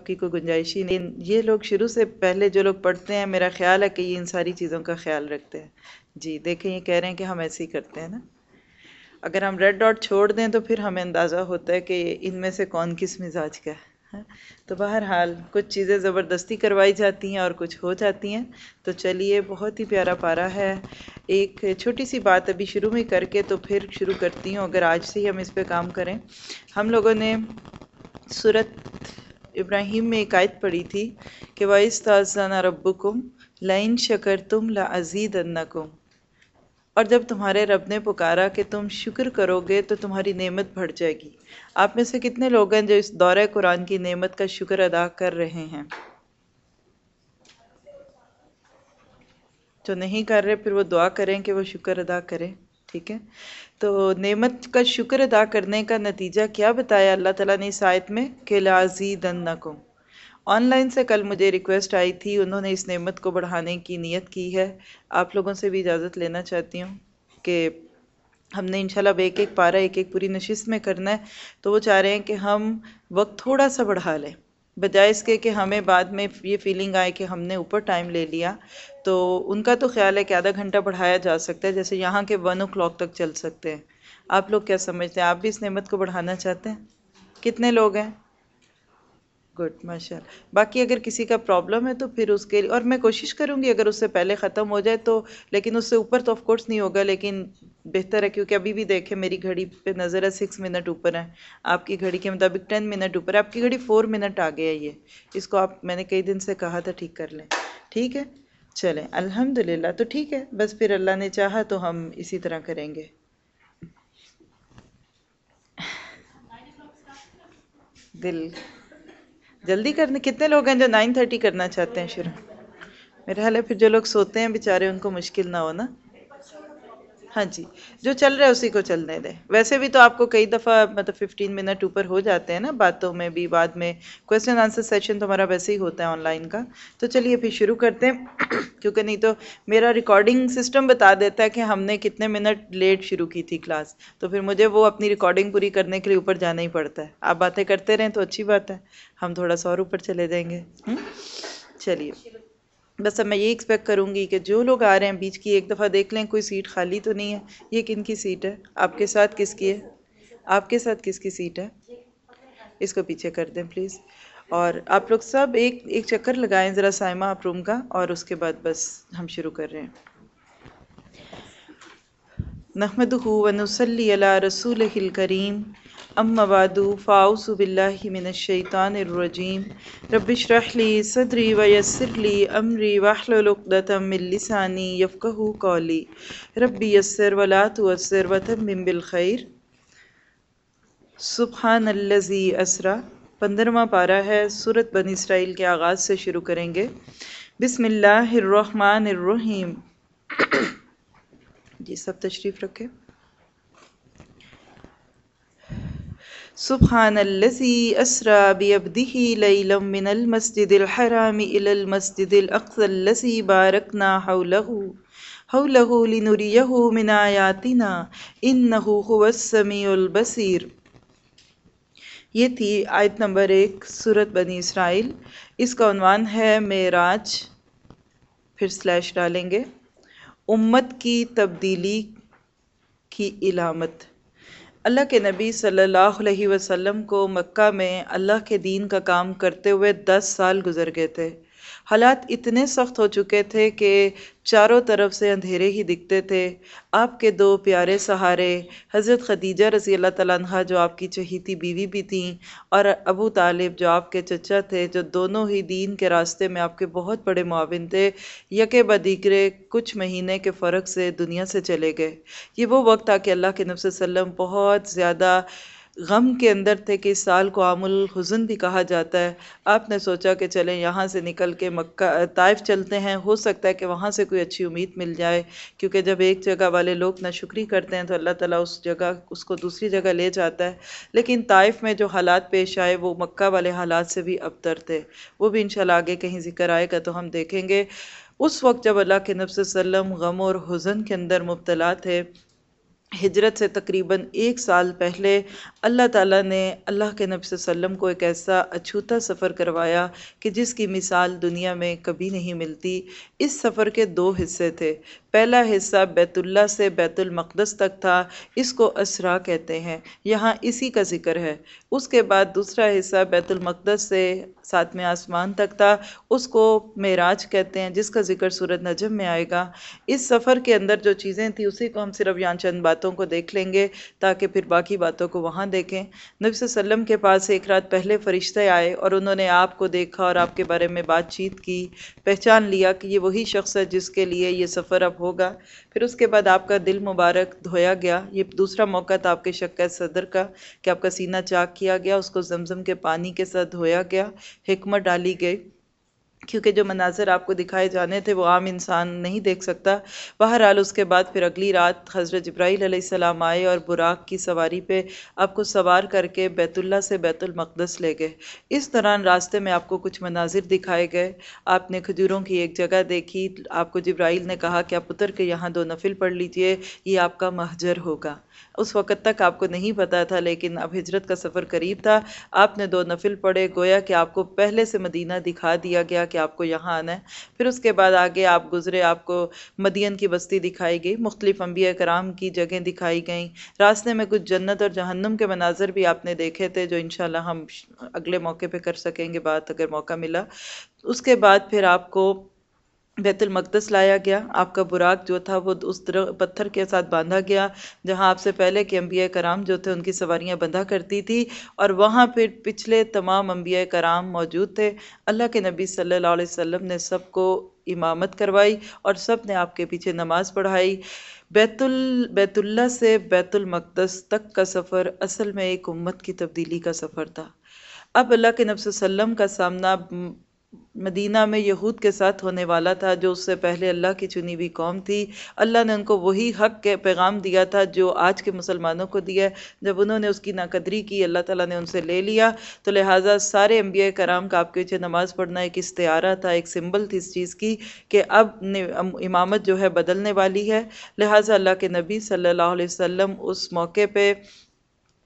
جواب کی کوئی گنجائش ہی نہیں۔ یہ لوگ شروع سے پہلے جو لوگ پڑھتے ہیں، میرا خیال ہے کہ یہ ان ساری چیزوں کا خیال رکھتے ہیں۔ جی دیکھیں، یہ کہہ رہے ہیں کہ ہم ایسے ہی کرتے ہیں نا۔ اگر ہم ریڈ ڈاٹ چھوڑ دیں تو پھر ہمیں اندازہ ہوتا ہے کہ ان میں سے کون کس مزاج کا ہے۔ ہاں، تو بہرحال کچھ چیزیں زبردستی کروائی جاتی ہیں اور کچھ ہو جاتی ہیں۔ تو چلیے، بہت ہی پیارا پارا ہے۔ ایک چھوٹی سی بات ابھی شروع میں کر کے تو پھر شروع کرتی ہوں۔ اگر آج سے ہی ہم اس پہ کام کریں۔ ہم لوگوں نے صورت ابراہیم میں ایک آیت پڑھی تھی کہ وائس تازانہ ربکم لائن شکر تم لازید اور جب تمہارے رب نے پکارا کہ تم شکر کرو گے تو تمہاری نعمت بڑھ جائے گی۔ آپ میں سے کتنے لوگ ہیں جو اس دورہ قرآن کی نعمت کا شکر ادا کر رہے ہیں؟ جو نہیں کر رہے، پھر وہ دعا کریں کہ وہ شکر ادا کریں، ٹھیک ہے؟ تو نعمت کا شکر ادا کرنے کا نتیجہ کیا بتایا اللہ تعالیٰ نے اس آیت میں کہ لازیدنکم آن لائن سے کل مجھے ریکویسٹ آئی تھی، انہوں نے اس نعمت کو بڑھانے کی نیت کی ہے۔ آپ لوگوں سے بھی اجازت لینا چاہتی ہوں کہ ہم نے انشاءاللہ اب ایک ایک پارا ایک ایک پوری نشست میں کرنا ہے۔ تو وہ چاہ رہے ہیں کہ ہم وقت تھوڑا سا بڑھا لیں۔ بجائے اس کے کہ ہمیں بعد میں یہ فیلنگ آئے کہ ہم نے اوپر ٹائم لے لیا، تو ان کا تو خیال ہے کہ آدھا گھنٹہ بڑھایا جا سکتا ہے، جیسے یہاں کے ون او کلاک تک چل سکتے ہیں۔ آپ لوگ کیا سمجھتے ہیں؟ آپ بھی اس نعمت کو بڑھانا چاہتے ہیں؟ کتنے لوگ ہیں؟ گڈ ماشاء اللہ باقی اگر کسی کا پرابلم ہے تو پھر اس کے لیے، اور میں کوشش کروں گی، اگر اس سے پہلے ختم ہو جائے تو، لیکن اس سے اوپر تو آف کورس نہیں ہوگا، لیکن بہتر ہے کیونکہ ابھی بھی دیکھیں میری گھڑی پہ نظر ہے سکس منٹ اوپر ہے۔ آپ کی گھڑی کے مطابق ٹین منٹ اوپر ہے۔ آپ کی گھڑی فور منٹ آگے ہے یہ۔ اس کو آپ میں نے کئی دن سے کہا تھا ٹھیک کر لیں۔ ٹھیک ہے؟ چلیں۔ الحمد للہ تو ٹھیک ہے۔ بس پھر اللہ نے چاہا تو ہم اسی طرح کریں گے۔ دل۔ جلدی کرنے کتنے لوگ ہیں جو نائن تھرٹی کرنا چاہتے ہیں شروع؟ میرا حال ہے پھر جو لوگ سوتے ہیں بیچارے ان کو مشکل نہ ہو نا۔ ہاں جی جو چل رہا ہے اسی کو چلنے دیں۔ ویسے بھی تو آپ کو کئی دفعہ مطلب ففٹین منٹ اوپر ہو جاتے ہیں نا باتوں میں بھی بعد میں کویسچن آنسر سیشن تو ہمارا ویسے ہی ہوتا ہے آن لائن کا۔ تو چلیے پھر شروع کرتے ہیں۔ کیونکہ نہیں تو میرا ریکارڈنگ سسٹم بتا دیتا ہے کہ ہم نے کتنے منٹ لیٹ شروع کی تھی کلاس تو پھر مجھے وہ اپنی ریکارڈنگ پوری کرنے کے لیے اوپر جانا ہی پڑتا ہے۔ آپ باتیں کرتے رہیں تو اچھی بات ہے۔ ہم تھوڑا سا اور اوپر چلے جائیں گے۔ چلیے۔ بس اب میں یہ ایکسپیکٹ کروں گی کہ جو لوگ آ رہے ہیں بیچ کی ایک دفعہ دیکھ لیں، کوئی سیٹ خالی تو نہیں ہے۔ یہ کن کی سیٹ ہے؟ آپ کے ساتھ کس کی ہے؟ آپ کے ساتھ کس کی سیٹ ہے؟ اس کو پیچھے کر دیں پلیز اور آپ لوگ سب ایک ایک چکر لگائیں ذرا سائمہ آپ روم کا، اور اس کے بعد بس ہم شروع کر رہے ہیں۔ نحمدہ و نصلی علی رسول الکریم۔ اما بعد، فاعوذ باللہ من الشیطان الرجیم. رب اشرح لی صدری ویسر لی امری واحلل عقدۃ من لسانی یفقهوا قولی. رب یسر ولا تعسر وتمم بالخیر. سبحان الذی اسرا. پندرواں پارہ ہے، سورت بنی اسرائیل کے آغاز سے شروع کریں گے. بسم اللہ الرحمن الرحیم. جی سب تشریف رکھے سبحان الذي أسرى بيبده ليلا من المسجد الحرام إلى المسجد الأقصى الذي باركنا حوله حوله لنريه من آياتنا إنه هو السميع البصير یہ تھی آیت نمبر ایک سورت بنی اسرائیل۔ اس کا عنوان ہے معراج۔ پھر سلیش ڈالیں گے۔ امت کی تبدیلی کی علامت۔ اللہ کے نبی صلی اللہ علیہ وسلم کو مکہ میں اللہ کے دین کا کام کرتے ہوئے دس سال گزر گئے تھے۔ حالات اتنے سخت ہو چکے تھے کہ چاروں طرف سے اندھیرے ہی دکھتے تھے۔ آپ کے دو پیارے سہارے، حضرت خدیجہ رضی اللہ تعالیٰ عنہ جو آپ کی چہیتی بیوی بھی تھیں، اور ابو طالب جو آپ کے چچا تھے، جو دونوں ہی دین کے راستے میں آپ کے بہت بڑے معاون تھے یکے بدیگرے کچھ مہینے کے فرق سے دنیا سے چلے گئے۔ یہ وہ وقت تھا کہ اللہ کے نفس وسلم بہت زیادہ غم کے اندر تھے کہ اس سال کو عام الحزن بھی کہا جاتا ہے۔ آپ نے سوچا کہ چلیں یہاں سے نکل کے مکہ، طائف چلتے ہیں۔ ہو سکتا ہے کہ وہاں سے کوئی اچھی امید مل جائے۔ کیونکہ جب ایک جگہ والے لوگ ناشکری کرتے ہیں تو اللہ تعالیٰ اس جگہ، اس کو دوسری جگہ لے جاتا ہے۔ لیکن طائف میں جو حالات پیش آئے، وہ مکہ والے حالات سے بھی ابتر تھے۔ وہ بھی انشاءاللہ آگے کہیں ذکر آئے گا تو ہم دیکھیں گے۔ اس وقت جب اللہ کے نفس وسلم غم اور حزن کے اندر مبتلا تھے ہجرت سے تقریباً ایک سال پہلے اللہ تعالیٰ نے اللہ کے نبی صلی اللہ علیہ وسلم کو ایک ایسا اچھوتا سفر کروایا کہ جس کی مثال دنیا میں کبھی نہیں ملتی۔ اس سفر کے دو حصے تھے۔ پہلا حصہ بیت اللہ سے بیت المقدس تک تھا۔ اس کو اسرا کہتے ہیں۔ یہاں اسی کا ذکر ہے۔ اس کے بعد دوسرا حصہ بیت المقدس سے ساتویں آسمان تک تھا۔ اس کو معراج کہتے ہیں، جس کا ذکر سورت نجم میں آئے گا۔ اس سفر کے اندر جو چیزیں تھیں، اسی کو ہم صرف یہاں چند بات باتوں کو دیکھ لیں گے تاکہ پھر باقی باتوں کو وہاں دیکھیں۔ نبی صلی اللہ علیہ وسلم کے پاس ایک رات پہلے فرشتے آئے اور انہوں نے آپ کو دیکھا اور آپ کے بارے میں بات چیت کی، پہچان لیا کہ یہ وہی شخص ہے جس کے لیے یہ سفر اب ہوگا۔ پھر اس کے بعد آپ کا دل مبارک دھویا گیا۔ یہ دوسرا موقع تھا آپ کے شکہ صدر کا کہ آپ کا سینہ چاک کیا گیا، اس کو زمزم کے پانی کے ساتھ دھویا گیا، حکمت ڈالی گئی۔ کیونکہ جو مناظر آپ کو دکھائے جانے تھے وہ عام انسان نہیں دیکھ سکتا۔ بہرحال اس کے بعد پھر اگلی رات حضرت جبرائیل علیہ السلام آئے اور براق کی سواری پہ آپ کو سوار کر کے بیت اللہ سے بیت المقدس لے گئے۔ اس دوران راستے میں آپ کو کچھ مناظر دکھائے گئے۔ آپ نے کھجوروں کی ایک جگہ دیکھی۔ آپ کو جبرائیل نے کہا کہ آپ اتر کے یہاں دو نفل پڑھ لیجیے، یہ آپ کا مہجر ہوگا۔ اس وقت تک آپ کو نہیں پتا تھا، لیکن اب ہجرت کا سفر قریب تھا۔ آپ نے دو نفل پڑھے، گویا کہ آپ کو پہلے سے مدینہ دکھا دیا گیا کہ آپ کو یہاں آنا ہے۔ پھر اس کے بعد آگے آپ گزرے، آپ کو مدین کی بستی دکھائی گئی۔ مختلف انبیاء کرام کی جگہیں دکھائی گئیں۔ راستے میں کچھ جنت اور جہنم کے مناظر بھی آپ نے دیکھے تھے، جو انشاءاللہ ہم اگلے موقع پہ کر سکیں گے، بات اگر موقع ملا۔ اس کے بعد پھر آپ کو بیت المقدس لایا گیا۔ آپ کا براق جو تھا وہ اس طرح پتھر کے ساتھ باندھا گیا، جہاں آپ سے پہلے کے انبیاء کرام جو تھے ان کی سواریاں بندھا کرتی تھی، اور وہاں پھر پچھلے تمام انبیاء کرام موجود تھے۔ اللہ کے نبی صلی اللہ علیہ وسلم نے سب کو امامت کروائی اور سب نے آپ کے پیچھے نماز پڑھائی۔ بیت ال بیت اللہ سے بیت المقدس تک کا سفر اصل میں ایک امت کی تبدیلی کا سفر تھا۔ اب اللہ کے نبی صلی اللہ علیہ وسلم کا سامنا مدینہ میں یہود کے ساتھ ہونے والا تھا جو اس سے پہلے اللہ کی چنی ہوئی قوم تھی۔ اللہ نے ان کو وہی حق کے پیغام دیا تھا جو آج کے مسلمانوں کو دیا ہے۔ جب انہوں نے اس کی ناقدری کی، اللہ تعالیٰ نے ان سے لے لیا۔ تو لہٰذا سارے انبیاء کرام کا آپ کے پیچھے نماز پڑھنا ایک استعارہ تھا، ایک سمبل تھی اس چیز کی کہ اب امامت جو ہے بدلنے والی ہے۔ لہٰذا اللہ کے نبی صلی اللہ علیہ وسلم اس موقع پہ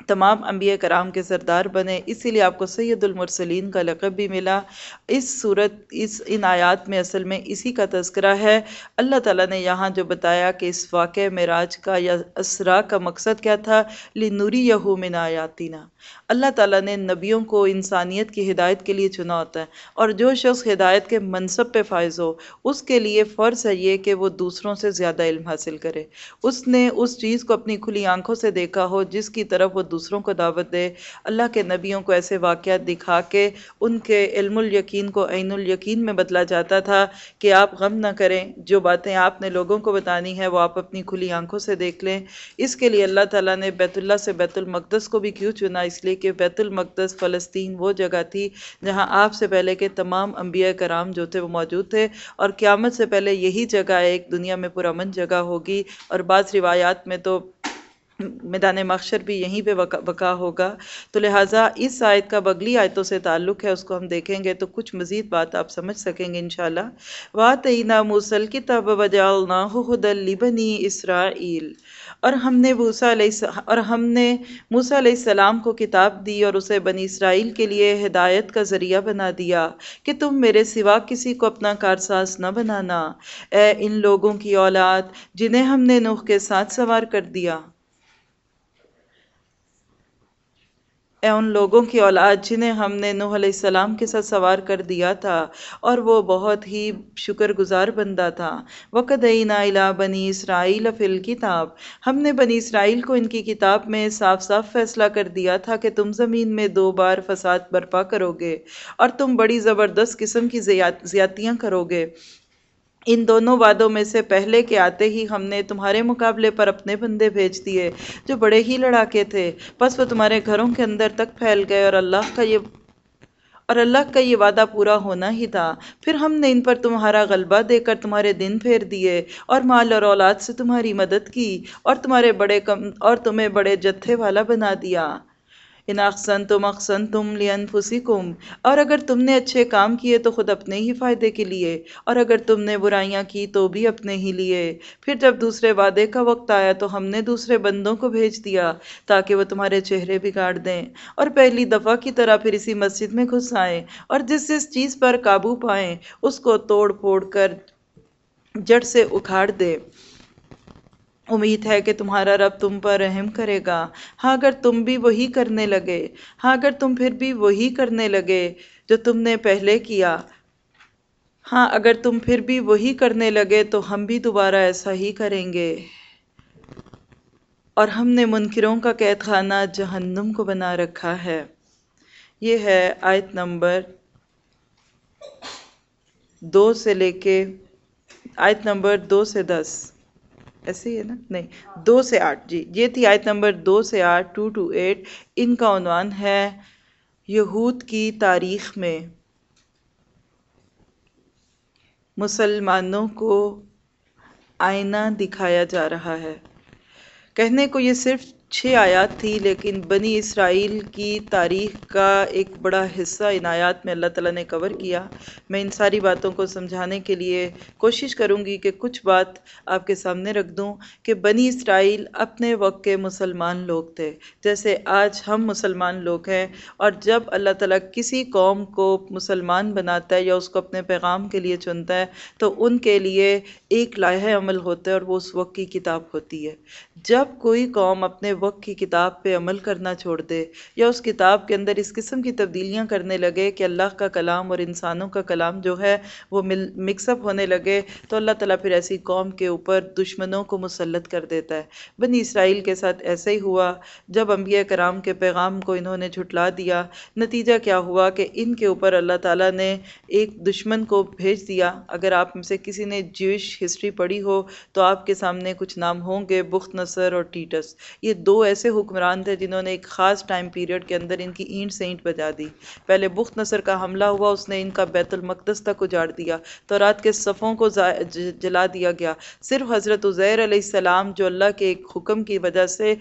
تمام انبیاء کرام کے سردار بنے۔ اسی لیے آپ کو سید المرسلین کا لقب بھی ملا۔ اس صورت، اس، ان آیات میں اصل میں اسی کا تذکرہ ہے۔ اللہ تعالیٰ نے یہاں جو بتایا کہ اس واقع معراج کا یا اسرا کا مقصد کیا تھا لنوری یہو من آیاتینا اللہ تعالیٰ نے نبیوں کو انسانیت کی ہدایت کے لیے چنا ہوتا ہے۔ اور جو شخص ہدایت کے منصب پہ فائز ہو، اس کے لیے فرض ہے یہ کہ وہ دوسروں سے زیادہ علم حاصل کرے۔ اس نے اس چیز کو اپنی کھلی آنکھوں سے دیکھا ہو، جس کی طرف وہ دوسروں کو دعوت دے۔ اللہ کے نبیوں کو ایسے واقعات دکھا کے ان کے علم الیقین کو عین الیقین میں بدلا جاتا تھا کہ آپ غم نہ کریں۔ جو باتیں آپ نے لوگوں کو بتانی ہے وہ آپ اپنی کھلی آنکھوں سے دیکھ لیں۔ اس کے لیے اللہ تعالیٰ نے بیت اللہ سے بیت المقدس کو بھی کیوں چنا؟ اس لیے کہ بیت المقدس فلسطین وہ جگہ تھی جہاں آپ سے پہلے کے تمام انبیاء کرام جو تھے وہ موجود تھے۔ اور قیامت سے پہلے یہی جگہ ایک دنیا میں پرامن جگہ ہوگی۔ اور بعض روایات میں تو میدان مخشر بھی یہیں پہ وقع ہوگا۔ تو لہٰذا اس آیت کا بگلی آیتوں سے تعلق ہے، اس کو ہم دیکھیں گے تو کچھ مزید بات آپ سمجھ سکیں گے انشاءاللہ۔ وَاتَيْنَا مُوسَى الْكِتَابَ وَجَعَلْنَاهُ هُدًى لِبَنِي إِسْرَائِيلِ۔ اور ہم نے موسیٰ علیہ اور ہم نے موسیٰ علیہ السلام کو کتاب دی اور اسے بنی اسرائیل کے لیے ہدایت کا ذریعہ بنا دیا کہ تم میرے سوا کسی کو اپنا کارساز نہ بنانا۔ اے ان لوگوں کی اولاد، جنہیں ہم نے نوح کے ساتھ سوار کر دیا۔ اے ان لوگوں کی اولاد جنہیں ہم نے نوح علیہ السلام کے ساتھ سوار کر دیا تھا اور وہ بہت ہی شکر گزار بندہ تھا۔ وَقَدَيْنَا إِلَىٰ بَنِي إِسْرَائِيلَ فِي الْكِتَابِ ہم نے بنی اسرائیل کو ان کی کتاب میں صاف صاف فیصلہ کر دیا تھا کہ تم زمین میں دو بار فساد برپا کرو گے اور تم بڑی زبردست قسم کی زیادتیاں کرو گے۔ ان دونوں وعدوں میں سے پہلے کے آتے ہی ہم نے تمہارے مقابلے پر اپنے بندے بھیج دیے جو بڑے ہی لڑاکے تھے۔ پس وہ تمہارے گھروں کے اندر تک پھیل گئے اور اللہ کا یہ اور اللہ کا یہ وعدہ پورا ہونا ہی تھا۔ پھر ہم نے ان پر تمہارا غلبہ دے کر تمہارے دن پھیر دیے اور مال اور اولاد سے تمہاری مدد کی اور تمہارے بڑے کم اور تمہیں بڑے جتھے والا بنا دیا۔ ان احسن تم احسن تم لینفسکم اور اگر تم نے اچھے کام کیے تو خود اپنے ہی فائدے کے لیے، اور اگر تم نے برائیاں کی تو بھی اپنے ہی لیے۔ پھر جب دوسرے وعدے کا وقت آیا تو ہم نے دوسرے بندوں کو بھیج دیا تاکہ وہ تمہارے چہرے بگاڑ دیں۔ اور پہلی دفعہ کی طرح پھر اسی مسجد میں گھس آئیں، اور جس جس چیز پر قابو پائیں، اس کو توڑ پھوڑ کر جڑ سے اکھاڑ دے امید ہے کہ تمہارا رب تم پر رحم کرے گا۔ ہاں اگر تم بھی وہی کرنے لگے ہاں اگر تم پھر بھی وہی کرنے لگے جو تم نے پہلے کیا۔ ہاں اگر تم پھر بھی وہی کرنے لگے تو ہم بھی دوبارہ ایسا ہی کریں گے۔ اور ہم نے منکروں کا قید خانہ جہنم کو بنا رکھا ہے۔ یہ ہے آیت نمبر دو سے لے کے آیت نمبر دو سے دس۔ ایسے ہی ہے نا؟ نہیں، دو سے آٹھ جی یہ تھی آیت نمبر دو سے آٹھ ٹو ٹو ایٹ۔ ان کا عنوان ہے یہود کی تاریخ میں۔ مسلمانوں کو آئینہ دکھایا جا رہا ہے۔ کہنے کو یہ صرف چھ آیات تھی، لیکن بنی اسرائیل کی تاریخ کا ایک بڑا حصہ ان آیات میں اللہ تعالیٰ نے کور کیا۔ میں ان ساری باتوں کو سمجھانے کے لیے کوشش کروں گی کہ کچھ بات آپ کے سامنے رکھ دوں کہ بنی اسرائیل اپنے وقت کے مسلمان لوگ تھے۔ جیسے آج ہم مسلمان لوگ ہیں اور جب اللہ تعالیٰ کسی قوم کو مسلمان بناتا ہے یا اس کو اپنے پیغام کے لیے چنتا ہے، تو ان کے لیے ایک لائحہ عمل ہوتا ہے اور وہ اس وقت کی کتاب ہوتی ہے۔ جب کوئی قوم اپنے وقت کی کتاب پہ عمل کرنا چھوڑ دے یا اس کتاب کے اندر اس قسم کی تبدیلیاں کرنے لگے کہ اللہ کا کلام اور انسانوں کا کلام جو ہے وہ مل مکس اپ ہونے لگے، تو اللہ تعالیٰ پھر ایسی قوم کے اوپر دشمنوں کو مسلط کر دیتا ہے۔ بنی اسرائیل کے ساتھ ایسا ہی ہوا۔ جب انبیاء کرام کے پیغام کو انہوں نے جھٹلا دیا، نتیجہ کیا ہوا کہ ان کے اوپر اللہ تعالیٰ نے ایک دشمن کو بھیج دیا۔ اگر آپ میں سے کسی نے جوش ہسٹری پڑھی ہو، تو آپ کے سامنے کچھ نام ہوں گے، بخت نصر اور ٹیٹس۔ یہ دو ایسے حکمران تھے جنہوں نے ایک خاص ٹائم پیریڈ کے اندر ان کی اینٹ سے اینٹ بجا دی۔ پہلے بخت نصر کا حملہ ہوا، اس نے ان کا بیت المقدس تک اجاڑ دیا۔ تو رات کے صفوں کو جلا دیا گیا۔ صرف حضرت عزیر علیہ السلام، جو اللہ کے ایک حکم کی وجہ سے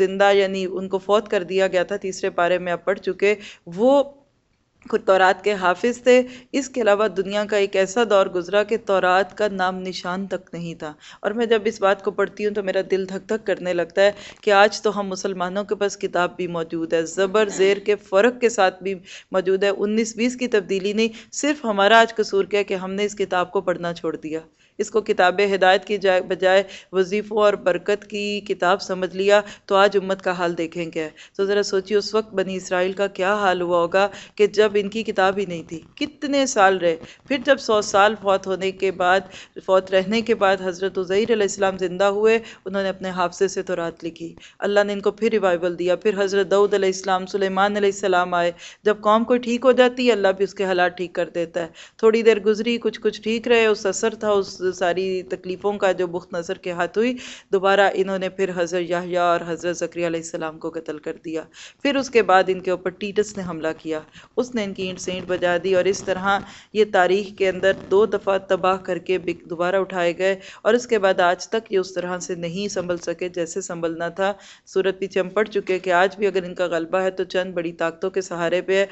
زندہ یعنی ان کو فوت کر دیا گیا تھا، تیسرے پارے میں آپ پڑھ چکے، وہ خود تورات کے حافظ تھے۔ اس کے علاوہ دنیا کا ایک ایسا دور گزرا کہ تورات کا نام نشان تک نہیں تھا۔ اور میں جب اس بات کو پڑھتی ہوں تو میرا دل دھک دھک کرنے لگتا ہے کہ آج تو ہم مسلمانوں کے پاس کتاب بھی موجود ہے۔ زبر زیر کے فرق کے ساتھ بھی موجود ہے۔ انیس بیس کی تبدیلی نہیں، صرف ہمارا آج قصور کیا کہ ہم نے اس کتاب کو پڑھنا چھوڑ دیا۔ اس کو کتاب ہدایت کی جائے بجائے وظیفوں اور برکت کی کتاب سمجھ لیا تو آج امت کا حال دیکھیں کیا ہے تو ذرا سوچیے اس وقت بنی اسرائیل کا کیا حال ہوا ہوگا کہ جب ان کی کتاب ہی نہیں تھی۔ کتنے سال رہے۔ پھر جب سو سال فوت ہونے کے بعد فوت رہنے کے بعد حضرت عزیر علیہ السلام زندہ ہوئے، انہوں نے اپنے حافظے سے تو رات لکھی۔ اللہ نے ان کو پھر ریوائول دیا۔ پھر حضرت دعود علیہ السلام، سلیمان علیہ السلام آئے۔ جب قوم کوئی ٹھیک ہو جاتی ہے اللہ بھی اس کے حالات ٹھیک کر دیتا ہے۔ تھوڑی دیر گزری، کچھ کچھ ٹھیک رہے، اس اثر تھا، اس ساری تکلیفوں کا جو بخت نظر کے ہاتھ ہوئی، دوبارہ انہوں نے پھر حضرت یحییٰ اور حضرت ذکریہ علیہ السلام کو قتل کر دیا۔ پھر اس کے بعد ان کے اوپر ٹیٹس نے حملہ کیا۔ اس نے ان کی اینٹ سینٹ بجا دی اور اس طرح یہ تاریخ کے اندر دو دفعہ تباہ کر کے دوبارہ اٹھائے گئے اور اس کے بعد آج تک یہ اس طرح سے نہیں سنبھل سکے جیسے سنبھلنا تھا۔ صورت پیچھے ہم پڑھ چکے کہ آج بھی اگر ان کا غلبہ ہے تو چند بڑی طاقتوں کے سہارے پہ ہے۔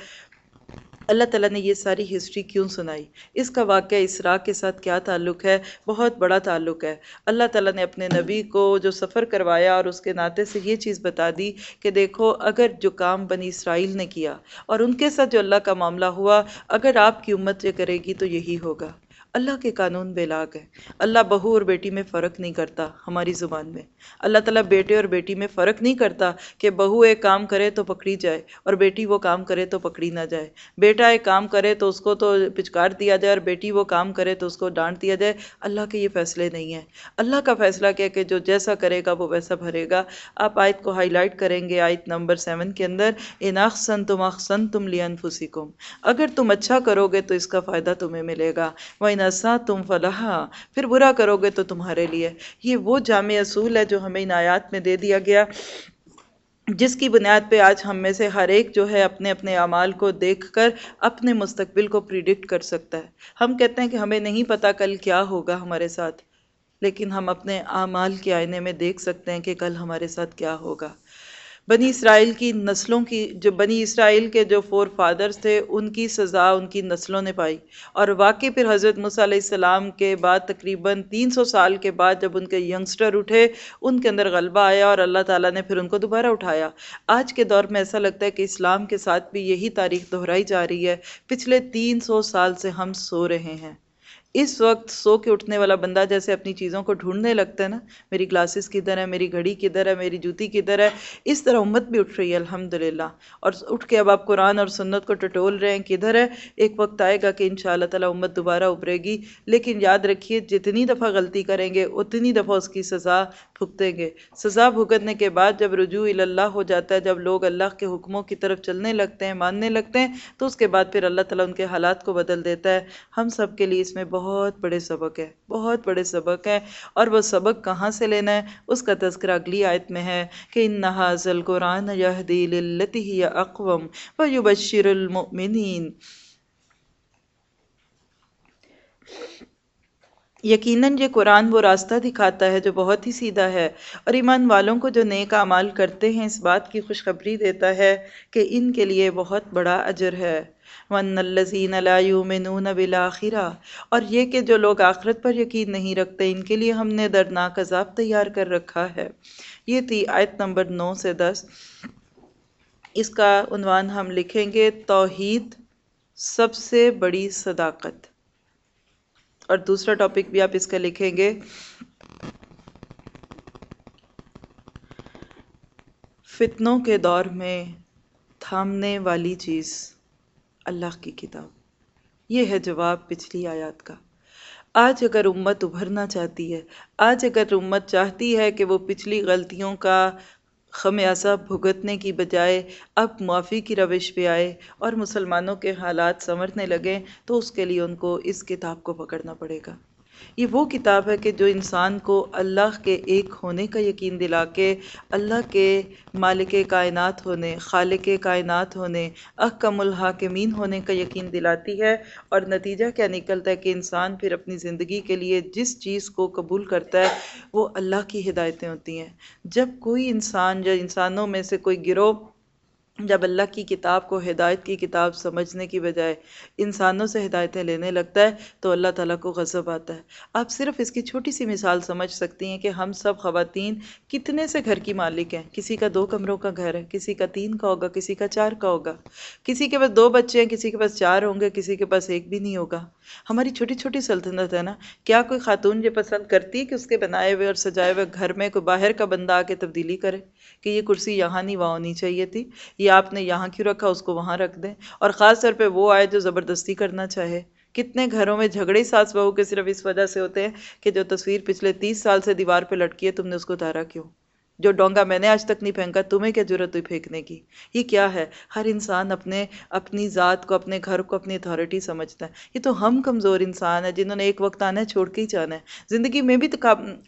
اللہ تعالیٰ نے یہ ساری ہسٹری کیوں سنائی؟ اس کا واقعہ اسراء کے ساتھ کیا تعلق ہے؟ بہت بڑا تعلق ہے۔ اللہ تعالیٰ نے اپنے نبی کو جو سفر کروایا اور اس کے ناطے سے یہ چیز بتا دی کہ دیکھو، اگر جو کام بنی اسرائیل نے کیا اور ان کے ساتھ جو اللہ کا معاملہ ہوا، اگر آپ کی امت یہ کرے گی تو یہی ہوگا۔ اللہ کے قانون بے لاگ ہے۔ اللہ بہو اور بیٹی میں فرق نہیں کرتا ہماری زبان میں۔ اللہ تعالیٰ بیٹے اور بیٹی میں فرق نہیں کرتا کہ بہو ایک کام کرے تو پکڑی جائے اور بیٹی وہ کام کرے تو پکڑی نہ جائے۔ بیٹا ایک کام کرے تو اس کو تو پچکار دیا جائے اور بیٹی وہ کام کرے تو اس کو ڈانٹ دیا جائے۔ اللہ کے یہ فیصلے نہیں ہیں۔ اللہ کا فیصلہ کیا کہ جو جیسا کرے گا وہ ویسا بھرے گا۔ آپ آیت کو ہائی لائٹ کریں گے آیت نمبر سیون کے اندر۔ ان اخسن تم اخسن تم لین اگر تم اچھا کرو گے تو اس کا فائدہ تمہیں ملے گا۔ وہ نسا تم فلاح۔ پھر برا کرو گے تو تمہارے لیے۔ یہ وہ جامع اصول ہے جو ہمیں ان آیات میں دے دیا گیا۔ جس کی بنیاد پہ آج ہم میں سے ہر ایک جو ہے اپنے اپنے اعمال کو دیکھ کر اپنے مستقبل کو پریڈکٹ کر سکتا ہے۔ ہم کہتے ہیں کہ ہمیں نہیں پتا کل کیا ہوگا ہمارے ساتھ، لیکن ہم اپنے اعمال کے آئینے میں دیکھ سکتے ہیں کہ کل ہمارے ساتھ کیا ہوگا۔ بنی اسرائیل کی نسلوں کی، جو بنی اسرائیل کے جو فور فادرز تھے، ان کی سزا ان کی نسلوں نے پائی۔ اور واقعی پھر حضرت موسیٰ علیہ السلام کے بعد تقریباً تین سو سال کے بعد جب ان کے ینگسٹر اٹھے، ان کے اندر غلبہ آیا اور اللہ تعالیٰ نے پھر ان کو دوبارہ اٹھایا۔ آج کے دور میں ایسا لگتا ہے کہ اسلام کے ساتھ بھی یہی تاریخ دہرائی جا رہی ہے۔ پچھلے تین سو سال سے ہم سو رہے ہیں۔ اس وقت سو کے اٹھنے والا بندہ جیسے اپنی چیزوں کو ڈھونڈنے لگتا ہے نا، میری گلاسز کدھر ہے میری گھڑی کدھر ہے میری جوتی کدھر ہے اس طرح امت بھی اٹھ رہی ہے، الحمدللہ۔ اور اٹھ کے اب آپ قرآن اور سنت کو ٹٹول رہے ہیں، کدھر ہے ایک وقت آئے گا کہ ان شاء اللہ تعالیٰ امت دوبارہ ابھرے گی۔ لیکن یاد رکھیے، جتنی دفعہ غلطی کریں گے، اتنی دفعہ اس کی سزا بھگتیں گے۔ سزا بھگتنے کے بعد جب رجوع اللہ ہو جاتا ہے، جب لوگ اللہ کے حکموں کی طرف چلنے لگتے ہیں، ماننے لگتے ہیں، تو اس کے بعد پھر اللہ تعالیٰ ان کے حالات کو بدل دیتا ہے۔ ہم سب کے لیے اس میں بہت بڑے سبق ہے بہت بڑے سبق ہے اور وہ سبق کہاں سے لینا ہے؟ اس کا تذکرہ اگلی آیت میں ہے۔ کہ انحاظ القرآن یہدی للتی اقوم ویبشر المؤمنین۔ یقیناً یہ قرآن وہ راستہ دکھاتا ہے جو بہت ہی سیدھا ہے اور ایمان والوں کو جو نیک اعمال کرتے ہیں، اس بات کی خوشخبری دیتا ہے کہ ان کے لیے بہت بڑا اجر ہے۔ ون الزین يُؤْمِنُونَ بِالْآخِرَةِ اور یہ کہ جو لوگ آخرت پر یقین نہیں رکھتے، ان کے لیے ہم نے دردناک عذاب تیار کر رکھا ہے۔ یہ تھی آیت نمبر نو سے دس۔ اس کا عنوان ہم لکھیں گے توحید سب سے بڑی صداقت۔ اور دوسرا ٹاپک بھی آپ اس کا لکھیں گے۔ فتنوں کے دور میں تھامنے والی چیز، اللہ کی کتاب۔ یہ ہے جواب پچھلی آیات کا۔ آج اگر امت ابھرنا چاہتی ہے، آج اگر امت چاہتی ہے کہ وہ پچھلی غلطیوں کا خمیازہ بھگتنے کی بجائے اب معافی کی روش پہ آئے اور مسلمانوں کے حالات سمرنے لگیں تو اس کے لیے ان کو اس کتاب کو پکڑنا پڑے گا۔ یہ وہ کتاب ہے کہ جو انسان کو اللہ کے ایک ہونے کا یقین دلا کے، اللہ کے مالک کائنات ہونے، خالق کائنات ہونے، احکم الحاکمین ہونے کا یقین دلاتی ہے اور نتیجہ کیا نکلتا ہے کہ انسان پھر اپنی زندگی کے لیے جس چیز کو قبول کرتا ہے، وہ اللہ کی ہدایتیں ہوتی ہیں۔ جب کوئی انسان یا انسانوں میں سے کوئی گروہ جب اللہ کی کتاب کو ہدایت کی کتاب سمجھنے کی بجائے انسانوں سے ہدایتیں لینے لگتا ہے، تو اللہ تعالیٰ کو غضب آتا ہے۔ آپ صرف اس کی چھوٹی سی مثال سمجھ سکتی ہیں کہ ہم سب خواتین کتنے سے گھر کی مالک ہیں۔ کسی کا دو کمروں کا گھر ہے، کسی کا تین کا ہوگا، کسی کا چار کا ہوگا۔ کسی کے پاس دو بچے ہیں، کسی کے پاس چار ہوں گے، کسی کے پاس ایک بھی نہیں ہوگا۔ ہماری چھوٹی چھوٹی سلطنت ہے نا۔ کیا کوئی خاتون یہ پسند کرتی ہے کہ اس کے بنائے ہوئے اور سجائے ہوئے گھر میں کوئی باہر کا بندہ آ کے تبدیلی کرے؟ کہ یہ کرسی یہاں نہیں، وہاں ہونی چاہیے تھی۔ یہ آپ نے یہاں کیوں رکھا اس کو وہاں رکھ دیں؟ اور خاص طور پہ وہ آئے جو زبردستی کرنا چاہے۔ کتنے گھروں میں جھگڑے ساس بہو کے صرف اس وجہ سے ہوتے ہیں کہ جو تصویر پچھلے تیس سال سے دیوار پہ لٹکی ہے، تم نے اس کو اتارا کیوں؟ جو ڈونگا میں نے آج تک نہیں پھینکا، تمہیں کیا ضرورت ہوئی پھینکنے کی؟ یہ کیا ہے؟ ہر انسان اپنے، اپنی ذات کو، اپنے گھر کو، اپنی اتھارٹی سمجھتا ہے۔ یہ تو ہم کمزور انسان ہیں جنہوں نے ایک وقت آنا ہے، چھوڑ کے ہی جانا ہے۔ زندگی میں بھی تو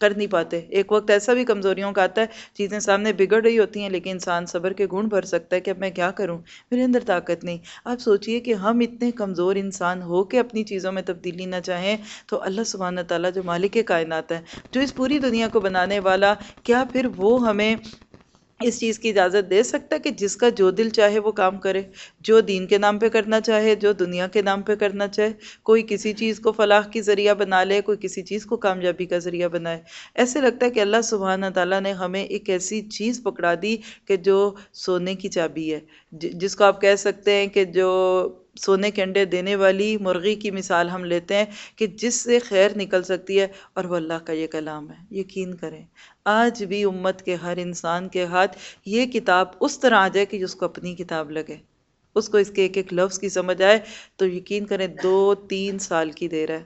کر نہیں پاتے۔ ایک وقت ایسا بھی کمزوریوں کا آتا ہے، چیزیں سامنے بگڑ رہی ہوتی ہیں، لیکن انسان صبر کے گھن بھر سکتا ہے کہ اب میں کیا کروں؟ میرے اندر طاقت نہیں۔ آپ سوچئے کہ ہم اتنے کمزور انسان ہو کے اپنی چیزوں میں تبدیلی نہ چاہیں تو اللہ سبحانہ تعالیٰ جو مالک کائنات ہے، جو اس پوری دنیا کو بنانے والا، کیا پھر وہ ہمیں اس چیز کی اجازت دے سکتا ہے کہ جس کا جو دل چاہے وہ کام کرے، جو دین کے نام پہ کرنا چاہے، جو دنیا کے نام پہ کرنا چاہے، کوئی کسی چیز کو فلاح کی ذریعہ بنا لے، کوئی کسی چیز کو کامیابی کا ذریعہ بنائے۔ ایسے لگتا ہے کہ اللہ سبحانہ تعالیٰ نے ہمیں ایک ایسی چیز پکڑا دی کہ جو سونے کی چابی ہے۔ جس کو آپ کہہ سکتے ہیں کہ جو سونے کے انڈے دینے والی مرغی کی مثال ہم لیتے ہیں کہ جس سے خیر نکل سکتی ہے اور وہ اللہ کا یہ کلام ہے، یقین کریں۔ آج بھی امت کے ہر انسان کے ہاتھ یہ کتاب اس طرح آ جائے کہ اس کو اپنی کتاب لگے۔ اس کو اس کے ایک ایک لفظ کی سمجھ آئے تو یقین کریں دو تین سال کی دیر ہے۔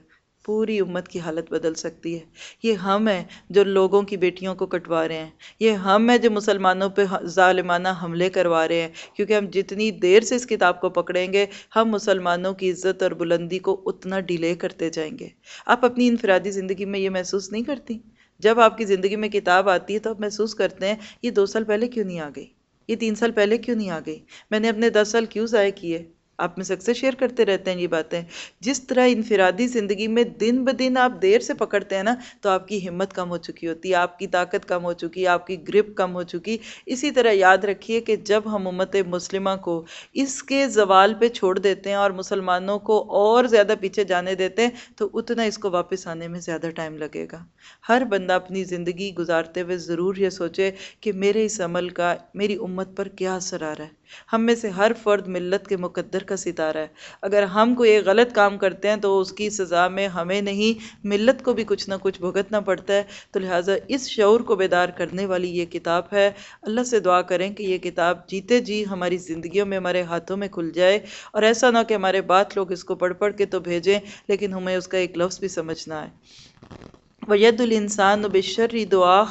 پوری امت کی حالت بدل سکتی ہے۔ یہ ہم ہیں جو لوگوں کی بیٹیوں کو کٹوا رہے ہیں۔ یہ ہم ہیں جو مسلمانوں پہ ظالمانہ حملے کروا رہے ہیں۔ کیونکہ ہم جتنی دیر سے اس کتاب کو پکڑیں گے، ہم مسلمانوں کی عزت اور بلندی کو اتنا ڈیلے کرتے جائیں گے۔ آپ اپنی انفرادی زندگی میں یہ محسوس نہیں کرتی؟ جب آپ کی زندگی میں کتاب آتی ہے تو آپ محسوس کرتے ہیں، یہ دو سال پہلے کیوں نہیں آ گئی؟ یہ تین سال پہلے کیوں نہیں آ گئی؟ میں نے اپنے دس سال کیوں ضائع کیے؟ آپ میں سے اکثر شیئر کرتے رہتے ہیں یہ باتیں۔ جس طرح انفرادی زندگی میں دن بدن آپ دیر سے پکڑتے ہیں نا، تو آپ کی ہمت کم ہو چکی ہوتی ہے آپ کی طاقت کم ہو چکی، آپ کی گرپ کم ہو چکی۔ اسی طرح یاد رکھیے کہ جب ہم امت مسلمہ کو اس کے زوال پہ چھوڑ دیتے ہیں اور مسلمانوں کو اور زیادہ پیچھے جانے دیتے ہیں، تو اتنا اس کو واپس آنے میں زیادہ ٹائم لگے گا۔ ہر بندہ اپنی زندگی گزارتے ہوئے ضرور یہ سوچے کہ میرے اس عمل کا، میری امت پر کیا اثر آ رہا ہے۔ ہم میں سے ہر فرد ملت کے مقدر کا ستارہ ہے۔ اگر ہم کوئی ایک غلط کام کرتے ہیں تو اس کی سزا میں ہمیں نہیں، ملت کو بھی کچھ نہ کچھ بھگتنا پڑتا ہے۔ تو لہٰذا اس شعور کو بیدار کرنے والی یہ کتاب ہے۔ اللہ سے دعا کریں کہ یہ کتاب جیتے جی ہماری زندگیوں میں، ہمارے ہاتھوں میں کھل جائے۔ اور ایسا نہ کہ ہمارے بات لوگ اس کو پڑھ پڑھ کے تو بھیجیں، لیکن ہمیں اس کا ایک لفظ بھی سمجھنا ہے۔ وید الانسان بشر دعا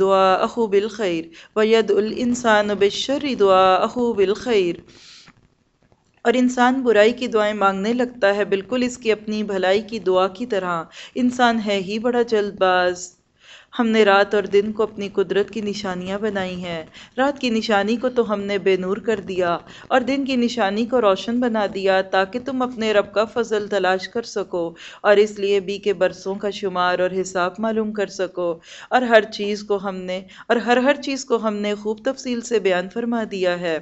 دعا اخو بالخیر وید الانسان بشر دعا اخو بالخیر اور انسان برائی کی دعائیں مانگنے لگتا ہے، بالکل اس کی اپنی بھلائی کی دعا کی طرح۔ انسان ہے ہی بڑا جلد باز۔ ہم نے رات اور دن کو اپنی قدرت کی نشانیاں بنائی ہیں۔ رات کی نشانی کو تو ہم نے بے نور کر دیا اور دن کی نشانی کو روشن بنا دیا تاکہ تم اپنے رب کا فضل تلاش کر سکو اور اس لیے بھی کہ برسوں کا شمار اور حساب معلوم کر سکو اور ہر چیز کو ہم نے اور ہر ہر چیز کو ہم نے خوب تفصیل سے بیان فرما دیا ہے۔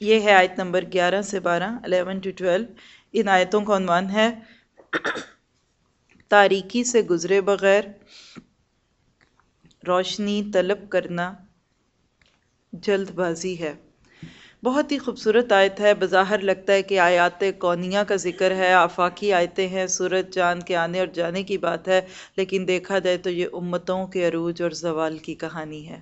یہ ہے آیت نمبر گیارہ سے بارہ، الیون ٹو ٹویلو۔ ان آیتوں کا عنوان ہے، تاریکی سے گزرے بغیر روشنی طلب کرنا جلد بازی ہے۔ بہت ہی خوبصورت آیت ہے۔ بظاہر لگتا ہے کہ آیات کونیہ کا ذکر ہے، آفاقی آیتیں ہیں، سورج چاند کے آنے اور جانے کی بات ہے، لیکن دیکھا جائے تو یہ امتوں کے عروج اور زوال کی کہانی ہے۔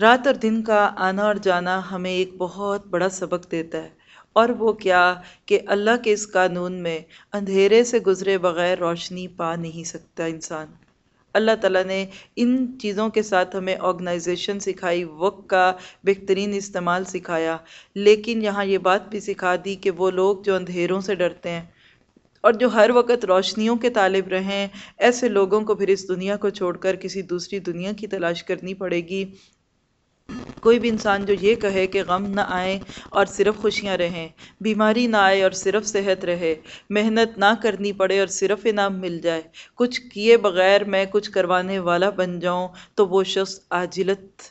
رات اور دن کا آنا اور جانا ہمیں ایک بہت بڑا سبق دیتا ہے۔ اور وہ کیا کہ اللہ کے اس قانون میں اندھیرے سے گزرے بغیر روشنی پا نہیں سکتا انسان۔ اللہ تعالیٰ نے ان چیزوں کے ساتھ ہمیں آرگنائزیشن سکھائی، وقت کا بہترین استعمال سکھایا۔ لیکن یہاں یہ بات بھی سکھا دی کہ وہ لوگ جو اندھیروں سے ڈرتے ہیں اور جو ہر وقت روشنیوں کے طالب رہیں، ایسے لوگوں کو پھر اس دنیا کو چھوڑ کر کسی دوسری دنیا کی تلاش کرنی پڑے گی۔ کوئی بھی انسان جو یہ کہے کہ غم نہ آئیں اور صرف خوشیاں رہیں، بیماری نہ آئے اور صرف صحت رہے، محنت نہ کرنی پڑے اور صرف انعام مل جائے، کچھ کیے بغیر میں کچھ کروانے والا بن جاؤں تو وہ شخص عاجلت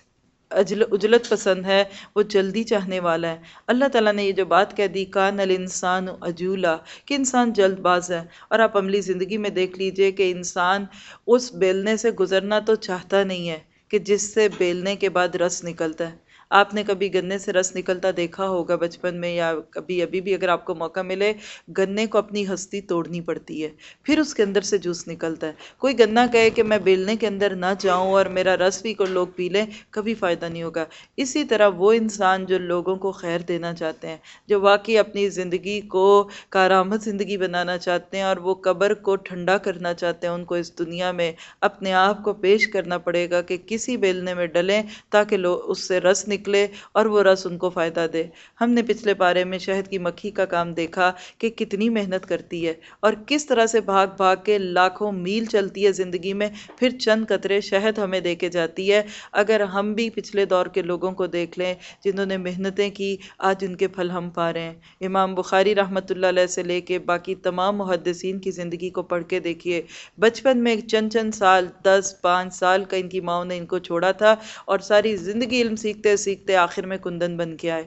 اجلت پسند ہے، وہ جلدی چاہنے والا ہے۔ اللہ تعالیٰ نے یہ جو بات کہہ دی، کان الانسان عجولا کہ انسان جلد باز ہے۔ اور آپ عملی زندگی میں دیکھ لیجیے کہ انسان اس بیلنے سے گزرنا تو چاہتا نہیں ہے۔ کہ جس سے بیلنے کے بعد رس نکلتا ہے۔ آپ نے کبھی گنے سے رس نکلتا دیکھا ہوگا بچپن میں یا کبھی ابھی بھی اگر آپ کو موقع ملے، گنے کو اپنی ہستی توڑنی پڑتی ہے، پھر اس کے اندر سے جوس نکلتا ہے۔ کوئی گنا کہے کہ میں بیلنے کے اندر نہ جاؤں اور میرا رس بھی کو لوگ پی لیں، کبھی فائدہ نہیں ہوگا۔ اسی طرح وہ انسان جو لوگوں کو خیر دینا چاہتے ہیں، جو واقعی اپنی زندگی کو کارآمد زندگی بنانا چاہتے ہیں اور وہ قبر کو ٹھنڈا کرنا چاہتے ہیں، ان کو اس دنیا میں اپنے آپ کو پیش کرنا پڑے گا کہ کسی بیلنے میں ڈلیں تاکہ لوگ اس سے رس نکل نکلے اور وہ رس ان کو فائدہ دے۔ ہم نے پچھلے پارے میں شہد کی مکھی کا کام دیکھا کہ کتنی محنت کرتی ہے اور کس طرح سے بھاگ بھاگ کے لاکھوں میل چلتی ہے زندگی میں، پھر چند قطرے شہد ہمیں دے کے جاتی ہے۔ اگر ہم بھی پچھلے دور کے لوگوں کو دیکھ لیں جنہوں نے محنتیں کی، آج ان کے پھل ہم پا رہے ہیں۔ امام بخاری رحمۃ اللہ علیہ سے لے کے باقی تمام محدثین کی زندگی کو پڑھ کے دیکھیے۔ بچپن میں چند چند سال، دس پانچ سال کا ان کی ماؤں نے ان کو چھوڑا تھا اور ساری زندگی علم سیکھتے سیکھتے آخر میں کندن بن کے آئے۔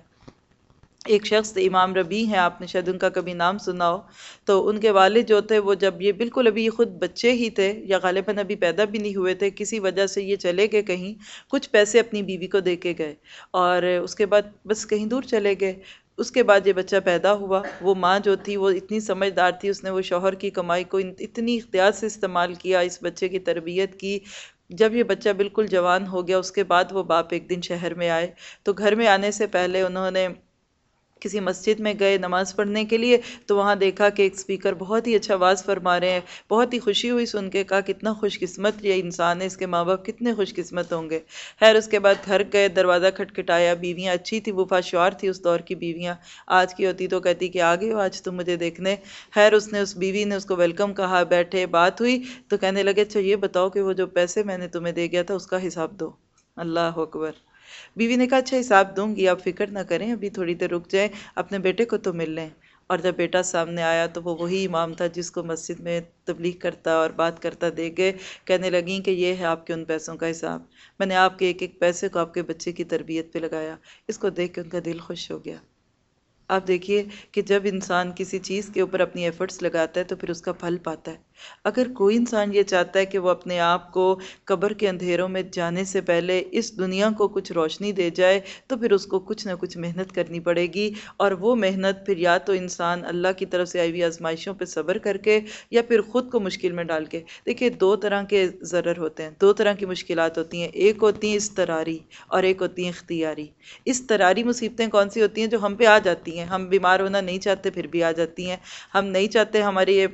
ایک شخص امام ربی ہیں، آپ نے شاید ان کا کبھی نام سنا ہو۔ تو ان کے والد جو تھے، وہ جب یہ بالکل ابھی خود بچے ہی تھے یا غالباً ابھی پیدا بھی نہیں ہوئے تھے، کسی وجہ سے یہ چلے گئے کہیں، کچھ پیسے اپنی بیوی کو دے کے گئے۔ اور اس کے بعد بس کہیں دور چلے گئے۔ اس کے بعد یہ بچہ پیدا ہوا۔ وہ ماں جو تھی، وہ اتنی سمجھدار تھی، اس نے وہ شوہر کی کمائی کو اتنی اختیار سے استعمال کیا، اس بچے کی تربیت کی۔ جب یہ بچہ بالکل جوان ہو گیا، اس کے بعد وہ باپ ایک دن شہر میں آئے۔ تو گھر میں آنے سے پہلے انہوں نے کسی مسجد میں گئے نماز پڑھنے کے لیے، تو وہاں دیکھا کہ ایک سپیکر بہت ہی اچھا آواز فرما رہے ہیں، بہت ہی خوشی ہوئی سن کے، کہا کتنا خوش قسمت یہ انسان ہے، اس کے ماں باپ کتنے خوش قسمت ہوں گے۔ خیر، اس کے بعد گھر گئے، دروازہ کھٹکھٹایا، بیویاں اچھی تھی وہ شعار تھی اس دور کی بیویاں۔ آج کی ہوتی تو کہتی کہ آگے ہو، آج تم مجھے دیکھنے۔ خیر، اس نے اس بیوی نے اس کو ویلکم کہا، بیٹھے، بات ہوئی۔ تو کہنے لگے اچھا یہ بتاؤ کہ وہ جو پیسے میں نے تمہیں دے گیا تھا، اس کا حساب دو۔ اللہ اکبر۔ بیوی نے کہا اچھا حساب دوں گی، آپ فکر نہ کریں، ابھی تھوڑی دیر رک جائیں، اپنے بیٹے کو تو مل لیں۔ اور جب بیٹا سامنے آیا تو وہ وہی امام تھا جس کو مسجد میں تبلیغ کرتا اور بات کرتا دیکھ گئے کہنے لگیں کہ یہ ہے آپ کے ان پیسوں کا حساب۔ میں نے آپ کے ایک ایک پیسے کو آپ کے بچے کی تربیت پہ لگایا۔ اس کو دیکھ کے ان کا دل خوش ہو گیا۔ آپ دیکھیے کہ جب انسان کسی چیز کے اوپر اپنی ایفرٹس لگاتا ہے تو پھر اس کا پھل پاتا ہے۔ اگر کوئی انسان یہ چاہتا ہے کہ وہ اپنے آپ کو قبر کے اندھیروں میں جانے سے پہلے اس دنیا کو کچھ روشنی دے جائے، تو پھر اس کو کچھ نہ کچھ محنت کرنی پڑے گی۔ اور وہ محنت پھر یا تو انسان اللہ کی طرف سے آئی ہوئی آزمائشوں پہ صبر کر کے یا پھر خود کو مشکل میں ڈال کے۔ دیکھیے، دو طرح کے ضرر ہوتے ہیں۔ دو طرح کی مشکلات ہوتی ہیں۔ ایک ہوتی ہیں استراری اور ایک ہوتی ہیں اختیاری۔ استراری مصیبتیں کون سی ہوتی ہیں جو ہم پہ آ جاتی ہیں؟ ہم بیمار ہونا نہیں چاہتے، پھر بھی آ جاتی ہیں۔ ہم نہیں چاہتے ہماری یہ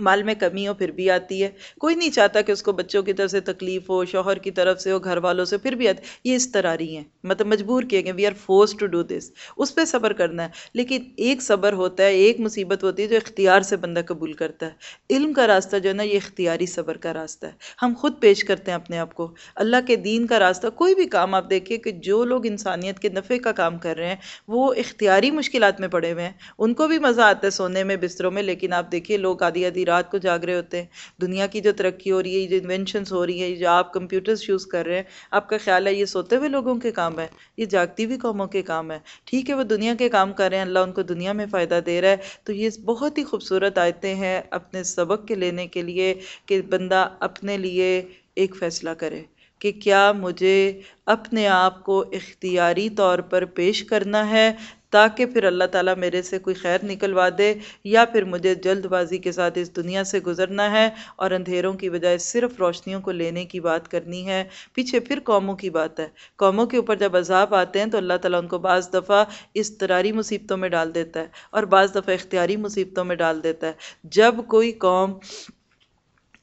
مال میں کمی ہو، پھر بھی آتی ہے۔ کوئی نہیں چاہتا کہ اس کو بچوں کی طرف سے تکلیف ہو، شوہر کی طرف سے ہو، گھر والوں سے، پھر بھی آتی یہ اس طرح رہی ہیں۔ مطلب مجبور کیے گئے we are force to do this اس پہ صبر کرنا ہے۔ لیکن ایک صبر ہوتا ہے، ایک مصیبت ہوتی ہے جو اختیار سے بندہ قبول کرتا ہے۔ علم کا راستہ جو ہے نا، یہ اختیاری صبر کا راستہ ہے۔ ہم خود پیش کرتے ہیں اپنے آپ کو۔ اللہ کے دین کا راستہ، کوئی بھی کام آپ دیکھیے کہ جو لوگ انسانیت کے نفع کا کام کر رہے ہیں، وہ اختیاری مشکلات میں پڑے ہوئے ہیں۔ ان کو بھی مزہ آتا ہے سونے میں، بستروں میں، لیکن آپ دیکھیے لوگ آدھی آدھی رات کو جاگ رہے ہوتے ہیں۔ دنیا کی جو ترقی ہو رہی ہے جو انوینشنس ہو رہی ہیں جو آپ کمپیوٹرز یوز کر رہے ہیں، آپ کا خیال ہے یہ سوتے ہوئے لوگوں کے کام ہے؟ یہ جاگتی ہوئی قوموں کے کام ہے۔ ٹھیک ہے، وہ دنیا کے کام کر رہے ہیں، اللہ ان کو دنیا میں فائدہ دے رہا ہے۔ تو یہ بہت ہی خوبصورت آیتیں ہیں اپنے سبق کے لینے کے لیے کہ بندہ اپنے لیے ایک فیصلہ کرے کہ کیا مجھے اپنے آپ کو اختیاری طور پر پیش کرنا ہے تاکہ پھر اللہ تعالیٰ میرے سے کوئی خیر نکلوا دے یا پھر مجھے جلد بازی کے ساتھ اس دنیا سے گزرنا ہے اور اندھیروں کی بجائے صرف روشنیوں کو لینے کی بات کرنی ہے۔ پیچھے پھر قوموں کی بات ہے۔ قوموں کے اوپر جب عذاب آتے ہیں تو اللہ تعالیٰ ان کو بعض دفعہ استراری مصیبتوں میں ڈال دیتا ہے اور بعض دفعہ اختیاری مصیبتوں میں ڈال دیتا ہے۔ جب کوئی قوم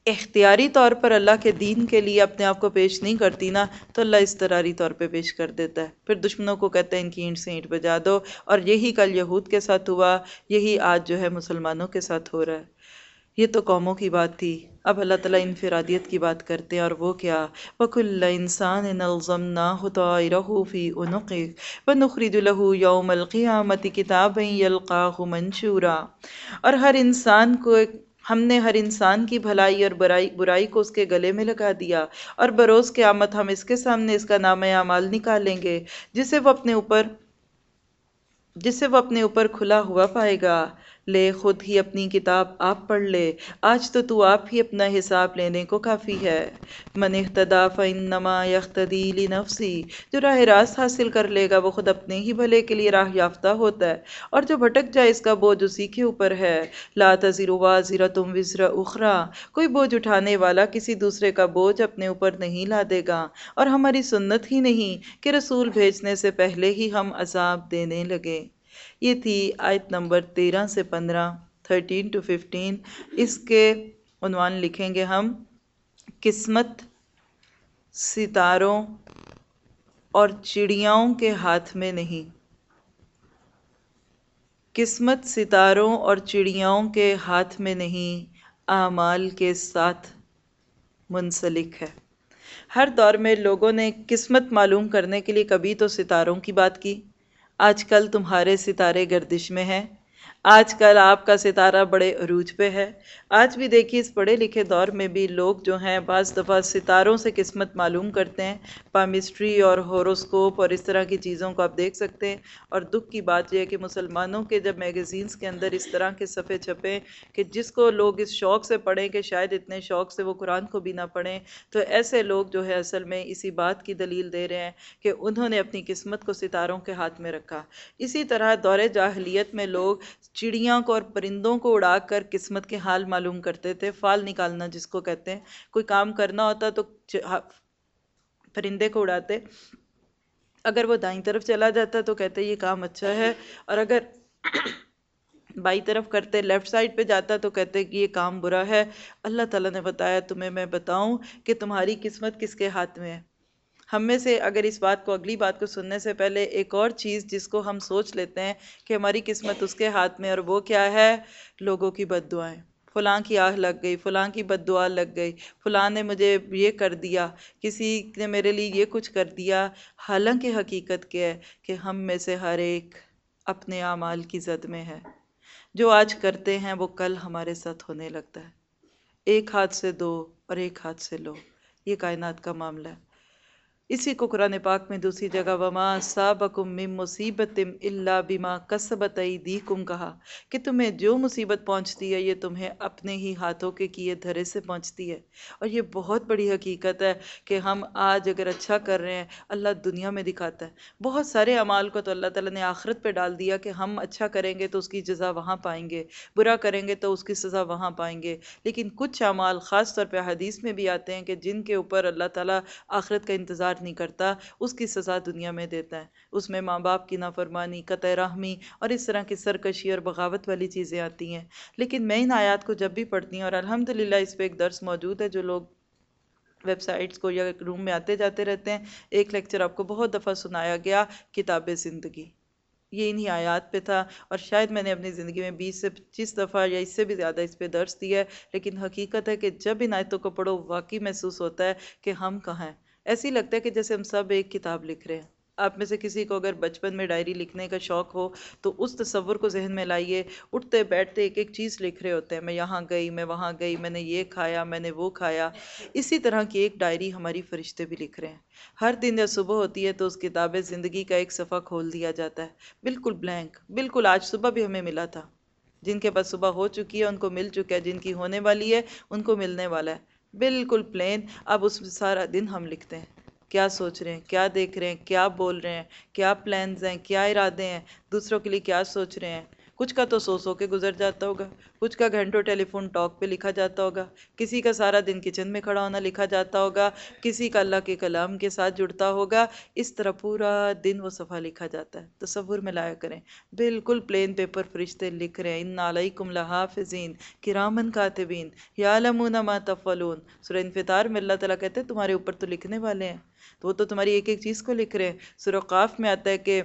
اختیاری طور پر اللہ کے دین کے لیے اپنے آپ کو پیش نہیں کرتی نا، تو اللہ استراری طور پہ پیش کر دیتا ہے۔ پھر دشمنوں کو کہتے ہیں ان کی اینٹ سے اینٹ بجا دو۔ اور یہی کل یہود کے ساتھ ہوا، یہی آج جو ہے مسلمانوں کے ساتھ ہو رہا ہے۔ یہ تو قوموں کی بات تھی۔ اب اللہ تعالیٰ انفرادیت کی بات کرتے ہیں، اور وہ کیا؟ وَكُلَّ إِنسَانٍ نَلْزَمْنَاهُ طَائِرَهُ فِي أُنُقِهِ وَنُخْرِجُ لَهُ يَوْمَ الْقِيَامَةِ كِتَابًا يَلْقَاهُ مَنْشُورًا۔ اور ہر انسان کو ایک ہم نے ہر انسان کی بھلائی اور برائی برائی کو اس کے گلے میں لگا دیا اور بروز قیامت ہم اس کے سامنے اس کا نام اعمال نکالیں گے، جسے وہ اپنے اوپر جسے وہ اپنے اوپر کھلا ہوا پائے گا۔ لے، خود ہی اپنی کتاب آپ پڑھ لے۔ آج تو تو آپ ہی اپنا حساب لینے کو کافی ہے۔ من اہتدا فانما یختدی لنفسی جو راہ راست حاصل کر لے گا وہ خود اپنے ہی بھلے کے لیے راہ یافتہ ہوتا ہے۔ اور جو بھٹک جائے اس کا بوجھ اسی کے اوپر ہے۔ لا تزر وازرتم وزر اخرى کوئی بوجھ اٹھانے والا کسی دوسرے کا بوجھ اپنے اوپر نہیں لا دے گا۔ اور ہماری سنت ہی نہیں کہ رسول بھیجنے سے پہلے ہی ہم عذاب دینے لگے یہ تھی آیت نمبر تیرہ سے پندرہ، تھرٹین ٹو ففٹین اس کے عنوان لکھیں گے ہم، قسمت ستاروں اور چڑیاؤں کے ہاتھ میں نہیں۔ قسمت ستاروں اور چڑیاؤں کے ہاتھ میں نہیں، اعمال کے ساتھ منسلک ہے۔ ہر دور میں لوگوں نے قسمت معلوم کرنے کے لیے کبھی تو ستاروں کی بات کی۔ آج کل تمہارے ستارے گردش میں ہیں۔ آج کل آپ کا ستارہ بڑے عروج پہ ہے۔ آج بھی دیکھیے، اس پڑھے لکھے دور میں بھی لوگ جو ہیں، بعض دفعہ ستاروں سے قسمت معلوم کرتے ہیں۔ پامسٹری اور ہوروسکوپ اور اس طرح کی چیزوں کو آپ دیکھ سکتے ہیں۔ اور دکھ کی بات یہ ہے کہ مسلمانوں کے جب میگزینز کے اندر اس طرح کے صفحے چھپیں کہ جس کو لوگ اس شوق سے پڑھیں کہ شاید اتنے شوق سے وہ قرآن کو بھی نہ پڑھیں، تو ایسے لوگ جو ہے اصل میں اسی بات کی دلیل دے رہے ہیں کہ انہوں نے اپنی قسمت کو ستاروں کے ہاتھ میں رکھا۔ اسی طرح دور جاہلیت میں لوگ چڑیاں کو اور پرندوں کو اڑا کر قسمت کے حال معلوم کرتے تھے۔ فال نکالنا جس کو کہتے ہیں۔ کوئی کام کرنا ہوتا تو پرندے کو اڑاتے۔ اگر وہ دائیں طرف چلا جاتا تو کہتے یہ کام اچھا ہے۔ اور اگر بائی طرف کرتے، لیفٹ سائڈ پہ جاتا تو کہتے کہ یہ کام برا ہے۔ اللہ تعالیٰ نے بتایا، تمہیں میں بتاؤں کہ تمہاری قسمت کس کے ہاتھ میں ہے؟ ہم میں سے اگر اس بات کو، اگلی بات کو سننے سے پہلے ایک اور چیز جس کو ہم سوچ لیتے ہیں کہ ہماری قسمت اس کے ہاتھ میں اور وہ کیا ہے؟ لوگوں کی بد دعائیں۔ فلاں کی آہ لگ گئی، فلاں کی بد دعا لگ گئی، فلاں نے مجھے یہ کر دیا، کسی نے میرے لیے یہ کچھ کر دیا۔ حالانکہ حقیقت کیا ہے کہ ہم میں سے ہر ایک اپنے اعمال کی زد میں ہے۔ جو آج کرتے ہیں وہ کل ہمارے ساتھ ہونے لگتا ہے۔ ایک ہاتھ سے دو اور ایک ہاتھ سے لو۔ یہ کائنات کا معاملہ ہے۔ اسی کو قرآن پاک میں دوسری جگہ، وما سابقم من مصیبت الا بما کسبت ایدیکم کہا کہ تمہیں جو مصیبت پہنچتی ہے، یہ تمہیں اپنے ہی ہاتھوں کے کیے دھرے سے پہنچتی ہے۔ اور یہ بہت بڑی حقیقت ہے کہ ہم آج اگر اچھا کر رہے ہیں، اللہ دنیا میں دکھاتا ہے۔ بہت سارے اعمال کو تو اللہ تعالیٰ نے آخرت پہ ڈال دیا کہ ہم اچھا کریں گے تو اس کی جزا وہاں پائیں گے، برا کریں گے تو اس کی سزا وہاں پائیں گے۔ لیکن کچھ اعمال، خاص طور پہ حدیث میں بھی آتے ہیں کہ جن کے اوپر اللہ تعالیٰ آخرت کا انتظار نہیں کرتا، اس کی سزا دنیا میں دیتا ہے۔ اس میں ماں باپ کی نافرمانی، قطع رحمی اور اس طرح کی سرکشی اور بغاوت والی چیزیں آتی ہیں۔ لیکن میں ان آیات کو جب بھی پڑھتی ہوں اور الحمدللہ اس پہ ایک درس موجود ہے جو لوگ ویب سائٹس کو یا روم میں آتے جاتے رہتے ہیں، ایک لیکچر آپ کو بہت دفعہ سنایا گیا، کتاب زندگی۔ یہ انہی آیات پہ تھا اور شاید میں نے اپنی زندگی میں بیس سے پچیس دفعہ یا اس سے بھی زیادہ اس پہ درس دیا ہے، لیکن حقیقت ہے کہ جب ان آیتوں کو پڑھو، واقعی محسوس ہوتا ہے کہ ہم کہاں ہیں۔ ایسی لگتا ہے کہ جیسے ہم سب ایک کتاب لکھ رہے ہیں۔ آپ میں سے کسی کو اگر بچپن میں ڈائری لکھنے کا شوق ہو، تو اس تصور کو ذہن میں لائیے، اٹھتے بیٹھتے ایک ایک چیز لکھ رہے ہوتے ہیں۔ میں یہاں گئی، میں وہاں گئی، میں نے یہ کھایا، میں نے وہ کھایا۔ اسی طرح کی ایک ڈائری ہماری فرشتے بھی لکھ رہے ہیں۔ ہر دن جب صبح ہوتی ہے تو اس کتاب زندگی کا ایک صفحہ کھول دیا جاتا ہے۔ بالکل بلینک بالکل آج صبح بھی ہمیں ملا تھا۔ جن کے پاس صبح ہو چکی ہے، ان کو مل چکا ہے۔ جن کی ہونے والی ہے، ان کو ملنے والا ہے۔ بالکل پلین اب اس سارا دن ہم لکھتے ہیں۔ کیا سوچ رہے ہیں؟ کیا دیکھ رہے ہیں؟ کیا بول رہے ہیں؟ کیا پلانز ہیں؟ کیا ارادے ہیں؟ دوسروں کے لیے کیا سوچ رہے ہیں؟ کچھ کا تو سو سو کے گزر جاتا ہوگا، کچھ کا گھنٹوں ٹیلی فون ٹاک پہ لکھا جاتا ہوگا، کسی کا سارا دن کچن میں کھڑا ہونا لکھا جاتا ہوگا، کسی کا اللہ کے کلام کے ساتھ جڑتا ہوگا، اس طرح پورا دن وہ صفحہ لکھا جاتا ہے۔ تصور میں لایا کریں، بالکل پلین پیپر فرشتے لکھ رہے ہیں، ان علیکم لحافظین کرامن کاتبین یعلمون ما تفعلون۔ سورہ انفطار میں اللہ تعالیٰ کہتے ہیں، تمہارے اوپر تو لکھنے والے ہیں۔ تو وہ تو تمہاری ایک ایک چیز کو لکھ رہے ہیں۔ سورہ قاف میں آتا ہے کہ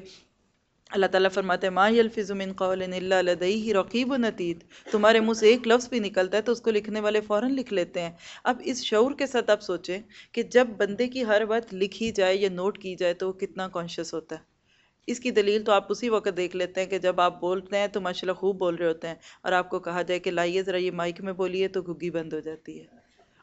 اللہ تعالیٰ فرماتے ہیں، ما یلفظ من قول الا لدیہ رقیب نتید تمہارے منہ سے ایک لفظ بھی نکلتا ہے تو اس کو لکھنے والے فوراً لکھ لیتے ہیں۔ اب اس شعور کے ساتھ آپ سوچیں کہ جب بندے کی ہر بات لکھی جائے یا نوٹ کی جائے تو وہ کتنا کانشیس ہوتا ہے۔ اس کی دلیل تو آپ اسی وقت دیکھ لیتے ہیں کہ جب آپ بولتے ہیں تو ماشاء اللہ خوب بول رہے ہوتے ہیں اور آپ کو کہا جائے کہ لائیے ذرا یہ مائک میں بولیے تو گھگی بند ہو جاتی ہے۔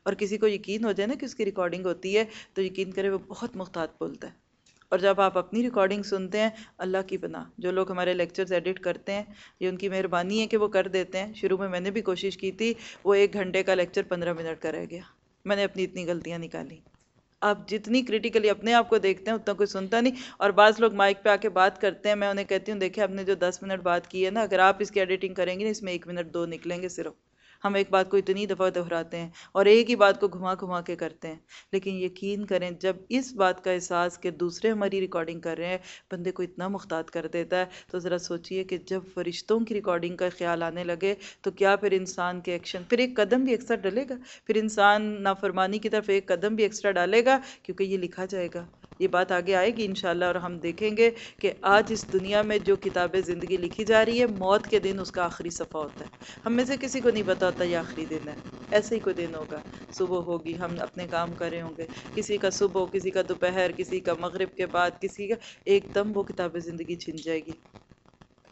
اور کسی کو یقین ہو جائے نا کہ اس کی ریکارڈنگ ہوتی ہے تو یقین کرے وہ بہت محتاط بولتا ہے۔ اور جب آپ اپنی ریکارڈنگ سنتے ہیں، اللہ کی بنا جو لوگ ہمارے لیکچرز ایڈٹ کرتے ہیں، یہ ان کی مہربانی ہے کہ وہ کر دیتے ہیں۔ شروع میں میں نے بھی کوشش کی تھی، وہ ایک گھنٹے کا لیکچر پندرہ منٹ کا رہ گیا۔ میں نے اپنی اتنی غلطیاں نکالی۔ آپ جتنی کریٹیکلی اپنے آپ کو دیکھتے ہیں، اتنا کوئی سنتا نہیں۔ اور بعض لوگ مائک پہ آ کے بات کرتے ہیں، میں انہیں کہتی ہوں، دیکھیں آپ نے جو دس منٹ بات کی ہے نا، اگر آپ اس کی ایڈیٹنگ کریں گے نا، اس میں ایک منٹ دو نکلیں گے صرف۔ ہم ایک بات کو اتنی دفعہ دہراتے ہیں اور ایک ہی بات کو گھما گھما کے کرتے ہیں۔ لیکن یقین کریں جب اس بات کا احساس کہ دوسرے ہماری ریکارڈنگ کر رہے ہیں، بندے کو اتنا محتاط کر دیتا ہے۔ تو ذرا سوچئے کہ جب فرشتوں کی ریکارڈنگ کا خیال آنے لگے تو کیا پھر انسان کے ایکشن پھر ایک قدم بھی ایکسٹرا ڈلے گا؟ پھر انسان نافرمانی کی طرف ایک قدم بھی ایکسٹرا ڈالے گا؟ کیونکہ یہ لکھا جائے گا۔ یہ بات آگے آئے گی انشاءاللہ اور ہم دیکھیں گے کہ آج اس دنیا میں جو کتاب زندگی لکھی جا رہی ہے، موت کے دن اس کا آخری صفحہ ہوتا ہے۔ ہم میں سے کسی کو نہیں پتہ ہوتا یہ آخری دن ہے۔ ایسے ہی کوئی دن ہوگا۔ صبح ہوگی، ہم اپنے کام کر رہے ہوں گے۔ کسی کا صبح کسی کا دوپہر، کسی کا مغرب کے بعد، کسی کا ایک دم وہ کتاب زندگی چھن جائے گی۔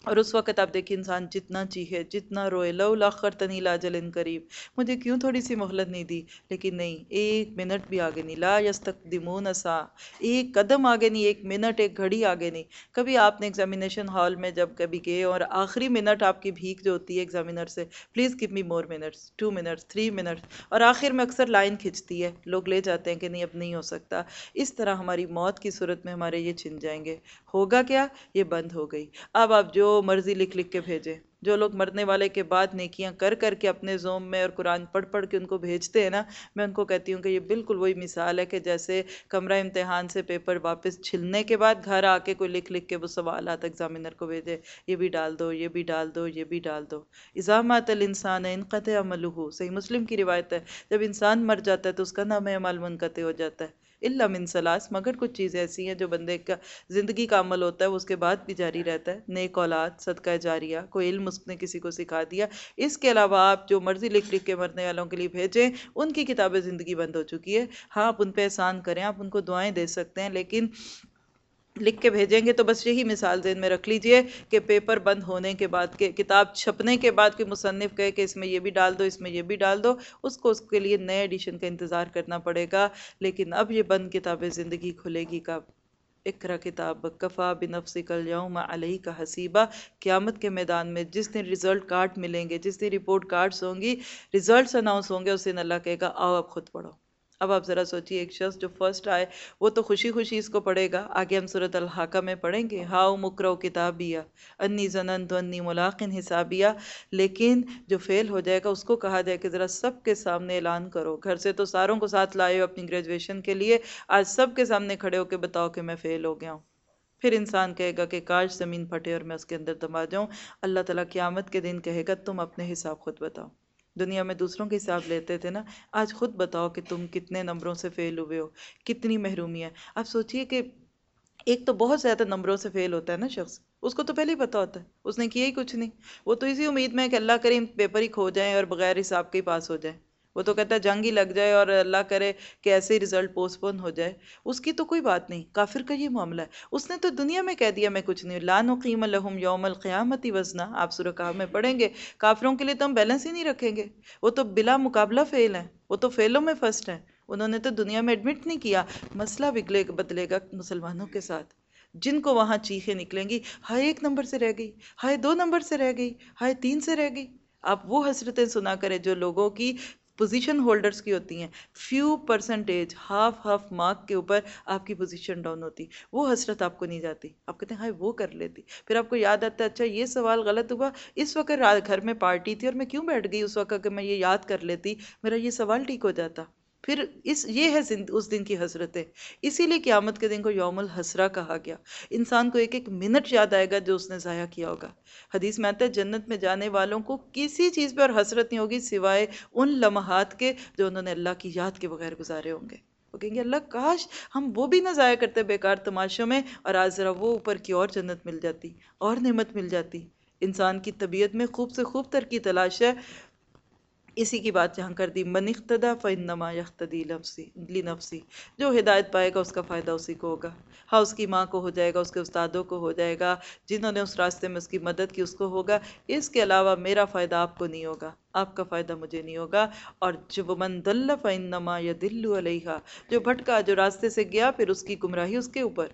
اور اس وقت آپ دیکھیں انسان جتنا چیخے، جتنا روئے، لو لاخر تنی لا جلن قریب۔ مجھے کیوں تھوڑی سی مہلت نہیں دی؟ لیکن نہیں، ایک منٹ بھی آگے نہیں۔ لا یستقدمون سا ایک قدم آگے نہیں، ایک منٹ، ایک گھڑی آگے نہیں۔ کبھی آپ نے ایگزامینیشن ہال میں جب کبھی گئے اور آخری منٹ آپ کی بھیک جو ہوتی ہے ایگزامینر سے please give me more minutes two minutes three minutes اور آخر میں اکثر لائن کھنچتی ہے۔ لوگ لے جاتے ہیں کہ نہیں، اب نہیں ہو سکتا۔ اس طرح ہماری موت کی صورت میں ہمارے یہ چھن جائیں گے۔ ہوگا کیا؟ یہ بند ہو گئی۔ اب آپ جو مرضی لکھ لکھ کے بھیجے۔ جو لوگ مرنے والے کے بعد نیکیاں کر کر کے اپنے زوم میں اور قرآن پڑھ پڑھ کے ان کو بھیجتے ہیں نا، میں ان کو کہتی ہوں کہ یہ بالکل وہی مثال ہے کہ جیسے کمرہ امتحان سے پیپر واپس چھلنے کے بعد گھر آ کے کوئی لکھ لکھ کے وہ سوالات ایگزامینر کو بھیجے، یہ بھی ڈال دو، یہ بھی ڈال دو، یہ بھی ڈال دو۔ اظامات الانسان انقطع عملہ صحیح مسلم کی روایت ہے، جب انسان مر جاتا ہے تو اس کا نام عمل منقطع ہو جاتا ہے۔ اللہ من سلاس مگر کچھ چیزیں ایسی ہیں جو بندے کا زندگی کا عمل ہوتا ہے، وہ اس کے بعد بھی جاری رہتا ہے۔ نیک اولاد، صدقہ جاریہ، کوئی علم اس نے کسی کو سکھا دیا۔ اس کے علاوہ آپ جو مرضی لکھ لکھ کے مرنے والوں کے لیے بھیجیں، ان کی کتابیں زندگی بند ہو چکی ہے۔ ہاں آپ ان پہ احسان کریں، آپ ان کو دعائیں دے سکتے ہیں، لیکن لکھ کے بھیجیں گے تو بس یہی مثال ذہن میں رکھ لیجیے کہ پیپر بند ہونے کے بعد کہ کتاب چھپنے کے بعد کوئی مصنف کہے کہ اس میں یہ بھی ڈال دو، اس میں یہ بھی ڈال دو، اس کو اس کے لیے نئے ایڈیشن کا انتظار کرنا پڑے گا۔ لیکن اب یہ بند کتاب زندگی کھلے گی کب؟ اقرا کتاب، کفا بنفسک اليوم علیہ کا حسیبہ قیامت کے میدان میں جس دن ریزلٹ کارڈ ملیں گے، جس دن رپورٹ کارڈز ہوں گی ریزلٹس اناؤنس ہوں گے، اس دن اللہ کہے گا، آؤ اب خود پڑھو۔ اب آپ ذرا سوچیے ایک شخص جو فرسٹ آئے، وہ تو خوشی خوشی اس کو پڑھے گا۔ آگے ہم صورت الحاقہ میں پڑھیں گے، ہاؤ مکرو کتابیہ، انی زنن تو انی ملاقن حسابیہ لیکن جو فیل ہو جائے گا، اس کو کہا جائے کہ ذرا سب کے سامنے اعلان کرو۔ گھر سے تو ساروں کو ساتھ لائے ہو اپنی گریجویشن کے لیے۔ آج سب کے سامنے کھڑے ہو کے بتاؤ کہ میں فیل ہو گیا ہوں۔ پھر انسان کہے گا کہ کاش زمین پھٹے اور میں اس کے اندر دما جاؤں۔ اللہ تعالیٰ قیامت کے دن کہے گا، تم اپنے حساب خود بتاؤ دنیا میں دوسروں کے حساب لیتے تھے نا، آج خود بتاؤ کہ تم کتنے نمبروں سے فیل ہوئے ہو، کتنی محرومی ہے آپ سوچئے کہ ایک تو بہت زیادہ نمبروں سے فیل ہوتا ہے نا شخص، اس کو تو پہلے ہی پتہ ہوتا ہے، اس نے کیا ہی کچھ نہیں۔ وہ تو اسی امید میں ہے کہ اللہ کریم پیپر ہی کھو جائیں اور بغیر حساب کے ہی پاس ہو جائیں۔ وہ تو کہتا ہے جنگ ہی لگ جائے اور اللہ کرے کہ ایسے ہی رزلٹ پوسٹ پون ہو جائے۔ اس کی تو کوئی بات نہیں۔ کافر کا یہ معاملہ ہے۔ اس نے تو دنیا میں کہہ دیا، میں کچھ نہیں لا نقیم لہم یوم القیامتی وزنا۔ آپ سورہ میں پڑھیں گے۔ کافروں کے لیے تو ہم بیلنس ہی نہیں رکھیں گے۔ وہ تو بلا مقابلہ فیل ہیں۔ وہ تو فیلوں میں فرسٹ ہیں۔ انہوں نے تو دنیا میں ایڈمٹ نہیں کیا۔ مسئلہ بگلے بدلے گا مسلمانوں کے ساتھ۔ جن کو وہاں چیخیں نکلیں گی، ہائے ایک نمبر سے رہ گئی، ہائے دو نمبر سے رہ گئی، ہائے تین سے رہ گئی۔ آپ وہ حسرتیں سنا کریں جو لوگوں کی پوزیشن ہولڈرز کی ہوتی ہیں۔ Few percentage half half mark کے اوپر آپ کی پوزیشن ڈاؤن ہوتی۔ وہ حسرت آپ کو نہیں جاتی۔ آپ کہتے ہیں، ہائے، وہ کر لیتی۔ پھر آپ کو یاد آتا ہے اچھا یہ سوال غلط ہوا۔ اس وقت گھر میں پارٹی تھی اور میں کیوں بیٹھ گئی؟ اس وقت کہ میں یہ یاد کر لیتی، میرا یہ سوال ٹھیک ہو جاتا۔ پھر اس، یہ ہے اس دن کی حسرتیں اسی لیے قیامت کے دن کو یوم الحسرہ کہا گیا۔ انسان کو ایک ایک منٹ یاد آئے گا جو اس نے ضائع کیا ہوگا۔ حدیث میں آتا ہے، جنت میں جانے والوں کو کسی چیز پہ اور حسرت نہیں ہوگی سوائے ان لمحات کے جو انہوں نے اللہ کی یاد کے بغیر گزارے ہوں گے۔ وہ کہیں گے، اللہ کاش ہم وہ بھی نہ ضائع کرتے بیکار تماشوں میں اور آج ذرا وہ اوپر کی اور جنت مل جاتی، اور نعمت مل جاتی۔ انسان کی طبیعت میں خوب سے خوب تر کی تلاش ہے۔ اسی کی بات جہاں کر دی، من اقتدا فنما یختدی لفظی نفسی جو ہدایت پائے گا اس کا فائدہ اسی کو ہوگا۔ ہاں اس کی ماں کو ہو جائے گا، اس کے استادوں کو ہو جائے گا، جنہوں نے اس راستے میں اس کی مدد کی اس کو ہوگا۔ اس کے علاوہ میرا فائدہ آپ کو نہیں ہوگا، آپ کا فائدہ مجھے نہیں ہوگا۔ اور جو من دل فنما یا دلو علیہ جو بھٹکا جو راستے سے گیا، پھر اس کی گمراہی اس کے اوپر۔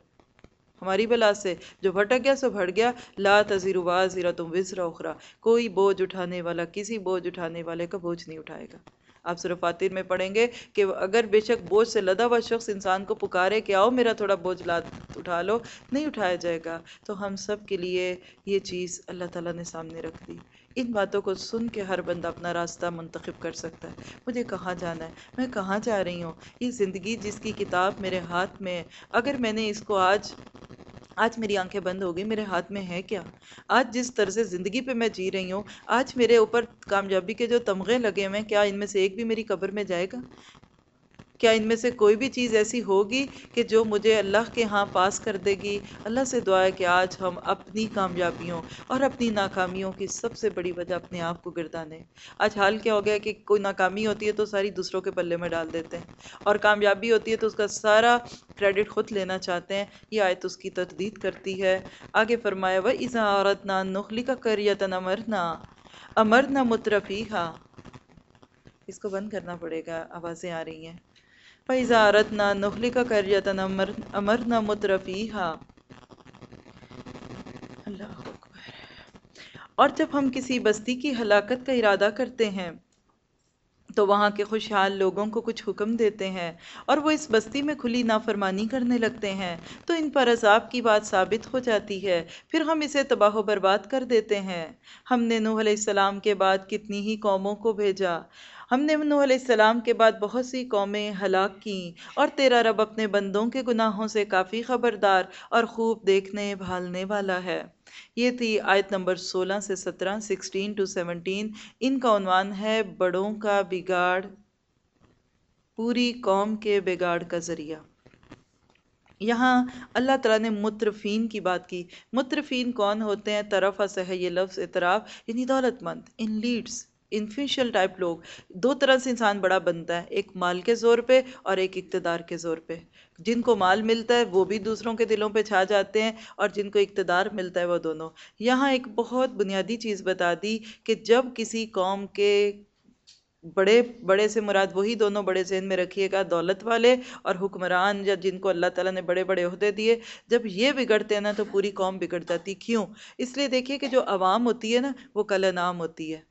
ہماری بلا سے۔ جو بھٹک گیا سو بھٹ گیا۔ لا تذیر وازرہ تم وزر اخرا کوئی بوجھ اٹھانے والا، کسی بوجھ اٹھانے والے کا بوجھ نہیں اٹھائے گا۔ آپ صرف فاتر میں پڑھیں گے کہ اگر بے شک بوجھ سے لدا ہوا شخص انسان کو پکارے کہ آؤ میرا تھوڑا بوجھ لاد، اٹھا لو، نہیں اٹھایا جائے گا۔ تو ہم سب کے لیے یہ چیز اللہ تعالیٰ نے سامنے رکھ دی۔ ان باتوں کو سن کے ہر بندہ اپنا راستہ منتخب کر سکتا ہے۔ مجھے کہاں جانا ہے؟ میں کہاں جا رہی ہوں؟ یہ زندگی جس کی کتاب میرے ہاتھ میں اگر میں نے اس کو آج آج میری آنکھیں بند ہو گئی میرے ہاتھ میں ہے کیا؟ آج جس طرز زندگی پہ میں جی رہی ہوں، آج میرے اوپر کامیابی کے جو تمغے لگے ہوئے ہیں، کیا ان میں سے ایک بھی میری قبر میں جائے گا؟ کیا ان میں سے کوئی بھی چیز ایسی ہوگی کہ جو مجھے اللہ کے ہاں پاس کر دے گی؟ اللہ سے دعا ہے کہ آج ہم اپنی کامیابیوں اور اپنی ناکامیوں کی سب سے بڑی وجہ اپنے آپ کو گردانے آج حال کیا ہو گیا کہ کوئی ناکامی ہوتی ہے تو ساری دوسروں کے پلے میں ڈال دیتے ہیں اور کامیابی ہوتی ہے تو اس کا سارا کریڈٹ خود لینا چاہتے ہیں۔ یہ آیت اس کی تردید کرتی ہے۔ آگے فرمایا وہ ازا عورت نا نخلی کا کریتن امرنا امرنا مترفی اس کو بند کرنا پڑے گا، آوازیں آ رہی ہیں۔ فَإِذَا أَرَدْنَا نُخْلِكَ قَرْيَةً أَمَرْنَا مُتْرَفِيهَا اللہ اکبر۔ اور جب ہم کسی بستی کی ہلاکت کا ارادہ کرتے ہیں، تو وہاں کے خوشحال لوگوں کو کچھ حکم دیتے ہیں اور وہ اس بستی میں کھلی نافرمانی کرنے لگتے ہیں۔ تو ان پر عذاب کی بات ثابت ہو جاتی ہے۔ پھر ہم اسے تباہ و برباد کر دیتے ہیں۔ ہم نے نوح علیہ السلام کے بعد کتنی ہی قوموں کو بھیجا۔ ہم نے نوح علیہ السلام کے بعد بہت سی قومیں ہلاک کیں اور تیرا رب اپنے بندوں کے گناہوں سے کافی خبردار اور خوب دیکھنے بھالنے والا ہے۔ یہ تھی آیت نمبر سولہ سے سترہ، سکسٹین ٹو سیونٹین۔ ان کا عنوان ہے بڑوں کا بگاڑ، پوری قوم کے بگاڑ کا ذریعہ۔ یہاں اللہ تعالیٰ نے مترفین کی بات کی۔ مترفین کون ہوتے ہیں؟ طرف سے یہ لفظ اطراف یعنی دولت مند ان لیڈس انفیشل ٹائپ لوگ۔ دو طرح سے انسان بڑا بنتا ہے، ایک مال کے زور پہ اور ایک اقتدار کے زور پہ۔ جن کو مال ملتا ہے، وہ بھی دوسروں کے دلوں پہ چھا جاتے ہیں اور جن کو اقتدار ملتا ہے، وہ دونوں۔ یہاں ایک بہت بنیادی چیز بتا دی کہ جب کسی قوم کے بڑے بڑے سے مراد وہی دونوں بڑے ذہن میں رکھیے گا، دولت والے اور حکمران یا جن کو اللہ تعالیٰ نے بڑے بڑے عہدے دیے، جب یہ بگڑتے ہیں نا تو پوری قوم بگڑ جاتی۔ کیوں؟ اس لیے دیکھیے کہ جو عوام ہوتی ہے نا، وہ کل انعام ہوتی ہے۔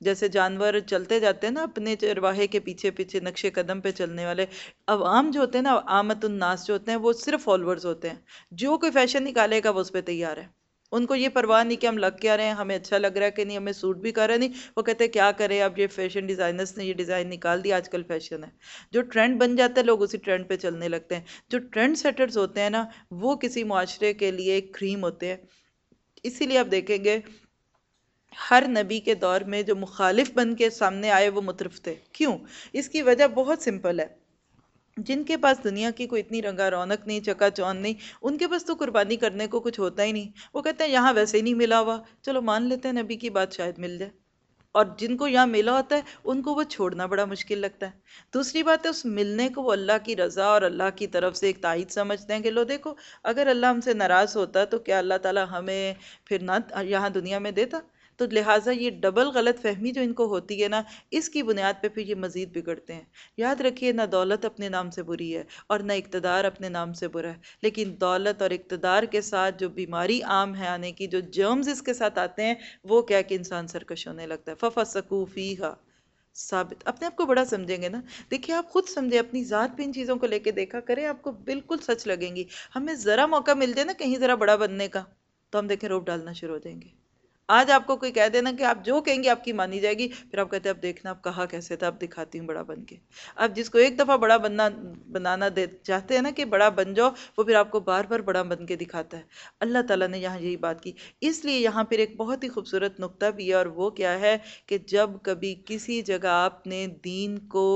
جیسے جانور چلتے جاتے ہیں نا اپنے چرواہے کے پیچھے پیچھے نقش قدم پہ چلنے والے عوام جو ہوتے ہیں نا آمد الناس جو ہوتے ہیں، وہ صرف فالورز ہوتے ہیں۔ جو کوئی فیشن نکالے گا، وہ اس پہ تیار ہے۔ ان کو یہ پرواہ نہیں کہ ہم لگ کیا رہے ہیں، ہمیں اچھا لگ رہا ہے کہ نہیں، ہمیں سوٹ بھی کر رہا نہیں۔ وہ کہتے ہیں، کیا کرے اب یہ فیشن ڈیزائنرز نے یہ ڈیزائن نکال دیا آج کل فیشن ہے۔ جو ٹرینڈ بن جاتا ہے لوگ اسی ٹرینڈ پہ چلنے لگتے ہیں۔ جو ٹرینڈ سیٹرز ہوتے ہیں نا، وہ کسی معاشرے کے لیے کریم ہوتے ہیں۔ اسی لیے آپ دیکھیں گے ہر نبی کے دور میں جو مخالف بن کے سامنے آئے وہ مطرف تھے۔ کیوں؟ اس کی وجہ بہت سمپل ہے۔ جن کے پاس دنیا کی کوئی اتنی رنگا رونق نہیں، چکا چون نہیں، ان کے پاس تو قربانی کرنے کو کچھ ہوتا ہی نہیں۔ وہ کہتے ہیں، یہاں ویسے ہی نہیں ملا ہوا۔ چلو مان لیتے ہیں نبی کی بات شاید مل جائے۔ اور جن کو یہاں ملا ہوتا ہے، ان کو وہ چھوڑنا بڑا مشکل لگتا ہے۔ دوسری بات ہے، اس ملنے کو وہ اللہ کی رضا اور اللہ کی طرف سے ایک تائید سمجھتے ہیں کہ لو دیکھو، اگر اللہ ہم سے ناراض ہوتا تو کیا اللہ تعالیٰ ہمیں پھر نہ یہاں دنیا میں دیتا؟ تو لہٰذا یہ ڈبل غلط فہمی جو ان کو ہوتی ہے نا، اس کی بنیاد پہ پھر یہ مزید بگڑتے ہیں۔ یاد رکھیے، نہ دولت اپنے نام سے بری ہے اور نہ اقتدار اپنے نام سے برا ہے۔ لیکن دولت اور اقتدار کے ساتھ جو بیماری عام ہے آنے کی، جو جرمز اس کے ساتھ آتے ہیں، وہ کیا کہ انسان سرکش ہونے لگتا ہے۔ ففا سکوفی ثابت۔ اپنے آپ کو بڑا سمجھیں گے نا۔ دیکھیے، آپ خود سمجھیں، اپنی ذات پہ ان چیزوں کو لے کے دیکھا کریں، آپ کو بالکل سچ لگیں گی۔ ہمیں ذرا موقع مل جائے نا کہیں ذرا بڑا بننے کا، تو ہم دیکھیں روپ ڈالنا شروع ہو جائیں گے۔ آج آپ کو کوئی کہہ دینا کہ آپ جو کہیں گے آپ کی مانی جائے گی، پھر آپ کہتے ہیں، اب دیکھنا آپ کہا کیسے تھا؟ اب دکھاتی ہوں، بڑا بن کے۔ اب جس کو ایک دفعہ بڑا بننا، بنانا دے، چاہتے ہیں نا کہ بڑا بن جاؤ، وہ پھر آپ کو بار بار بڑا بن کے دکھاتا ہے۔ اللہ تعالیٰ نے یہاں یہی بات کی۔ اس لیے یہاں پھر ایک بہت ہی خوبصورت نقطہ بھی ہے، اور وہ کیا ہے کہ جب کبھی کسی جگہ آپ نے دین کو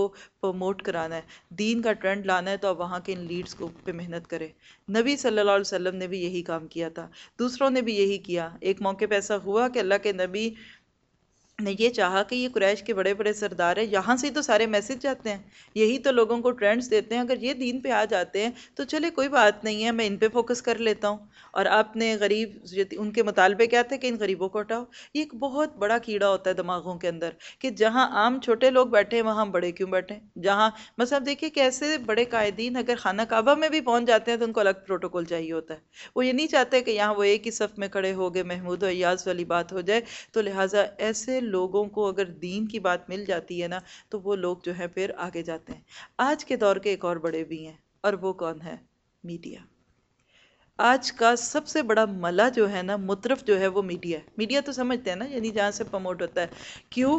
پروموٹ کرانا ہے۔ دین کا ٹرینڈ لانا ہے تو آپ وہاں کے ان لیڈز کو پہ محنت کرے۔ نبی صلی اللہ علیہ وسلم نے بھی یہی کام کیا تھا۔ دوسروں نے بھی یہی کیا۔ ایک موقع پہ ایسا ہوا کہ اللہ کے نبی نے یہ چاہا کہ یہ قریش کے بڑے بڑے سردار ہیں، یہاں سے تو سارے میسج جاتے ہیں۔ یہی تو لوگوں کو ٹرینڈز دیتے ہیں۔ اگر یہ دین پہ آ جاتے ہیں تو چلے، کوئی بات نہیں ہے، میں ان پہ فوکس کر لیتا ہوں۔ اور آپ نے غریب ان کے مطالبے کیا تھے کہ ان غریبوں کو ہٹاؤ؟ یہ ایک بہت بڑا کیڑا ہوتا ہے دماغوں کے اندر کہ جہاں عام چھوٹے لوگ بیٹھے ہیں وہاں بڑے کیوں بیٹھے؟ جہاں مثلا دیکھیے کہ ایسے بڑے قائدین اگر خانہ کعبہ میں بھی پہنچ جاتے ہیں تو ان کو الگ پروٹوکول چاہیے ہوتا ہے۔ وہ یہ نہیں چاہتے کہ یہاں وہ ایک ہی صف میں کھڑے ہو گئے، محمود و ایاز والی بات ہو جائے۔ تو لہٰذا ایسے لوگوں کو اگر دین کی بات مل جاتی ہے نا، تو وہ لوگ جو ہے پھر آگے جاتے ہیں۔ آج کے دور کے ایک اور بڑے بھی ہیں، اور وہ کون ہے؟ میڈیا۔ آج کا سب سے بڑا ملا جو ہے نا مطرف جو ہے وہ میڈیا ہے۔ میڈیا تو سمجھتے ہیں نا یعنی جہاں سے پروموٹ ہوتا ہے۔ کیوں؟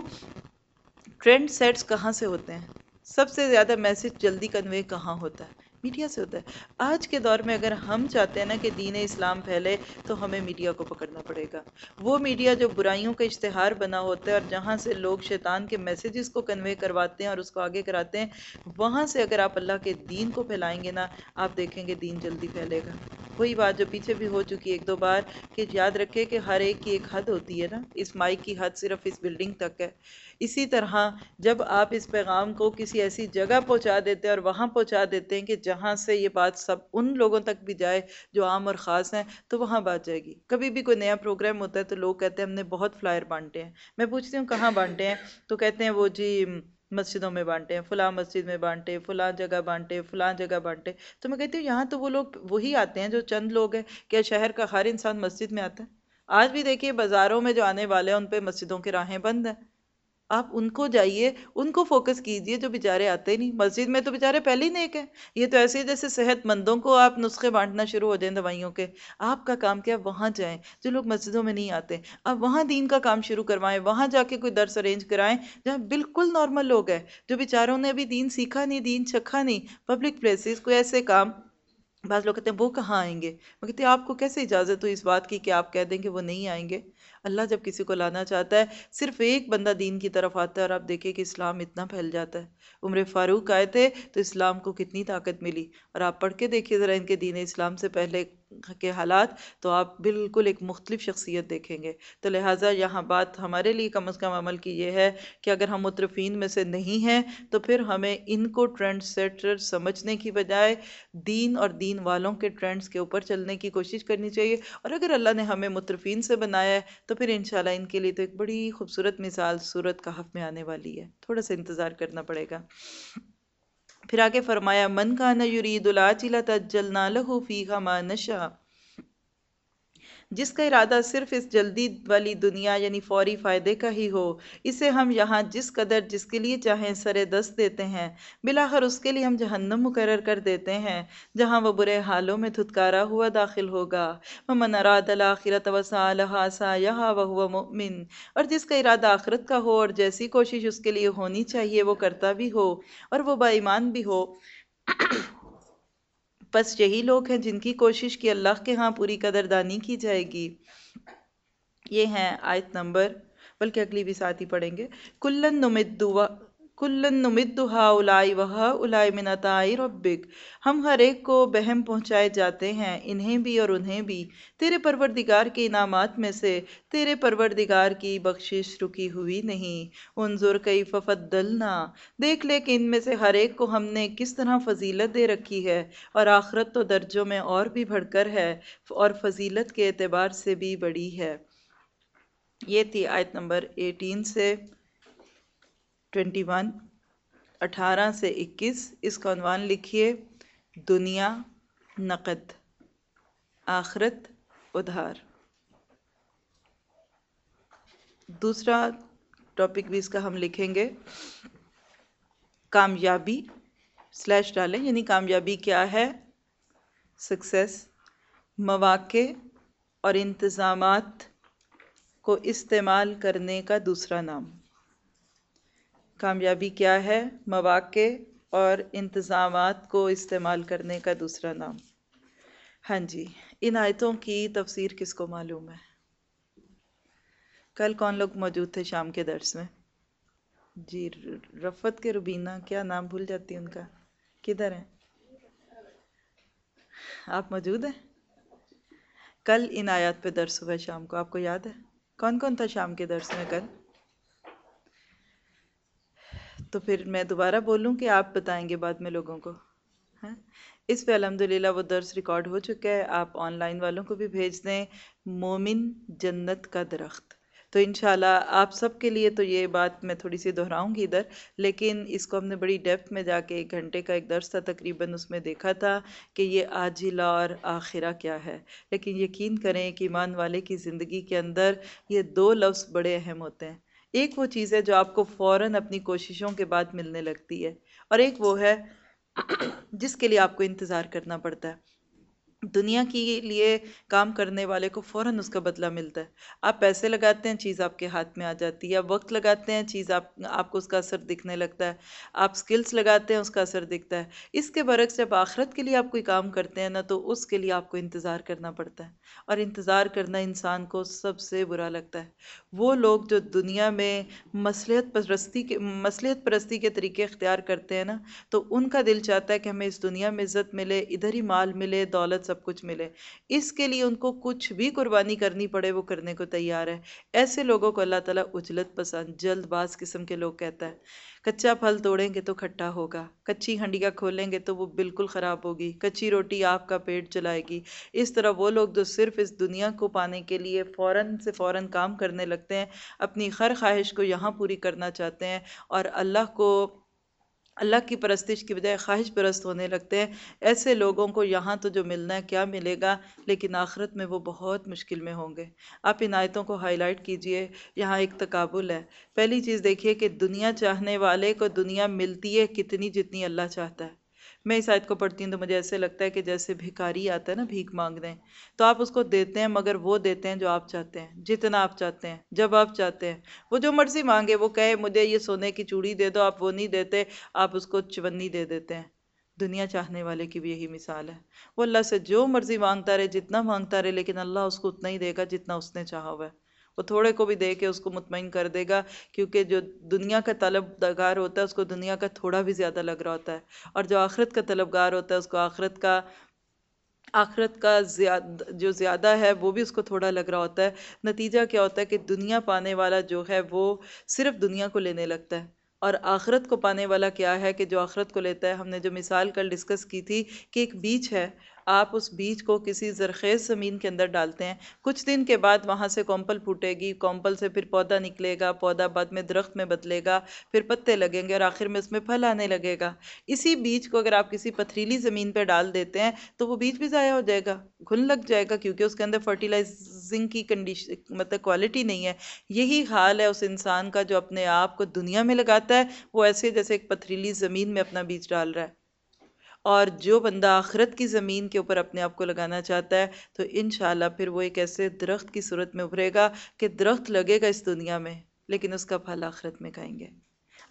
ٹرینڈ سیٹس کہاں سے ہوتے ہیں؟ سب سے زیادہ میسج جلدی کنوے کہاں ہوتا ہے؟ میڈیا سے ہوتا ہے۔ آج کے دور میں اگر ہم چاہتے ہیں نا کہ دین اسلام پھیلے، تو ہمیں میڈیا کو پکڑنا پڑے گا۔ وہ میڈیا جو برائیوں کا اشتہار بنا ہوتا ہے اور جہاں سے لوگ شیطان کے میسیجز کو کنوے کرواتے ہیں اور اس کو آگے کراتے ہیں، وہاں سے اگر آپ اللہ کے دین کو پھیلائیں گے نا، آپ دیکھیں گے دین جلدی پھیلے گا۔ وہی بات جو پیچھے بھی ہو چکی ہے ایک دو بار، کہ یاد رکھے کہ ہر ایک کی ایک حد ہوتی ہے نا۔ اس مائک کی حد صرف اس بلڈنگ تک ہے۔ اسی طرح جب آپ اس پیغام کو کسی ایسی جگہ پہنچا دیتے ہیں اور وہاں پہنچا دیتے ہیں کہ جہاں سے یہ بات سب ان لوگوں تک بھی جائے جو عام اور خاص ہیں، تو وہاں بات جائے گی۔ کبھی بھی کوئی نیا پروگرام ہوتا ہے تو لوگ کہتے ہیں ہم نے بہت فلائر بانٹے ہیں۔ میں پوچھتی ہوں کہاں بانٹے ہیں؟ تو کہتے ہیں وہ جی مسجدوں میں بانٹے ہیں، فلاں مسجد میں بانٹے فلاں جگہ بانٹے فلاں جگہ بانٹے تو میں کہتی ہوں یہاں تو وہ لوگ وہی آتے ہیں جو چند لوگ ہیں کیا شہر کا ہر انسان مسجد میں آتا ہے۔ آج بھی دیکھیے بازاروں میں جو آنے والے ہیں، ان پہ مسجدوں کے راہیں بند ہیں۔ آپ ان کو جائیے، ان کو فوکس کیجیے جو بیچارے آتے نہیں۔ مسجد میں تو بیچارے پہلے ہی نیک ہیں۔ یہ تو ایسے جیسے صحت مندوں کو آپ نسخے بانٹنا شروع ہو جائیں دوائیوں کے۔ آپ کا کام کیا؟ وہاں جائیں۔ جو لوگ مسجدوں میں نہیں آتے، آپ وہاں دین کا کام شروع کروائیں، وہاں جا کے کوئی درس ارینج کرائیں، جہاں بالکل نارمل لوگ ہیں۔ جو بیچاروں نے ابھی دین سیکھا نہیں، دین چکھا نہیں پبلک پلیسز کوئی ایسے کام، بعض لوگ کہتے ہیں وہ کہاں آئیں گے؟ میں کہتے ہیں آپ کو کیسے اجازت ہو اس بات کی کہ آپ کہہ دیں کہ وہ نہیں آئیں گے؟ اللہ جب کسی کو لانا چاہتا ہے، صرف ایک بندہ دین کی طرف آتا ہے اور آپ دیکھیں کہ اسلام اتنا پھیل جاتا ہے۔ عمر فاروق آئے تھے تو اسلام کو کتنی طاقت ملی۔ اور آپ پڑھ کے دیکھیے ذرا ان کے دین اسلام سے پہلے۔ کے حالات تو آپ بالکل ایک مختلف شخصیت دیکھیں گے۔ تو لہٰذا یہاں بات ہمارے لیے کم از کم عمل کی یہ ہے کہ اگر ہم مترفین میں سے نہیں ہیں تو پھر ہمیں ان کو ٹرینڈ سیٹر سمجھنے کی بجائے دین اور دین والوں کے ٹرینڈز کے اوپر چلنے کی کوشش کرنی چاہیے۔ اور اگر اللہ نے ہمیں مترفین سے بنایا ہے تو پھر انشاءاللہ ان کے لیے تو ایک بڑی خوبصورت مثال صورت کہف میں آنے والی ہے۔ تھوڑا سا انتظار کرنا پڑے گا۔ پھر آگے فرمایا من کا نہ یرید العاجلہ تجلنا لہو فیہا ما نشا جس کا ارادہ صرف اس جلدی والی دنیا یعنی فوری فائدے کا ہی ہو، اسے ہم یہاں جس قدر جس کے لیے چاہیں سر دست دیتے ہیں، بلاخر اس کے لیے ہم جہنم مقرر کر دیتے ہیں، جہاں وہ برے حالوں میں دھتکارا ہوا داخل ہوگا۔ وَمَنْ أَرَادَ الْآخِرَةَ وَسَعَى لَهَا سَعْيَهَا وَهُوَ اور جس کا ارادہ آخرت کا ہو اور جیسی کوشش اس کے لیے ہونی چاہیے، وہ کرتا بھی ہو اور وہ با ایمان بھی ہو۔ بس یہی لوگ ہیں جن کی کوشش کی اللہ کے ہاں پوری قدردانی کی جائے گی۔ یہ ہیں آیت نمبر، بلکہ اگلی بھی ساتھ ہی پڑھیں گے۔ کلن نمدو کلن نمدو ہا الائی وہا الائی من عطائی ربک۔ ہم ہر ایک کو بہم پہنچائے جاتے ہیں، انہیں بھی اور انہیں بھی۔ تیرے پروردگار کے انعامات میں سے تیرے پروردگار کی بخشش رکی ہوئی نہیں۔ انظر کئی ففدلنا دیکھ لے کہ ان میں سے ہر ایک کو ہم نے کس طرح فضیلت دے رکھی ہے۔ اور آخرت تو درجوں میں اور بھی بڑھ کر ہے، اور فضیلت کے اعتبار سے بھی بڑی ہے۔ یہ تھی آیت نمبر ایٹین سے ٹوینٹی ون، اٹھارہ سے اکیس، اس کا عنوان لکھیے، دنیا، نقد، آخرت، ادھار۔ دوسرا ٹاپک بھی اس کا ہم لکھیں گے، کامیابی سلیش ڈالیں یعنی کامیابی کیا ہے؟ سکسیس، مواقع اور انتظامات کو استعمال کرنے کا دوسرا نام۔ کامیابی کیا ہے؟ مواقع اور انتظامات کو استعمال کرنے کا دوسرا نام۔ ہاں جی ان آیتوں کی تفسیر کس کو معلوم ہے؟ کل کون لوگ موجود تھے شام کے درس میں؟ جی رفت کے روبینہ کیا نام بھول جاتی ان کا؟ کدھر ہیں؟ آپ موجود ہیں؟ کل ان آیات پہ درس ہوا شام کو، آپ کو یاد ہے؟ کون کون تھا شام کے درس میں کل؟ تو پھر میں دوبارہ بولوں کہ آپ بتائیں گے بعد میں لوگوں کو؟ ہاں؟ اس پہ الحمدللہ وہ درس ریکارڈ ہو چکا ہے، آپ آن لائن والوں کو بھی بھیج دیں۔ مومن جنت کا درخت۔ تو انشاءاللہ آپ سب کے لیے تو یہ بات میں تھوڑی سی دہراؤں گی ادھر، لیکن اس کو ہم نے بڑی ڈیپتھ میں جا کے ایک گھنٹے کا ایک درس تھا تقریباً، اس میں دیکھا تھا کہ یہ عاجلہ اور آخرہ کیا ہے۔ لیکن یقین کریں کہ ایمان والے کی زندگی کے اندر یہ دو لفظ بڑے اہم ہوتے ہیں۔ ایک وہ چیز ہے جو آپ کو فوراً اپنی کوششوں کے بعد ملنے لگتی ہے اور ایک وہ ہے جس کے لیے آپ کو انتظار کرنا پڑتا ہے۔ دنیا کے لیے کام کرنے والے کو فوراً اس کا بدلہ ملتا ہے۔ آپ پیسے لگاتے ہیں، چیز آپ کے ہاتھ میں آ جاتی ہے۔ آپ وقت لگاتے ہیں، چیز آپ آپ کو اس کا اثر دکھنے لگتا ہے۔ آپ سکلز لگاتے ہیں، اس کا اثر دکھتا ہے۔ اس کے برعکس جب آخرت کے لیے آپ کوئی کام کرتے ہیں نا، تو اس کے لیے آپ کو انتظار کرنا پڑتا ہے۔ اور انتظار کرنا انسان کو سب سے برا لگتا ہے۔ وہ لوگ جو دنیا میں مسلحت پرستی کے، مسلحت پرستی کے طریقے اختیار کرتے ہیں نا، تو ان کا دل چاہتا ہے کہ ہمیں اس دنیا میں عزت ملے، ادھر ہی مال ملے، دولت سب کچھ ملے۔ اس کے لیے ان کو کچھ بھی قربانی کرنی پڑے، وہ کرنے کو تیار ہے ایسے لوگوں کو اللہ تعالیٰ اجلت پسند، جلد باز قسم کے لوگ کہتا ہے، کچا پھل توڑیں گے تو کھٹا ہوگا، کچی ہنڈیا کھولیں گے تو وہ بالکل خراب ہوگی، کچی روٹی آپ کا پیٹ چلائے گی۔ اس طرح وہ لوگ جو صرف اس دنیا کو پانے کے لیے فوراً سے فوراً کام کرنے لگتے ہیں، اپنی خر خواہش کو یہاں پوری کرنا چاہتے ہیں اور اللہ کو اللہ کی پرستش کی بجائے خواہش پرست ہونے لگتے ہیں۔ ایسے لوگوں کو یہاں تو جو ملنا ہے، کیا ملے گا؟ لیکن آخرت میں وہ بہت مشکل میں ہوں گے۔ آپ ان آیتوں کو ہائی لائٹ کیجیے، یہاں ایک تقابل ہے۔ پہلی چیز دیکھیے کہ دنیا چاہنے والے کو دنیا ملتی ہے کتنی جتنی اللہ چاہتا ہے۔ میں اس آیت کو پڑھتی ہوں تو مجھے ایسے لگتا ہے کہ جیسے بھکاری آتا ہے نا، بھیک مانگنے تو آپ اس کو دیتے ہیں مگر وہ دیتے ہیں جو آپ چاہتے ہیں، جتنا آپ چاہتے ہیں، جب آپ چاہتے ہیں۔ وہ جو مرضی مانگے، وہ کہے مجھے یہ سونے کی چوڑی دے دو، آپ وہ نہیں دیتے، آپ اس کو چونی دے دیتے ہیں۔ دنیا چاہنے والے کی بھی یہی مثال ہے۔ وہ اللہ سے جو مرضی مانگتا رہے، جتنا مانگتا رہے، لیکن اللہ اس کو اتنا ہی دے گا جتنا اس نے چاہا ہوا ہے۔ وہ تھوڑے کو بھی دے کے اس کو مطمئن کر دے گا، کیونکہ جو دنیا کا طلب دگار ہوتا ہے، اس کو دنیا کا تھوڑا بھی زیادہ لگ رہا ہوتا ہے۔ اور جو آخرت کا طلبگار ہوتا ہے، اس کو آخرت کا آخرت کا زیاد، جو زیادہ ہے، وہ بھی اس کو تھوڑا لگ رہا ہوتا ہے۔ نتیجہ کیا ہوتا ہے کہ دنیا پانے والا جو ہے، وہ صرف دنیا کو لینے لگتا ہے۔ اور آخرت کو پانے والا کیا ہے کہ جو آخرت کو لیتا ہے؟ ہم نے جو مثال کل ڈسکس کی تھی کہ ایک بیچ ہے۔ آپ اس بیج کو کسی زرخیز زمین کے اندر ڈالتے ہیں۔ کچھ دن کے بعد وہاں سے کومپل پھوٹے گی کومپل سے پھر پودا نکلے گا، پودا بعد میں درخت میں بدلے گا، پھر پتے لگیں گے اور آخر میں اس میں پھل آنے لگے گا۔ اسی بیج کو اگر آپ کسی پتھریلی زمین پہ ڈال دیتے ہیں تو وہ بیج بھی ضائع ہو جائے گا، گھن لگ جائے گا کیونکہ اس کے اندر فرٹیلائزنگ کی کنڈیشن مطلب کوالٹی نہیں ہے۔ یہی حال ہے اس انسان کا جو اپنے آپ کو دنیا میں لگاتا ہے، وہ ایسے جیسے ایک پتھریلی زمین میں اپنا بیج ڈال رہا ہے۔ اور جو بندہ آخرت کی زمین کے اوپر اپنے آپ کو لگانا چاہتا ہے، تو انشاءاللہ پھر وہ ایک ایسے درخت کی صورت میں ابھرے گا کہ درخت لگے گا اس دنیا میں، لیکن اس کا پھل آخرت میں کھائیں گے۔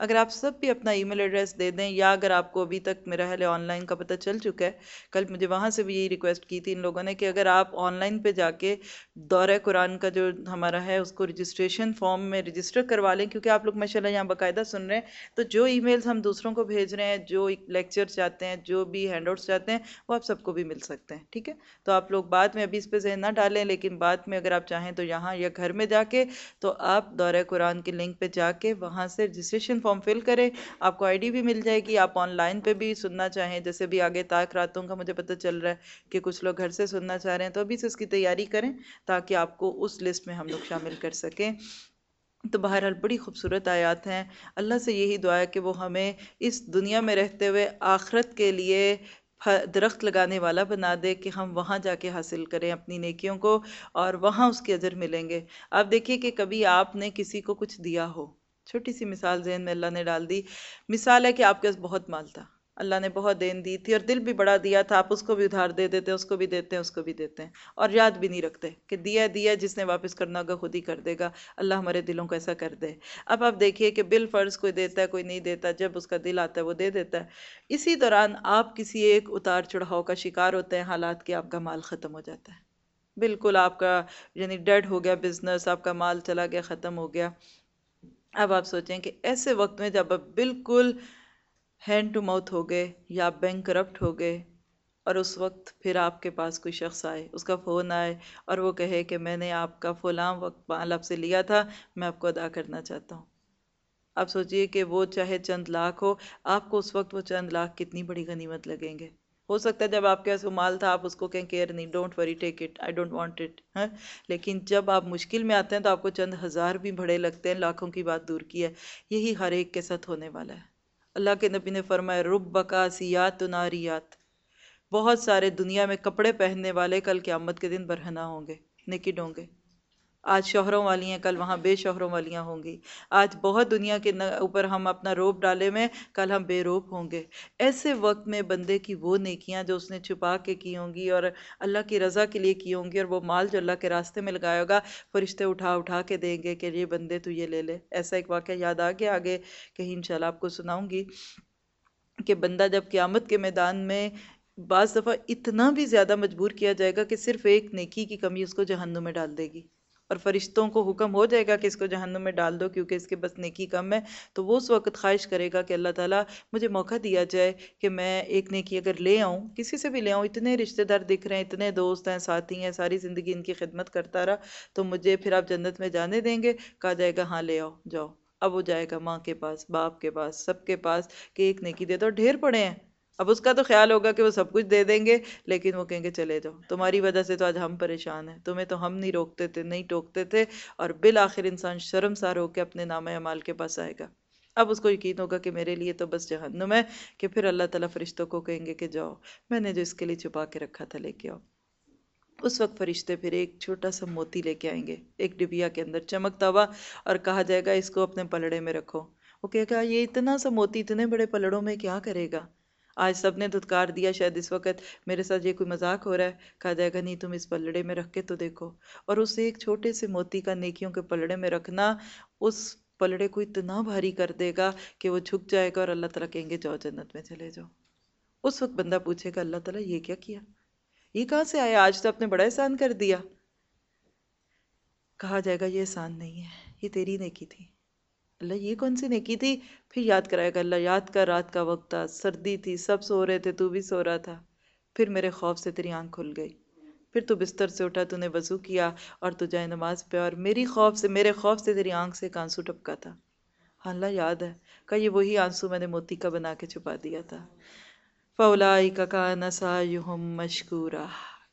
اگر آپ سب بھی اپنا ای میل ایڈریس دے دیں، یا اگر آپ کو ابھی تک میرا حل آن لائن کا پتہ چل چکا ہے، کل مجھے وہاں سے بھی یہی ریکویسٹ کی تھی ان لوگوں نے کہ اگر آپ آن لائن پہ جا کے دورہ قرآن کا جو ہمارا ہے، اس کو رجسٹریشن فارم میں رجسٹر کروا لیں، کیونکہ آپ لوگ ماشاء اللہ یہاں باقاعدہ سن رہے ہیں۔ تو جو ای میلز ہم دوسروں کو بھیج رہے ہیں، جو لیکچر چاہتے ہیں، جو بھی ہینڈ آؤٹس چاہتے ہیں، وہ آپ سب کو بھی مل سکتے ہیں، ٹھیک ہے؟ تو آپ لوگ بعد میں ابھی اس پہ ذہن نہ ڈالیں، لیکن بعد میں اگر آپ چاہیں تو یہاں یا گھر میں جا کے تو آپ دورہ قرآن کے لنک پہ جا کے وہاں سے رجسٹریشن فارم فل کریں آپ کو آئی ڈی بھی مل جائے گی، آپ آن لائن پہ بھی سننا چاہیں۔ جیسے بھی آگے تاک راتوں کا مجھے پتہ چل رہا ہے کہ کچھ لوگ گھر سے سننا چاہ رہے ہیں، تو ابھی سے اس کی تیاری کریں تاکہ آپ کو اس لسٹ میں ہم لوگ شامل کر سکیں۔ تو بہرحال بڑی خوبصورت آیات ہیں۔ اللہ سے یہی دعا ہے کہ وہ ہمیں اس دنیا میں رہتے ہوئے آخرت کے لیے درخت لگانے والا بنا دے کہ ہم وہاں جا کے حاصل کریں اپنی نیکیوں کو اور وہاں اس کے اجر ملیں گے۔ آپ دیکھیے کہ کبھی آپ نے کسی کو کچھ دیا ہو۔ چھوٹی سی مثال ذہن میں اللہ نے ڈال دی۔ مثال ہے کہ آپ کے پاس بہت مال تھا۔ اللہ نے بہت دین دی تھی اور دل بھی بڑا دیا تھا۔ آپ اس کو بھی ادھار دے دیتے ہیں، اس کو بھی دیتے ہیں، اس کو بھی دیتے ہیں۔ اور یاد بھی نہیں رکھتے کہ دیا دیا جس نے واپس کرنا ہوگا، خود ہی کر دے گا۔ اللہ ہمارے دلوں کو ایسا کر دے۔ اب آپ دیکھیے کہ بل فرض کوئی دیتا ہے، کوئی نہیں دیتا۔ جب اس کا دل آتا ہے، وہ دے دیتا ہے۔ اسی دوران آپ کسی ایک اتار چڑھاؤ کا شکار ہوتے ہیں، حالات کے آپ کا مال ختم ہو جاتا ہے۔ بالکل آپ کا یعنی ڈیڈ ہو گیا بزنس آپ کا مال چلا گیا، ختم ہو گیا۔ اب آپ سوچیں کہ ایسے وقت میں جب آپ بالکل ہینڈ ٹو ماؤتھ ہو گئے یا آپ بینک کرپٹ ہو گئے اور اس وقت پھر آپ کے پاس کوئی شخص آئے، اس کا فون آئے اور وہ کہے کہ میں نے آپ کا فلاں وقت مال آپ سے لیا تھا، میں آپ کو ادا کرنا چاہتا ہوں۔ آپ سوچئے کہ وہ چاہے چند لاکھ ہو، آپ کو اس وقت وہ چند لاکھ کتنی بڑی غنیمت لگیں گے۔ ہو سکتا ہے جب آپ کے پاس وہ مال تھا، آپ اس کو کہیں کیئر نہیں don't worry take it I don't want it ہاں؟ لیکن جب آپ مشکل میں آتے ہیں تو آپ کو چند ہزار بھی بڑے لگتے ہیں، لاکھوں کی بات دور کی ہے۔ یہی ہر ایک کے ساتھ ہونے والا ہے۔ اللہ کے نبی نے فرمایا رب بکاسیات ناریات بہت سارے دنیا میں کپڑے پہننے والے کل قیامت کے دن برہنا ہوں گے نکڈ ہوں گے۔ آج شوہروں والی ہیں، کل وہاں بے شوہروں والیاں ہوں گی۔ آج بہت دنیا کے اوپر ہم اپنا روپ ڈالے میں کل ہم بے روپ ہوں گے۔ ایسے وقت میں بندے کی وہ نیکیاں جو اس نے چھپا کے کی ہوں گی اور اللہ کی رضا کے لیے کی ہوں گی اور وہ مال جو اللہ کے راستے میں لگایا ہوگا، فرشتے اٹھا اٹھا کے دیں گے کہ یہ بندے تو یہ لے لے۔ ایسا ایک واقعہ یاد آ گیا آگے کہیں انشاءاللہ آپ کو سناؤں گی کہ بندہ جب قیامت کے میدان میں بعض دفعہ اتنا بھی زیادہ مجبور کیا جائے گا کہ صرف ایک نیکی کی کمی اس کو جہنم میں ڈال دے گی۔ اور فرشتوں کو حکم ہو جائے گا کہ اس کو جہنم میں ڈال دو کیونکہ اس کے بس نیکی کم ہے، تو وہ اس وقت خواہش کرے گا کہ اللہ تعالیٰ مجھے موقع دیا جائے کہ میں ایک نیکی اگر لے آؤں، کسی سے بھی لے آؤں، اتنے رشتہ دار دکھ رہے ہیں، اتنے دوست ہیں، ساتھی ہیں، ساری زندگی ان کی خدمت کرتا رہا، تو مجھے پھر آپ جنت میں جانے دیں گے۔ کہا جائے گا ہاں لے آؤ، جاؤ۔ اب وہ جائے گا ماں کے پاس، باپ کے پاس، سب کے پاس کہ ایک نیکی دے دو۔ ڈھیر پڑے ہیں۔ اب اس کا تو خیال ہوگا کہ وہ سب کچھ دے دیں گے، لیکن وہ کہیں گے چلے جاؤ۔ تمہاری وجہ سے تو آج ہم پریشان ہیں۔ تمہیں تو ہم نہیں روکتے تھے، نہیں ٹوکتے تھے، اور بالآخر انسان شرم سار ہو کے اپنے نام اعمال کے پاس آئے گا۔ اب اس کو یقین ہوگا کہ میرے لیے تو بس جہنم ہے، کہ پھر اللہ تعالیٰ فرشتوں کو کہیں گے کہ جاؤ، میں نے جو اس کے لیے چھپا کے رکھا تھا لے کے آؤ۔ اس وقت فرشتے پھر ایک چھوٹا سا موتی لے کے آئیں گے، ایک ڈبیا کے اندر چمکتا ہوا، اور کہا جائے گا، اس کو اپنے پلڑے میں رکھو۔ وہ کہے گا، یہ اتنا سا موتی اتنے بڑے پلڑوں میں کیا کرے گا؟ آج سب نے دھتکار دیا، شاید اس وقت میرے ساتھ یہ کوئی مذاق ہو رہا ہے۔ کہا جائے گا، نہیں، تم اس پلڑے میں رکھ کے تو دیکھو۔ اور اس ایک چھوٹے سے موتی کا نیکیوں کے پلڑے میں رکھنا، اس پلڑے کو اتنا بھاری کر دے گا کہ وہ جھک جائے گا اور اللہ تعالیٰ کہیں گے، جاؤ جنت میں چلے جاؤ۔ اس وقت بندہ پوچھے گا، اللہ تعالیٰ یہ کیا کیا؟ یہ کہاں سے آیا؟ آج تو آپ نے بڑا احسان کر دیا۔ کہا جائے گا، یہ احسان نہیں ہے، یہ تیری نیکی تھی۔ اللہ یہ کون سی نیکی تھی؟ پھر یاد کرائے گا، اللہ یاد کر رات کا وقت تھا، سردی تھی، سب سو رہے تھے، تو بھی سو رہا تھا۔ پھر میرے خوف سے تیری آنکھ کھل گئی۔ پھر تو بستر سے اٹھا، تو نے وضو کیا اور تو جائے نماز پہ۔ اور میری خوف سے، میرے خوف سے تیری آنکھ سے ایک آنسو ٹپکا تھا۔ ہاں اللہ یاد ہے۔ کہ یہ وہی آنسو میں نے موتی کا بنا کے چھپا دیا تھا۔ فولائی کا کا نسا مشکورہ۔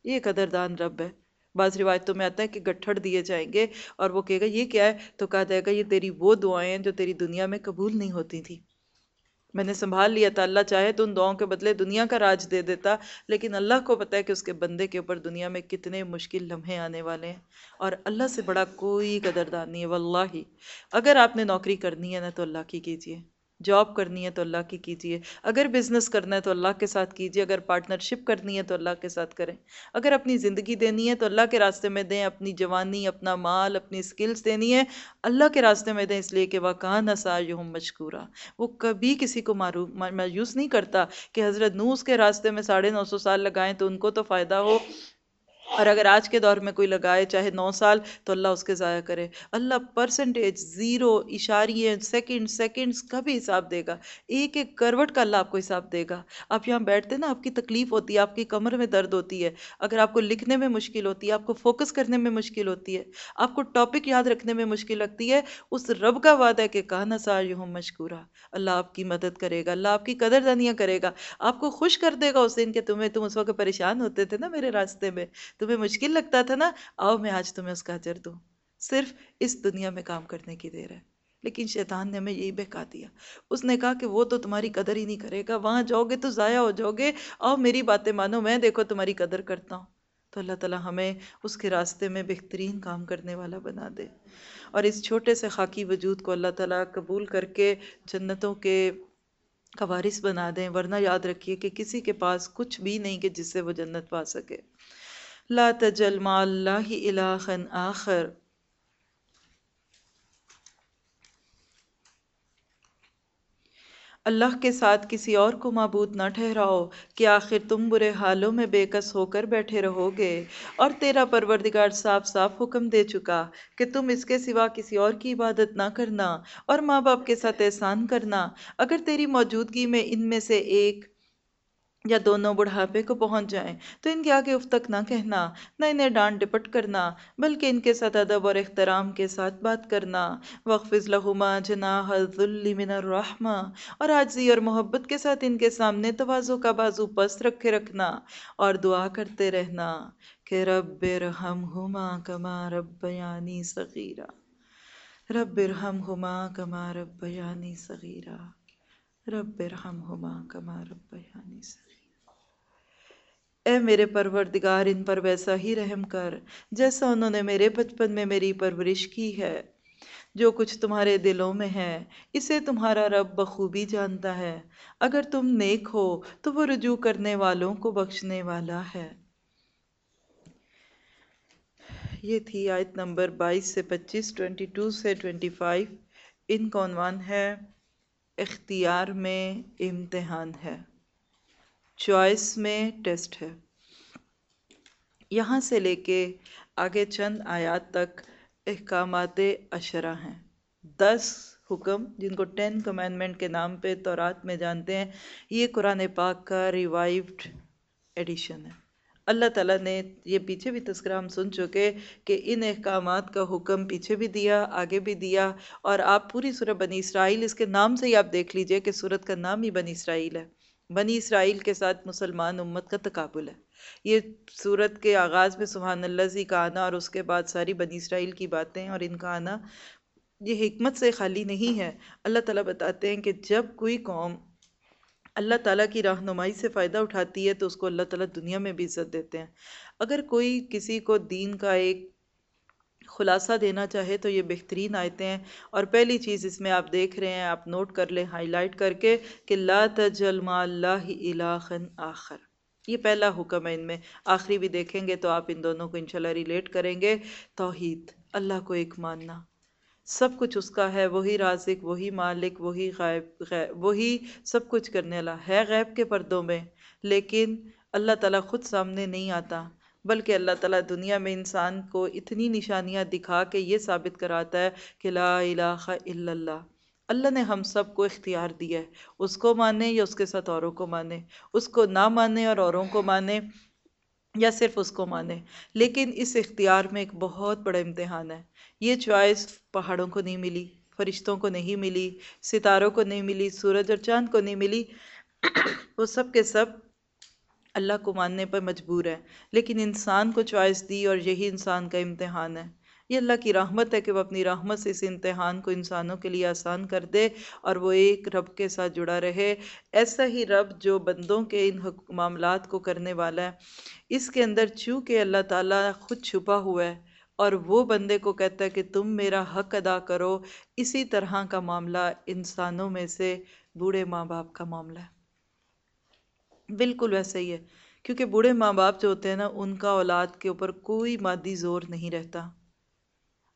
یہ قدردان رب ہے۔ بعض روایتوں میں آتا ہے کہ گٹھڑ دیے جائیں گے اور وہ کہے گا، یہ کیا ہے؟ تو کہا جائے گا، یہ تیری وہ دعائیں ہیں جو تیری دنیا میں قبول نہیں ہوتی تھی میں نے سنبھال لیا تھا، اللہ چاہے تو ان دعاؤں کے بدلے دنیا کا راج دے دیتا، لیکن اللہ کو پتہ ہے کہ اس کے بندے کے اوپر دنیا میں کتنے مشکل لمحے آنے والے ہیں۔ اور اللہ سے بڑا کوئی قدردان نہیں ہے، واللہ۔ اگر آپ نے نوکری کرنی ہے نا تو اللہ کی کیجیے۔ جاب کرنی ہے تو اللہ کی کیجیے اگر بزنس کرنا ہے تو اللہ کے ساتھ کیجیے اگر پارٹنرشپ کرنی ہے تو اللہ کے ساتھ کریں۔ اگر اپنی زندگی دینی ہے تو اللہ کے راستے میں دیں، اپنی جوانی، اپنا مال، اپنی سکلز دینی ہے۔ اللہ کے راستے میں دیں، اس لیے کہ وَقَانَ سَعْيُهُمْ مشکورہ وہ کبھی کسی کو مایوس نہیں کرتا کہ حضرت نوس کے راستے میں ساڑھے نو سو سال لگائیں تو ان کو تو فائدہ ہو۔ اور اگر آج کے دور میں کوئی لگائے چاہے نو سال، تو اللہ اس کے ضائع کرے۔ اللہ پرسنٹیج زیرو اشاریے سیکنڈ سیکنڈز کا بھی حساب دے گا۔ ایک ایک کروٹ کا اللہ آپ کو حساب دے گا۔ آپ یہاں بیٹھتے نا، آپ کی تکلیف ہوتی ہے، آپ کی کمر میں درد ہوتی ہے۔ اگر آپ کو لکھنے میں مشکل ہوتی ہے، آپ کو فوکس کرنے میں مشکل ہوتی ہے، آپ کو ٹاپک یاد رکھنے میں مشکل لگتی ہے، اس رب کا وعدہ ہے کہ کہنا سار یوں مشکورہ اللہ آپ کی مدد کرے گا، اللہ آپ کی قدر دنیا کرے گا۔ آپ کو خوش کر دے گا اس دن کہ تمہیں تم اس وقت پریشان ہوتے تھے نا میرے راستے میں۔ تمہیں مشکل لگتا تھا نا؟ آؤ میں آج تمہیں اس کا اجر دوں۔ صرف اس دنیا میں کام کرنے کی دیر ہے۔ لیکن شیطان نے ہمیں یہی بہکا دیا۔ اس نے کہا کہ وہ تو تمہاری قدر ہی نہیں کرے گا۔ وہاں جاؤ گے تو ضائع ہو جاؤ گے۔ آؤ میری باتیں مانو، میں دیکھو تمہاری قدر کرتا ہوں۔ تو اللہ تعالیٰ ہمیں اس کے راستے میں بہترین کام کرنے والا بنا دے۔ اور اس چھوٹے سے خاکی وجود کو اللہ تعالیٰ قبول کر کے جنتوں کے قوارث بنا دیں۔ ورنہ یاد رکھیے کہ کسی کے پاس کچھ بھی نہیں کہ جس سے وہ جنت پا سکے۔ لا تجل مع اللہ الہا آخر۔ اللہ کے ساتھ کسی اور کو معبود نہ ٹھہراؤ کہ آخر تم برے حالوں میں بے کس ہو کر بیٹھے رہو گے۔ اور تیرا پروردگار صاف صاف حکم دے چکا کہ تم اس کے سوا کسی اور کی عبادت نہ کرنا اور ماں باپ کے ساتھ احسان کرنا۔ اگر تیری موجودگی میں ان میں سے ایک یا دونوں بڑھاپے کو پہنچ جائیں، تو ان کے آگے افتک نہ کہنا، نہ انہیں ڈانٹ ڈپٹ کرنا، بلکہ ان کے ساتھ ادب اور احترام کے ساتھ بات کرنا۔ وقفظ لہما جناح الذل من الرحمہ اور آجزی اور محبت کے ساتھ ان کے سامنے توازو کا بازو پست رکھے رکھنا، اور دعا کرتے رہنا کہ رب ارحمہما کما ربیانی صغیرہ رب ارحمہما کما ربیانی صغیرہ رب ارحمہما کما ربیانی صغیرہ اے میرے پروردگار، ان پر ویسا ہی رحم کر، جیسا انہوں نے میرے بچپن میں میری پرورش کی ہے۔ جو کچھ تمہارے دلوں میں ہے، اسے تمہارا رب بخوبی جانتا ہے۔ اگر تم نیک ہو، تو وہ رجوع کرنے والوں کو بخشنے والا ہے۔ یہ تھی آیت نمبر بائیس سے پچیس ٹوینٹی ٹو سے ٹوینٹی فائیو۔ ان کا عنوان ہے؟ اختیار میں امتحان ہے۔ چوائس میں ٹیسٹ ہے۔ یہاں سے لے کے آگے چند آیات تک احکامات اشرا ہیں۔ دس حکم جن کو ٹین کمینمنٹ کے نام پہ تورات میں جانتے ہیں، یہ قرآن پاک کا ریوائیوڈ ایڈیشن ہے۔ اللہ تعالیٰ نے یہ پیچھے بھی تذکرہ ہم سن چکے کہ ان احکامات کا حکم پیچھے بھی دیا، آگے بھی دیا اور آپ پوری سورہ بنی اسرائیل اس کے نام سے ہی آپ دیکھ لیجیے کہ سورت کا نام ہی بنی اسرائیل ہے۔ بنی اسرائیل کے ساتھ مسلمان امت کا تقابل ہے۔ یہ صورت کے آغاز میں سبحان اللہ زی کا آنا اور اس کے بعد ساری بنی اسرائیل کی باتیں اور ان کا آنا یہ حکمت سے خالی نہیں ہے۔ اللہ تعالیٰ بتاتے ہیں کہ جب کوئی قوم اللہ تعالیٰ کی رہنمائی سے فائدہ اٹھاتی ہے تو اس کو اللہ تعالیٰ دنیا میں بھی عزت دیتے ہیں۔ اگر کوئی کسی کو دین کا ایک خلاصہ دینا چاہے تو یہ بہترین آیتیں ہیں۔ اور پہلی چیز اس میں آپ دیکھ رہے ہیں، آپ نوٹ کر لیں ہائی لائٹ کر کے کہ لا تجل ما اللہ الہا آخر۔ یہ پہلا حکم ہے ان میں۔ آخری بھی دیکھیں گے تو آپ ان دونوں کو انشاءاللہ ریلیٹ کریں گے۔ توحید، اللہ کو ایک ماننا۔ سب کچھ اس کا ہے، وہی رازق، وہی مالک، وہی غائب غیب وہی سب کچھ کرنے والا۔ ہے غیب کے پردوں میں، لیکن اللہ تعالیٰ خود سامنے نہیں آتا۔ بلکہ اللہ تعالیٰ دنیا میں انسان کو اتنی نشانیاں دکھا کے یہ ثابت کراتا ہے کہ لا الہ الا اللہ۔ اللہ نے ہم سب کو اختیار دیا ہے، اس کو مانے یا اس کے ساتھ اوروں کو مانے؟ اس کو نہ مانے اور اوروں کو مانے یا صرف اس کو مانے؟ لیکن اس اختیار میں ایک بہت بڑا امتحان ہے۔ یہ چوائس پہاڑوں کو نہیں ملی، فرشتوں کو نہیں ملی، ستاروں کو نہیں ملی، سورج اور چاند کو نہیں ملی۔ وہ سب کے سب اللہ کو ماننے پر مجبور ہے، لیکن انسان کو چوائس دی اور یہی انسان کا امتحان ہے۔ یہ اللہ کی رحمت ہے کہ وہ اپنی رحمت سے اس امتحان کو انسانوں کے لیے آسان کر دے اور وہ ایک رب کے ساتھ جڑا رہے۔ ایسا ہی رب جو بندوں کے ان معاملات کو کرنے والا ہے۔ اس کے اندر چونکہ اللہ تعالیٰ خود چھپا ہوا ہے اور وہ بندے کو کہتا ہے کہ تم میرا حق ادا کرو، اسی طرح کا معاملہ انسانوں میں سے بوڑھے ماں باپ کا معاملہ ہے۔ بالکل ویسا ہی ہے۔ کیونکہ بوڑھے ماں باپ جو ہوتے ہیں نا، ان کا اولاد کے اوپر کوئی مادی زور نہیں رہتا۔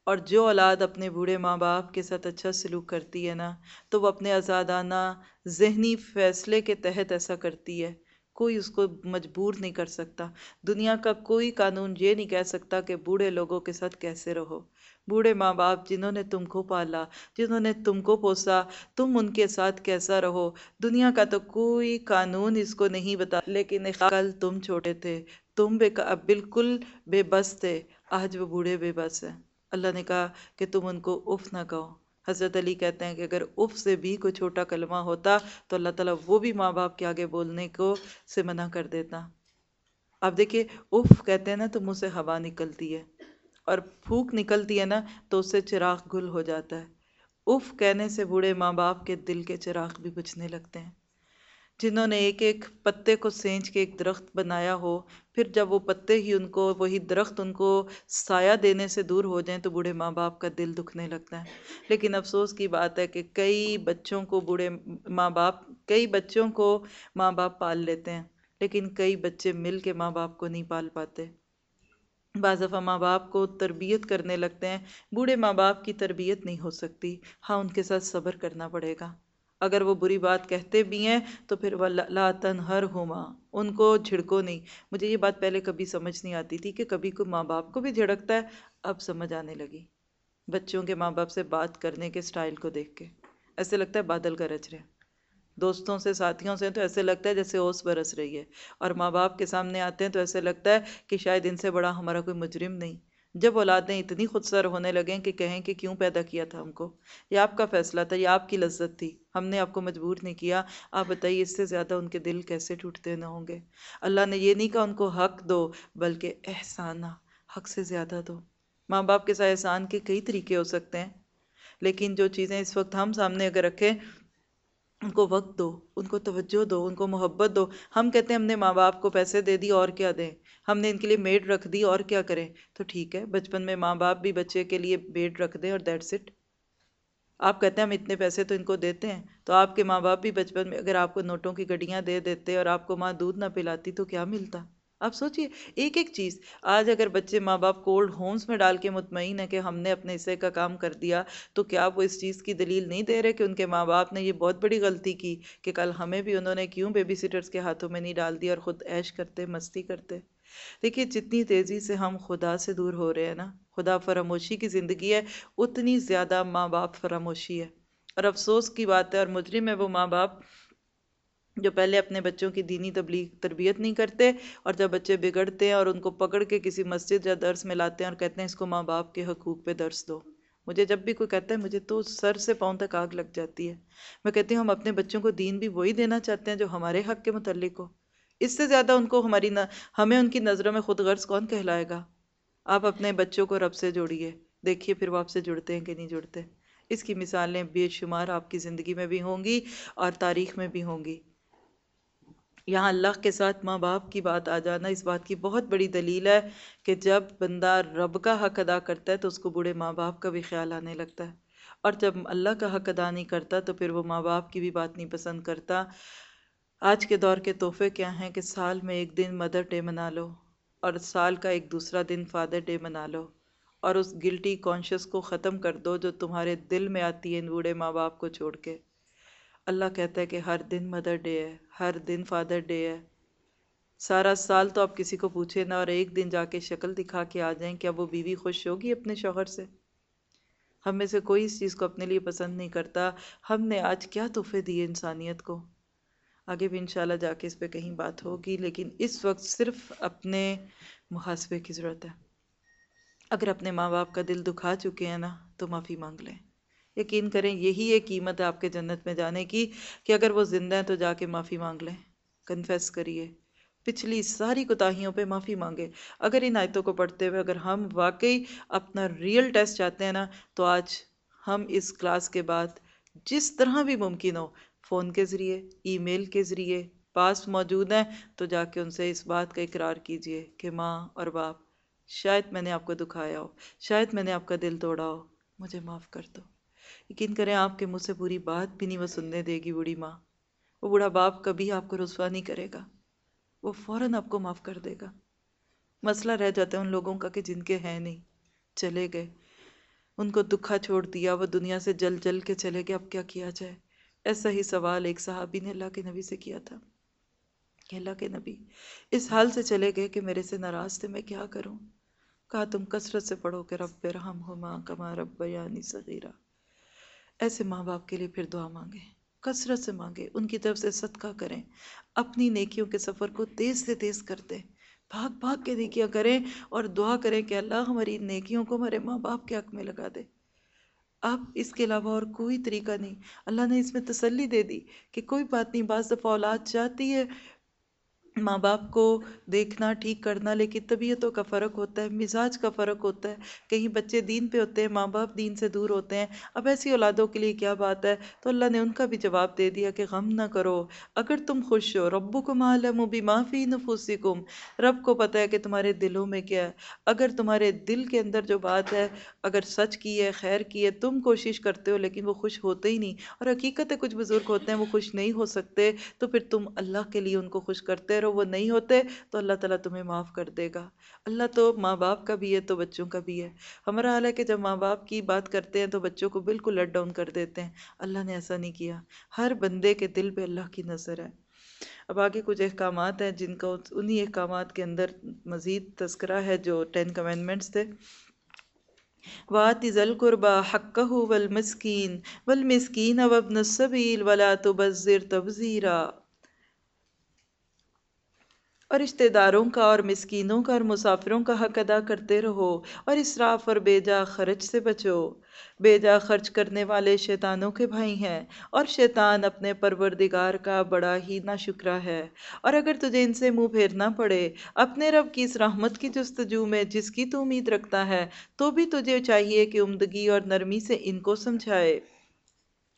اور جو اولاد اپنے بوڑھے ماں باپ کے ساتھ اچھا سلوک کرتی ہے نا، تو وہ اپنے آزادانہ ذہنی فیصلے کے تحت ایسا کرتی ہے۔ کوئی اس کو مجبور نہیں کر سکتا۔ دنیا کا کوئی قانون یہ نہیں کہہ سکتا کہ بوڑھے لوگوں کے ساتھ کیسے رہو۔ بوڑھے ماں باپ جنہوں نے تم کو پالا، جنہوں نے تم کو پوسا، تم ان کے ساتھ کیسا رہو؟ دنیا کا تو کوئی قانون اس کو نہیں بتا، لیکن کل تم چھوٹے تھے، تم بے بالکل بے بس تھے، آج وہ بوڑھے بے بس ہیں۔ اللہ نے کہا کہ تم ان کو اف نہ کہو۔ حضرت علی کہتے ہیں کہ اگر اف سے بھی کوئی چھوٹا کلمہ ہوتا تو اللہ تعالیٰ وہ بھی ماں باپ کے آگے بولنے کو سے منع کر دیتا۔ اب دیکھیے، اف کہتے ہیں نا تو منہ سے ہوا نکلتی ہے۔ اور پھوک نکلتی ہے نا تو اس سے چراغ گل ہو جاتا ہے۔ اف کہنے سے بوڑھے ماں باپ کے دل کے چراغ بھی بجھنے لگتے ہیں۔ جنہوں نے ایک ایک پتے کو سینچ کے ایک درخت بنایا ہو، پھر جب وہ پتے ہی ان کو، وہی درخت ان کو سایہ دینے سے دور ہو جائیں تو بوڑھے ماں باپ کا دل دکھنے لگتا ہے۔ لیکن افسوس کی بات ہے کہ کئی بچوں کو بوڑھے ماں باپ، کئی بچوں کو ماں باپ پال لیتے ہیں، لیکن کئی بچے مل کے ماں باپ کو نہیں پال پاتے۔ بعض دفعہ ماں باپ کو تربیت کرنے لگتے ہیں، بوڑھے ماں باپ کی تربیت نہیں ہو سکتی۔ ہاں ان کے ساتھ صبر کرنا پڑے گا۔ اگر وہ بری بات کہتے بھی ہیں تو پھر وہ لا تنہر ہوما ان کو جھڑکو نہیں۔ مجھے یہ بات پہلے کبھی سمجھ نہیں آتی تھی کہ کبھی کوئی ماں باپ کو بھی جھڑکتا ہے۔ اب سمجھ آنے لگی۔ بچوں کے ماں باپ سے بات کرنے کے سٹائل کو دیکھ کے۔ ایسے لگتا ہے بادل گرج رہے دوستوں سے، ساتھیوں سے، تو ایسے لگتا ہے جیسے اوس برس رہی ہے۔ اور ماں باپ کے سامنے آتے ہیں تو ایسے لگتا ہے کہ شاید ان سے بڑا ہمارا کوئی مجرم نہیں۔ جب اولادیں اتنی خود سر ہونے لگیں کہ کہیں کہ کیوں پیدا کیا تھا ہم کو؟ یہ آپ کا فیصلہ تھا، یہ آپ کی لذت تھی۔ ہم نے آپ کو مجبور نہیں کیا۔ آپ بتائیے اس سے زیادہ ان کے دل کیسے ٹوٹتے نہ ہوں گے؟ اللہ نے یہ نہیں کہا ان کو حق دو، بلکہ احسانہ حق سے زیادہ دو۔ ماں باپ کے ساتھ احسان کے کئی طریقے ہو سکتے ہیں، لیکن جو چیزیں اس وقت ہم سامنے اگر رکھیں ان کو وقت دو، ان کو توجہ دو، ان کو محبت دو۔ ہم کہتے ہیں ہم نے ماں باپ کو پیسے دے دی، اور کیا دیں؟ ہم نے ان کے لیے میڈ رکھ دی، اور کیا کریں؟ تو ٹھیک ہے، بچپن میں ماں باپ بھی بچے کے لیے میڈ رکھ دیں اور دیٹس اٹ آپ کہتے ہیں ہم اتنے پیسے تو ان کو دیتے ہیں، تو آپ کے ماں باپ بھی بچپن میں اگر آپ کو نوٹوں کی گڈیاں دے دیتے اور آپ کو ماں دودھ نہ پلاتی تو کیا ملتا؟ آپ سوچئے، ایک ایک چیز، آج اگر بچے ماں باپ کولڈ ہومز میں ڈال کے مطمئن ہے کہ ہم نے اپنے حصے کا کام کر دیا، تو کیا وہ اس چیز کی دلیل نہیں دے رہے کہ ان کے ماں باپ نے یہ بہت بڑی غلطی کی کہ کل ہمیں بھی انہوں نے کیوں بیبی سیٹرز کے ہاتھوں میں نہیں ڈال دیا اور خود عیش کرتے، مستی کرتے؟ دیکھیے، جتنی تیزی سے ہم خدا سے دور ہو رہے ہیں نا، خدا فراموشی کی زندگی ہے، اتنی زیادہ ماں باپ فراموشی ہے۔ اور افسوس کی بات ہے، اور مجرم ہے وہ ماں باپ جو پہلے اپنے بچوں کی دینی تبلیغ تربیت نہیں کرتے اور جب بچے بگڑتے ہیں اور ان کو پکڑ کے کسی مسجد یا درس میں لاتے ہیں اور کہتے ہیں اس کو ماں باپ کے حقوق پہ درس دو۔ مجھے جب بھی کوئی کہتا ہے مجھے تو سر سے پاؤں تک آگ لگ جاتی ہے۔ میں کہتی ہوں ہم اپنے بچوں کو دین بھی وہی دینا چاہتے ہیں جو ہمارے حق کے متعلق ہو۔ اس سے زیادہ ان کو ہماری ہمیں ان کی نظروں میں خود غرض کون کہلائے گا؟ آپ اپنے بچوں کو رب سے جوڑیے۔ دیکھیے پھر وہ آپ سے جڑتے ہیں کہ نہیں جڑتے۔ اس کی مثالیں بے شمار آپ کی زندگی میں بھی ہوں گی اور تاریخ میں بھی ہوں گی۔ یہاں اللہ کے ساتھ ماں باپ کی بات آ جانا اس بات کی بہت بڑی دلیل ہے کہ جب بندہ رب کا حق ادا کرتا ہے تو اس کو بوڑھے ماں باپ کا بھی خیال آنے لگتا ہے۔ اور جب اللہ کا حق ادا نہیں کرتا تو پھر وہ ماں باپ کی بھی بات نہیں پسند کرتا۔ آج کے دور کے تحفے کیا ہیں کہ سال میں ایک دن مدر ڈے منا لو اور سال کا ایک دوسرا دن فادر ڈے منا لو اور اس گلٹی کانشیس کو ختم کر دو جو تمہارے دل میں آتی ہے ان بوڑھے ماں باپ کو چھوڑ کے۔ اللہ کہتا ہے کہ ہر دن مدر ڈے ہے، ہر دن فادر ڈے ہے۔ سارا سال تو آپ کسی کو پوچھیں نہ، اور ایک دن جا کے شکل دکھا کے آ جائیں، کیا وہ بیوی خوش ہوگی اپنے شوہر سے؟ ہم میں سے کوئی اس چیز کو اپنے لیے پسند نہیں کرتا۔ ہم نے آج کیا تحفے دیے انسانیت کو؟ آگے بھی انشاءاللہ جا کے اس پہ کہیں بات ہوگی، لیکن اس وقت صرف اپنے محاسبے کی ضرورت ہے۔ اگر اپنے ماں باپ کا دل دکھا چکے ہیں نا، تو معافی مانگ لیں۔ یقین کریں، یہی ایک قیمت ہے آپ کے جنت میں جانے کی کہ اگر وہ زندہ ہیں تو جا کے معافی مانگ لیں۔ کنفیس کریے۔ پچھلی ساری کتاہیوں پہ معافی مانگے اگر ان آیتوں کو پڑھتے ہوئے اگر ہم واقعی اپنا ریئل ٹیسٹ چاہتے ہیں نا، تو آج ہم اس کلاس کے بعد جس طرح بھی ممکن ہو فون کے ذریعے ای میل کے ذریعے پاس موجود ہیں، تو جا کے ان سے اس بات کا اقرار کیجیے کہ ماں اور باپ، شاید میں نے آپ کو دکھایا ہو، شاید میں نے آپ کا دل توڑا ہو، مجھے معاف کر دو۔ یقین کریں آپ کے منہ سے پوری بات بھی نہیں وہ سننے دے گی بوڑھی ماں۔ وہ بوڑھا باپ کبھی آپ کو رسوا نہیں کرے گا۔ وہ فوراً آپ کو معاف کر دے گا۔ مسئلہ رہ جاتا ہے ان لوگوں کا کہ جن کے ہیں نہیں۔ چلے گئے۔ ان کو دکھا چھوڑ دیا۔ وہ دنیا سے جل جل کے چلے گئے۔ اب کیا کیا جائے؟ ایسا ہی سوال ایک صحابی نے اللہ کے نبی سے کیا تھا۔ کہ اللہ کے نبی اس حال سے چلے گئے کہ میرے سے ناراض تھے، میں کیا کروں؟ کہا، تم کثرت سے پڑھو کہ رب رحم ہو ماں کما رب یعنی صغیرہ ایسے ماں باپ کے لیے پھر دعا مانگیں کثرت سے مانگے، ان کی طرف سے صدقہ کریں، اپنی نیکیوں کے سفر کو تیز سے تیز کر دیں بھاگ بھاگ کے نیکیاں کریں اور دعا کریں کہ اللہ ہماری نیکیوں کو ہمارے ماں باپ کے حق میں لگا دے۔ اب اس کے علاوہ اور کوئی طریقہ نہیں۔ اللہ نے اس میں تسلی دے دی کہ کوئی بات نہیں، بعض دفعہ اولاد چاہتی ہے ماں باپ کو دیکھنا، ٹھیک کرنا، لیکن طبیعتوں کا فرق ہوتا ہے، مزاج کا فرق ہوتا ہے۔ کہیں بچے دین پہ ہوتے ہیں، ماں باپ دین سے دور ہوتے ہیں۔ اب ایسی اولادوں کے لیے کیا بات ہے؟ تو اللہ نے ان کا بھی جواب دے دیا کہ غم نہ کرو۔ اگر تم خوش ہو ربو کو معلوم و بھی معافی نفوسکم۔ رب کو پتہ ہے کہ تمہارے دلوں میں کیا ہے۔ اگر تمہارے دل کے اندر جو بات ہے، اگر سچ کی ہے، خیر کی ہے، تم کوشش کرتے ہو لیکن وہ خوش ہوتے ہی نہیں۔ اور حقیقت ہے، کچھ بزرگ ہوتے ہیں، وہ خوش نہیں ہو سکتے۔ تو پھر تم اللہ کے لیے ان کو خوش کرتے وہ نہیں ہوتے تو اللہ تعالیٰ تمہیں معاف کر دے گا۔ اللہ تو ماں باپ کا بھی ہے، تو بچوں کا بھی ہے۔ ہمارا حال ہے کہ جب ماں باپ کی بات کرتے ہیں تو بچوں کو بالکل لٹ ڈاؤن کر دیتے ہیں۔ اللہ نے ایسا نہیں کیا۔ ہر بندے کے دل پہ اللہ کی نظر ہے۔ اب آگے کچھ احکامات ہیں جن کو انہی احکامات کے اندر مزید تذکرہ ہے جو ٹین کمینڈمنٹس تھے۔ وَآتِ ذَا الْقُرْبَى حَقَّهُ وَالْمِسْكِينَ وَالْمِسْكِينَ وَابْنَ السَّبِيلِ وَلَا تُبَذِّرْ اور رشتہ داروں کا اور مسکینوں کا اور مسافروں کا حق ادا کرتے رہو اور اسراف اور بے جا خرچ سے بچو۔ بے جا خرچ کرنے والے شیطانوں کے بھائی ہیں اور شیطان اپنے پروردگار کا بڑا ہی نہ شکرہ ہے۔ اور اگر تجھے ان سے منہ پھیرنا پڑے، اپنے رب کی اس رحمت کی جستجو میں جس کی تو امید رکھتا ہے، تو بھی تجھے چاہیے کہ عمدگی اور نرمی سے ان کو سمجھائے۔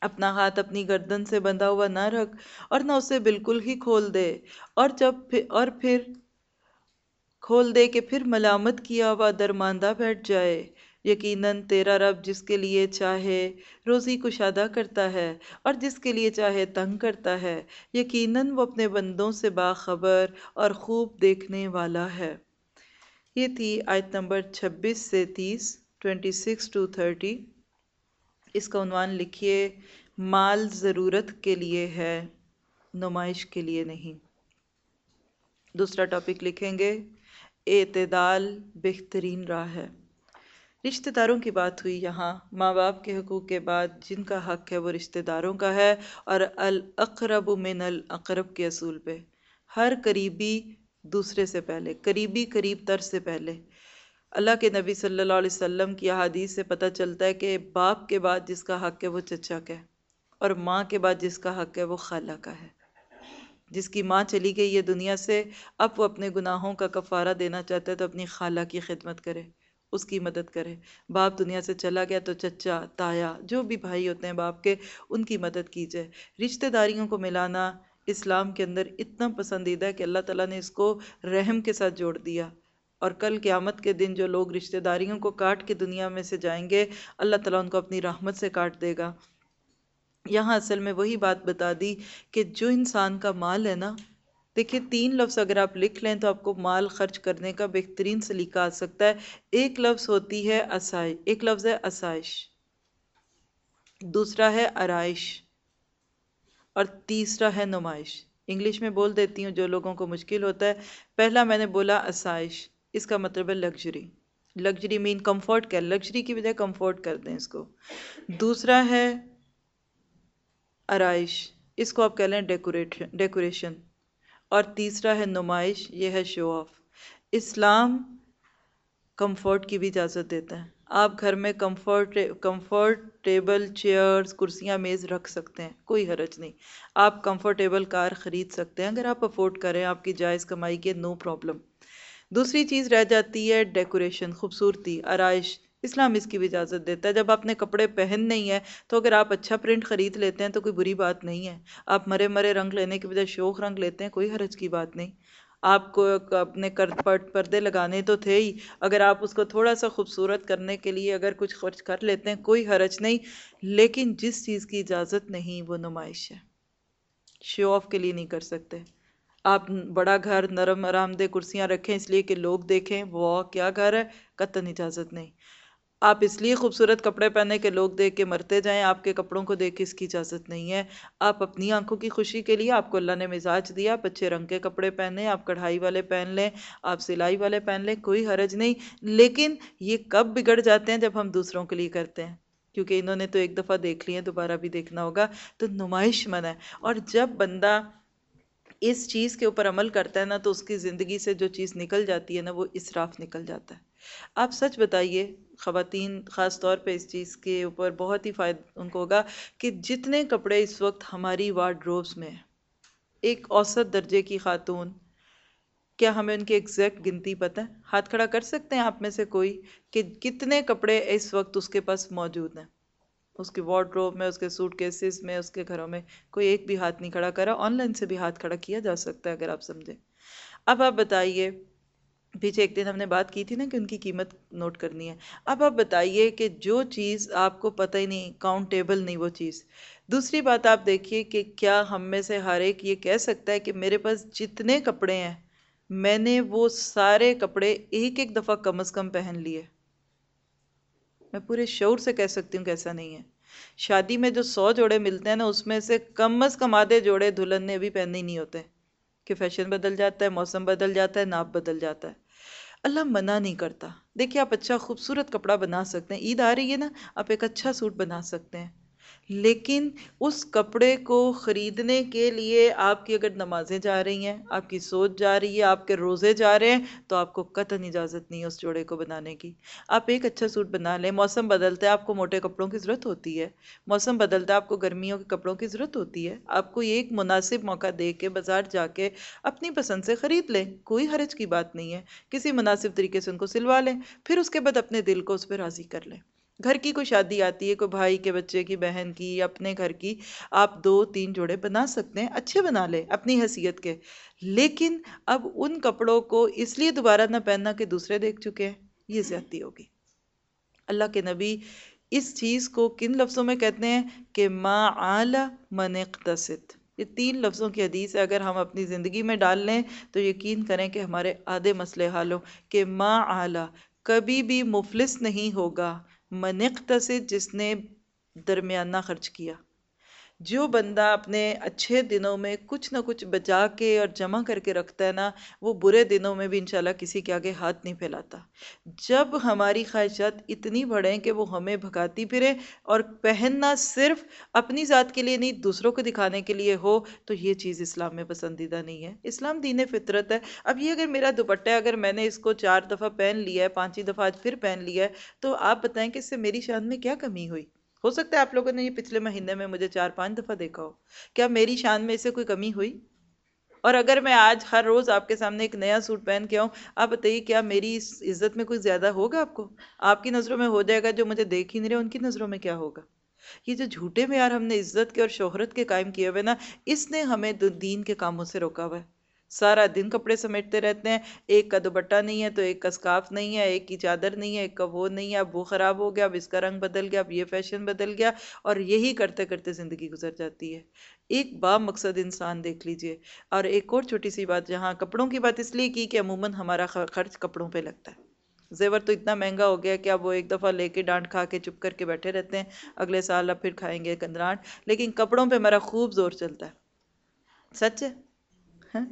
اپنا ہاتھ اپنی گردن سے بندھا ہوا نہ رکھ اور نہ اسے بالکل ہی کھول دے۔ اور جب پھر اور پھر کھول دے کہ پھر ملامت کیا ہوا درماندہ بیٹھ جائے۔ یقیناً تیرا رب جس کے لیے چاہے روزی کشادہ کرتا ہے اور جس کے لیے چاہے تنگ کرتا ہے، یقیناً وہ اپنے بندوں سے باخبر اور خوب دیکھنے والا ہے۔ یہ تھی آیت نمبر چھبیس سے تیس ٹوینٹی سکس ٹو تھرٹی۔ اس کا عنوان لکھیے، مال ضرورت کے لیے ہے، نمائش کے لیے نہیں۔ دوسرا ٹاپک لکھیں گے، اعتدال بہترین راہ ہے۔ رشتہ داروں کی بات ہوئی یہاں۔ ماں باپ کے حقوق کے بعد جن کا حق ہے وہ رشتہ داروں کا ہے، اور الاقرب من الاقرب کے اصول پہ۔ ہر قریبی دوسرے سے پہلے، قریبی قریب تر سے پہلے۔ اللہ کے نبی صلی اللہ علیہ وسلم کی احادیث سے پتہ چلتا ہے کہ باپ کے بعد جس کا حق ہے وہ چچا کا ہے اور ماں کے بعد جس کا حق ہے وہ خالہ کا ہے۔ جس کی ماں چلی گئی ہے دنیا سے، اب وہ اپنے گناہوں کا کفارہ دینا چاہتا ہے تو اپنی خالہ کی خدمت کرے، اس کی مدد کرے۔ باپ دنیا سے چلا گیا تو چچا، تایا، جو بھی بھائی ہوتے ہیں باپ کے، ان کی مدد کی جائے۔ رشتہ داریوں کو ملانا اسلام کے اندر اتنا پسندیدہ ہے کہ اللہ تعالیٰ نے اس کو رحم کے ساتھ جوڑ دیا۔ اور کل قیامت کے دن جو لوگ رشتہ داریوں کو کاٹ کے دنیا میں سے جائیں گے، اللہ تعالیٰ ان کو اپنی رحمت سے کاٹ دے گا۔ یہاں اصل میں وہی بات بتا دی کہ جو انسان کا مال ہے نا دیکھیں تین لفظ اگر آپ لکھ لیں تو آپ کو مال خرچ کرنے کا بہترین سلیقہ آ سکتا ہے۔ ایک لفظ ہوتی ہے اسائش ایک لفظ ہے اسائش دوسرا ہے آرائش اور تیسرا ہے نمائش۔ انگلش میں بول دیتی ہوں جو لوگوں کو مشکل ہوتا ہے۔ پہلا میں نے بولا اسائش اس کا مطلب ہے لگژری لگژری مین کمفورٹ کر لگژری کی بجائے کمفورٹ کر دیں اس کو. دوسرا ہے آرائش. اس کو آپ کہہ لیں ڈیکوریشن اور تیسرا ہے نمائش. یہ ہے شو آف اسلام کمفورٹ کی بھی اجازت دیتا ہے. آپ گھر میں کمفرٹ کمفرٹیبل چیئرز کرسیاں، میز رکھ سکتے ہیں. کوئی حرج نہیں. آپ کمفرٹیبل کار خرید سکتے ہیں. اگر آپ افورڈ کریں، آپ کی جائز کمائی کے نو پرابلم دوسری چیز رہ جاتی ہے ڈیکوریشن خوبصورتی، آرائش، اسلام اس کی بھی اجازت دیتا ہے۔ جب آپ نے کپڑے پہن نہیں ہے تو اگر آپ اچھا پرنٹ خرید لیتے ہیں، تو کوئی بری بات نہیں ہے۔ آپ مرے مرے رنگ لینے کے بجائے شوق رنگ لیتے ہیں، کوئی حرج کی بات نہیں۔ آپ کو اپنے پردے لگانے تو تھے ہی۔ اگر آپ اس کو تھوڑا سا خوبصورت کرنے کے لیے اگر کچھ خرچ کر لیتے ہیں، کوئی حرج نہیں۔ لیکن جس چیز کی اجازت نہیں، وہ نمائش ہے۔ شو آف کے لیے نہیں کر سکتے۔ آپ بڑا گھر نرم آرام دہ کرسیاں رکھیں، اس لیے کہ لوگ دیکھیں وہ کیا گھر ہے؟ قطن اجازت نہیں۔ آپ اس لیے خوبصورت کپڑے پہنے کہ لوگ دیکھ کے مرتے جائیں، آپ کے کپڑوں کو دیکھ کے اس کی اجازت نہیں ہے۔ آپ اپنی آنکھوں کی خوشی کے لیے آپ کو اللہ نے مزاج دیا آپ اچھے رنگ کے کپڑے پہنے آپ کڑھائی والے پہن لیں، آپ سلائی والے پہن لیں، کوئی حرج نہیں۔ لیکن یہ کب بگڑ جاتے ہیں جب ہم دوسروں کے لیے کرتے ہیں؟ کیونکہ انہوں نے تو ایک دفعہ دیکھ لی ہیں، دوبارہ بھی دیکھنا ہوگا۔ تو نمائش من ہے۔ اور جب بندہ اس چیز کے اوپر عمل کرتا ہے نا تو اس کی زندگی سے جو چیز نکل جاتی ہے نا وہ اسراف نکل جاتا ہے۔ آپ سچ بتائیے، خواتین خاص طور پہ اس چیز کے اوپر بہت ہی فائد ان کو ہوگا کہ جتنے کپڑے اس وقت ہماری وارڈروبس میں ہیں، ایک اوسط درجے کی خاتون، کیا ہمیں ان کی ایگزیکٹ گنتی پتہ ہے؟ ہاتھ کھڑا کر سکتے ہیں آپ میں سے کوئی کہ کتنے کپڑے اس وقت اس کے پاس موجود ہیں؟ اس کے وارڈروب میں، اس کے سوٹ کیسز میں، اس کے گھروں میں کوئی ایک بھی ہاتھ نہیں کھڑا کرا۔ آن لائن سے بھی ہاتھ کھڑا کیا جا سکتا ہے اگر آپ سمجھیں۔ اب آپ بتائیے، پیچھے ایک دن ہم نے بات کی تھی نا کہ ان کی قیمت نوٹ کرنی ہے۔ اب آپ بتائیے کہ جو چیز آپ کو پتہ ہی نہیں کاؤنٹیبل نہیں وہ چیز۔ دوسری بات آپ دیکھیے کہ کیا ہم میں سے ہر ایک یہ کہہ سکتا ہے کہ میرے پاس جتنے کپڑے ہیں، میں نے وہ سارے کپڑے ایک ایک دفعہ کم از کم پہن لیے۔ میں پورے شعور سے کہہ سکتی ہوں کہ ایسا نہیں ہے۔ شادی میں جو سو جوڑے ملتے ہیں نا، اس میں سے کم از کم آدھے جوڑے دلہن نے بھی پہنے ہی نہیں ہوتے۔ کہ فیشن بدل جاتا ہے، موسم بدل جاتا ہے، ناپ بدل جاتا ہے۔ اللہ منع نہیں کرتا۔ دیکھیں آپ اچھا خوبصورت کپڑا بنا سکتے ہیں۔ عید آ رہی ہے نا، آپ ایک اچھا سوٹ بنا سکتے ہیں۔ لیکن اس کپڑے کو خریدنے کے لیے آپ کی اگر نمازیں جا رہی ہیں، آپ کی سوچ جا رہی ہے، آپ کے روزے جا رہے ہیں، تو آپ کو قطن اجازت نہیں ہے اس جوڑے کو بنانے کی۔ آپ ایک اچھا سوٹ بنا لیں، موسم بدلتا ہے، آپ کو موٹے کپڑوں کی ضرورت ہوتی ہے۔ موسم بدلتا ہے، آپ کو گرمیوں کے کپڑوں کی ضرورت ہوتی ہے۔ آپ کو ایک مناسب موقع دے کے بازار جا کے اپنی پسند سے خرید لیں، کوئی حرج کی بات نہیں ہے۔ کسی مناسب طریقے سے ان کو سلوا لیں، پھر اس کے بعد اپنے دل کو اس پہ راضی کر لیں۔ گھر کی کوئی شادی آتی ہے، کوئی بھائی کے بچے کی، بہن کی، اپنے گھر کی، آپ دو تین جوڑے بنا سکتے ہیں، اچھے بنا لیں اپنی حیثیت کے۔ لیکن اب ان کپڑوں کو اس لیے دوبارہ نہ پہننا کہ دوسرے دیکھ چکے ہیں، یہ زیادتی ہوگی۔ اللہ کے نبی اس چیز کو کن لفظوں میں کہتے ہیں؟ کہ ما اعلیٰ من اقتصد۔ یہ تین لفظوں کی حدیث ہے، اگر ہم اپنی زندگی میں ڈال لیں تو یقین کریں کہ ہمارے آدھے مسئلے حال ہوں۔ کہ ما اعلیٰ کبھی بھی مفلس نہیں ہوگا۔ منقتصد جس نے درمیانہ خرچ کیا۔ جو بندہ اپنے اچھے دنوں میں کچھ نہ کچھ بچا کے اور جمع کر کے رکھتا ہے نا، وہ برے دنوں میں بھی انشاءاللہ کسی کے آگے ہاتھ نہیں پھیلاتا۔ جب ہماری خواہشات اتنی بڑھیں کہ وہ ہمیں بھگاتی پھرے اور پہننا صرف اپنی ذات کے لیے نہیں، دوسروں کو دکھانے کے لیے ہو، تو یہ چیز اسلام میں پسندیدہ نہیں ہے۔ اسلام دین فطرت ہے۔ اب یہ اگر میرا دوپٹہ ہے، اگر میں نے اس کو چار دفعہ پہن لیا ہے پانچی دفعہ آج پھر پہن لیا ہے، تو آپ بتائیں کہ اس سے میری شان میں کیا کمی ہوئی؟ ہو سکتا ہے آپ لوگوں نے یہ پچھلے مہینے میں مجھے چار پانچ دفعہ دیکھا ہو۔ کیا میری شان میں اسے کوئی کمی ہوئی؟ اور اگر میں آج ہر روز آپ کے سامنے ایک نیا سوٹ پہن کے آؤں، آپ بتائیے کیا میری اس عزت میں کوئی زیادہ ہوگا آپ کو؟ آپ کی نظروں میں ہو جائے گا جو مجھے دیکھ ہی نہیں رہے، ان کی نظروں میں کیا ہوگا؟ یہ جو جھوٹے میں یار ہم نے عزت کے اور شہرت کے قائم کیے ہوئے نا، اس نے ہمیں دین کے کاموں سے روکا ہوا ہے۔ سارا دن کپڑے سمیٹتے رہتے ہیں۔ ایک کا دوپٹہ نہیں ہے تو ایک کا سکارف نہیں ہے، ایک کی چادر نہیں ہے، ایک کا وہ نہیں ہے۔ اب وہ خراب ہو گیا، اب اس کا رنگ بدل گیا، اب یہ فیشن بدل گیا۔ اور یہی کرتے کرتے زندگی گزر جاتی ہے۔ ایک با مقصد انسان دیکھ لیجیے۔ اور ایک اور چھوٹی سی بات، جہاں کپڑوں کی بات اس لیے کی کہ عموماً ہمارا خرچ کپڑوں پہ لگتا ہے۔ زیور تو اتنا مہنگا ہو گیا کہ اب وہ ایک دفعہ لے کے ڈانٹ کھا کے چپ کر کے بیٹھے رہتے ہیں۔ اگلے سال اب پھر کھائیں گے کندرانٹ لیکن کپڑوں پہ میرا خوب زور چلتا ہے۔ سچ ہے؟ ہاں؟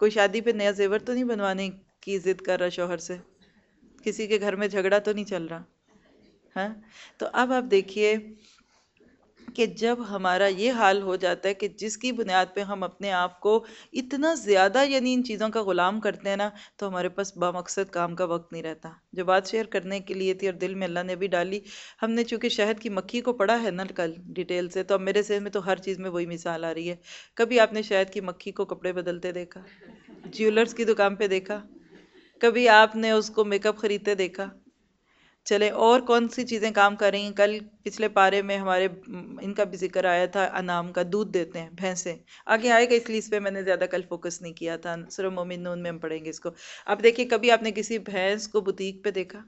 کوئی شادی پہ نیا زیور تو نہیں بنوانے کی ضد کر رہا شوہر سے؟ کسی کے گھر میں جھگڑا تو نہیں چل رہا؟ ہاں؟ تو اب آپ دیکھیے کہ جب ہمارا یہ حال ہو جاتا ہے کہ جس کی بنیاد پہ ہم اپنے آپ کو اتنا زیادہ یعنی ان چیزوں کا غلام کرتے ہیں نا، تو ہمارے پاس بامقصد کام کا وقت نہیں رہتا۔ جو بات شیئر کرنے کے لیے تھی اور دل میں اللہ نے بھی ڈالی، ہم نے چونکہ شہد کی مکھی کو پڑھا ہے نا کل ڈیٹیل سے، تو اب میرے ذہن میں تو ہر چیز میں وہی مثال آ رہی ہے۔ کبھی آپ نے شہد کی مکھی کو کپڑے بدلتے دیکھا؟ جیولرز کی دکان پہ دیکھا؟ کبھی آپ نے اس کو میک اپ خریدتے دیکھا؟ چلے، اور کون سی چیزیں کام کر رہی ہیں؟ کل پچھلے پارے میں ہمارے، ان کا بھی ذکر آیا تھا انام کا دودھ دیتے ہیں، بھینسیں۔ آگے آئے گا، اس لیے اس پہ میں نے زیادہ کل فوکس نہیں کیا تھا، سر مومن نون میں ہم پڑھیں گے اس کو۔ اب دیکھیے، کبھی آپ نے کسی بھینس کو بوتیک پہ دیکھا؟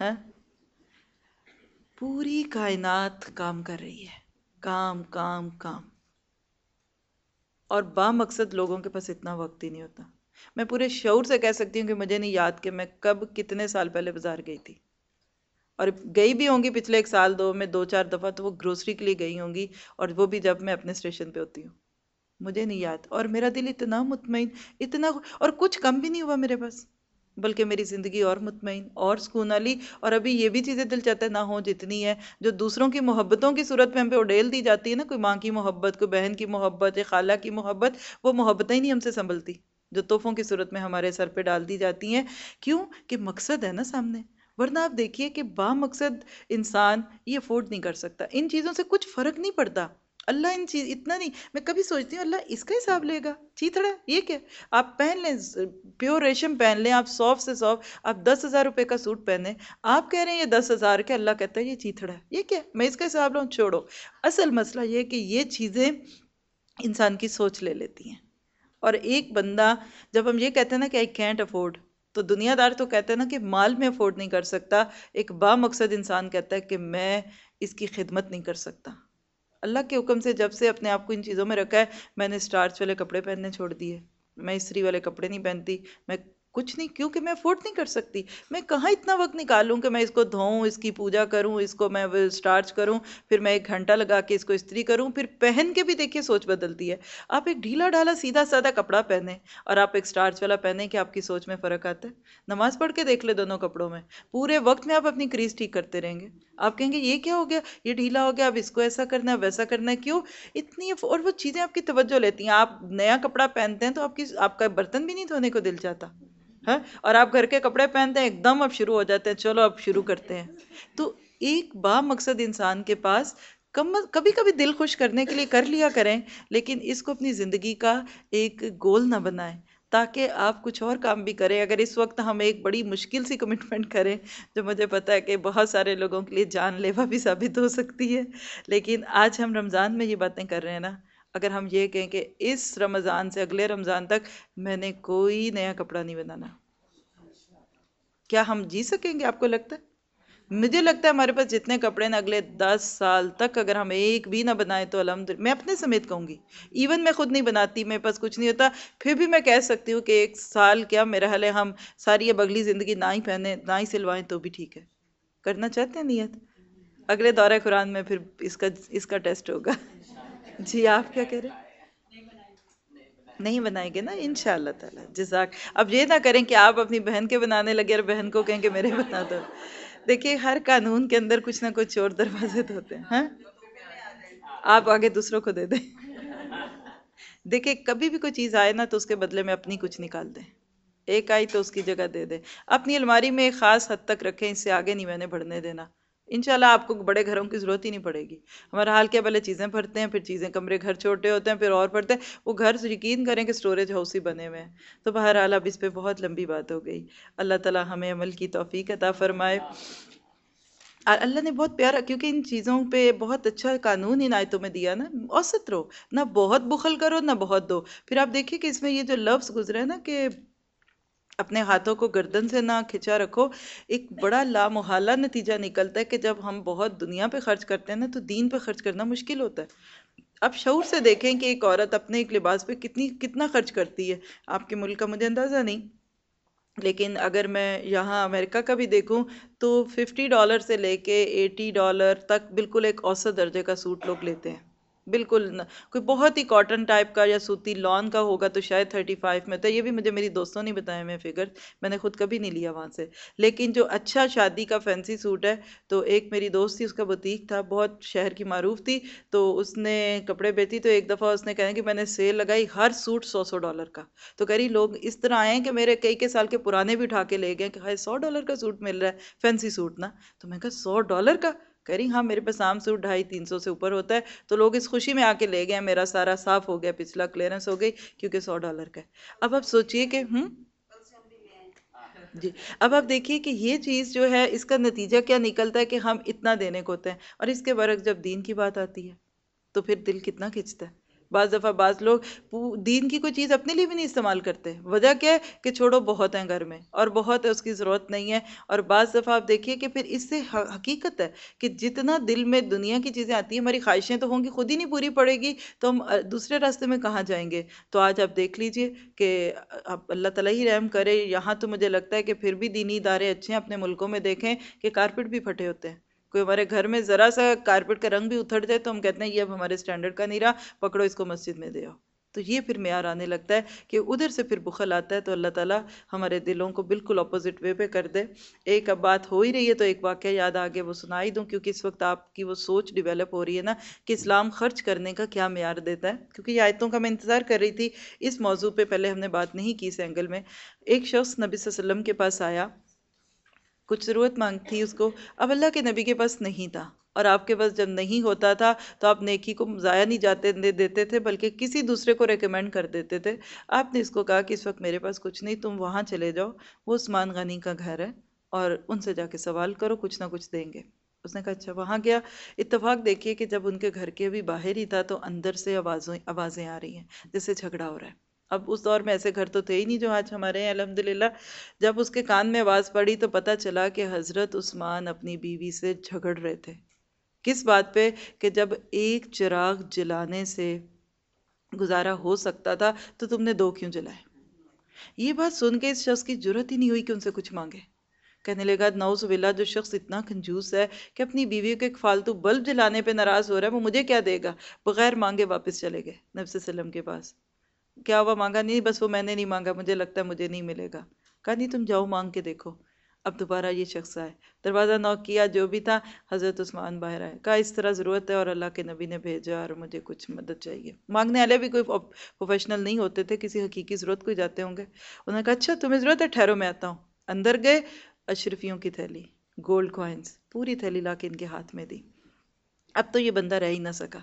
ہاں؟ پوری کائنات کام کر رہی ہے، کام کام کام۔ اور با مقصد لوگوں کے پاس اتنا وقت ہی نہیں ہوتا۔ میں پورے شعور سے کہہ سکتی ہوں کہ مجھے نہیں یاد کہ میں کب کتنے سال پہلے بازار گئی تھی۔ اور گئی بھی ہوں گی پچھلے ایک سال، دو، میں دو، چار دفعہ تو وہ گروسری کے لیے گئی ہوں گی اور وہ بھی جب میں اپنے اسٹیشن پہ ہوتی ہوں۔ مجھے نہیں یاد۔ اور میرا دل اتنا مطمئن، اتنا اور کچھ کم بھی نہیں ہوا میرے پاس، بلکہ میری زندگی اور مطمئن اور سکون والی اور ابھی یہ بھی چیزیں دل چاہتا ہے نہ ہوں جتنی ہے جو دوسروں کی محبتوں کی صورت میں ہم پہ اڈیل دی جاتی ہے نا، کوئی ماں کی محبت، کوئی بہن کی محبت، یا خالہ کی محبت، وہ محبتیں ہی نہیں ہم سے سنبھلتی۔ جو تحفوں کی صورت میں ہمارے سر پہ ڈال دی جاتی ہیں۔ کیوں؟ کہ مقصد ہے نا سامنے۔ ورنہ آپ دیکھیے کہ با مقصد انسان یہ افورڈ نہیں کر سکتا۔ ان چیزوں سے کچھ فرق نہیں پڑتا۔ اللہ ان چیز، اتنا نہیں۔ میں کبھی سوچتی ہوں اللہ اس کا حساب لے گا۔ چیتڑا، یہ کیا؟ آپ پہن لیں، پیور ریشم پہن لیں، آپ سوف سے سوف آپ دس ہزار روپے کا سوٹ پہنیں۔ آپ کہہ رہے ہیں یہ دس ہزار کے اللہ کہتا ہے یہ چیتڑا۔ ہے یہ کیا؟ میں اس کا حساب لوں، چھوڑو۔ اصل مسئلہ یہ کہ یہ چیزیں انسان کی سوچ لے لیتی ہیں۔ اور ایک بندہ جب ہم یہ کہتے ہیں نا کہ آئی کینٹ افورڈ تو دنیا دار تو کہتے ہیں نا کہ مال میں افورڈ نہیں کر سکتا، ایک با مقصد انسان کہتا ہے کہ میں اس کی خدمت نہیں کر سکتا۔ اللہ کے حکم سے جب سے اپنے آپ کو ان چیزوں میں رکھا ہے، میں نے اسٹارچ والے کپڑے پہننے چھوڑ دیے، میں استری والے کپڑے نہیں پہنتی، میں کچھ نہیں، کیونکہ میں افورڈ نہیں کر سکتی۔ میں کہاں اتنا وقت نکالوں کہ میں اس کو دھوؤں، اس کی پوجا کروں، اس کو میں اسٹارچ کروں، پھر میں ایک گھنٹہ لگا کے اس کو استری کروں، پھر پہن کے بھی دیکھیے سوچ بدلتی ہے۔ آپ ایک ڈھیلا ڈھالا سیدھا سادہ کپڑا پہنیں اور آپ ایک اسٹارچ والا پہنیں کہ آپ کی سوچ میں فرق آتا ہے۔ نماز پڑھ کے دیکھ لے دونوں کپڑوں میں۔ پورے وقت میں آپ اپنی کریز ٹھیک کرتے رہیں گے۔ آپ کہیں گے، یہ کیا ہو گیا؟ یہ ڈھیلا ہو گیا، اب اس کو ایسا کرنا ہے، ویسا کرنا ہے، کیوں؟ اتنی اور وہ چیزیں آپ کی توجہ لیتی ہیں۔ آپ نیا کپڑا پہنتے ہیں تو آپ کی آپ کا برتن بھی نہیں دھونے کو دل چاہتا۔ ہاں اور آپ گھر کے کپڑے پہنتے ہیں، ایک دم اب شروع ہو جاتے ہیں، چلو اب شروع کرتے ہیں۔ تو ایک با مقصد انسان کے پاس کم کبھی کبھی دل خوش کرنے کے لیے کر لیا کریں، لیکن اس کو اپنی زندگی کا ایک گول نہ بنائیں۔ تاکہ آپ کچھ اور کام بھی کریں۔ اگر اس وقت ہم ایک بڑی مشکل سی کمٹمنٹ کریں، جو مجھے پتہ ہے کہ بہت سارے لوگوں کے لیے جان لیوا بھی ثابت ہو سکتی ہے۔ لیکن آج ہم رمضان میں یہ باتیں کر رہے ہیں نا اگر ہم یہ کہیں کہ اس رمضان سے اگلے رمضان تک میں نے کوئی نیا کپڑا نہیں بنانا۔ کیا ہم جی سکیں گے آپ کو لگتا ہے؟ مجھے لگتا ہے ہمارے پاس جتنے کپڑے نا اگلے دس سال تک اگر ہم ایک بھی نہ بنائیں تو الحمد میں اپنے سمیت کہوں گی۔ ایون میں خود نہیں بناتی، میرے پاس کچھ نہیں ہوتا۔ پھر بھی میں کہہ سکتی ہوں کہ ایک سال کیا میرا حل ہے، ہم ساری اب اگلی زندگی نہ ہی پہنیں، نہ ہی سلوائیں تو بھی ٹھیک ہے۔ کرنا چاہتے ہیں نیت؟ اگلے دورہ قرآن میں پھر اس کا اس کا ٹیسٹ ہوگا۔ جی آپ کیا کہہ رہے ہیں؟ نہیں بنائیں گے نا ان شاء اللہ تعالیٰ، جزاک۔ اب یہ نہ کریں کہ آپ اپنی بہن کے بنانے لگے اور بہن کو کہیں کہ میرے بنا دو۔ دیکھیے، ہر قانون کے اندر کچھ نہ کچھ اور دروازے تو ہوتے ہیں ہاں؟ آپ آگے دوسروں کو دے دیں۔ دیکھیں کبھی بھی کوئی چیز آئے نا تو اس کے بدلے میں اپنی کچھ نکال دیں۔ ایک آئی تو اس کی جگہ دے دیں۔ اپنی الماری میں ایک خاص حد تک رکھیں، اس سے آگے نہیں میں نے بڑھنے دینا۔ انشاءاللہ آپ کو بڑے گھروں کی ضرورت ہی نہیں پڑے گی۔ ہمارا حال کیا پہلے چیزیں بھرتے ہیں، پھر چیزیں کمرے گھر چھوٹے ہوتے ہیں، پھر اور بھرتے ہیں۔ وہ گھر یقین کریں کہ سٹوریج ہاؤس ہی بنے ہوئے ہیں۔ تو بہرحال اب اس پہ بہت لمبی بات ہو گئی۔ اللہ تعالیٰ ہمیں عمل کی توفیق عطا فرمائے۔ اللہ نے بہت پیارا، کیونکہ ان چیزوں پہ بہت اچھا قانون ان آیتوں میں دیا نا۔ اوسط رہو، نہ بہت بخل کرو، نہ بہت دو۔ پھر آپ دیکھیے کہ اس میں یہ جو لفظ گزرے نا کہ اپنے ہاتھوں کو گردن سے نہ کھچا رکھو۔ ایک بڑا لامحالہ نتیجہ نکلتا ہے کہ جب ہم بہت دنیا پہ خرچ کرتے ہیں نا، تو دین پہ خرچ کرنا مشکل ہوتا ہے۔ اب شعور سے دیکھیں کہ ایک عورت اپنے ایک لباس پہ کتنی، کتنا خرچ کرتی ہے۔ آپ کے ملک کا مجھے اندازہ نہیں۔ لیکن اگر میں یہاں امریکہ کا بھی دیکھوں تو ففٹی ڈالر سے لے کے ایٹی ڈالر تک بالکل ایک اوسط درجے کا سوٹ لوگ لیتے ہیں۔ بالکل، کوئی بہت ہی کاٹن ٹائپ کا یا سوتی لان کا ہوگا تو شاید تھرٹی فائیو میں تو یہ بھی مجھے میری دوستوں نے بتایا میں فگر میں نے خود کبھی نہیں لیا وہاں سے۔ لیکن جو اچھا شادی کا فینسی سوٹ ہے تو ایک میری دوست تھی، اس کا بوتیک تھا، بہت شہر کی معروف تھی۔ تو اس نے کپڑے بیچی تو ایک دفعہ اس نے کہا کہ میں نے سیل لگائی ہر سوٹ سو سو ڈالر کا۔ تو کہہ رہی، لوگ اس طرح آئے ہیں کہ میرے کئی کئی سال کے پرانے بھی اٹھا کے لے گئے کہ ہائے، سو ڈالر کا سوٹ مل رہا ہے فینسی سوٹ نا۔ تو میں کہا، سو ڈالر کا؟ کہہ رہی ہاں میرے پاس عام سوٹ ڈھائی تین سو سے اوپر ہوتا ہے۔ تو لوگ اس خوشی میں آ کے لے گئے، میرا سارا صاف ہو گیا، پچھلا کلیئرنس ہو گئی، کیونکہ سو ڈالر کا ہے۔ اب آپ سوچئے کہ ہوں جی۔ اب آپ دیکھیے کہ یہ چیز جو ہے، اس کا نتیجہ کیا نکلتا ہے کہ ہم اتنا دینے کو ہوتے ہیں۔ اور اس کے برعکس جب دین کی بات آتی ہے، تو پھر دل کتنا کھنچتا ہے؟ بعض دفعہ بعض لوگ دین کی کوئی چیز اپنے لیے بھی نہیں استعمال کرتے۔ وجہ کیا ہے کہ چھوڑو، بہت ہیں گھر میں اور بہت ہے اس کی ضرورت نہیں ہے۔ اور بعض دفعہ آپ دیکھیے کہ پھر اس سے حقیقت ہے کہ جتنا دل میں دنیا کی چیزیں آتی ہیں، ہماری خواہشیں تو ہوں گی، خود ہی نہیں پوری پڑے گی، تو ہم دوسرے راستے میں کہاں جائیں گے؟ تو آج آپ دیکھ لیجیے کہ آپ اللہ تعالیٰ ہی رحم کرے، یہاں تو مجھے لگتا ہے کہ پھر بھی دینی ادارے اچھے ہیں، اپنے ملکوں میں دیکھیں کہ کارپٹ بھی پھٹے ہوتے ہیں۔ کوئی ہمارے گھر میں ذرا سا کارپٹ کا رنگ بھی اتھڑ جائے تو ہم کہتے ہیں یہ اب ہمارے سٹینڈرڈ کا نہیں رہا، پکڑو اس کو مسجد میں دے آؤ۔ تو یہ پھر معیار آنے لگتا ہے کہ ادھر سے پھر بخل آتا ہے تو اللہ تعالیٰ ہمارے دلوں کو بالکل اپوزٹ وے پہ کر دے۔ ایک اب بات ہو ہی رہی ہے تو ایک واقعہ یاد آگے، وہ سنائی دوں کیونکہ اس وقت آپ کی وہ سوچ ڈیولپ ہو رہی ہے نا کہ اسلام خرچ کرنے کا کیا معیار دیتا ہے۔ کیونکہ یہ آیتوں کا میں انتظار کر رہی تھی، اس موضوع پہ پہلے ہم نے بات نہیں کی اس اینگل میں۔ ایک شخص نبی صلی اللہ علیہ وسلم کے پاس آیا۔ کچھ ضرورت مانگ تھی اس کو۔ اب اللہ کے نبی کے پاس نہیں تھا اور آپ کے پاس جب نہیں ہوتا تھا تو آپ نیکی کو ضائع نہیں جاتے دیتے تھے، بلکہ کسی دوسرے کو ریکمینڈ کر دیتے تھے۔ آپ نے اس کو کہا کہ اس وقت میرے پاس کچھ نہیں، تم وہاں چلے جاؤ۔ وہ عثمان غنی کا گھر ہے اور ان سے جا کے سوال کرو، کچھ نہ کچھ دیں گے۔ اس نے کہا اچھا وہاں گیا۔ اتفاق دیکھیے کہ جب ان کے گھر کے بھی باہر ہی تھا تو اندر سے آوازیں آوازیں آ رہی ہیں، جیسے جھگڑا ہو رہا ہے۔ اب اس دور میں ایسے گھر تو تھے ہی نہیں جو آج ہمارے ہیں، الحمدللہ۔ جب اس کے کان میں آواز پڑی تو پتہ چلا کہ حضرت عثمان اپنی بیوی سے جھگڑ رہے تھے۔ کس بات پہ؟ کہ جب ایک چراغ جلانے سے گزارا ہو سکتا تھا تو تم نے دو کیوں جلائے؟ یہ بات سن کے اس شخص کی جرت ہی نہیں ہوئی کہ ان سے کچھ مانگے۔ کہنے لگا نوز باللہ، جو شخص اتنا کنجوس ہے کہ اپنی بیوی کو ایک فالتو بلب جلانے پہ ناراض ہو رہا ہے، وہ مجھے کیا دے گا؟ بغیر مانگے واپس چلے گئے نبی صلی اللہ علیہ وسلم کے پاس۔ کیا ہوا مانگا؟ نہیں، بس وہ میں نے نہیں مانگا، مجھے لگتا ہے مجھے نہیں ملے گا۔ کہا، نہیں، تم جاؤ، مانگ کے دیکھو۔ اب دوبارہ یہ شخص آئے۔ دروازہ نوک کیا، جو بھی تھا، حضرت عثمان باہر آئے۔ کہا، اس طرح ضرورت ہے اور اللہ کے نبی نے بھیجا اور مجھے کچھ مدد چاہیے۔ مانگنے والے بھی کوئی پروفیشنل نہیں ہوتے تھے، کسی حقیقی ضرورت کو جاتے ہوں گے۔ انہوں نے کہا اچھا تمہیں ضرورت ہے، ٹھہرو، میں آتا ہوں۔ اندر گئے، اشرفیوں کی تھیلی گولڈ کوائنس پوری تھیلی لا کے ان کے ہاتھ میں دی۔ اب تو یہ بندہ رہ ہی نہ سکا۔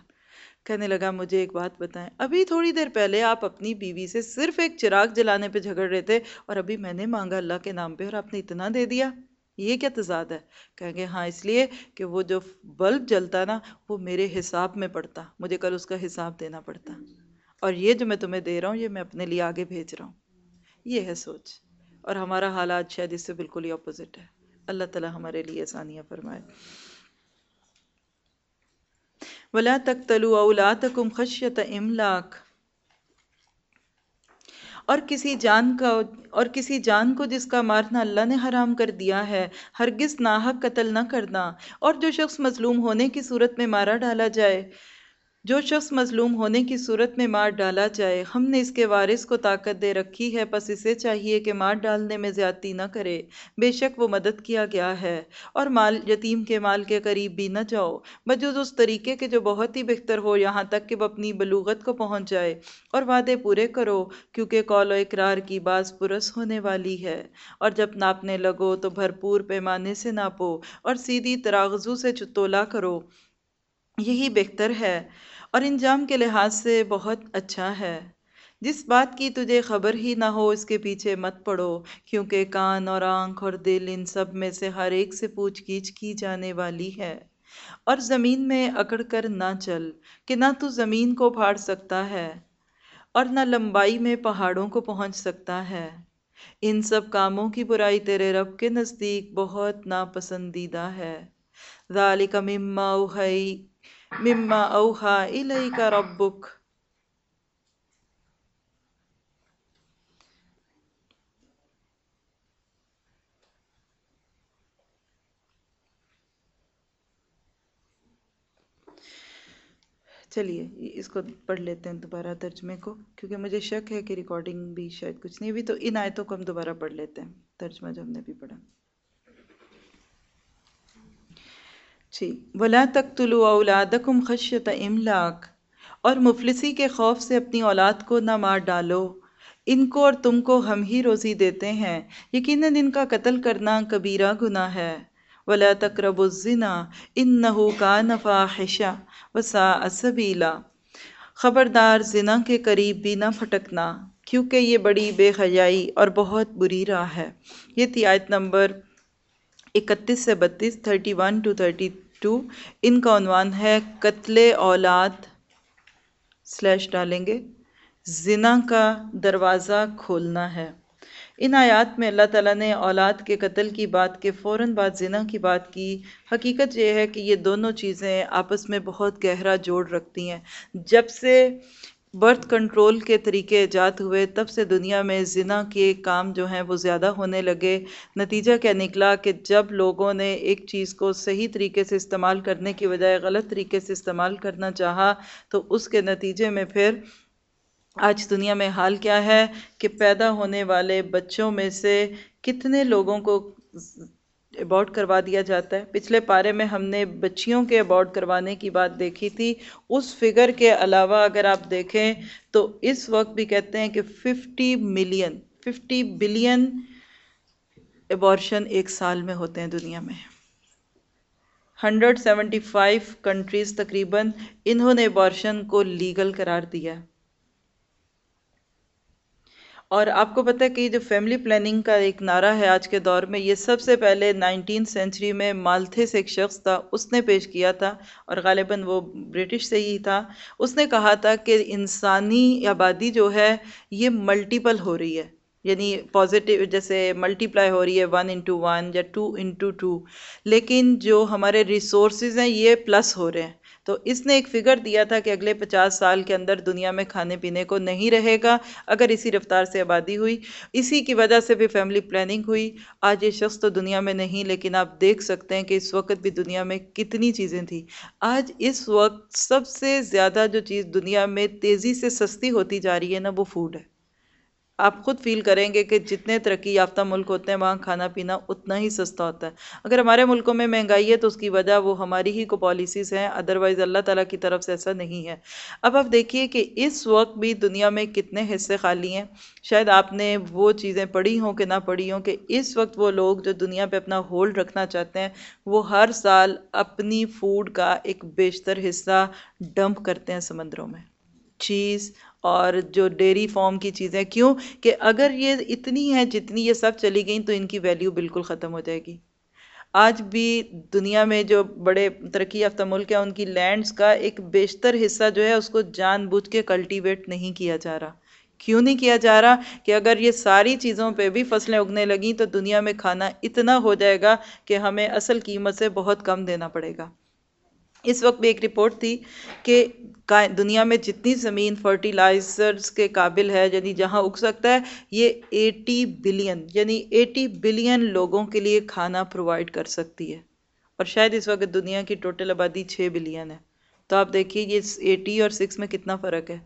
کہنے لگا، مجھے ایک بات بتائیں۔ ابھی تھوڑی دیر پہلے آپ اپنی بیوی سے صرف ایک چراغ جلانے پہ جھگڑ رہے تھے اور ابھی میں نے مانگا اللہ کے نام پہ اور آپ نے اتنا دے دیا۔ یہ کیا تضاد ہے؟ کہیں گے ہاں اس لیے کہ وہ جو بلب جلتا نا، وہ میرے حساب میں پڑتا۔ مجھے کل اس کا حساب دینا پڑتا۔ اور یہ جو میں تمہیں دے رہا ہوں، یہ میں اپنے لیے آگے بھیج رہا ہوں۔ یہ ہے سوچ۔ اور ہمارا حالات شاید اس سے بالکل ہی اپوزٹ ہے۔ اللہ تعالیٰ ہمارے لیے آسانیاں فرمائے۔ ولا تقتلوا اولادکم خشیت املاک۔ اور کسی جان کا اور کسی جان کو جس کا مارنا اللہ نے حرام کر دیا ہے، ہرگز ناحق قتل نہ کرنا۔ اور جو شخص مظلوم ہونے کی صورت میں مارا ڈالا جائے جو شخص مظلوم ہونے کی صورت میں مار ڈالا جائے، ہم نے اس کے وارث کو طاقت دے رکھی ہے پس اسے چاہیے کہ مار ڈالنے میں زیادتی نہ کرے۔ بے شک وہ مدد کیا گیا ہے۔ اور مال، یتیم کے مال کے قریب بھی نہ جاؤ۔ بجز اس طریقے کے جو بہت ہی بہتر ہو، یہاں تک کہ وہ اپنی بلوغت کو پہنچ جائے۔ اور وعدے پورے کرو، کیونکہ قول و اقرار کی باز پرس ہونے والی ہے۔ اور جب ناپنے لگو تو بھرپور پیمانے سے ناپو۔ اور سیدھی تراغزو سے چتولا کرو۔ یہی بہتر ہے۔ اور انجام کے لحاظ سے بہت اچھا ہے۔ جس بات کی تجھے خبر ہی نہ ہو، اس کے پیچھے مت پڑو، کیونکہ کان اور آنکھ اور دل ان سب میں سے ہر ایک سے پوچھ گیچھ کی جانے والی ہے۔ اور زمین میں اکڑ کر نہ چل، کہ نہ تو زمین کو پھاڑ سکتا ہے، اور نہ لمبائی میں پہاڑوں کو پہنچ سکتا ہے۔ ان سب کاموں کی برائی تیرے رب کے نزدیک بہت ناپسندیدہ ہے۔ ذالک مما اوحی مما اوحا الیک ربک چلیے، اس کو پڑھ لیتے ہیں دوبارہ ترجمے کو، کیونکہ مجھے شک ہے کہ ریکارڈنگ بھی شاید کچھ نہیں ہوئی، تو ان آیتوں کو ہم دوبارہ پڑھ لیتے ہیں، ترجمہ جو ہم نے بھی پڑھا۔ جی۔ ولا تقتلوا اولادکم خشیت املاک اور مفلسی کے خوف سے اپنی اولاد کو نہ مار ڈالو۔ ان کو اور تم کو ہم ہی روزی دیتے ہیں۔ یقیناً ان کا قتل کرنا کبیرہ گناہ ہے۔ ولا تقرب الزنا انه كان فاحشہ وساء سبیلا خبردار زنا کے قریب بھی نہ پھٹکنا، کیونکہ یہ بڑی بے حیائی اور بہت بری راہ ہے۔ یہ تھی آیت نمبر اکتیس سے بتیس thirty one two thirty two ان کا عنوان ہے قتل اولاد سلیش ڈالیں گے۔ زنا کا دروازہ کھولنا ہے۔ ان آیات میں اللہ تعالیٰ نے اولاد کے قتل کی بات کے فوراً بعد زنا کی بات کی۔ حقیقت یہ ہے کہ یہ دونوں چیزیں آپس میں بہت گہرا جوڑ رکھتی ہیں۔ جب سے برتھ کنٹرول کے طریقے ایجاد ہوئے، تب سے دنیا میں زنا کے کام جو ہیں وہ زیادہ ہونے لگے۔ نتیجہ کیا نکلا کہ جب لوگوں نے ایک چیز کو صحیح طریقے سے استعمال کرنے کی بجائے غلط طریقے سے استعمال کرنا چاہا، تو اس کے نتیجے میں پھر آج دنیا میں حال کیا ہے کہ پیدا ہونے والے بچوں میں سے کتنے لوگوں کو ابارٹ کروا دیا جاتا ہے۔ پچھلے پارے میں ہم نے بچیوں کے ابارٹ کروانے کی بات دیکھی تھی۔ اس فگر کے علاوہ اگر آپ دیکھیں تو اس وقت بھی کہتے ہیں کہ fifty million fifty billion abortion ایک سال میں ہوتے ہیں دنیا میں۔ ہنڈریڈ سیونٹی فائیو کنٹریز تقریباً انہوں نے ابارشن کو لیگل قرار دیا۔ ہے اور آپ کو پتہ ہے کہ جو فیملی پلاننگ کا ایک نعرہ ہے آج کے دور میں، یہ سب سے پہلے نائنٹین سینچری میں مالتھے سے ایک شخص تھا، اس نے پیش کیا تھا اور غالباً وہ برٹش سے ہی تھا۔ اس نے کہا تھا کہ انسانی آبادی جو ہے، یہ ملٹیپل ہو رہی ہے۔ یعنی پازیٹیو جیسے ملٹی پلائی ہو رہی ہے ون انٹو ون یا ٹو انٹو ٹو لیکن جو ہمارے ریسورسز ہیں، یہ پلس ہو رہے ہیں۔ تو اس نے ایک فگر دیا تھا کہ اگلے پچاس سال کے اندر دنیا میں کھانے پینے کو نہیں رہے گا، اگر اسی رفتار سے آبادی ہوئی۔ اسی کی وجہ سے بھی فیملی پلاننگ ہوئی۔ آج یہ شخص تو دنیا میں نہیں، لیکن آپ دیکھ سکتے ہیں کہ اس وقت بھی دنیا میں کتنی چیزیں تھیں۔ آج اس وقت سب سے زیادہ جو چیز دنیا میں تیزی سے سستی ہوتی جا رہی ہے نا، وہ فوڈ ہے۔ آپ خود فیل کریں گے کہ جتنے ترقی یافتہ ملک ہوتے ہیں، وہاں کھانا پینا اتنا ہی سستا ہوتا ہے۔ اگر ہمارے ملکوں میں مہنگائی ہے تو اس کی وجہ وہ ہماری ہی کو پالیسیز ہیں ادروائز اللہ تعالیٰ کی طرف سے ایسا نہیں ہے۔ اب آپ دیکھیے کہ اس وقت بھی دنیا میں کتنے حصے خالی ہیں۔ شاید آپ نے وہ چیزیں پڑھی ہوں کہ نہ پڑھی ہوں کہ اس وقت وہ لوگ جو دنیا پہ اپنا ہولڈ رکھنا چاہتے ہیں، وہ ہر سال اپنی فوڈ کا ایک بیشتر حصہ ڈمپ کرتے ہیں سمندروں میں۔ چیز اور جو ڈیری فارم کی چیزیں، کیوں؟ کہ اگر یہ اتنی ہیں جتنی یہ سب چلی گئیں تو ان کی ویلیو بالکل ختم ہو جائے گی۔ آج بھی دنیا میں جو بڑے ترقی یافتہ ملک ہیں، ان کی لینڈز کا ایک بیشتر حصہ جو ہے، اس کو جان بوجھ کے کلٹیویٹ نہیں کیا جا رہا۔ کیوں نہیں کیا جا رہا؟ کہ اگر یہ ساری چیزوں پہ بھی فصلیں اگنے لگیں تو دنیا میں کھانا اتنا ہو جائے گا کہ ہمیں اصل قیمت سے بہت کم دینا پڑے گا۔ اس وقت بھی ایک رپورٹ تھی کہ دنیا میں جتنی زمین فرٹیلائزرز کے قابل ہے یعنی جہاں اگ سکتا ہے، یہ ایٹی بلین یعنی ایٹی بلین لوگوں کے لیے کھانا پرووائڈ کر سکتی ہے۔ اور شاید اس وقت دنیا کی ٹوٹل آبادی چھ بلین ہے۔ تو آپ دیکھیے یہ ایٹی اور سکس میں کتنا فرق ہے۔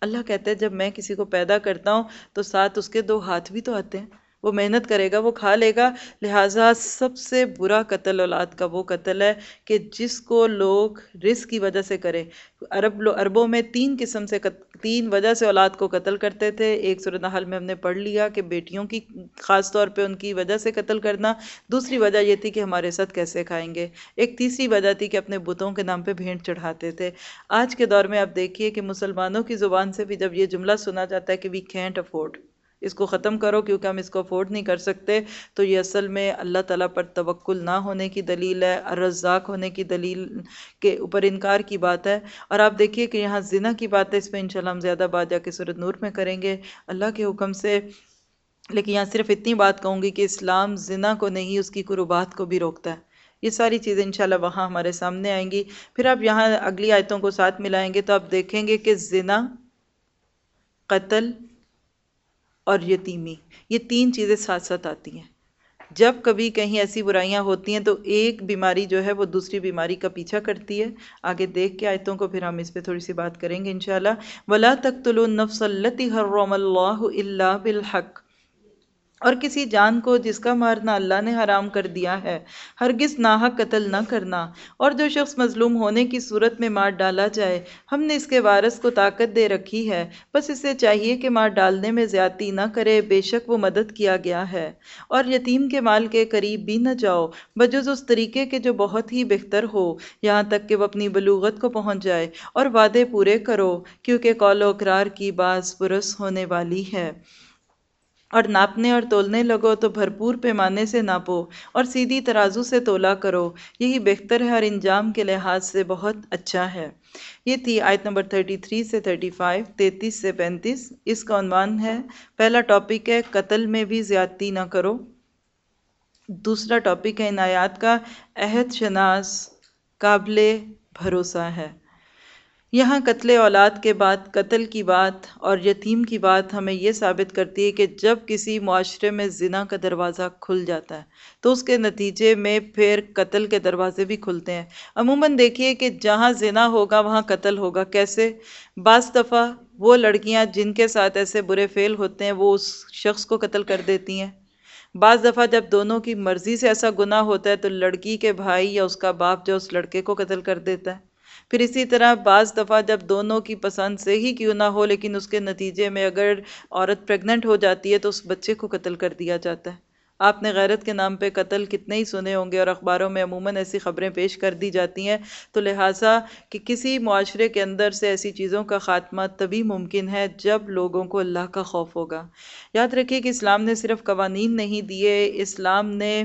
اللہ کہتا ہے، جب میں کسی کو پیدا کرتا ہوں تو ساتھ اس کے دو ہاتھ بھی تو آتے ہیں۔ وہ محنت کرے گا، وہ کھا لے گا۔ لہٰذا سب سے برا قتل اولاد کا وہ قتل ہے کہ جس کو لوگ رزق کی وجہ سے کرے عرب عربوں میں تین قسم سے تین وجہ سے اولاد کو قتل کرتے تھے۔ ایک صورت حال میں ہم نے پڑھ لیا کہ بیٹیوں کی، خاص طور پہ ان کی وجہ سے قتل کرنا۔ دوسری وجہ یہ تھی کہ ہمارے ساتھ کیسے کھائیں گے۔ ایک تیسری وجہ تھی کہ اپنے بتوں کے نام پہ بھینٹ چڑھاتے تھے۔ آج کے دور میں آپ دیکھیے کہ مسلمانوں کی زبان سے بھی جب یہ جملہ سنا جاتا ہے کہ وی کینٹ افورڈ اس کو ختم کرو کیونکہ ہم اس کو افورڈ نہیں کر سکتے۔ تو یہ اصل میں اللہ تعالیٰ پر توکل نہ ہونے کی دلیل ہے، الرزاق ہونے کی دلیل کے اوپر انکار کی بات ہے۔ اور آپ دیکھیے کہ یہاں زنا کی بات ہے اس پہ انشاءاللہ ہم زیادہ بات جا کے صورت نور میں کریں گے۔ اللہ کے حکم سے، لیکن یہاں صرف اتنی بات کہوں گی کہ اسلام زنا کو نہیں، اس کی قربات کو بھی روکتا ہے۔ یہ ساری چیزیں انشاءاللہ وہاں ہمارے سامنے آئیں گی۔ پھر آپ یہاں اگلی آیتوں کو ساتھ ملائیں گے تو آپ دیکھیں گے کہ زنا قتل اور یتیمی۔ یہ تین چیزیں ساتھ ساتھ آتی ہیں۔ جب کبھی کہیں ایسی برائیاں ہوتی ہیں تو ایک بیماری جو ہے وہ دوسری بیماری کا پیچھا کرتی ہے۔ آگے دیکھ کے آیتوں کو پھر ہم اس پہ تھوڑی سی بات کریں گے انشاءاللہ۔ وَلَا تَقْتُلُوا النَّفْسَ الَّتِي حَرَّمَ اللَّهُ إِلَّا بِالْحَقِّ۔ اور کسی جان کو جس کا مارنا اللہ نے حرام کر دیا ہے، ہرگز ناحق قتل نہ کرنا۔ اور جو شخص مظلوم ہونے کی صورت میں مار ڈالا جائے، ہم نے اس کے وارث کو طاقت دے رکھی ہے۔ بس اسے چاہیے کہ مار ڈالنے میں زیادتی نہ کرے، بے شک وہ مدد کیا گیا ہے۔ اور یتیم کے مال کے قریب بھی نہ جاؤ، بجز اس طریقے کے جو بہت ہی بہتر ہو۔ یہاں تک کہ وہ اپنی بلوغت کو پہنچ جائے اور وعدے پورے کرو، کیونکہ قول و اقرار کی باز پرس ہونے والی ہے۔ اور ناپنے اور تولنے لگو تو بھرپور پیمانے سے ناپو اور سیدھی ترازو سے تولا کرو۔ یہی بہتر ہے اور انجام کے لحاظ سے بہت اچھا ہے۔ یہ تھی آیت نمبر 33 سے 35 33 سے 35 اس کا عنوان ہے، پہلا ٹاپک ہے، قتل میں بھی زیادتی نہ کرو۔ دوسرا ٹاپک ہے ان آیات کا عہد شناس، قابل بھروسہ ہے۔ یہاں قتل اولاد کے بعد، قتل کی بات اور یتیم کی بات ہمیں یہ ثابت کرتی ہے کہ جب کسی معاشرے میں زنا کا دروازہ کھل جاتا ہے، تو اس کے نتیجے میں پھر قتل کے دروازے بھی کھلتے ہیں۔ عموماً دیکھیے کہ جہاں زنا ہوگا، وہاں قتل ہوگا۔ کیسے؟ بعض دفعہ وہ لڑکیاں جن کے ساتھ ایسے برے فیل ہوتے ہیں، وہ اس شخص کو قتل کر دیتی ہیں۔ بعض دفعہ جب دونوں کی مرضی سے ایسا گناہ ہوتا ہے، تو لڑکی کے بھائی یا اس کا باپ جو اس لڑکے کو قتل کر دیتا ہے۔ پھر اسی طرح بعض دفعہ جب دونوں کی پسند سے ہی کیوں نہ ہو، لیکن اس کے نتیجے میں اگر عورت پریگننٹ ہو جاتی ہے تو اس بچے کو قتل کر دیا جاتا ہے۔ آپ نے غیرت کے نام پہ قتل کتنے ہی سنے ہوں گے اور اخباروں میں عموماً ایسی خبریں پیش کر دی جاتی ہیں۔ تو لہٰذا کہ کسی معاشرے کے اندر سے ایسی چیزوں کا خاتمہ تبھی ممکن ہے جب لوگوں کو اللہ کا خوف ہوگا۔ یاد رکھیے کہ اسلام نے صرف قوانین نہیں دیے، اسلام نے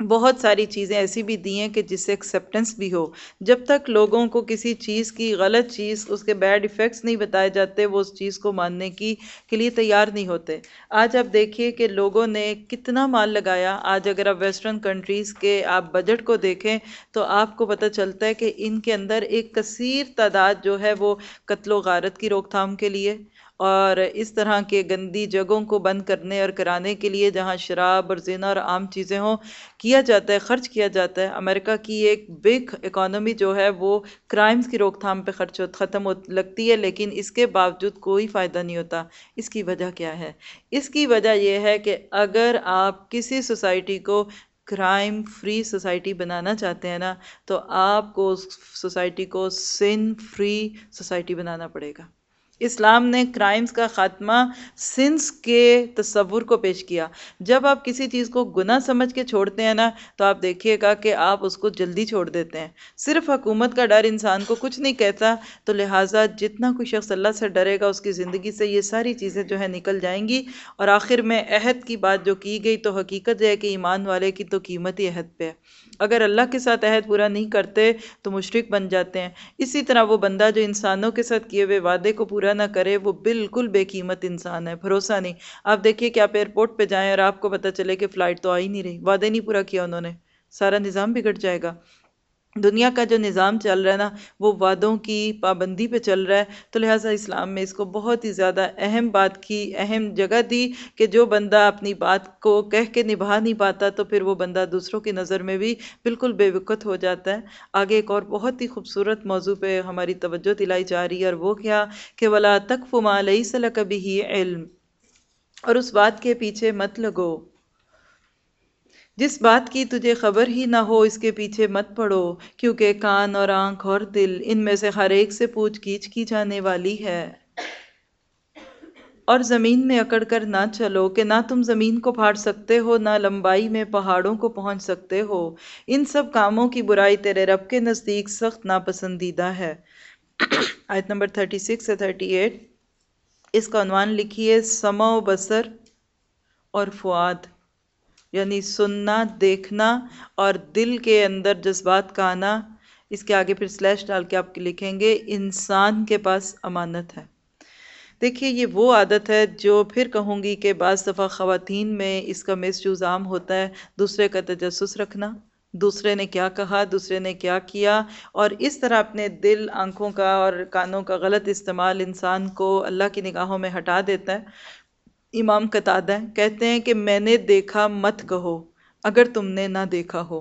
بہت ساری چیزیں ایسی بھی دی ہیں کہ جس سے ایکسیپٹنس بھی ہو۔ جب تک لوگوں کو کسی چیز کی غلط چیز اس کے بیڈ ایفیکٹس نہیں بتائے جاتے، وہ اس چیز کو ماننے کی کے لیے تیار نہیں ہوتے۔ آج آپ دیکھیے کہ لوگوں نے کتنا مال لگایا۔ آج اگر آپ ویسٹرن کنٹریز کے آپ بجٹ کو دیکھیں تو آپ کو پتہ چلتا ہے کہ ان کے اندر ایک کثیر تعداد جو ہے وہ قتل و غارت کی روک تھام کے لیے۔ اور اس طرح کے گندی جگہوں کو بند کرنے اور کرانے کے لیے جہاں شراب اور زنا اور عام چیزیں ہوں، کیا جاتا ہے، خرچ کیا جاتا ہے۔ امریکہ کی ایک بگ اکانومی جو ہے، وہ کرائمز کی روک تھام پہ خرچ ختم ہو لگتی ہے، لیکن اس کے باوجود کوئی فائدہ نہیں ہوتا۔ اس کی وجہ کیا ہے؟ اس کی وجہ یہ ہے کہ اگر آپ کسی سوسائٹی کو کرائم فری سوسائٹی بنانا چاہتے ہیں نا، تو آپ کو اس سوسائٹی کو سن فری سوسائٹی بنانا پڑے گا۔ اسلام نے کرائمز کا خاتمہ سنس کے تصور کو پیش کیا۔ جب آپ کسی چیز کو گناہ سمجھ کے چھوڑتے ہیں نا، تو آپ دیکھیے گا کہ آپ اس کو جلدی چھوڑ دیتے ہیں۔ صرف حکومت کا ڈر انسان کو کچھ نہیں کہتا، تو لہٰذا جتنا کوئی شخص اللہ سے ڈرے گا، اس کی زندگی سے یہ ساری چیزیں جو ہے نکل جائیں گی۔ اور آخر میں عہد کی بات جو کی گئی تو حقیقت ہے کہ ایمان والے کی تو قیمت ہی عہد پہ ہے۔ اگر اللہ کے ساتھ عہد پورا نہیں کرتے تو مشرق بن جاتے ہیں۔ اسی طرح وہ بندہ جو انسانوں کے ساتھ کیے ہوئے وعدے کو پورا نہ کرے، وہ بالکل بے قیمت انسان ہے، بھروسہ نہیں۔ آپ دیکھیے کہ آپ ایئرپورٹ پہ جائیں اور آپ کو پتہ چلے کہ فلائٹ تو آئی نہیں رہی، وعدے نہیں پورا کیا انہوں نے، سارا نظام بگڑ جائے گا۔ دنیا کا جو نظام چل رہا ہے نا، وہ وعدوں کی پابندی پہ چل رہا ہے۔ تو لہٰذا اسلام میں اس کو بہت ہی زیادہ اہم بات کی، اہم جگہ دی کہ جو بندہ اپنی بات کو کہہ کے نبھا نہیں پاتا تو پھر وہ بندہ دوسروں کی نظر میں بھی بالکل بے وقت ہو جاتا ہے۔ آگے ایک اور بہت ہی خوبصورت موضوع پہ ہماری توجہ دلائی جا رہی ہے اور وہ کیا کہ ولا تک فما لئی صلاح کبھی ہی علم۔ اور اس بات کے پیچھے مت لگو۔ جس بات کی تجھے خبر ہی نہ ہو، اس کے پیچھے مت پڑو، کیونکہ کان اور آنکھ اور دل، ان میں سے ہر ایک سے پوچھ گیچ کی جانے والی ہے۔ اور زمین میں اکڑ کر نہ چلو، کہ نہ تم زمین کو پھاڑ سکتے ہو، نہ لمبائی میں پہاڑوں کو پہنچ سکتے ہو۔ ان سب کاموں کی برائی تیرے رب کے نزدیک سخت ناپسندیدہ ہے۔ آیت نمبر 36 سے 38 اس کا عنوان لکھیے سما و بسر اور فواد یعنی سننا، دیکھنا اور دل کے اندر جذبات کا آنا، اس کے آگے پھر سلیش ڈال کے آپ لکھیں گے، انسان کے پاس امانت ہے۔ دیکھیے، یہ وہ عادت ہے جو پھر کہوں گی کہ بعض دفعہ خواتین میں اس کا مس یوز عام ہوتا ہے، دوسرے کا تجسس رکھنا، دوسرے نے کیا کہا، دوسرے نے کیا کیا، اور اس طرح اپنے دل، آنکھوں کا اور کانوں کا غلط استعمال انسان کو اللہ کی نگاہوں میں ہٹا دیتا ہے۔ امام قطادہ کہتے ہیں کہ میں نے دیکھا مت کہو اگر تم نے نہ دیکھا ہو۔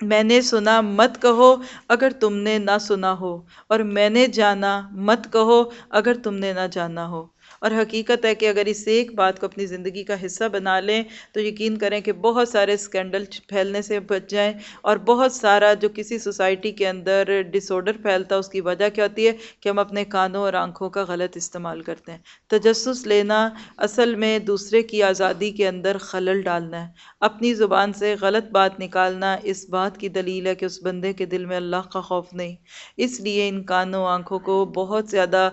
میں نے سنا مت کہو اگر تم نے نہ سنا ہو، اور میں نے جانا مت کہو اگر تم نے نہ جانا ہو۔ اور حقیقت ہے کہ اگر اس ایک بات کو اپنی زندگی کا حصہ بنا لیں تو یقین کریں کہ بہت سارے اسکینڈل پھیلنے سے بچ جائیں اور بہت سارا جو کسی سوسائٹی کے اندر ڈس آڈر پھیلتا اس کی وجہ کیا ہوتی ہے کہ ہم اپنے کانوں اور آنکھوں کا غلط استعمال کرتے ہیں۔ تجسس لینا اصل میں دوسرے کی آزادی کے اندر خلل ڈالنا ہے۔ اپنی زبان سے غلط بات نکالنا اس بات کی دلیل ہے کہ اس بندے کے دل میں اللہ کا خوف نہیں۔ اس لیے ان کانوں، آنکھوں کو بہت زیادہ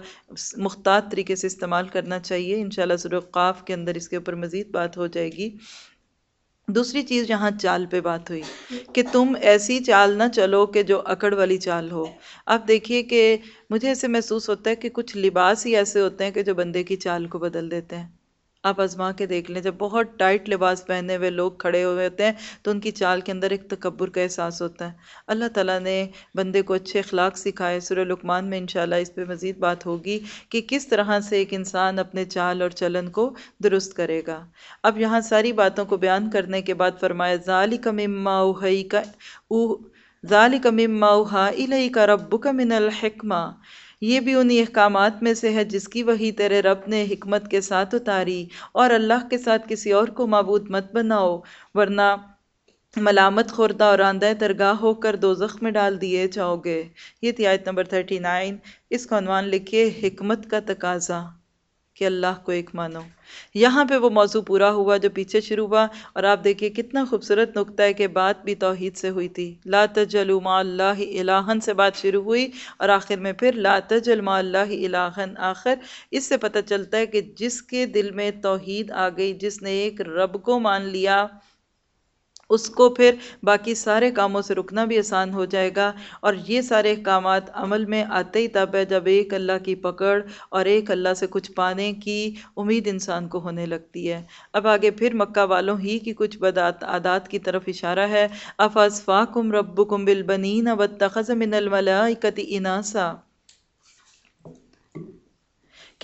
مختار طریقے سے استعمال کرنا چاہیے۔ انشاءاللہ سورہ قاف کے اندر اس کے اوپر مزید بات ہو جائے گی۔ دوسری چیز یہاں چال پہ بات ہوئی، کہ تم ایسی چال نہ چلو کہ جو اکڑ والی چال ہو۔ اب دیکھیے کہ مجھے ایسے محسوس ہوتا ہے کہ کچھ لباس ہی ایسے ہوتے ہیں کہ جو بندے کی چال کو بدل دیتے ہیں۔ آپ آزما کے دیکھ لیں، جب بہت ٹائٹ لباس پہنے ہوئے لوگ کھڑے ہوئے ہوتے ہیں، تو ان کی چال کے اندر ایک تکبر کا احساس ہوتا ہے۔ اللہ تعالیٰ نے بندے کو اچھے اخلاق سکھائے۔ سورہ لکمان میں انشاءاللہ اس پہ مزید بات ہوگی کہ کس طرح سے ایک انسان اپنے چال اور چلن کو درست کرے گا۔ اب یہاں ساری باتوں کو بیان کرنے کے بعد فرمایا، ذالک مما اوحیک ذالک مما اوحا الیک ربک من الحکمہ۔ یہ بھی انہی احکامات میں سے ہے جس کی وہی تیرے رب نے حکمت کے ساتھ اتاری اور اللہ کے ساتھ کسی اور کو معبود مت بناؤ، ورنہ ملامت خوردہ اور آندہ ترگاہ ہو کر دوزخ میں ڈال دیے جاؤ گے۔ یہ تھی آیت نمبر 39 اس کا عنوان لکھے حکمت کا تقاضا، کہ اللہ کو ایک مانو۔ یہاں پہ وہ موضوع پورا ہوا جو پیچھے شروع ہوا اور آپ دیکھیے کتنا خوبصورت نقطہ ہے کہ بات بھی توحید سے ہوئی تھی۔ لا تجلو ما اللہ الہن سے بات شروع ہوئی اور آخر میں پھر لا تجل ما اللہ الہن آخر۔ اس سے پتہ چلتا ہے کہ جس کے دل میں توحید آ گئی، جس نے ایک رب کو مان لیا اس کو پھر باقی سارے کاموں سے رکنا بھی آسان ہو جائے گا۔ اور یہ سارے احکامات عمل میں آتے ہی تب ہے جب ایک اللہ کی پکڑ اور ایک اللہ سے کچھ پانے کی امید انسان کو ہونے لگتی ہے۔ اب آگے پھر مکہ والوں ہی کی کچھ بدات عادات کی طرف اشارہ ہے۔ افاسفاکم ربکم بالبنین واتخذ من الملائکت اناسا۔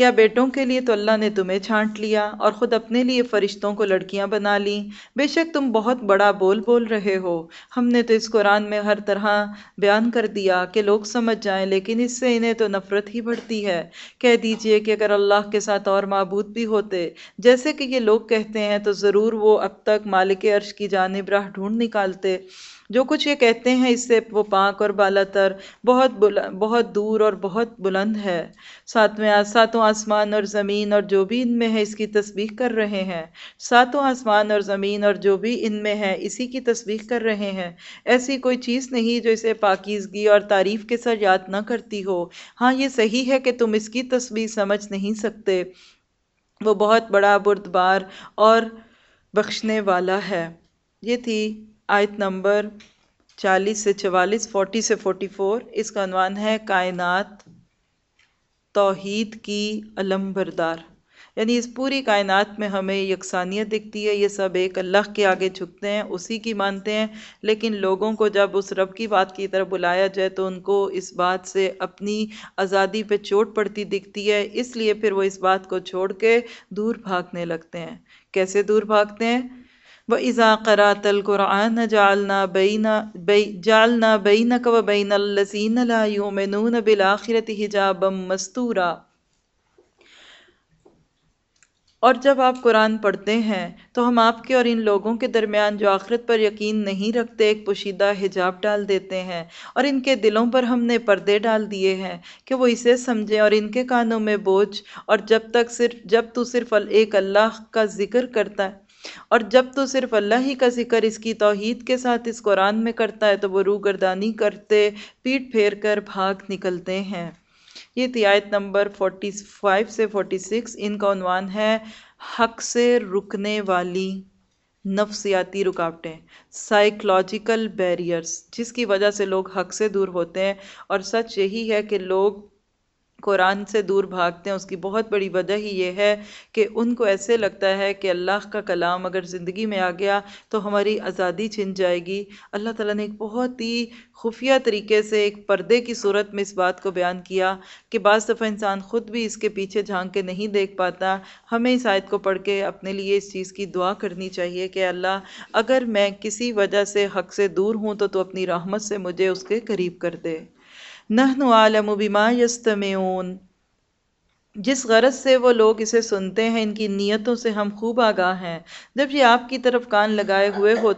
کیا بیٹوں کے لیے تو اللہ نے تمہیں چھانٹ لیا اور خود اپنے لیے فرشتوں کو لڑکیاں بنا لیں۔ بے شک تم بہت بڑا بول بول رہے ہو۔ ہم نے تو اس قرآن میں ہر طرح بیان کر دیا کہ لوگ سمجھ جائیں، لیکن اس سے انہیں تو نفرت ہی بڑھتی ہے۔ کہہ دیجیے کہ اگر اللہ کے ساتھ اور معبود بھی ہوتے، جیسے کہ یہ لوگ کہتے ہیں، تو ضرور وہ اب تک مالک عرش کی جانب راہ ڈھونڈ نکالتے۔ جو کچھ یہ کہتے ہیں، اس سے وہ پاک اور بالا تر، بہت بہت دور اور بہت بلند ہے۔ ساتویں ساتوں آسمان اور زمین اور جو بھی ان میں ہے، اس کی تصویح کر رہے ہیں۔ ساتوں آسمان اور زمین اور جو بھی ان میں ہے، اسی کی تصویح کر رہے ہیں۔ ایسی کوئی چیز نہیں جو اسے پاکیزگی اور تعریف کے ساتھ یاد نہ کرتی ہو۔ ہاں یہ صحیح ہے کہ تم اس کی تصویر سمجھ نہیں سکتے۔ وہ بہت بڑا بردبار اور بخشنے والا ہے۔ یہ تھی آیت نمبر چالیس سے چوالیس، فورٹی سے فورٹی فور۔ اس کا عنوان ہے کائنات توحید کی علم بردار۔ یعنی اس پوری کائنات میں ہمیں یکسانیت دکھتی ہے، یہ سب ایک اللہ کے آگے جھکتے ہیں، اسی کی مانتے ہیں۔ لیکن لوگوں کو جب اس رب کی بات کی طرف بلایا جائے تو ان کو اس بات سے اپنی آزادی پہ چوٹ پڑتی دکھتی ہے۔ اس لیے پھر وہ اس بات کو چھوڑ کے دور بھاگنے لگتے ہیں۔ کیسے دور بھاگتے ہیں؟ وَإِذَا قَرَأْتَ الْقُرْآنَ جَعَلْنَا بَيْنَ جَعَلْنَا بَيْنَكَ وَبَيْنَ الَّذِينَ لَا يُؤْمِنُونَ بِالْآخِرَةِ حِجَابًا مَسْتُورًا اور جب آپ قرآن پڑھتے ہیں، تو ہم آپ کے اور ان لوگوں کے درمیان جو آخرت پر یقین نہیں رکھتے، ایک پوشیدہ حجاب ڈال دیتے ہیں۔ اور ان کے دلوں پر ہم نے پردے ڈال دیے ہیں کہ وہ اسے سمجھیں اور ان کے کانوں میں بوجھ۔ اور جب تک صرف جب تو صرف ایک اللہ کا ذکر کرتا ہے اور جب تو صرف اللہ ہی کا ذکر اس کی توحید کے ساتھ اس قرآن میں کرتا ہے تو وہ روح گردانی کرتے، پیٹ پھیر کر بھاگ نکلتے ہیں۔ یہ تھی آیت نمبر 45 سے 46 ان کا عنوان ہے، حق سے رکنے والی نفسیاتی رکاوٹیں۔ سائیکلوجیکل بیریئرز جس کی وجہ سے لوگ حق سے دور ہوتے ہیں۔ اور سچ یہی ہے کہ لوگ قرآن سے دور بھاگتے ہیں، اس کی بہت بڑی وجہ ہی یہ ہے کہ ان کو ایسے لگتا ہے کہ اللہ کا کلام اگر زندگی میں آ گیا تو ہماری آزادی چھن جائے گی۔ اللہ تعالیٰ نے ایک بہت ہی خفیہ طریقے سے ایک پردے کی صورت میں اس بات کو بیان کیا کہ بعض دفعہ انسان خود بھی اس کے پیچھے جھانک کے نہیں دیکھ پاتا۔ ہمیں اس آیت کو پڑھ کے اپنے لیے اس چیز کی دعا کرنی چاہیے کہ اللہ، اگر میں کسی وجہ سے حق سے دور ہوں تو تو اپنی رحمت سے مجھے اس کے قریب کر دے۔ نہن عالم بما یستمعون۔ جس غرض سے وہ لوگ اسے سنتے ہیں، ان کی نیتوں سے ہم خوب آگاہ ہیں۔ جب یہ آپ کی طرف کان لگائے ہوئے ہو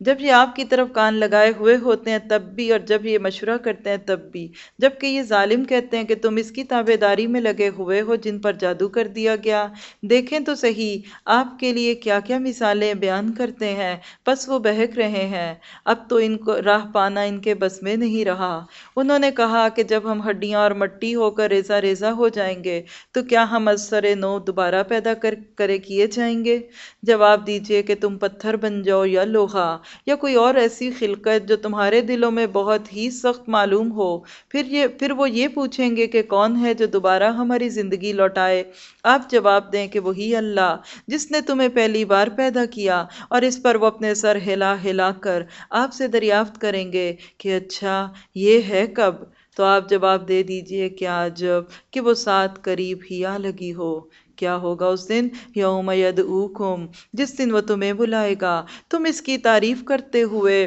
جب یہ آپ کی طرف کان لگائے ہوئے ہوتے ہیں تب بھی اور جب یہ مشورہ کرتے ہیں تب بھی۔ جبکہ یہ ظالم کہتے ہیں کہ تم اس کی تابے داری میں لگے ہوئے ہو جن پر جادو کر دیا گیا۔ دیکھیں تو صحیح، آپ کے لیے کیا کیا مثالیں بیان کرتے ہیں پس وہ بہک رہے ہیں۔ اب تو ان کو راہ پانا ان کے بس میں نہیں رہا۔ انہوں نے کہا کہ جب ہم ہڈیاں اور مٹی ہو کر ریزہ ریزہ ہو جائیں گے، تو کیا ہم اثر نو دوبارہ پیدا کر کرے کیے جائیں گے؟ جواب دیجیے کہ تم پتھر بن جاؤ یا لوہا۔ یا کوئی اور ایسی خلقت جو تمہارے دلوں میں بہت ہی سخت معلوم ہو، پھر یہ، پھر وہ یہ پوچھیں گے کہ کون ہے جو دوبارہ ہماری زندگی لوٹائے؟ آپ جواب دیں کہ وہی اللہ، جس نے تمہیں پہلی بار پیدا کیا اور اس پر وہ اپنے سر ہلا ہلا کر آپ سے دریافت کریں گے کہ اچھا یہ ہے کب؟ تو آپ جواب دے دیجیے کیا جبکہ وہ ساتھ قریب ہی آ لگی ہو۔ کیا ہوگا اس دن؟ یوم یدعوکم، جس دن وہ تمہیں بلائے گا۔ تم اس کی تعریف کرتے ہوئے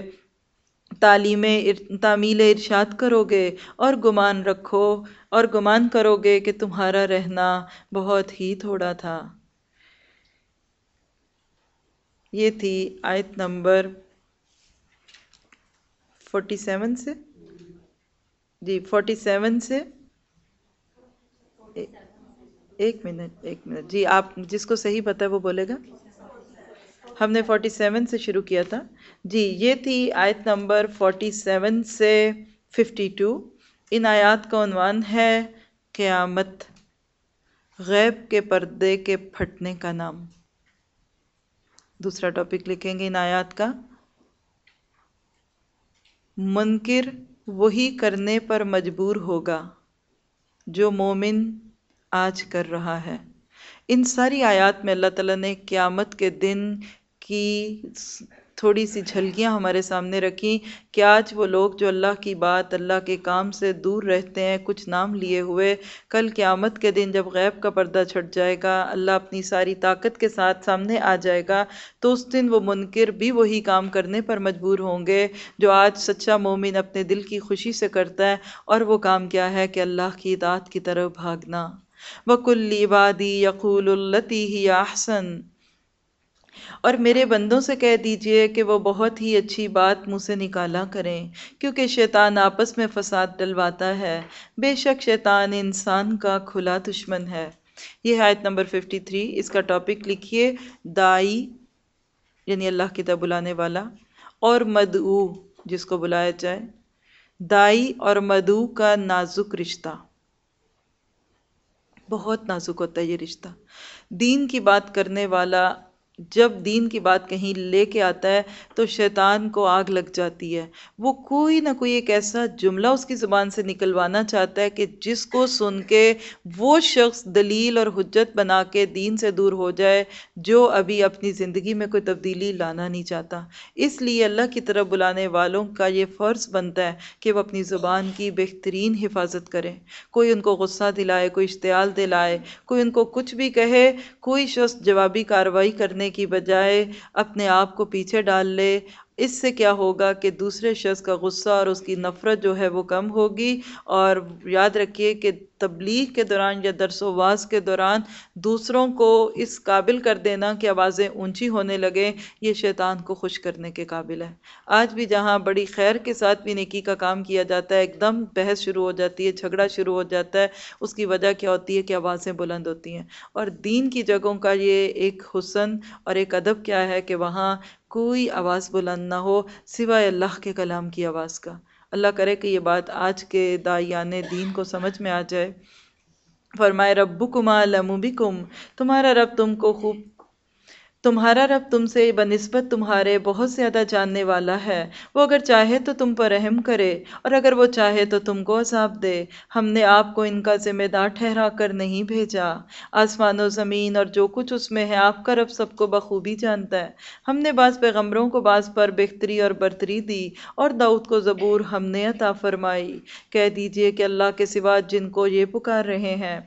تعلیم تعمیل ارشاد کرو گے اور گمان رکھو اور گمان کرو گے کہ تمہارا رہنا بہت ہی تھوڑا تھا۔ یہ تھی آیت نمبر فورٹی سیون سے۔ جی فورٹی سیون سے۔ ایک منٹ ایک منٹ۔ جی آپ جس کو صحیح پتہ ہے وہ بولے گا۔ ہم نے فورٹی سیون سے شروع کیا تھا۔ جی یہ تھی آیت نمبر فورٹی سیون سے ففٹی ٹو ان آیات کا عنوان ہے قیامت، غیب کے پردے کے پھٹنے کا نام۔ دوسرا ٹاپک لکھیں گے ان آیات کا۔ منکر وہی کرنے پر مجبور ہوگا جو مومن آج کر رہا ہے۔ ان ساری آیات میں اللہ تعالیٰ نے قیامت کے دن کی تھوڑی سی جھلکیاں ہمارے سامنے رکھیں کہ آج وہ لوگ جو اللہ کی بات، اللہ کے کام سے دور رہتے ہیں، کچھ نام لیے ہوئے، کل قیامت کے دن جب غیب کا پردہ چھٹ جائے گا، اللہ اپنی ساری طاقت کے ساتھ سامنے آ جائے گا، تو اس دن وہ منکر بھی وہی کام کرنے پر مجبور ہوں گے جو آج سچا مومن اپنے دل کی خوشی سے کرتا ہے اور وہ کام کیا ہے کہ اللہ کی اطاعت کی طرف بھاگنا۔ وَكُلِّ عِبَادِي يَقُولُ الَّتِي هِيَ احسن اور میرے بندوں سے کہہ دیجیے کہ وہ بہت ہی اچھی بات منہ سے نکالا کریں، کیونکہ شیطان آپس میں فساد ڈلواتا ہے۔ بے شک شیطان انسان کا کھلا دشمن ہے۔ یہ ہے آیت نمبر 53 اس کا ٹاپک لکھیے، دائی یعنی اللہ کی طرف بلانے والا، اور مدعو، جس کو بلایا جائے۔ دائی اور مدعو کا نازک رشتہ۔ بہت نازک ہوتا ہے یہ رشتہ۔ دین کی بات کرنے والا جب دین کی بات کہیں لے کے آتا ہے تو شیطان کو آگ لگ جاتی ہے۔ وہ کوئی نہ کوئی ایک ایسا جملہ اس کی زبان سے نکلوانا چاہتا ہے کہ جس کو سن کے وہ شخص دلیل اور حجت بنا کے دین سے دور ہو جائے جو ابھی اپنی زندگی میں کوئی تبدیلی لانا نہیں چاہتا۔ اس لیے اللہ کی طرف بلانے والوں کا یہ فرض بنتا ہے کہ وہ اپنی زبان کی بہترین حفاظت کریں۔ کوئی ان کو غصہ دلائے، کوئی اشتعال دلائے، کوئی ان کو کچھ بھی کہے، کوئی شخص جوابی کارروائی کرنے کی بجائے اپنے آپ کو پیچھے ڈال لے۔ اس سے کیا ہوگا کہ دوسرے شخص کا غصہ اور اس کی نفرت جو ہے وہ کم ہوگی۔ اور یاد رکھیے کہ تبلیغ کے دوران یا درس و واز کے دوران دوسروں کو اس قابل کر دینا کہ آوازیں اونچی ہونے لگیں، یہ شیطان کو خوش کرنے کے قابل ہے۔ آج بھی جہاں بڑی خیر کے ساتھ بھی نیکی کا کام کیا جاتا ہے، ایک دم بحث شروع ہو جاتی ہے، جھگڑا شروع ہو جاتا ہے، اس کی وجہ کیا ہوتی ہے کہ آوازیں بلند ہوتی ہیں۔ اور دین کی جگہوں کا یہ ایک حسن اور ایک ادب کیا ہے کہ وہاں کوئی آواز بلند نہ ہو، سوائے اللہ کے کلام کی آواز کا۔ اللہ کرے کہ یہ بات آج کے دائیان دین کو سمجھ میں آ جائے۔ فرمائے ربکما لمبکم تمہارا رب تم کو خوب تمہارا رب تم سے بنسبت تمہارے بہت زیادہ جاننے والا ہے۔ وہ اگر چاہے تو تم پر رحم کرے، اور اگر وہ چاہے تو تم کو عذاب دے۔ ہم نے آپ کو ان کا ذمہ دار ٹھہرا کر نہیں بھیجا۔ آسمان و زمین اور جو کچھ اس میں ہے، آپ کا رب سب کو بخوبی جانتا ہے۔ ہم نے بعض پیغمبروں کو بعض پر بہتری اور برتری دی، اور داؤد کو زبور ہم نے عطا فرمائی۔ کہہ دیجیے کہ اللہ کے سوا جن کو یہ پکار رہے ہیں۔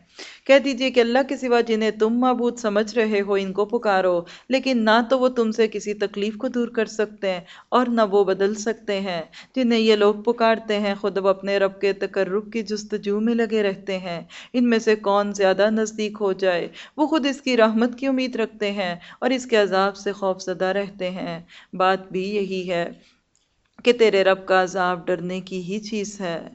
کہہ دیجیے کہ اللہ کے سوا جنہیں تم معبود سمجھ رہے ہو، ان کو پکارو۔ لیکن نہ تو وہ تم سے کسی تکلیف کو دور کر سکتے ہیں اور نہ وہ بدل سکتے ہیں۔ جنہیں یہ لوگ پکارتے ہیں، خود وہ اپنے رب کے تقرب کی جستجو میں لگے رہتے ہیں۔ ان میں سے کون زیادہ نزدیک ہو جائے؟ وہ خود اس کی رحمت کی امید رکھتے ہیں اور اس کے عذاب سے خوف زدہ رہتے ہیں۔ بات بھی یہی ہے کہ تیرے رب کا عذاب ڈرنے کی ہی چیز ہے۔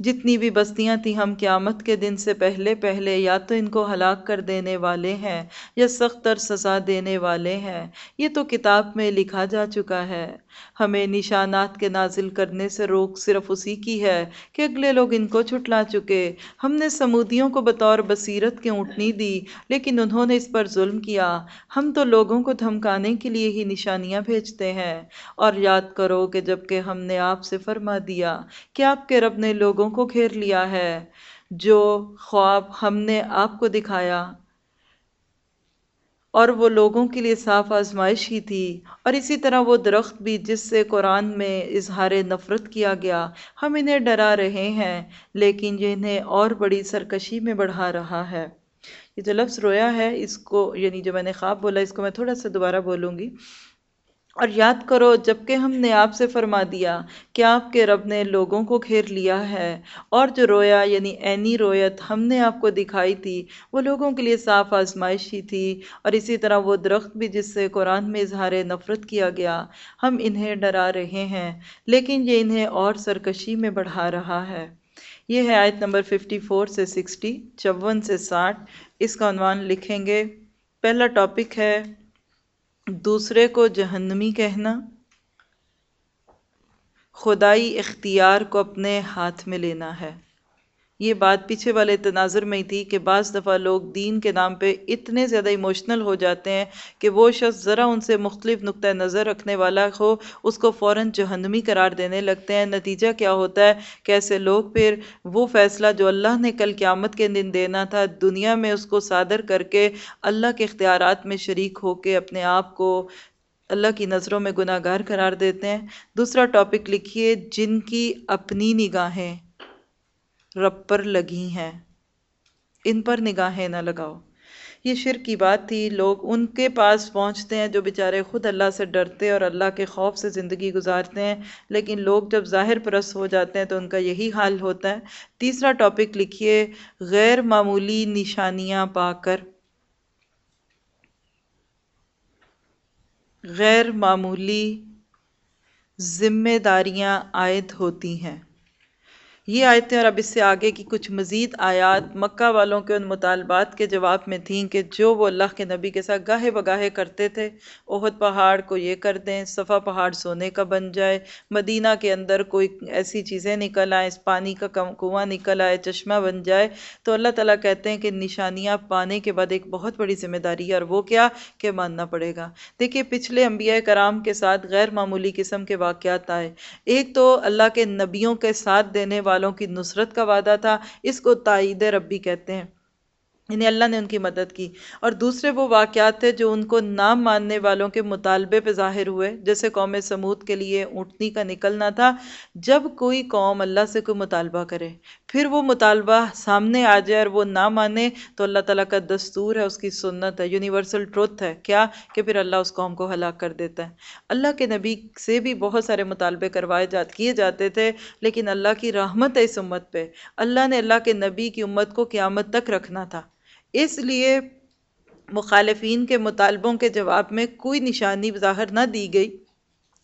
جتنی بھی بستیاں تھیں ہم قیامت کے دن سے پہلے پہلے یا تو ان کو ہلاک کر دینے والے ہیں یا سخت تر سزا دینے والے ہیں۔ یہ تو کتاب میں لکھا جا چکا ہے۔ ہمیں نشانات کے نازل کرنے سے روک صرف اسی کی ہے کہ اگلے لوگ ان کو چھٹلا چکے۔ ہم نے سمودیوں کو بطور بصیرت کے اونٹنی دی، لیکن انہوں نے اس پر ظلم کیا۔ ہم تو لوگوں کو دھمکانے کے لیے ہی نشانیاں بھیجتے ہیں۔ اور یاد کرو کہ جبکہ ہم نے آپ سے فرما دیا کہ آپ کے رب نے لوگوں کو گھیر لیا ہے، جو خواب ہم نے آپ کو دکھایا۔ اور وہ لوگوں کے لیے صاف آزمائش ہی تھی۔ اور اسی طرح وہ درخت بھی جس سے قرآن میں اظہار نفرت کیا گیا، ہم انہیں ڈرا رہے ہیں، لیکن یہ انہیں اور بڑی سرکشی میں بڑھا رہا ہے۔ یہ جو لفظ رویا ہے، اس کو یعنی جو میں نے خواب بولا، اس کو میں تھوڑا سا دوبارہ بولوں گی۔ اور یاد کرو جبکہ ہم نے آپ سے فرما دیا کہ آپ کے رب نے لوگوں کو گھیر لیا ہے، اور جو رویا یعنی اینی رویت ہم نے آپ کو دکھائی تھی، وہ لوگوں کے لیے صاف آزمائش ہی تھی، اور اسی طرح وہ درخت بھی جس سے قرآن میں اظہار نفرت کیا گیا، ہم انہیں ڈرا رہے ہیں، لیکن یہ انہیں اور سرکشی میں بڑھا رہا ہے۔ یہ ہے آیت نمبر 54 سے 60 چون سے 60 اس کا عنوان لکھیں گے۔ پہلا ٹاپک ہے دوسرے کو جہنمی کہنا خدائی اختیار کو اپنے ہاتھ میں لینا ہے۔ یہ بات پیچھے والے تناظر میں ہی تھی کہ بعض دفعہ لوگ دین کے نام پہ اتنے زیادہ ایموشنل ہو جاتے ہیں کہ وہ شخص ذرا ان سے مختلف نقطۂ نظر رکھنے والا ہو، اس کو فوراً جہنمی قرار دینے لگتے ہیں۔ نتیجہ کیا ہوتا ہے؟ کہ ایسے لوگ پھر وہ فیصلہ جو اللہ نے کل قیامت کے دن دینا تھا، دنیا میں اس کو صادر کر کے اللہ کے اختیارات میں شریک ہو کے اپنے آپ کو اللہ کی نظروں میں گناہ گار قرار دیتے ہیں۔ دوسرا ٹاپک لکھیے، جن کی اپنی نگاہیں۔ رب پر لگی ہیں۔ ان پر نگاہیں نہ لگاؤ۔ یہ شرک کی بات تھی۔ لوگ ان کے پاس پہنچتے ہیں جو بیچارے خود اللہ سے ڈرتے اور اللہ کے خوف سے زندگی گزارتے ہیں۔ لیکن لوگ جب ظاہر پرست ہو جاتے ہیں تو ان کا یہی حال ہوتا ہے۔ تیسرا ٹاپک لکھیے۔ غیر معمولی نشانیاں پا کر۔ غیر معمولی ذمہ داریاں عائد ہوتی ہیں۔ یہ آیتیں اور اب اس سے آگے کی کچھ مزید آیات مکہ والوں کے ان مطالبات کے جواب میں تھیں کہ جو وہ اللہ کے نبی کے ساتھ گاہے بگاہے کرتے تھے، احد پہاڑ کو یہ کر دیں، صفا پہاڑ سونے کا بن جائے، مدینہ کے اندر کوئی ایسی چیزیں نکل آئیں، اس پانی کا کنواں نکل آئے، چشمہ بن جائے، تو اللہ تعالیٰ کہتے ہیں کہ نشانیاں پانے کے بعد ایک بہت بڑی ذمہ داری ہے اور وہ کیا؟ کہ ماننا پڑے گا۔ دیکھیے، پچھلے انبیاء کرام کے ساتھ غیر معمولی قسم کے واقعات آئے۔ ایک تو اللہ کے نبیوں کے ساتھ دینے والوں والوں کی نصرت کا وعدہ تھا اس کو تائید ربی کہتے ہیں۔ یعنی اللہ نے ان کی مدد کی۔ اور دوسرے وہ واقعات تھے جو ان کو نام ماننے والوں کے مطالبے پہ ظاہر ہوئے، جیسے قوم سمود کے لیے اونٹنی کا نکلنا تھا۔ جب کوئی قوم اللہ سے کوئی مطالبہ کرے، پھر وہ مطالبہ سامنے آ جائے اور وہ نہ مانے، تو اللہ تعالیٰ کا دستور ہے، اس کی سنت ہے، یونیورسل ٹروتھ ہے۔ کیا؟ کہ پھر اللہ اس قوم کو ہلاک کر دیتا ہے۔ اللہ کے نبی سے بھی بہت سارے مطالبے کروائے جات کیے جاتے تھے، لیکن اللہ کی رحمت ہے اس امت پہ۔ اللہ نے اللہ کے نبی کی امت کو قیامت تک رکھنا تھا۔ اس لیے مخالفین کے مطالبوں کے جواب میں کوئی نشانی ظاہر نہ دی گئی۔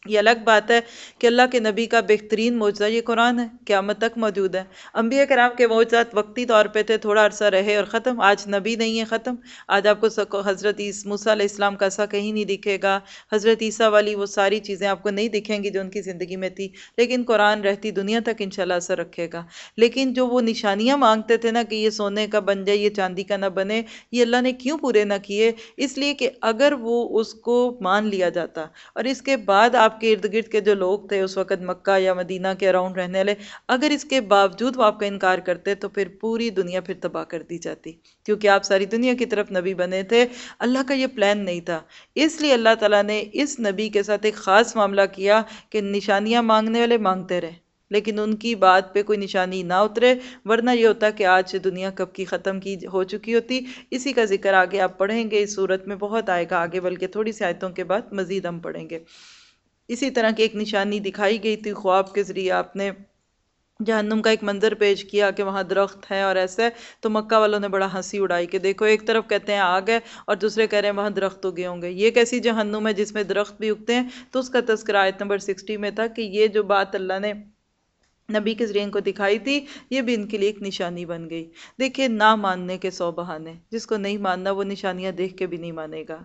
یہ الگ بات ہے کہ اللہ کے نبی کا بہترین معجزہ یہ قرآن ہے، قیامت تک موجود ہے۔ انبیاء کرام کے معجزات وقتی طور پہ تھے، تھوڑا عرصہ رہے اور ختم۔ آج نبی نہیں ہے، ختم۔ آج آپ کو حضرت موسیٰ علیہ السلام کا ایسا کہیں نہیں دکھے گا۔ حضرت عیسیٰ والی وہ ساری چیزیں آپ کو نہیں دکھیں گی جو ان کی زندگی میں تھی۔ لیکن قرآن رہتی دنیا تک انشاءاللہ اثر رکھے گا۔ لیکن جو وہ نشانیاں مانگتے تھے نا کہ یہ سونے کا بن جائے، یہ چاندی کا نہ بنے، یہ اللہ نے کیوں پورے نہ کیے؟ اس لیے کہ اگر وہ اس کو مان لیا جاتا اور اس کے بعد آپ کے ارد گرد کے جو لوگ تھے اس وقت مکہ یا مدینہ کے اراؤنڈ رہنے والے، اگر اس کے باوجود وہ آپ کا انکار کرتے تو پھر پوری دنیا پھر تباہ کر دی جاتی۔ کیونکہ آپ ساری دنیا کی طرف نبی بنے تھے، اللہ کا یہ پلان نہیں تھا۔ اس لیے اللہ تعالیٰ نے اس نبی کے ساتھ ایک خاص معاملہ کیا کہ نشانیاں مانگنے والے مانگتے رہے۔ لیکن ان کی بات پہ کوئی نشانی نہ اترے، ورنہ یہ ہوتا کہ آج دنیا کب کی ختم کی ہو چکی ہوتی۔ اسی کا ذکر آگے آپ پڑھیں گے، اس صورت میں بہت آئے گا آگے، بلکہ تھوڑی سی آیتوں کے بعد مزید ہم پڑھیں گے۔ اسی طرح کی ایک نشانی دکھائی گئی تھی خواب کے ذریعے۔ آپ نے جہنم کا ایک منظر پیش کیا کہ وہاں درخت ہے اور ایسے تو مکہ والوں نے بڑا ہنسی اڑائی کہ دیکھو، ایک طرف کہتے ہیں آگ ہے اور دوسرے کہہ رہے ہیں وہاں درخت اگے ہوں گے۔ یہ کیسی جہنم ہے جس میں درخت بھی اگتے ہیں۔ تو اس کا تذکرہ آیت نمبر سکسٹی میں تھا کہ یہ جو بات اللہ نے نبی کے ذریعے ان کو دکھائی تھی یہ بھی ان کے لیے ایک نشانی بن گئی۔ دیکھیں نہ ماننے کے سو بہانے، جس کو نہیں ماننا وہ نشانیاں دیکھ کے بھی نہیں مانے گا۔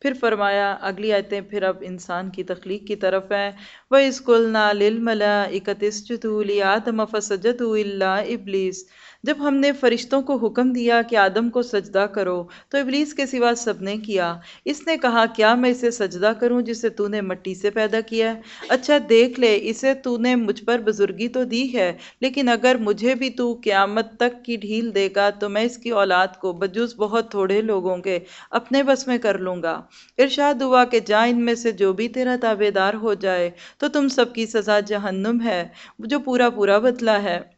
پھر فرمایا، اگلی آیتیں پھر اب انسان کی تخلیق کی طرف ہیں۔ وہ اسکول نہ لل ملا اکتس جتولی آتم فسجت اللہ ابلیس جب ہم نے فرشتوں کو حکم دیا کہ آدم کو سجدہ کرو، تو ابلیس کے سوا سب نے کیا۔ اس نے کہا، کیا میں اسے سجدہ کروں جسے تو نے مٹی سے پیدا کیا ہے؟ اچھا دیکھ لے، اسے تو نے مجھ پر بزرگی تو دی ہے، لیکن اگر مجھے بھی تو قیامت تک کی ڈھیل دے گا، تو میں اس کی اولاد کو بجوز بہت تھوڑے لوگوں کے اپنے بس میں کر لوں گا۔ ارشاد ہوا کہ جا، ان میں سے جو بھی تیرا تابے دار ہو جائے، تو تم سب کی سزا جہنم ہے، جو پورا پورا بدلا ہے۔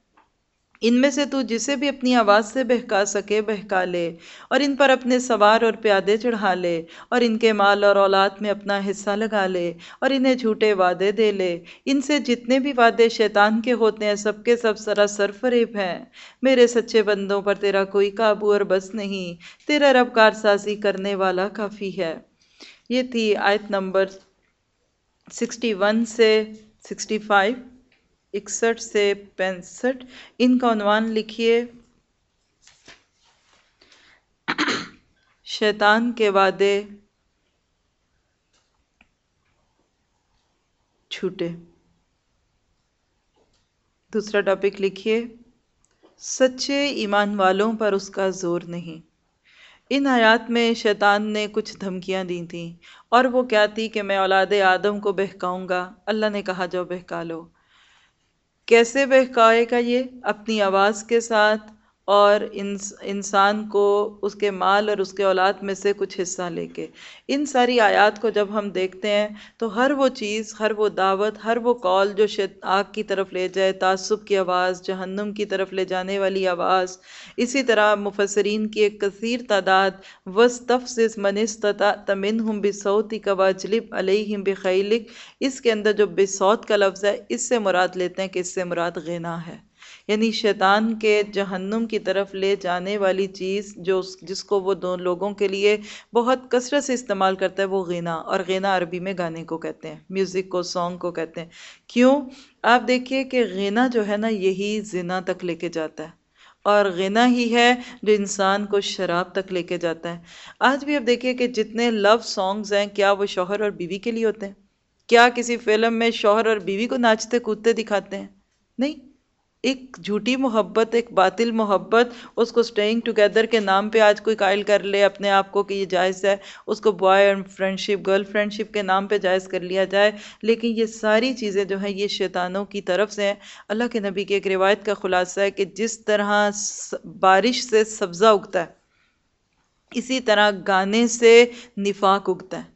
ان میں سے تو جسے بھی اپنی آواز سے بہکا سکے بہکا لے، اور ان پر اپنے سوار اور پیادے چڑھا لے، اور ان کے مال اور اولاد میں اپنا حصہ لگا لے، اور انہیں جھوٹے وعدے دے لے۔ ان سے جتنے بھی وعدے شیطان کے ہوتے ہیں، سب کے سب سراسر فریب ہیں۔ میرے سچے بندوں پر تیرا کوئی قابو اور بس نہیں، تیرا رب کار سازی کرنے والا کافی ہے۔ یہ تھی آیت نمبر سکسٹی ون سے سکسٹی فائیو۔ اکسٹھ سے پینسٹھ، ان کا عنوان لکھیے۔ شیطان کے وعدے چھوٹے۔ دوسرا ٹاپک لکھیے۔ سچے ایمان والوں پر اس کا زور نہیں۔ ان آیات میں شیطان نے کچھ دھمکیاں دی تھیں اور وہ کیا تھی کہ میں اولاد آدم کو بہکاؤں گا۔ اللہ نے کہا، جو بہکا لو۔ کیسے بہکائے گا یہ اپنی آواز کے ساتھ؟ اور انسان کو اس کے مال اور اس کے اولاد میں سے کچھ حصہ لے کے۔ ان ساری آیات کو جب ہم دیکھتے ہیں تو ہر وہ چیز، ہر وہ دعوت، ہر وہ کال جو آگ کی طرف لے جائے، تعصب کی آواز، جہنم کی طرف لے جانے والی آواز، اسی طرح مفسرین کی ایک کثیر تعداد وصطف منستتا تمن ہم بصوتی کا واجلب علیہم بخیلک اس کے اندر جو بصوت کا لفظ ہے، اس سے مراد لیتے ہیں کہ اس سے مراد غنا ہے۔ یعنی شیطان کے جہنم کی طرف لے جانے والی چیز جو جس کو وہ دو لوگوں کے لیے بہت کثرت سے استعمال کرتا ہے، وہ غینا اور غینا عربی میں گانے کو کہتے ہیں میوزک کو سانگ کو کہتے ہیں۔ کیوں؟ آپ دیکھیے کہ غینا جو ہے نا، یہی زنا تک لے کے جاتا ہے۔ اور غنا ہی ہے جو انسان کو شراب تک لے کے جاتا ہے۔ آج بھی اب دیکھیے کہ جتنے لو سانگز ہیں، کیا وہ شوہر اور بیوی کے لیے ہوتے ہیں؟ کیا کسی فلم میں شوہر اور بیوی کو ناچتے، کودتے دکھاتے ہیں؟ نہیں۔ ایک جھوٹی محبت، ایک باطل محبت، اس کو سٹینگ ٹوگیدر کے نام پہ آج کوئی قائل کر لے اپنے آپ کو کہ یہ جائز ہے، اس کو boy and friendship girl friendship کے نام پہ جائز کر لیا جائے۔ لیکن یہ ساری چیزیں جو ہیں، یہ شیطانوں کی طرف سے ہیں۔ اللہ کے نبی کی ایک روایت کا خلاصہ ہے کہ جس طرح بارش سے سبزہ اگتا ہے، اسی طرح گانے سے نفاق اگتا ہے۔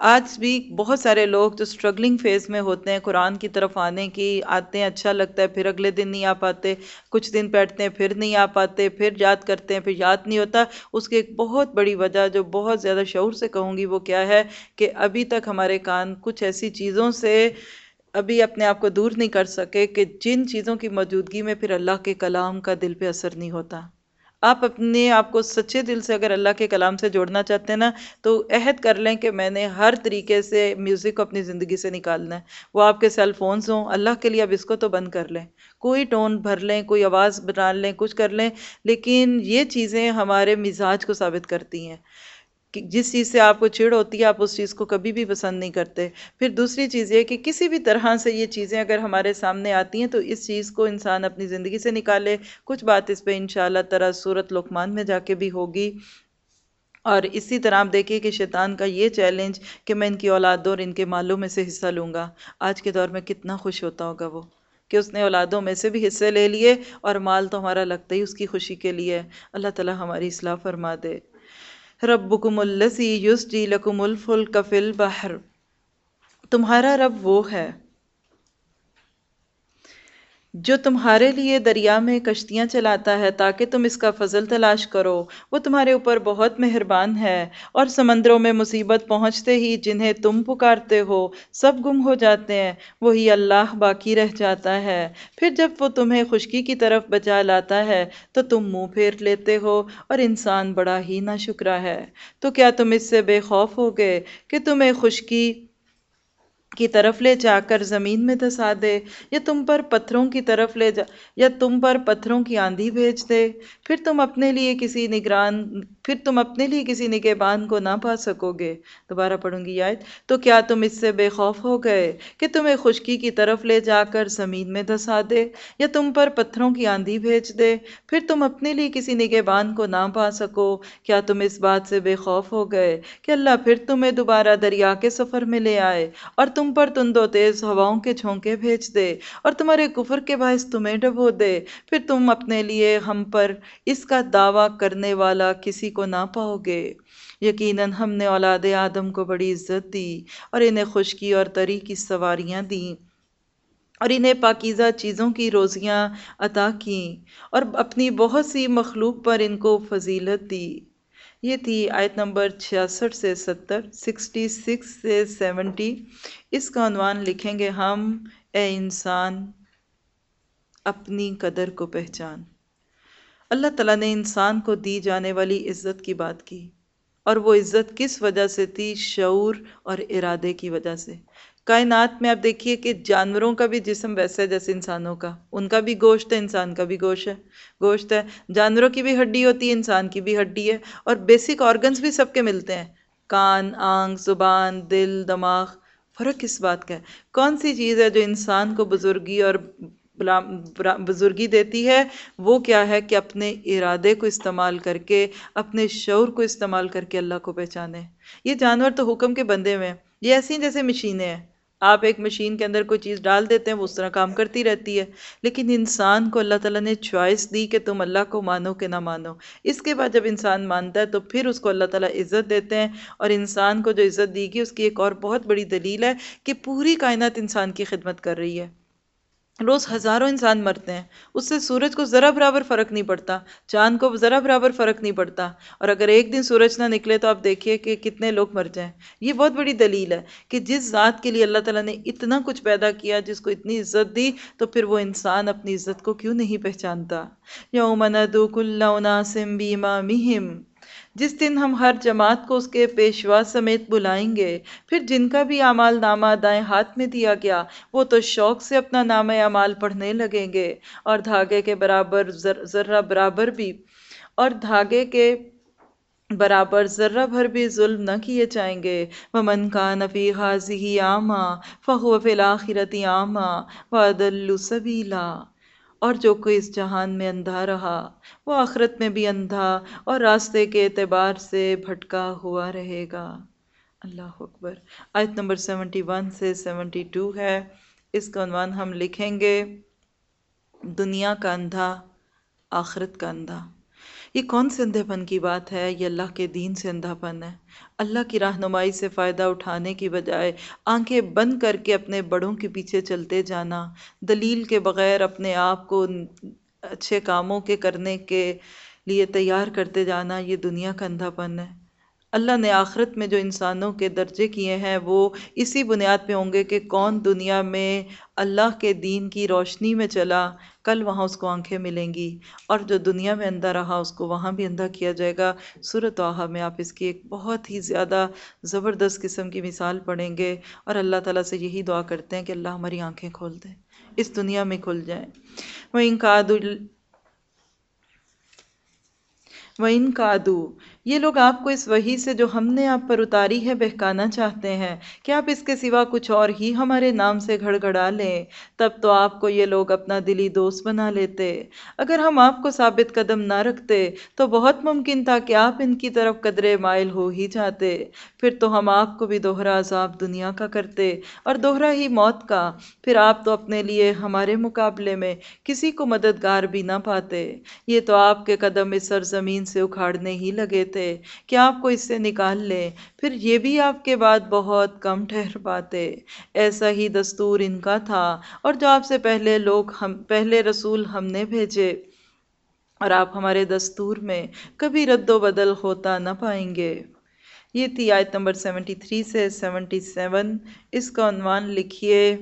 آج بھی بہت سارے لوگ جو سٹرگلنگ فیز میں ہوتے ہیں، قرآن کی طرف آنے کی آتے ہیں اچھا لگتا ہے، پھر اگلے دن نہیں آ پاتے، کچھ دن بیٹھتے ہیں، پھر نہیں آ پاتے، پھر یاد کرتے ہیں، پھر یاد نہیں ہوتا۔ اس کی ایک بہت بڑی وجہ، جو بہت زیادہ شعور سے کہوں گی، وہ کیا ہے کہ ابھی تک ہمارے کان کچھ ایسی چیزوں سے ابھی اپنے آپ کو دور نہیں کر سکے کہ جن چیزوں کی موجودگی میں پھر اللہ کے کلام کا دل پہ اثر نہیں ہوتا۔ آپ اپنے آپ کو سچے دل سے اگر اللہ کے کلام سے جوڑنا چاہتے ہیں نا، تو عہد کر لیں کہ میں نے ہر طریقے سے میوزک کو اپنی زندگی سے نکالنا ہے۔ وہ آپ کے سیل فونز ہوں، اللہ کے لیے اب اس کو تو بند کر لیں۔ کوئی ٹون بھر لیں، کوئی آواز بنا لیں، کچھ کر لیں، لیکن یہ چیزیں ہمارے مزاج کو ثابت کرتی ہیں۔ کہ جس چیز سے آپ کو چڑ ہوتی ہے، آپ اس چیز کو کبھی بھی پسند نہیں کرتے۔ پھر دوسری چیز یہ کہ کسی بھی طرح سے یہ چیزیں اگر ہمارے سامنے آتی ہیں تو اس چیز کو انسان اپنی زندگی سے نکالے۔ کچھ بات اس پہ انشاءاللہ تعالی صورت لقمان میں جا کے بھی ہوگی۔ اور اسی طرح آپ دیکھیں کہ شیطان کا یہ چیلنج کہ میں ان کی اولادوں اور ان کے مالوں میں سے حصہ لوں گا۔ آج کے دور میں کتنا خوش ہوتا ہوگا وہ کہ اس نے اولادوں میں سے بھی حصے لے لیے اور مال تو ہمارا لگتا ہی اس کی خوشی کے لیے۔ اللہ تعالی ہماری اصلاح فرما دے۔ ربکم الذی یسجی لکم الفلک فی البحر۔ تمہارا رب وہ ہے جو تمہارے لیے دریا میں کشتیاں چلاتا ہے تاکہ تم اس کا فضل تلاش کرو، وہ تمہارے اوپر بہت مہربان ہے۔ اور سمندروں میں مصیبت پہنچتے ہی جنہیں تم پکارتے ہو، سب گم ہو جاتے ہیں۔ وہی اللہ باقی رہ جاتا ہے۔ پھر جب وہ تمہیں خشکی کی طرف بچا لاتا ہے، تو تم منہ پھیر لیتے ہو اور انسان بڑا ہی نہ ہے۔ تو کیا تم اس سے بے خوف ہو گئے کہ تمہیں خشکی کی طرف لے جا کر زمین میں دھسا دے، یا تم پر پتھروں کی طرف لے جا، یا تم پر پتھروں کی آندھی بھیج دے۔ پھر تم اپنے لیے کسی نگران پھر تم اپنے لیے کسی نگہبان کو نہ پا سکو گے دوبارہ پڑھوں گی آیت۔ تو کیا تم اس سے بے خوف ہو گئے کہ تمہیں خشکی کی طرف لے جا کر زمین میں دھسا دے یا تم پر پتھروں کی آندھی بھیج دے؟ پھر تم اپنے لیے کسی نگہبان کو نہ پا سکو۔ کیا تم اس بات سے بے خوف ہو گئے کہ اللہ پھر تمہیں دوبارہ دریا کے سفر میں لے آئے اور تم پر تند و تیز ہواؤں کے جھونکے بھیج دے اور تمہارے کفر کے باعث تمہیں ڈبو دے؟ پھر تم اپنے لیے ہم پر اس کا دعویٰ کرنے والا کسی کو نہ پاؤ گے۔ یقیناً ہم نے اولاد آدم کو بڑی عزت دی اور انہیں خشکی اور تری کی سواریاں دیں اور انہیں پاکیزہ چیزوں کی روزیاں عطا کیں اور اپنی بہت سی مخلوق پر ان کو فضیلت دی۔ یہ تھی آیت نمبر چھیاسٹھ سے ستر، سکسٹی سکس سے سیونٹی۔ اس کا عنوان لکھیں گے ہم، اے انسان، اپنی قدر کو پہچان۔ اللہ تعالیٰ نے انسان کو دی جانے والی عزت کی بات کی اور وہ عزت کس وجہ سے تھی؟ شعور اور ارادے کی وجہ سے۔ کائنات میں آپ دیکھیے کہ جانوروں کا بھی جسم ویسا ہے جیسے انسانوں کا۔ ان کا بھی گوشت ہے، انسان کا بھی گوشت ہے۔ گوشت ہے، جانوروں کی بھی ہڈی ہوتی ہے، انسان کی بھی ہڈی ہے۔ اور بیسک آرگنز بھی سب کے ملتے ہیں۔ کان، آنکھ، زبان، دل، دماغ۔ فرق کس بات کا ہے۔ کون سی چیز ہے جو انسان کو بزرگی اور بزرگی دیتی ہے، وہ کیا ہے کہ اپنے ارادے کو استعمال کر کے، اپنے شعور کو استعمال کر کے اللہ کو پہچانے۔ یہ جانور تو حکم کے بندے میں یہ ایسی جیسے مشینیں ہیں۔ آپ ایک مشین کے اندر کوئی چیز ڈال دیتے ہیں، وہ اس طرح کام کرتی رہتی ہے۔ لیکن انسان کو اللہ تعالیٰ نے چوائس دی کہ تم اللہ کو مانو کہ نہ مانو۔ اس کے بعد جب انسان مانتا ہے، تو پھر اس کو اللہ تعالیٰ عزت دیتے ہیں۔ اور انسان کو جو عزت دی گئی، اس کی ایک اور بہت بڑی دلیل ہے کہ پوری کائنات انسان کی خدمت کر رہی ہے۔ روز ہزاروں انسان مرتے ہیں۔ اس سے سورج کو ذرا برابر فرق نہیں پڑتا، چاند کو ذرا برابر فرق نہیں پڑتا۔ اور اگر ایک دن سورج نہ نکلے تو آپ دیکھیے کہ کتنے لوگ مر جائیں۔ یہ بہت بڑی دلیل ہے کہ جس ذات کے لیے اللہ تعالیٰ نے اتنا کچھ پیدا کیا، جس کو اتنی عزت دی، تو پھر وہ انسان اپنی عزت کو کیوں نہیں پہچانتا؟ یوم ندو کل اناسم بیما مہم جس دن ہم ہر جماعت کو اس کے پیشوا سمیت بلائیں گے، پھر جن کا بھی اعمال نامہ دائیں ہاتھ میں دیا گیا، وہ تو شوق سے اپنا نام اعمال پڑھنے لگیں گے اور دھاگے کے برابر ذرہ برابر بھی، اور دھاگے کے برابر ذرہ بھر بھی ظلم نہ کیے جائیں گے۔ ومن کا نفی حاضی عامہ فہو فی الآخرتی عامہ وعدل سبیلا اور جو کوئی اس جہان میں اندھا رہا، وہ آخرت میں بھی اندھا اور راستے کے اعتبار سے بھٹکا ہوا رہے گا۔ اللہ اکبر۔ آیت نمبر سیونٹی ون سے سیونٹی ٹو ہے۔ اس کا عنوان ہم لکھیں گے، دنیا کا اندھا، آخرت کا اندھا۔ یہ کون سے اندھے پن کی بات ہے؟ یہ اللہ کے دین سے اندھا پن ہے۔ اللہ کی رہنمائی سے فائدہ اٹھانے کی بجائے آنکھیں بند کر کے اپنے بڑوں کے پیچھے چلتے جانا، دلیل کے بغیر اپنے آپ کو اچھے کاموں کے کرنے کے لیے تیار کرتے جانا، یہ دنیا کا اندھا پن ہے۔ اللہ نے آخرت میں جو انسانوں کے درجے کیے ہیں وہ اسی بنیاد پہ ہوں گے کہ کون دنیا میں اللہ کے دین کی روشنی میں چلا، کل وہاں اس کو آنکھیں ملیں گی اور جو دنیا میں اندھا رہا اس کو وہاں بھی اندھا کیا جائے گا۔ صورت آحا میں آپ اس کی ایک بہت ہی زیادہ زبردست قسم کی مثال پڑھیں گے اور اللہ تعالیٰ سے یہی دعا کرتے ہیں کہ اللہ ہماری آنکھیں کھول دیں اس دنیا میں کھل جائیں۔ وہ ان کا وَإِن یہ لوگ آپ کو اس وحی سے جو ہم نے آپ پر اتاری ہے بہکانا چاہتے ہیں۔ کہ آپ اس کے سوا کچھ اور ہی ہمارے نام سے گھڑ گھڑا لیں؟ تب تو آپ کو یہ لوگ اپنا دلی دوست بنا لیتے۔ اگر ہم آپ کو ثابت قدم نہ رکھتے، تو بہت ممکن تھا کہ آپ ان کی طرف قدرے مائل ہو ہی جاتے۔ پھر تو ہم آپ کو بھی دوہرا عذاب دنیا کا کرتے اور دوہرا ہی موت کا۔ پھر آپ تو اپنے لیے ہمارے مقابلے میں کسی کو مددگار بھی نہ پاتے۔ یہ تو آپ کے قدم اس سرزمین سے اکھاڑنے ہی لگے تھے۔ کہ آپ کو اس سے نکال لیں۔ پھر یہ بھی آپ کے بعد بہت کم ٹھہر پاتے۔ ایسا ہی دستور ان کا تھا اور جو آپ سے پہلے لوگ ہم، پہلے رسول ہم نے بھیجے۔ اور آپ ہمارے دستور میں کبھی رد و بدل ہوتا نہ پائیں گے۔ یہ تھی آیت نمبر سیونٹی تھری سے سیونٹی سیون۔ اس کا عنوان لکھیے،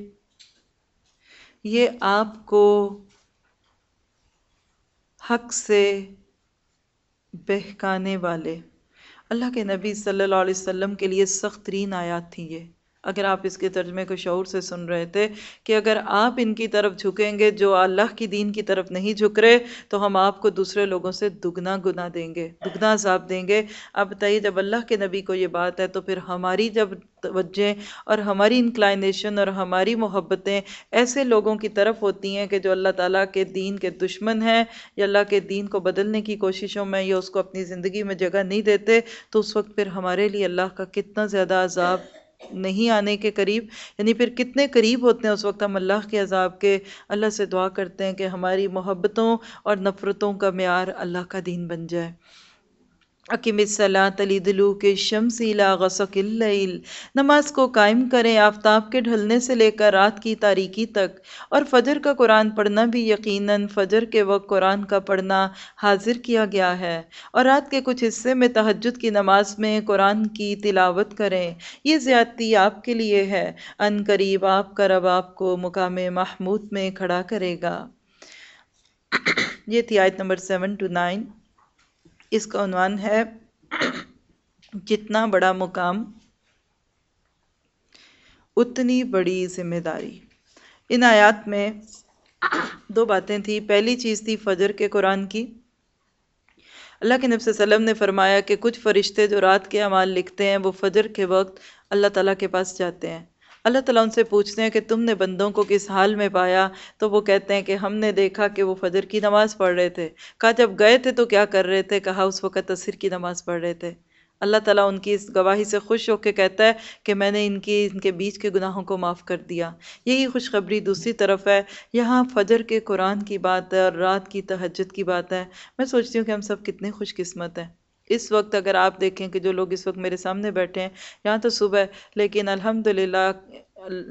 یہ آپ کو حق سے بہکانے والے۔ اللہ کے نبی صلی اللہ علیہ وسلم کے لیے سخت ترین آیات تھی یہ۔ اگر آپ اس کے ترجمے کو شعور سے سن رہے تھے کہ اگر آپ ان کی طرف جھکیں گے جو اللہ کی دین کی طرف نہیں جھک رہے، تو ہم آپ کو دوسرے لوگوں سے دگنا گنا دیں گے، دگنا عذاب دیں گے۔ آپ بتائیے، جب اللہ کے نبی کو یہ بات ہے، تو پھر ہماری جب توجہ اور ہماری انکلائنیشن اور ہماری محبتیں ایسے لوگوں کی طرف ہوتی ہیں کہ جو اللہ تعالیٰ کے دین کے دشمن ہیں یا اللہ کے دین کو بدلنے کی کوششوں میں یا اس کو اپنی زندگی میں جگہ نہیں دیتے، تو اس وقت پھر ہمارے لیے اللہ کا کتنا زیادہ عذاب نہیں آنے کے قریب یعنی پھر کتنے قریب ہوتے ہیں اس وقت ہم اللہ کے عذاب کے، اللہ سے دعا کرتے ہیں کہ ہماری محبتوں اور نفرتوں کا معیار اللہ کا دین بن جائے۔ اکیم الصلاۃ دلو کے شمسی لا غسق اللیل۔ نماز کو قائم کریں آفتاب کے ڈھلنے سے لے کر رات کی تاریکی تک۔ اور فجر کا قرآن پڑھنا بھی یقیناً فجر کے وقت قرآن کا پڑھنا حاضر کیا گیا ہے۔ اور رات کے کچھ حصے میں تہجد کی نماز میں قرآن کی تلاوت کریں۔ یہ زیادتی آپ کے لیے ہے۔ ان قریب آپ کا رب آپ کو مقام محمود میں کھڑا کرے گا۔ یہ تھی آیت نمبر سیون ٹو نائن اس کا عنوان ہے جتنا بڑا مقام، اتنی بڑی ذمہ داری۔ ان آیات میں دو باتیں تھیں۔ پہلی چیز تھی فجر کے قرآن کی۔ اللہ کے نبی صلی اللہ علیہ وسلم نے فرمایا کہ کچھ فرشتے جو رات کے اعمال لکھتے ہیں، وہ فجر کے وقت اللہ تعالیٰ کے پاس جاتے ہیں۔ اللہ تعالیٰ ان سے پوچھتے ہیں کہ تم نے بندوں کو کس حال میں پایا؟ تو وہ کہتے ہیں کہ ہم نے دیکھا کہ وہ فجر کی نماز پڑھ رہے تھے۔ کہا، جب گئے تھے تو کیا کر رہے تھے؟ کہا، اس وقت تصر کی نماز پڑھ رہے تھے۔ اللہ تعالیٰ ان کی اس گواہی سے خوش ہو کے کہتا ہے کہ میں نے ان کی، ان کے بیچ کے گناہوں کو معاف کر دیا۔ یہی خوشخبری دوسری طرف ہے۔ یہاں فجر کے قرآن کی بات ہے اور رات کی تہجد کی بات ہے۔ میں سوچتی ہوں کہ ہم سب کتنے خوش قسمت ہیں۔ اس وقت اگر آپ دیکھیں کہ جو لوگ اس وقت میرے سامنے بیٹھے ہیں، یہاں تو صبح لیکن الحمدللہ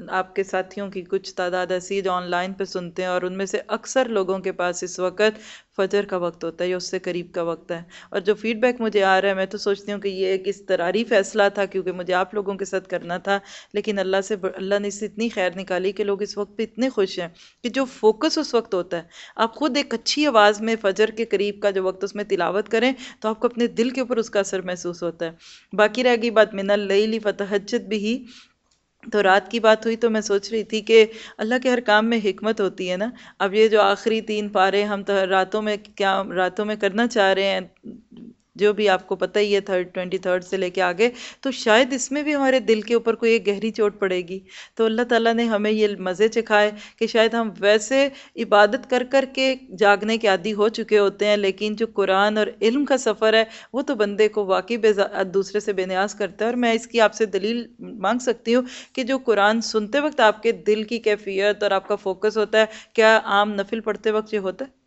آپ کے ساتھیوں کی کچھ تعداد ایسی جو آن لائن پہ سنتے ہیں اور ان میں سے اکثر لوگوں کے پاس اس وقت فجر کا وقت ہوتا ہے یا اس سے قریب کا وقت ہے۔ اور جو فیڈ بیک مجھے آ رہا ہے، میں تو سوچتی ہوں کہ یہ ایک استراری فیصلہ تھا کیونکہ مجھے آپ لوگوں کے ساتھ کرنا تھا۔ لیکن اللہ سے اللہ نے اس سے اتنی خیر نکالی کہ لوگ اس وقت پہ اتنے خوش ہیں کہ جو فوکس اس وقت ہوتا ہے۔ آپ خود ایک اچھی آواز میں فجر کے قریب کا جو وقت اس میں تلاوت کریں تو آپ کو اپنے دل کے اوپر اس کا اثر محسوس ہوتا ہے۔ باقی رہ گئی بات، من اللیلی فتحجت بھی ہی تو رات کی بات ہوئی تو میں سوچ رہی تھی کہ اللہ کے ہر کام میں حکمت ہوتی ہے نا۔ اب یہ جو آخری تین پارے ہم تو راتوں میں کیا راتوں میں کرنا چاہ رہے ہیں جو بھی آپ کو پتہ ہی ہے تھرڈ، ٹوئنٹی، تھرڈ سے لے کے آگے، تو شاید اس میں بھی ہمارے دل کے اوپر کوئی ایک گہری چوٹ پڑے گی۔ تو اللہ تعالیٰ نے ہمیں یہ مزے چکھائے کہ شاید ہم ویسے عبادت کر کر کے جاگنے کے عادی ہو چکے ہوتے ہیں، لیکن جو قرآن اور علم کا سفر ہے، وہ تو بندے کو واقعی بے دوسرے سے بے نیاز کرتا ہے۔ اور میں اس کی آپ سے دلیل مانگ سکتی ہوں کہ جو قرآن سنتے وقت آپ کے دل کی کیفیت اور آپ کا فوکس ہوتا ہے، کیا عام نفل پڑھتے وقت یہ ہوتا ہے؟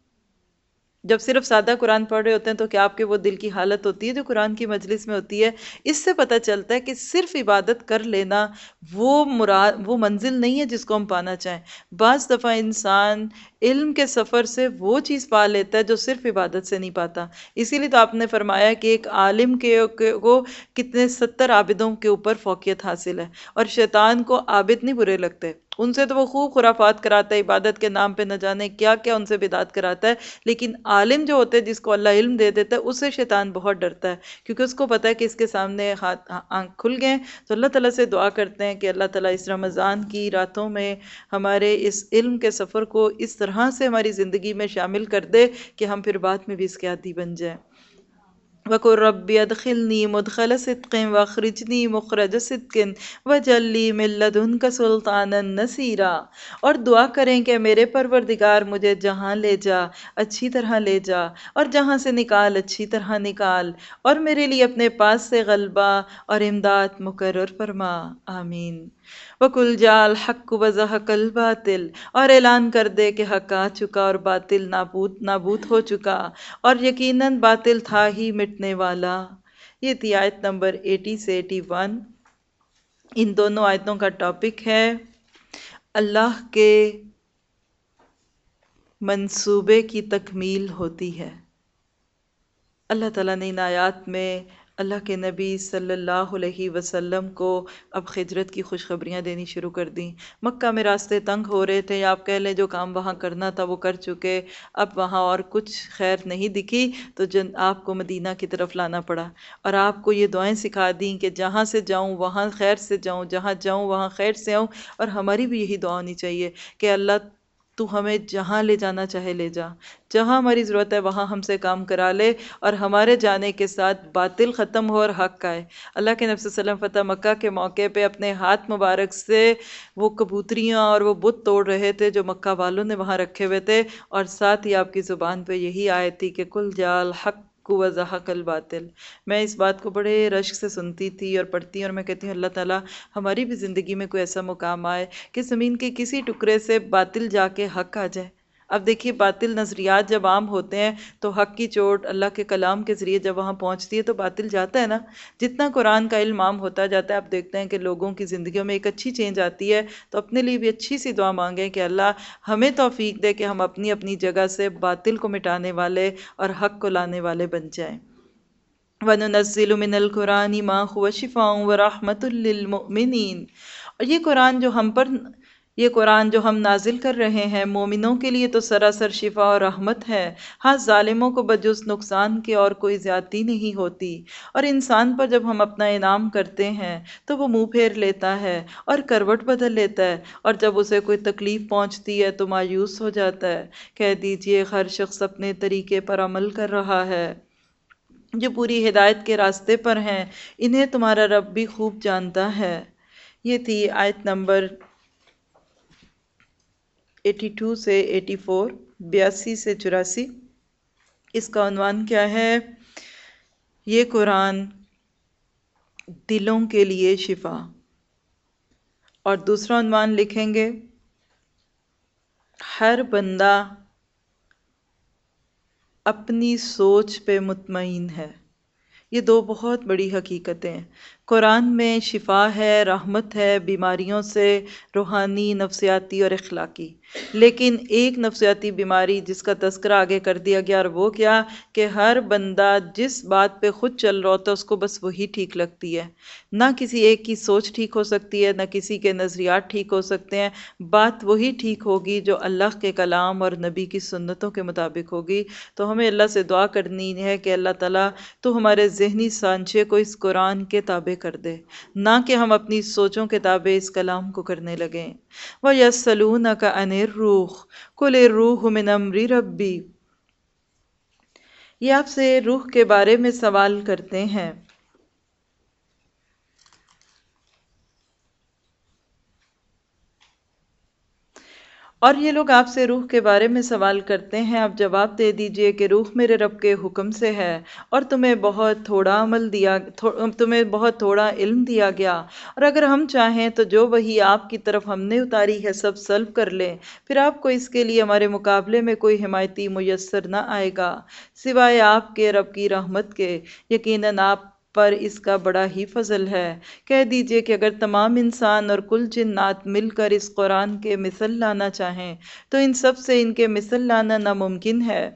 جب صرف سادہ قرآن پڑھ رہے ہوتے ہیں تو کیا آپ کے وہ دل کی حالت ہوتی ہے جو قرآن کی مجلس میں ہوتی ہے؟ اس سے پتہ چلتا ہے کہ صرف عبادت کر لینا وہ مراد وہ منزل نہیں ہے جس کو ہم پانا چاہیں۔ بعض دفعہ انسان علم کے سفر سے وہ چیز پا لیتا ہے جو صرف عبادت سے نہیں پاتا۔ اسی لیے تو آپ نے فرمایا کہ ایک عالم کے کو کتنے ستر عابدوں کے اوپر فوقیت حاصل ہے اور شیطان کو عابد نہیں برے لگتے۔ ان سے تو وہ خوب خرافات کراتا ہے، عبادت کے نام پہ نہ جانے کیا کیا ان سے بدعات کراتا ہے۔ لیکن عالم جو ہوتے ہیں جس کو اللہ علم دے دیتا ہے، اس سے شیطان بہت ڈرتا ہے۔ کیونکہ اس کو پتہ ہے کہ اس کے سامنے ہاتھ، آنکھ کھل گئے تو اللہ تعالیٰ سے دعا کرتے ہیں کہ اللہ تعالیٰ اس رمضان کی راتوں میں ہمارے اس علم کے سفر کو اس طرح طرح ہاں سے ہماری زندگی میں شامل کر دے کہ ہم پھر بعد میں بھی اس کے عادی بن جائیں۔ وَقُرْ رَبِّ ادْخِلْنِي مُدْخَلَ صِدْقٍ وَاخْرِجْنِي مُخْرَجَ صِدْقٍ وَجَلِّي مِن لَّدُنْكَ سُلْطَانًا نَصِيرًا۔ اور دعا کریں کہ میرے پروردگار مجھے جہاں لے جا، اچھی طرح لے جا، اور جہاں سے نکال، اچھی طرح نکال۔ اور میرے لیے اپنے پاس سے غلبہ اور امداد مقرر فرما، آمین۔ وکل جال حق وضحق الباطل اور اعلان کر دے کہ حق آ چکا اور باطل نابود نابود ہو چکا، اور یقیناً باطل تھا ہی مٹنے والا۔ یہ تھی آیت نمبر ایٹی سے ایٹی ون۔ ان دونوں آیتوں کا ٹاپک ہے اللہ کے منصوبے کی تکمیل ہوتی ہے۔ اللہ تعالیٰ نے ان آیات میں اللہ کے نبی صلی اللہ علیہ وسلم کو اب خجرت کی خوشخبریاں دینی شروع کر دیں۔ مکہ میں راستے تنگ ہو رہے تھے یا آپ کہہ لیں جو کام وہاں کرنا تھا وہ کر چکے، اب وہاں اور کچھ خیر نہیں دکھی تو جن آپ کو مدینہ کی طرف لانا پڑا۔ اور آپ کو یہ دعائیں سکھا دیں کہ جہاں سے جاؤں وہاں خیر سے جاؤں، جہاں جاؤں وہاں خیر سے آؤں۔ اور ہماری بھی یہی دعا ہونی چاہیے کہ اللہ تو ہمیں جہاں لے جانا چاہے لے جا۔ جہاں ہماری ضرورت ہے وہاں ہم سے کام کرا لے اور ہمارے جانے کے ساتھ باطل ختم ہو اور حق آئے۔ اللہ کے نفس وسلم فتح مکہ کے موقع پہ اپنے ہاتھ مبارک سے وہ کبوتریاں اور وہ بت توڑ رہے تھے جو مکہ والوں نے وہاں رکھے ہوئے تھے اور ساتھ ہی آپ کی زبان پہ یہی آئے تھی کہ کل جال حق وضحق الباطل میں اس بات کو بڑے رشک سے سنتی تھی اور پڑھتی اور میں کہتی ہوں، اللہ تعالیٰ ہماری بھی زندگی میں کوئی ایسا مقام آئے کہ زمین کے کسی ٹکڑے سے باطل جا کے حق آ جائے۔ اب دیکھیے باطل نظریات جب عام ہوتے ہیں تو حق کی چوٹ اللہ کے کلام کے ذریعے جب وہاں پہنچتی ہے تو باطل جاتا ہے نا؟ جتنا قرآن کا علم عام ہوتا جاتا ہے آپ دیکھتے ہیں کہ لوگوں کی زندگیوں میں ایک اچھی چینج آتی ہے تو اپنے لیے بھی اچھی سی دعا مانگیں کہ اللہ ہمیں توفیق دے کہ ہم اپنی اپنی جگہ سے باطل کو مٹانے والے اور حق کو لانے والے بن جائیں۔ وَنُنَزِّلُ مِنَ الْقُرْآنِ مَا هُوَ شِفَاءٌ وَرَحْمَةٌ لِّلْمُؤْمِنِينَ۔ اور یہ قرآن جو ہم پر یہ قرآن جو ہم نازل کر رہے ہیں، مومنوں کے لیے تو سراسر شفا اور رحمت ہے۔ ہاں ظالموں کو بجس نقصان کے اور کوئی زیادتی نہیں ہوتی۔ اور انسان پر جب ہم اپنا انعام کرتے ہیں، تو وہ منہ پھیر لیتا ہے اور کروٹ بدل لیتا ہے۔ اور جب اسے کوئی تکلیف پہنچتی ہے، تو مایوس ہو جاتا ہے۔ کہہ دیجیے، ہر شخص اپنے طریقے پر عمل کر رہا ہے۔ جو پوری ہدایت کے راستے پر ہیں، انہیں تمہارا رب بھی خوب جانتا ہے۔ یہ تھی آیت نمبر ایٹی ٹو سے ایٹی فور بیاسی سے چوراسی. اس کا عنوان کیا ہے؟ یہ قرآن دلوں کے لیے شفا. اور دوسرا عنوان لکھیں گے، ہر بندہ اپنی سوچ پہ مطمئن ہے. یہ دو بہت بڑی حقیقتیں ہیں. قرآن میں شفا ہے، رحمت ہے، بیماریوں سے روحانی، نفسیاتی اور اخلاقی. لیکن ایک نفسیاتی بیماری جس کا تذکرہ آگے کر دیا گیا اور وہ کیا کہ ہر بندہ جس بات پہ خود چل رہا ہوتا ہے، اس کو بس وہی ٹھیک لگتی ہے۔ نہ کسی ایک کی سوچ ٹھیک ہو سکتی ہے، نہ کسی کے نظریات ٹھیک ہو سکتے ہیں۔ بات وہی ٹھیک ہوگی جو اللہ کے کلام اور نبی کی سنتوں کے مطابق ہوگی۔ تو ہمیں اللہ سے دعا کرنی ہے کہ اللہ تعالیٰ تو ہمارے ذہنی سانچے کو اس قرآن کے تابع کر دے۔ نہ کہ ہم اپنی سوچوں کے تابع اس کلام کو کرنے لگیں۔ وہ یسلون کا انر روح کل روح من امری ربی۔ یہ آپ سے روح کے بارے میں سوال کرتے ہیں۔ اور یہ لوگ آپ سے روح کے بارے میں سوال کرتے ہیں، آپ جواب دے دیجیے کہ روح میرے رب کے حکم سے ہے اور تمہیں بہت تھوڑا عمل دیا تمہیں بہت تھوڑا علم دیا گیا۔ اور اگر ہم چاہیں تو جو وہی آپ کی طرف ہم نے اتاری ہے سب سلب کر لیں۔ پھر آپ کو اس کے لیے ہمارے مقابلے میں کوئی حمایتی میسر نہ آئے گا، سوائے آپ کے رب کی رحمت کے۔ یقیناً آپ پر اس کا بڑا ہی فضل ہے۔ کہہ دیجیے کہ اگر تمام انسان اور کل جنات مل کر اس قرآن کے مثل لانا چاہیں، تو ان سب سے ان کے مثل لانا ناممکن ہے۔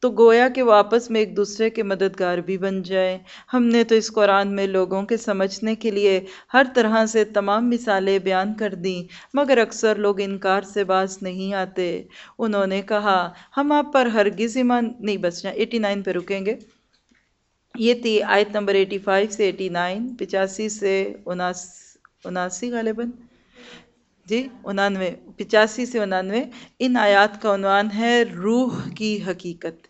تو گویا کہ وہ آپس میں ایک دوسرے کے مددگار بھی بن جائیں۔ ہم نے تو اس قرآن میں لوگوں کے سمجھنے کے لیے ہر طرح سے تمام مثالیں بیان کر دیں، مگر اکثر لوگ انکار سے باز نہیں آتے۔ انہوں نے کہا، ہم آپ پر ہرگز ایمان نہیں بچنا ایٹی نائن پہ رکیں گے۔ یہ تھی آیت نمبر ایٹی فائیو سے ایٹی نائن پچاسی سے اناسی غالباً۔ جی انانوے، پچاسی سے انانوے۔ ان آیات کا عنوان ہے روح کی حقیقت۔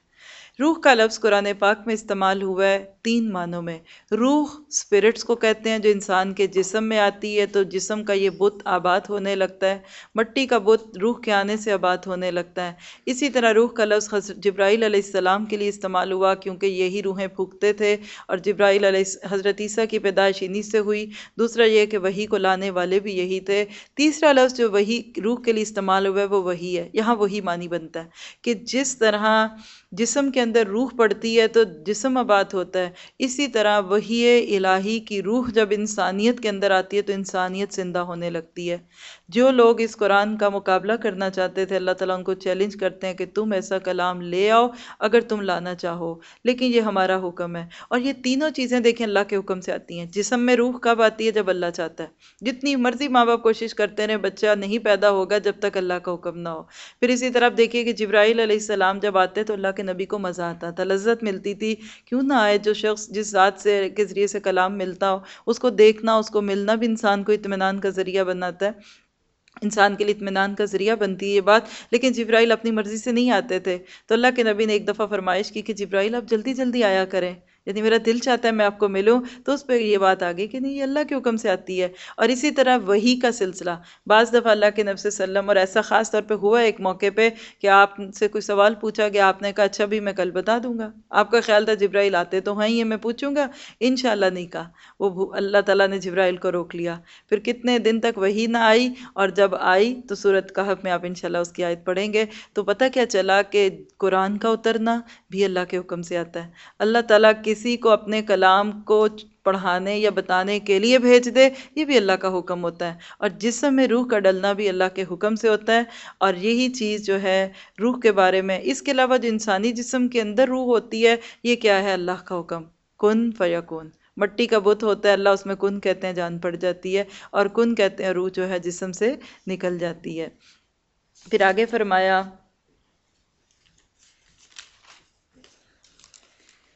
روح کا لفظ قرآن پاک میں استعمال ہوا ہے تین معنوں میں۔ روح سپرٹس کو کہتے ہیں جو انسان کے جسم میں آتی ہے، تو جسم کا یہ بت آباد ہونے لگتا ہے۔ مٹی کا بت روح کے آنے سے آباد ہونے لگتا ہے۔ اسی طرح روح کا لفظ جبرائیل علیہ السلام کے لیے استعمال ہوا، کیونکہ یہی روحیں پھونکتے تھے اور جبرائیل علیہ حضرت عیسیٰ کی پیدائش انہی سے ہوئی۔ دوسرا یہ کہ وہی کو لانے والے بھی یہی تھے۔ تیسرا لفظ جو وہی روح کے لیے استعمال ہوا ہے، وہ وہی ہے۔ یہاں وہی معنی بنتا ہے کہ جس طرح جسم کے اندر روح پڑتی ہے تو جسم آباد ہوتا ہے۔ اسی طرح وہی الہی کی روح جب انسانیت کے اندر آتی ہے تو انسانیت زندہ ہونے لگتی ہے۔ جو لوگ اس قرآن کا مقابلہ کرنا چاہتے تھے، اللہ تعالیٰ ان کو چیلنج کرتے ہیں کہ تم ایسا کلام لے آؤ اگر تم لانا چاہو۔ لیکن یہ ہمارا حکم ہے۔ اور یہ تینوں چیزیں دیکھیں اللہ کے حکم سے آتی ہیں۔ جسم میں روح کب آتی ہے؟ جب اللہ چاہتا ہے۔ جتنی مرضی ماں باپ کوشش کرتے رہے بچہ نہیں پیدا ہوگا جب تک اللہ کا حکم نہ ہو۔ پھر اسی طرح دیکھیے کہ جبرائیل علیہ السلام جب آتے تو اللہ کے نبی کو مزہ آتا تھا، لذت ملتی تھی۔ کیوں نہ آئے جو شخص جس ذات سے، کے ذریعے سے کلام ملتا ہو، اس کو دیکھنا، اس کو ملنا بھی انسان کو اطمینان کا ذریعہ بناتا ہے۔ انسان کے لیے اطمینان کا ذریعہ بنتی ہے یہ بات۔ لیکن جبرائیل اپنی مرضی سے نہیں آتے تھے۔ تو اللہ کے نبی نے ایک دفعہ فرمائش کی کہ جبرائیل آپ جلدی جلدی آیا کریں۔ یعنی میرا دل چاہتا ہے میں آپ کو ملوں، تو اس پہ یہ بات آ گئی کہ نہیں، یہ اللہ کے حکم سے آتی ہے۔ اور اسی طرح وہی کا سلسلہ، بعض دفعہ اللہ کے نفس وسلم اور ایسا خاص طور پہ ہوا ایک موقع پہ کہ آپ سے کوئی سوال پوچھا گیا، آپ نے کہا اچھا بھی میں کل بتا دوں گا۔ آپ کا خیال تھا جبرائیل آتے تو ہاں یہ میں پوچھوں گا۔ انشاءاللہ نہیں کہا۔ وہ اللہ تعالیٰ نے جبرائیل کو روک لیا۔ پھر کتنے دن تک وہی نہ آئی اور جب آئی تو صورت کہف میں آپ انشاءاللہ اس کی آیت پڑھیں گے۔ تو پتہ کیا چلا کہ قرآن کا اترنا بھی اللہ کے حکم سے آتا ہے۔ اللہ تعالیٰ کسی کو اپنے کلام کو پڑھانے یا بتانے کے لیے بھیج دے، یہ بھی اللہ کا حکم ہوتا ہے۔ اور جسم میں روح کا ڈلنا بھی اللہ کے حکم سے ہوتا ہے۔ اور یہی چیز جو ہے روح کے بارے میں، اس کے علاوہ جو انسانی جسم کے اندر روح ہوتی ہے، یہ کیا ہے؟ اللہ کا حکم۔ کن فیکون۔ مٹی کا بت ہوتا ہے، اللہ اس میں کن کہتے ہیں، جان پڑ جاتی ہے۔ اور کن کہتے ہیں، روح جو ہے جسم سے نکل جاتی ہے۔ پھر آگے فرمایا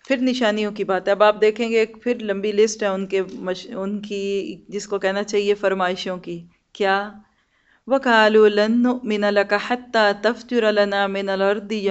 پھر نشانیوں کی بات ہے۔ اب آپ دیکھیں گے ایک پھر لمبی لسٹ ہے ان کے مش... ان کی جس کو کہنا چاہیے فرمائشوں کی۔ کیا وَقَالُوا لَن نُؤْمِنَ لَكَ حَتَّى تَفْجُرَ لَنَا مِنَ الْأَرْضِ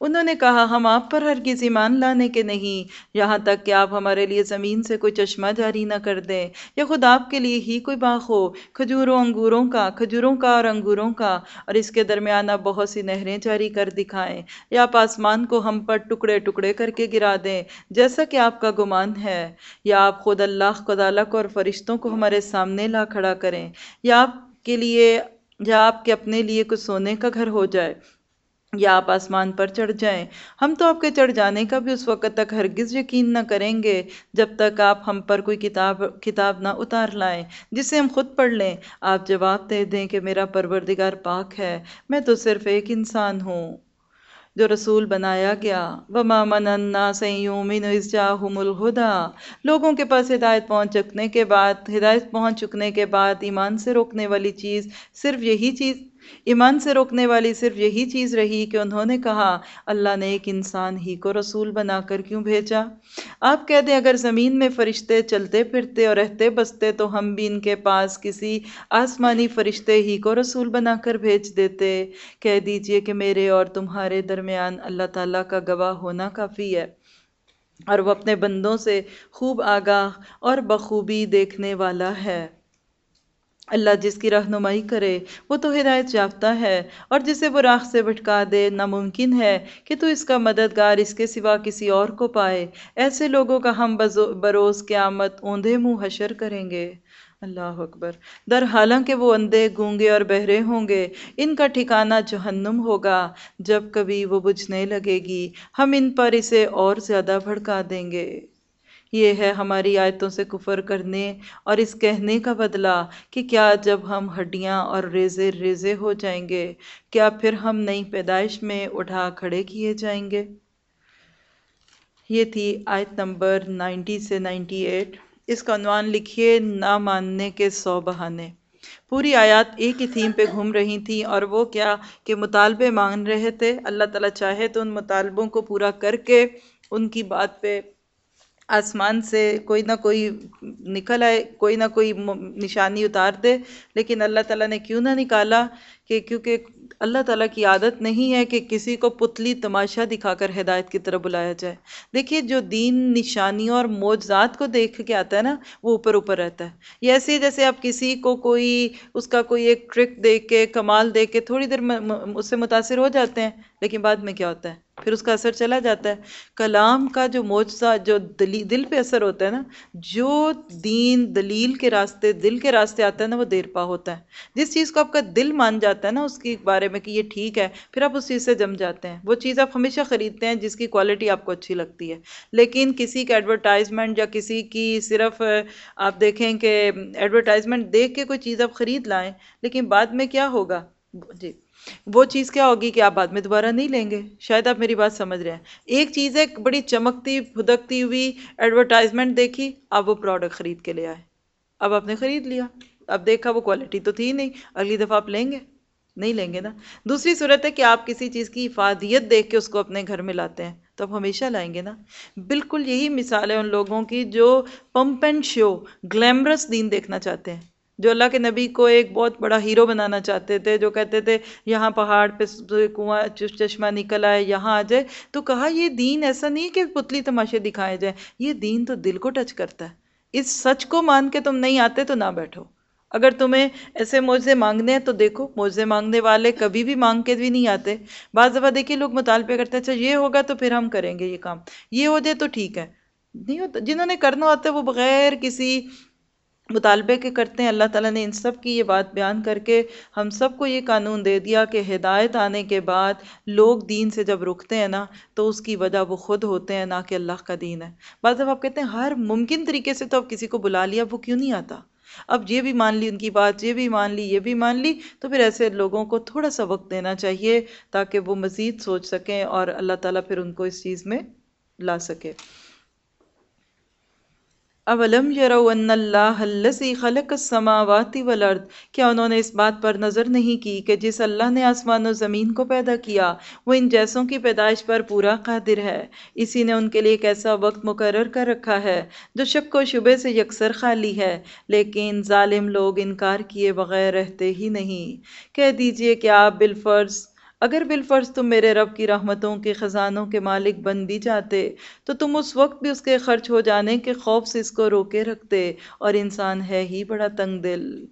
انہوں نے کہا، ہم آپ پر ہرگز ایمان لانے کے نہیں، یہاں تک کہ آپ ہمارے لیے زمین سے کوئی چشمہ جاری نہ کر دیں۔ یا خود آپ کے لیے ہی کوئی باغ ہو، کھجوروں انگوروں کا، کھجوروں کا اور انگوروں کا، اور اس کے درمیان آپ بہت سی نہریں جاری کر دکھائیں۔ یا آپ آسمان کو ہم پر ٹکڑے ٹکڑے کر کے گرا دیں، جیسا کہ آپ کا گمان ہے۔ یا آپ خود اللہ خدالک اور فرشتوں کو ہمارے سامنے لا کھڑا کریں۔ یا آپ کے لیے یا آپ کے اپنے لیے کچھ سونے کا گھر ہو جائے یا آپ آسمان پر چڑھ جائیں، ہم تو آپ کے چڑھ جانے کا بھی اس وقت تک ہرگز یقین نہ کریں گے جب تک آپ ہم پر کوئی کتاب کتاب نہ اتار لائیں، جسے ہم خود پڑھ لیں۔ آپ جواب دے دیں کہ میرا پروردگار پاک ہے، میں تو صرف ایک انسان ہوں۔ جو رسول بنایا گیا۔ وما من الناس یومن اذ جاءهم لوگوں کے پاس ہدایت پہنچ چکنے کے بعد، ہدایت پہنچ چکنے کے بعد ایمان سے روکنے والی چیز صرف یہی چیز ایمان سے روکنے والی صرف یہی چیز رہی کہ انہوں نے کہا، اللہ نے ایک انسان ہی کو رسول بنا کر کیوں بھیجا؟ آپ کہہ دیں، اگر زمین میں فرشتے چلتے پھرتے اور رہتے بستے تو ہم بھی ان کے پاس کسی آسمانی فرشتے ہی کو رسول بنا کر بھیج دیتے۔ کہہ دیجیے کہ میرے اور تمہارے درمیان اللہ تعالیٰ کا گواہ ہونا کافی ہے۔ اور وہ اپنے بندوں سے خوب آگاہ اور بخوبی دیکھنے والا ہے۔ اللہ جس کی رہنمائی کرے، وہ تو ہدایت یافتہ ہے، اور جسے وہ راہ سے بھٹکا دے ناممکن ہے کہ تو اس کا مددگار اس کے سوا کسی اور کو پائے۔ ایسے لوگوں کا ہم بروز قیامت اوندھے منہ حشر کریں گے۔ اللہ اکبر۔ در حالانکہ وہ اندھے، گونگے اور بہرے ہوں گے، ان کا ٹھکانہ جہنم ہوگا۔ جب کبھی وہ بجھنے لگے گی، ہم ان پر اسے اور زیادہ بھڑکا دیں گے۔ یہ ہے ہماری آیتوں سے کفر کرنے اور اس کہنے کا بدلہ کہ کیا جب ہم ہڈیاں اور ریزے ریزے ہو جائیں گے، کیا پھر ہم نئی پیدائش میں اٹھا کھڑے کیے جائیں گے؟ یہ تھی آیت نمبر نائنٹی سے نائنٹی ایٹ۔ اس کا عنوان لکھیے، نہ ماننے کے سو بہانے۔ پوری آیات ایک ہی تھیم پہ گھوم رہی تھیں اور وہ کیا کہ مطالبے مان رہے تھے۔ اللہ تعالیٰ چاہے تو ان مطالبوں کو پورا کر کے ان کی بات پہ آسمان سے کوئی نہ کوئی نکل آئے، کوئی نہ کوئی نشانی اتار دے۔ لیکن اللہ تعالیٰ نے کیوں نہ نکالا کہ کیونکہ اللہ تعالیٰ کی عادت نہیں ہے کہ کسی کو پتلی تماشا دکھا کر ہدایت کی طرف بلایا جائے۔ دیکھیے، جو دین نشانیوں اور موجزات کو دیکھ کے آتا ہے نا، وہ اوپر اوپر رہتا ہے۔ یہ ایسے جیسے آپ کسی کو کوئی، اس کا کوئی ایک ٹرک دیکھ کے، کمال دیکھ کے تھوڑی دیر اس سے متاثر ہو جاتے ہیں۔ لیکن بعد میں کیا ہوتا ہے؟ پھر اس کا اثر چلا جاتا ہے۔ کلام کا جو موجزہ جو دلی، دل پہ اثر ہوتا ہے نا، جو دین دلیل کے راستے، دل کے راستے آتا ہے نا، وہ دیر پا ہوتا ہے۔ جس چیز کو آپ کا دل مان جاتا ہے نا، اس کی بارے میں کہ یہ ٹھیک ہے، پھر آپ اس چیز سے جم جاتے ہیں۔ وہ چیز آپ ہمیشہ خریدتے ہیں، جس کی کوالٹی آپ کو اچھی لگتی ہے۔ لیکن کسی کا ایڈورٹائزمنٹ یا کسی کی صرف، آپ دیکھیں کہ ایڈورٹائزمنٹ دیکھ کے کوئی چیز آپ خرید لائیں، لیکن بعد میں کیا ہوگا؟ جی۔ وہ چیز کیا ہوگی کہ آپ بعد میں دوبارہ نہیں لیں گے؟ شاید آپ میری بات سمجھ رہے ہیں۔ ایک چیز ہے بڑی چمکتی پھدکتی ہوئی ایڈورٹائزمنٹ دیکھی، آپ وہ پروڈکٹ خرید کے لے آئے۔ اب آپ نے خرید لیا۔ اب دیکھا، وہ کوالٹی تو تھی نہیں۔ اگلی دفعہ آپ لیں گے۔ نہیں لیں گے نا۔ دوسری صورت ہے کہ آپ کسی چیز کی افادیت دیکھ کے اس کو اپنے گھر میں لاتے ہیں۔ تو آپ ہمیشہ لائیں گے نا۔ بالکل یہی مثال ہے ان لوگوں کی جو pomp and show glamorous then دیکھنا چاہتے ہیں۔ جو اللہ کے نبی کو ایک بہت بڑا ہیرو بنانا چاہتے تھے، جو کہتے تھے، یہاں پہاڑ پہ کنواں چشمہ نکل آئے، یہاں آ جائے۔ تو کہا، یہ دین ایسا نہیں کہ پتلی تماشے دکھائے جائیں، یہ دین تو دل کو ٹچ کرتا ہے۔ اس سچ کو مان کے تم نہیں آتے تو نہ بیٹھو۔ اگر تمہیں ایسے موجے مانگنے ہیں تو دیکھو موجے مانگنے والے کبھی بھی مانگ کے بھی نہیں آتے۔ بعض دفعہ دیکھیے، لوگ مطالبے کرتے ہیں اچھا یہ ہوگا تو پھر ہم کریں گے یہ کام۔ یہ ہو جائے تو ٹھیک ہے۔ نہیں ہوتا، جنہوں نے کرنا ہوتا ہے، وہ بغیر کسی مطالبے کے کرتے ہیں۔ اللہ تعالیٰ نے ان سب کی یہ بات بیان کر کے ہم سب کو یہ قانون دے دیا کہ ہدایت آنے کے بعد لوگ دین سے جب رکتے ہیں نا، تو اس کی وجہ وہ خود ہوتے ہیں، نہ کہ اللہ کا دین ہے۔ بعض جب آپ کہتے ہیں، ہر ممکن طریقے سے تو اب کسی کو بلا لیا، وہ کیوں نہیں آتا؟ اب یہ بھی مان لی ان کی بات، یہ بھی مان لی، یہ بھی مان لی، تو پھر ایسے لوگوں کو تھوڑا سا وقت دینا چاہیے تاکہ وہ مزید سوچ سکیں اور اللہ تعالیٰ پھر ان کو اس چیز میں لا سکے۔ اولم یرو ان اللہ الذی خلق السماوات والارض؟ کیا انہوں نے اس بات پر نظر نہیں کی کہ جس اللہ نے آسمان و زمین کو پیدا کیا، وہ ان جیسوں کی پیدائش پر پورا قادر ہے؟ اسی نے ان کے لیے ایک ایسا وقت مقرر کر رکھا ہے جو شک و شبے سے یکسر خالی ہے، لیکن ظالم لوگ انکار کیے بغیر رہتے ہی نہیں۔ کہہ دیجیے کہ آپ بالفرض اگر بالفرض تم میرے رب کی رحمتوں کے خزانوں کے مالک بن بھی جاتے، تو تم اس وقت بھی اس کے خرچ ہو جانے کے خوف سے اس کو روکے رکھتے اور انسان ہے ہی بڑا تنگ دل۔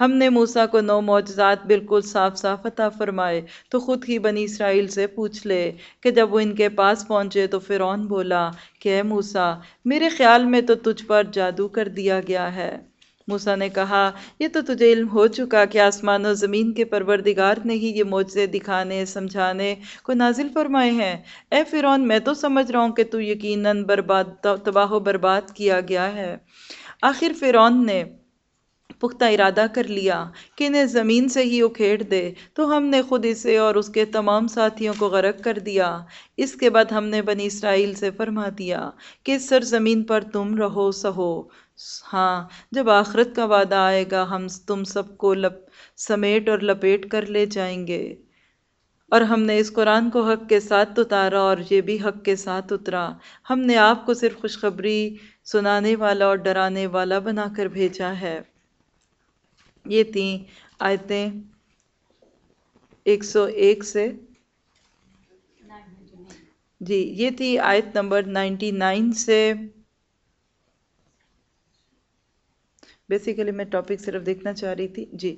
ہم نے موسیٰ کو نو معجزات بالکل صاف صاف عطا فرمائے، تو خود ہی بنی اسرائیل سے پوچھ لے کہ جب وہ ان کے پاس پہنچے تو فرعون بولا کہ اے موسیٰ، میرے خیال میں تو تجھ پر جادو کر دیا گیا ہے۔ موسیٰ نے کہا، یہ تو تجھے علم ہو چکا کہ آسمان و زمین کے پروردگار نے ہی یہ معجزے دکھانے، سمجھانے کو نازل فرمائے ہیں۔ اے فرعون، میں تو سمجھ رہا ہوں کہ تو یقیناً برباد، تباہ و برباد کیا گیا ہے۔ آخر فرعون نے پختہ ارادہ کر لیا کہ انہیں زمین سے ہی اکھیڑ دے۔ تو ہم نے خود اسے اور اس کے تمام ساتھیوں کو غرق کر دیا۔ اس کے بعد ہم نے بنی اسرائیل سے فرما دیا کہ سرزمین پر تم رہو، سہو۔ ہاں جب آخرت کا وعدہ آئے گا، ہم تم سب کو لپ، سمیٹ اور لپیٹ کر لے جائیں گے۔ اور ہم نے اس قرآن کو حق کے ساتھ اتارا اور یہ بھی حق کے ساتھ اترا۔ ہم نے آپ کو صرف خوشخبری سنانے والا اور ڈرانے والا بنا کر بھیجا ہے۔ یہ تھیں آیتیں ایک سو ایک سے۔ جی یہ تھی آیت نمبر نائنٹی نائن سے۔ بیسیکلی میں ٹاپک صرف دیکھنا چاہ رہی تھی۔ جی۔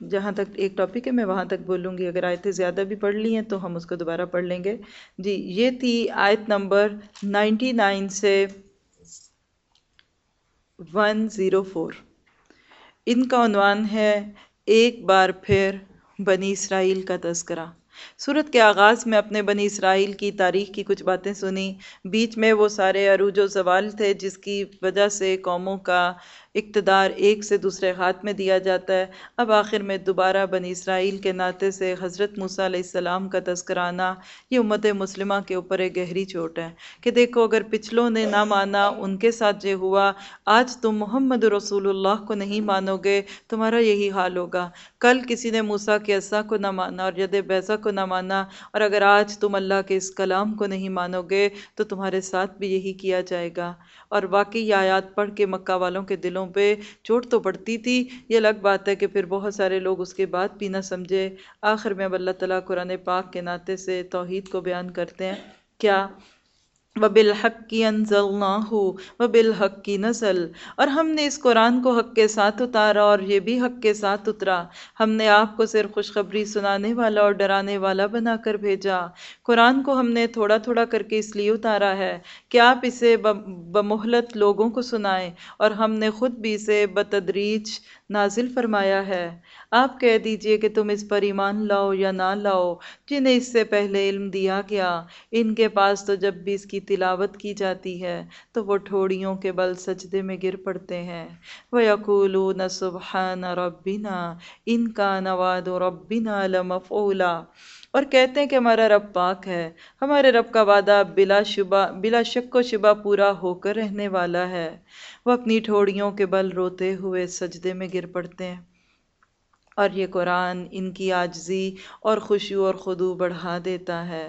جہاں تک ایک ٹاپک ہے، میں وہاں تک بولوں گی۔ اگر آیتیں زیادہ بھی پڑھ لی ہیں تو ہم اس کو دوبارہ پڑھ لیں گے۔ جی یہ تھی آیت نمبر نائنٹی نائن سے ون زیرو فور۔ ان کا عنوان ہے، ایک بار پھر بنی اسرائیل کا تذکرہ۔ صورت کے آغاز میں اپنے بنی اسرائیل کی تاریخ کی کچھ باتیں سنی بیچ میں وہ سارے عروج و زوال تھے جس کی وجہ سے قوموں کا اقتدار ایک سے دوسرے ہاتھ میں دیا جاتا ہے۔ اب آخر میں دوبارہ بنی اسرائیل کے ناطے سے حضرت موسیٰ علیہ السلام کا تذکرانہ یہ امت مسلمہ کے اوپر ایک گہری چوٹ ہے کہ دیکھو اگر پچھلوں نے نہ مانا، ان کے ساتھ یہ ہوا، آج تم محمد رسول اللہ کو نہیں مانو گے تمہارا یہی حال ہوگا۔ کل کسی نے موسیٰ کے عصا کو نہ مانا اور ید بیضہ کو نہ مانا، اور اگر آج تم اللہ کے اس کلام کو نہیں مانو گے تو تمہارے ساتھ بھی یہی کیا جائے گا۔ اور واقعی آیات پڑھ کے مکہ والوں کے دلوں پہ چوٹ تو پڑتی تھی۔ یہ الگ بات ہے کہ پھر بہت سارے لوگ اس کے بعد بھی نہ سمجھے۔ آخر میں اب اللہ تعالیٰ قرآن پاک کے ناطے سے توحید کو بیان کرتے ہیں۔ کیا وَبِالْحَقِّ أَنزَلْنَاهُ وَبِالْحَقِّ کی نزل۔ اور ہم نے اس قرآن کو حق کے ساتھ اتارا اور یہ بھی حق کے ساتھ اترا۔ ہم نے آپ کو صرف خوشخبری سنانے والا اور ڈرانے والا بنا کر بھیجا۔ قرآن کو ہم نے تھوڑا تھوڑا کر کے اس لیے اتارا ہے کہ آپ اسے بمحلت لوگوں کو سنائیں۔ اور ہم نے خود بھی اسے بتدریج نازل فرمایا ہے۔ آپ کہہ دیجیے کہ تم اس پر ایمان لاؤ یا نہ لاؤ، جنہیں اس سے پہلے علم دیا گیا، ان کے پاس تو جب بھی اس کی تلاوت کی جاتی ہے، تو وہ ٹھوڑیوں کے بل سجدے میں گر پڑتے ہیں۔ وَيَقُولُونَ سُبْحَانَ رَبِّنَا ان کا نواد ربنا لمفعولا۔ اور کہتے ہیں کہ ہمارا رب پاک ہے۔ ہمارے رب کا وعدہ بلا شبہ، بلا شک و شبہ پورا ہو کر رہنے والا ہے۔ وہ اپنی ٹھوڑیوں کے بل روتے ہوئے سجدے میں گر پڑتے ہیں۔ اور یہ قرآن ان کی عاجزی اور خوشو اور خدو بڑھا دیتا ہے۔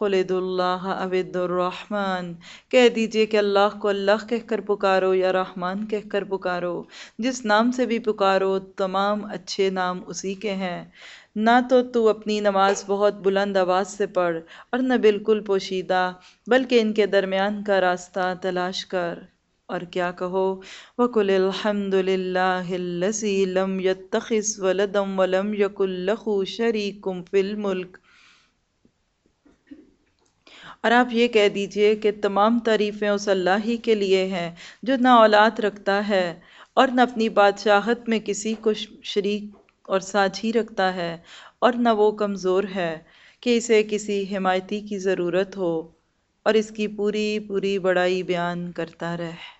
خلد اللہ عبد الرحمن۔ کہہ دیجیے کہ اللہ کو اللہ کہہ کر پکارو یا رحمان کہہ کر پکارو۔ جس نام سے بھی پکارو، تمام اچھے نام اسی کے ہیں۔ نہ تو تو اپنی نماز بہت بلند آواز سے پڑھ اور نہ بالکل پوشیدہ، بلکہ ان کے درمیان کا راستہ تلاش کر۔ اور کیا کہو؟ وَقُلِ الْحَمْدُ لِلَّهِ الَّذِي لَمْ يَتَّخِذْ وَلَدًا وَلَمْ يَكُلْ لَهُ شَرِيكٌ فِي الْمُلْكِ۔ اور آپ یہ کہہ دیجیے کہ تمام تعریفیں اس اللہ ہی کے لیے ہیں جو نہ اولاد رکھتا ہے اور نہ اپنی بادشاہت میں کسی کو شریک اور ساجھی رکھتا ہے، اور نہ وہ کمزور ہے کہ اسے کسی حمایتی کی ضرورت ہو، اور اس کی پوری پوری بڑائی بیان کرتا رہے۔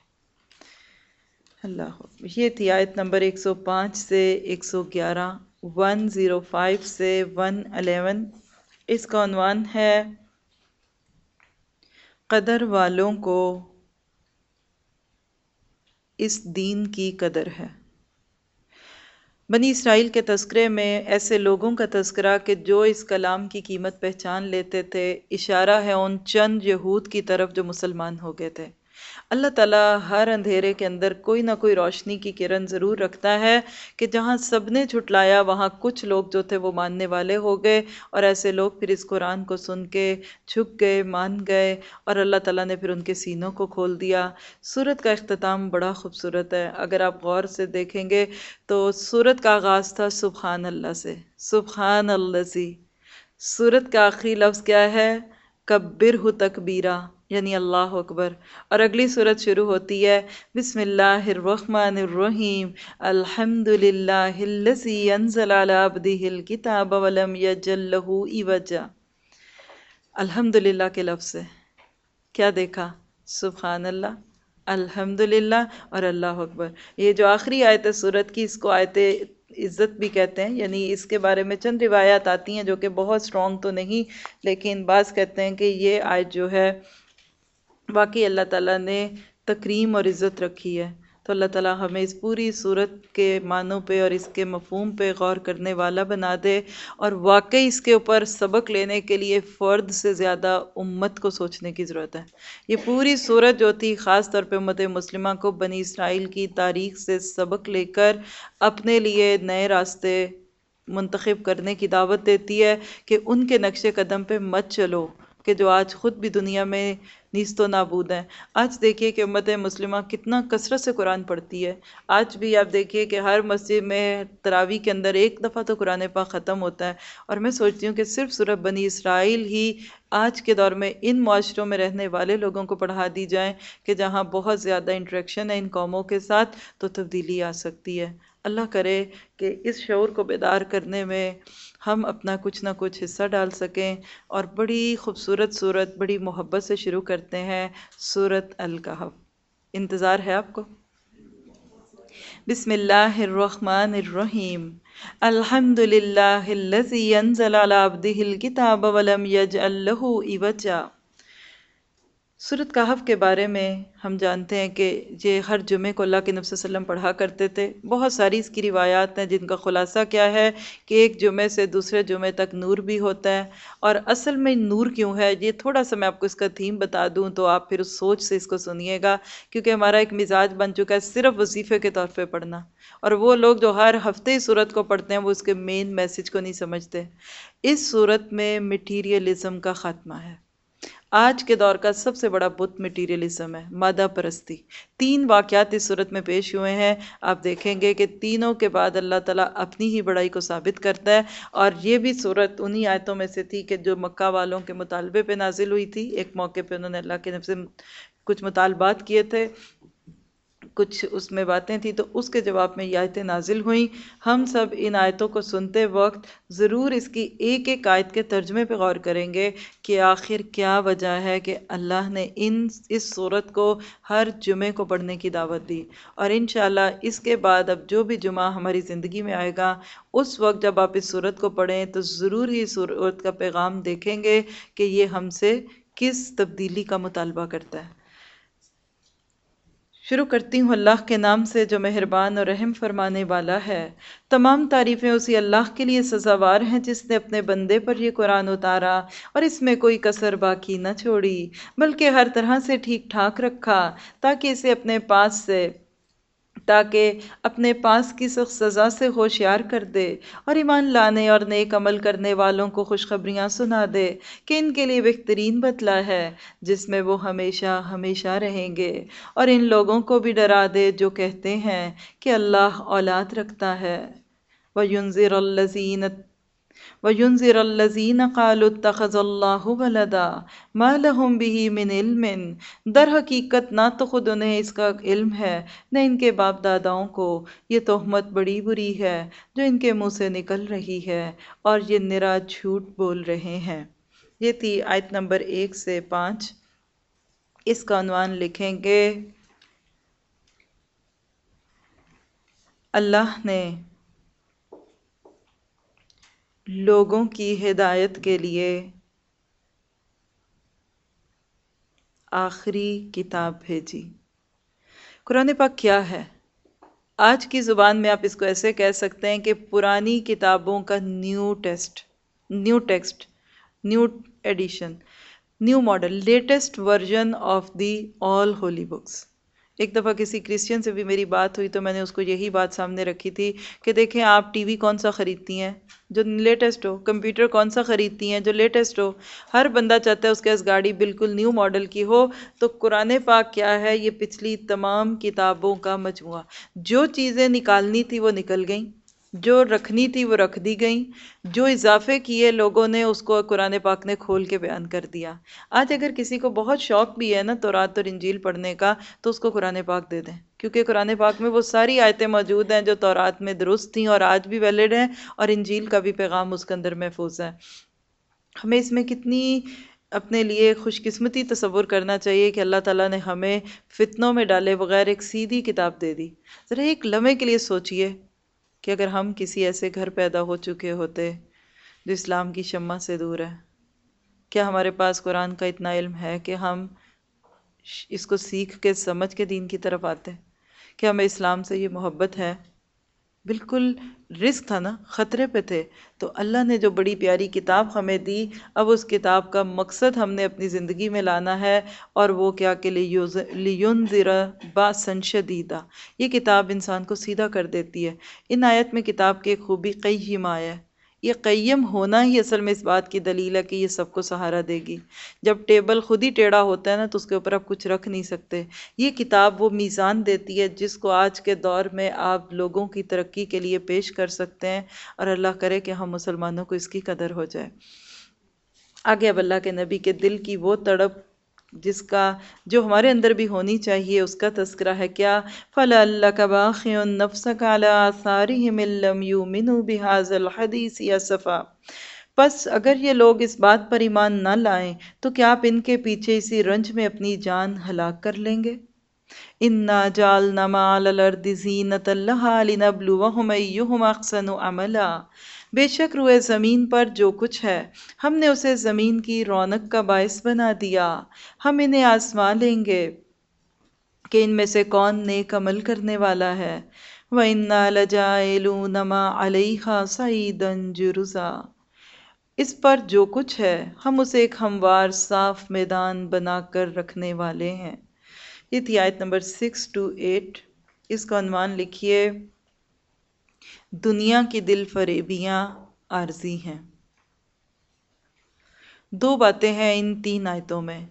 اللہ یہ تھی آیت نمبر ایک سو پانچ سے ایک سو گیارہ، ون زیرو فائیو سے ون الیون۔ اس کا عنوان ہے، قدر والوں کو اس دین کی قدر ہے۔ بنی اسرائیل کے تذکرے میں ایسے لوگوں کا تذکرہ کہ جو اس کلام کی قیمت پہچان لیتے تھے، اشارہ ہے ان چند یہود کی طرف جو مسلمان ہو گئے تھے۔ اللہ تعالیٰ ہر اندھیرے کے اندر کوئی نہ کوئی روشنی کی کرن ضرور رکھتا ہے کہ جہاں سب نے جھٹلایا، وہاں کچھ لوگ جو تھے وہ ماننے والے ہو گئے اور ایسے لوگ پھر اس قرآن کو سن کے جھک گئے، مان گئے اور اللہ تعالیٰ نے پھر ان کے سینوں کو کھول دیا۔ صورت کا اختتام بڑا خوبصورت ہے۔ اگر آپ غور سے دیکھیں گے تو صورت کا آغاز تھا سبحان اللہ سے۔ سبحان اللہ سی صورت کا آخری لفظ کیا ہے؟ کبر ہو تکبیرہ۔ یعنی اللہ اکبر۔ اور اگلی صورت شروع ہوتی ہے، بسم اللہ الرحمن الرحیم۔ الحمد للہ انزل على عبده الكتاب ولم يجل له عوجا۔ الحمد للہ کے لفظ سے۔ کیا دیکھا؟ سبحان اللہ الحمد للہ اور اللہ اکبر۔ یہ جو آخری آیت ہے صورت کی، اس کو آیت عزت بھی کہتے ہیں۔ یعنی اس کے بارے میں چند روایات آتی ہیں جو کہ بہت سٹرونگ تو نہیں، لیکن بعض کہتے ہیں کہ یہ آیت جو ہے باقی اللہ تعالیٰ نے تکریم اور عزت رکھی ہے۔ تو اللہ تعالیٰ ہمیں اس پوری صورت کے معنوں پہ اور اس کے مفہوم پہ غور کرنے والا بنا دے اور واقعی اس کے اوپر سبق لینے کے لیے فرد سے زیادہ امت کو سوچنے کی ضرورت ہے۔ یہ پوری صورت جو تھی، خاص طور پہ امت مسلمہ کو بنی اسرائیل کی تاریخ سے سبق لے کر اپنے لیے نئے راستے منتخب کرنے کی دعوت دیتی ہے کہ ان کے نقش قدم پہ مت چلو کہ جو آج خود بھی دنیا میں نیست و نابود ہیں۔ آج دیکھیے کہ امت مسلمہ کتنا کثرت سے قرآن پڑھتی ہے۔ آج بھی آپ دیکھیے کہ ہر مسجد میں تراوی کے اندر ایک دفعہ تو قرآن پاک ختم ہوتا ہے۔ اور میں سوچتی ہوں کہ صرف صورت بنی اسرائیل ہی آج کے دور میں ان معاشروں میں رہنے والے لوگوں کو پڑھا دی جائیں کہ جہاں بہت زیادہ انٹریکشن ہے ان قوموں کے ساتھ تو تبدیلی آ سکتی ہے۔ اللہ کرے کہ اس شعور کو بیدار کرنے میں ہم اپنا کچھ نہ کچھ حصہ ڈال سکیں اور بڑی خوبصورت صورت، بڑی محبت سے شروع کرتے ہیں صورت الکحف انتظار ہے آپ کو؟ بسم اللہ الرحمن الرحیم۔ الحمد للہ الكتاب ولم يجعل له عوجا۔ صورت کہف کے بارے میں ہم جانتے ہیں کہ یہ ہر جمعے کو اللہ کے نبی صلی اللہ علیہ وسلم پڑھا کرتے تھے۔ بہت ساری اس کی روایات ہیں جن کا خلاصہ کیا ہے کہ ایک جمعے سے دوسرے جمعے تک نور بھی ہوتا ہے۔ اور اصل میں نور کیوں ہے؟ یہ تھوڑا سا میں آپ کو اس کا تھیم بتا دوں تو آپ پھر اس سوچ سے اس کو سنیے گا، کیونکہ ہمارا ایک مزاج بن چکا ہے صرف وظیفے کے طور پہ پڑھنا۔ اور وہ لوگ جو ہر ہفتے ہی صورت کو پڑھتے ہیں، وہ اس کے مین میسج کو نہیں سمجھتے۔ اس صورت میں مٹیریلزم کا خاتمہ ہے۔ آج کے دور کا سب سے بڑا بت مٹیریلزم ہے، مادہ پرستی۔ تین واقعات اس صورت میں پیش ہوئے ہیں۔ آپ دیکھیں گے کہ تینوں کے بعد اللہ تعالیٰ اپنی ہی بڑائی کو ثابت کرتا ہے۔ اور یہ بھی صورت انہی آیتوں میں سے تھی کہ جو مکہ والوں کے مطالبے پہ نازل ہوئی تھی۔ ایک موقع پہ انہوں نے اللہ کے نفس کچھ مطالبات کیے تھے۔ کچھ اس میں باتیں تھیں تو اس کے جواب میں یہ آیتیں نازل ہوئیں۔ ہم سب ان آیتوں کو سنتے وقت ضرور اس کی ایک ایک آیت کے ترجمے پہ غور کریں گے کہ آخر کیا وجہ ہے کہ اللہ نے ان، اس صورت کو ہر جمعے کو پڑھنے کی دعوت دی۔ اور انشاءاللہ اس کے بعد اب جو بھی جمعہ ہماری زندگی میں آئے گا، اس وقت جب آپ اس صورت کو پڑھیں تو ضرور ہی صورت کا پیغام دیکھیں گے کہ یہ ہم سے کس تبدیلی کا مطالبہ کرتا ہے۔ شروع کرتی ہوں اللہ کے نام سے جو مہربان اور رحم فرمانے والا ہے۔ تمام تعریفیں اسی اللہ کے لیے سزاوار ہیں جس نے اپنے بندے پر یہ قرآن اتارا اور اس میں کوئی کسر باقی نہ چھوڑی، بلکہ ہر طرح سے ٹھیک ٹھاک رکھا تاکہ اسے اپنے پاس سے تاکہ اپنے پاس کی سخت سزا سے ہوشیار کر دے اور ایمان لانے اور نیک عمل کرنے والوں کو خوشخبریاں سنا دے کہ ان کے لیے بہترین بدلہ ہے جس میں وہ ہمیشہ ہمیشہ رہیں گے اور ان لوگوں کو بھی ڈرا دے جو کہتے ہیں کہ اللہ اولاد رکھتا ہے۔ وَيُنزِرَ الَّذِينَ وَيُنزِرَ الَّذِينَ قَالُوا اتَّخَذَ اللَّهُ وَلَدًا مَا لَهُمْ بِهِ مِنْ عِلْمٍ۔ در حقیقت نہ تو خود انہیں اس کا علم ہے، نہ ان کے باپ داداؤں کو۔ یہ تہمت بڑی بری ہے جو ان کے منہ سے نکل رہی ہے اور یہ نرا جھوٹ بول رہے ہیں۔ یہ تھی آیت نمبر ایک سے پانچ۔ اس کا عنوان لکھیں گے، اللہ نے لوگوں کی ہدایت کے لیے۔ آخری کتاب بھیجی قرآن پاک کیا ہے؟ آج کی زبان میں آپ اس کو ایسے کہہ سکتے ہیں کہ پرانی کتابوں کا new test, new text, new edition, new model, latest version of the all holy books. ایک دفعہ کسی کرسچن سے بھی میری بات ہوئی تو میں نے اس کو یہی بات سامنے رکھی تھی کہ دیکھیں آپ ٹی وی کون سا خریدتی ہیں؟ جو لیٹسٹ ہو، کمپیوٹر کون سا خریدتی ہیں؟ جو لیٹسٹ ہو، ہر بندہ چاہتا ہے اس کے اس گاڑی بالکل نیو ماڈل کی ہو۔ تو قرآن پاک کیا ہے؟ یہ پچھلی تمام کتابوں کا مجموعہ۔ جو چیزیں نکالنی تھی وہ نکل گئیں۔ جو رکھنی تھی وہ رکھ دی گئیں۔ جو اضافے کیے لوگوں نے، اس کو قرآن پاک نے کھول کے بیان کر دیا۔ آج اگر کسی کو بہت شوق بھی ہے نا تو رات اور انجیل پڑھنے کا، تو اس کو قرآن پاک دے دیں۔ کیونکہ قرآن پاک میں وہ ساری آیتیں موجود ہیں جو تورات میں درست تھیں اور آج بھی ویلڈ ہیں اور انجیل کا بھی پیغام اس کے اندر محفوظ ہے۔ ہمیں اس میں کتنی اپنے لیے خوش قسمتی تصور کرنا چاہیے کہ اللہ تعالیٰ نے ہمیں فتنوں میں ڈالے بغیر ایک سیدھی کتاب دے دی۔ ذرا ایک لمحے کے لیے سوچئے۔ کہ اگر ہم کسی ایسے گھر پیدا ہو چکے ہوتے جو اسلام کی شمع سے دور ہے، کیا ہمارے پاس قرآن کا اتنا علم ہے کہ ہم اس کو سیکھ کے، سمجھ کے دین کی طرف آتے؟ کہ ہمیں اسلام سے یہ محبت ہے بالکل رسک تھا نا، خطرے پہ تھے۔ تو اللہ نے جو بڑی پیاری کتاب ہمیں دی، اب اس کتاب کا مقصد ہم نے اپنی زندگی میں لانا ہے۔ اور وہ کیا کہ لیون ذرا با سنشدیدہ یہ کتاب انسان کو سیدھا کر دیتی ہے۔ ان آیت میں کتاب کی خوبی کئی ہی ہے۔ یہ قیم ہونا ہی اصل میں اس بات کی دلیل ہے کہ یہ سب کو سہارا دے گی۔ جب ٹیبل خود ہی ٹیڑھا ہوتا ہے نا تو اس کے اوپر آپ کچھ رکھ نہیں سکتے۔ یہ کتاب وہ میزان دیتی ہے جس کو آج کے دور میں آپ لوگوں کی ترقی کے لیے پیش کر سکتے ہیں اور اللہ کرے کہ ہم مسلمانوں کو اس کی قدر ہو جائے۔ آگے اب اللہ کے نبی کے دل کی وہ تڑپ جس کا جو ہمارے اندر بھی ہونی چاہیے، اس کا تذکرہ ہے کیا؟ فلا اللہ کا باخی نفسک علی آثارہم لم منو بحاظ الحدیث یا صفا۔ بس اگر یہ لوگ اس بات پر ایمان نہ لائیں، تو کیا آپ ان کے پیچھے اسی رنج میں اپنی جان ہلاک کر لیں گے؟ انا جعلنا ما علی الارض زینت لها لنبلوہم ایہم احسن عملا بے شک روئے زمین پر جو کچھ ہے، ہم نے اسے زمین کی رونق کا باعث بنا دیا۔ ہم انہیں آزما لیں گے کہ ان میں سے کون نیک عمل کرنے والا ہے۔ وَإِنَّا لَجَائِلُونَ مَا عَلَيْهَا سَعِيدًا جُرُزًا۔ اس پر جو کچھ ہے، ہم اسے ایک ہموار صاف میدان بنا کر رکھنے والے ہیں۔ یہ تھی آیت نمبر سکس ٹو ایٹ۔ اس کا عنوان لکھیے، دنیا کی دل فریبیاں عارضی ہیں۔ دو باتیں ہیں ان تین آیتوں میں۔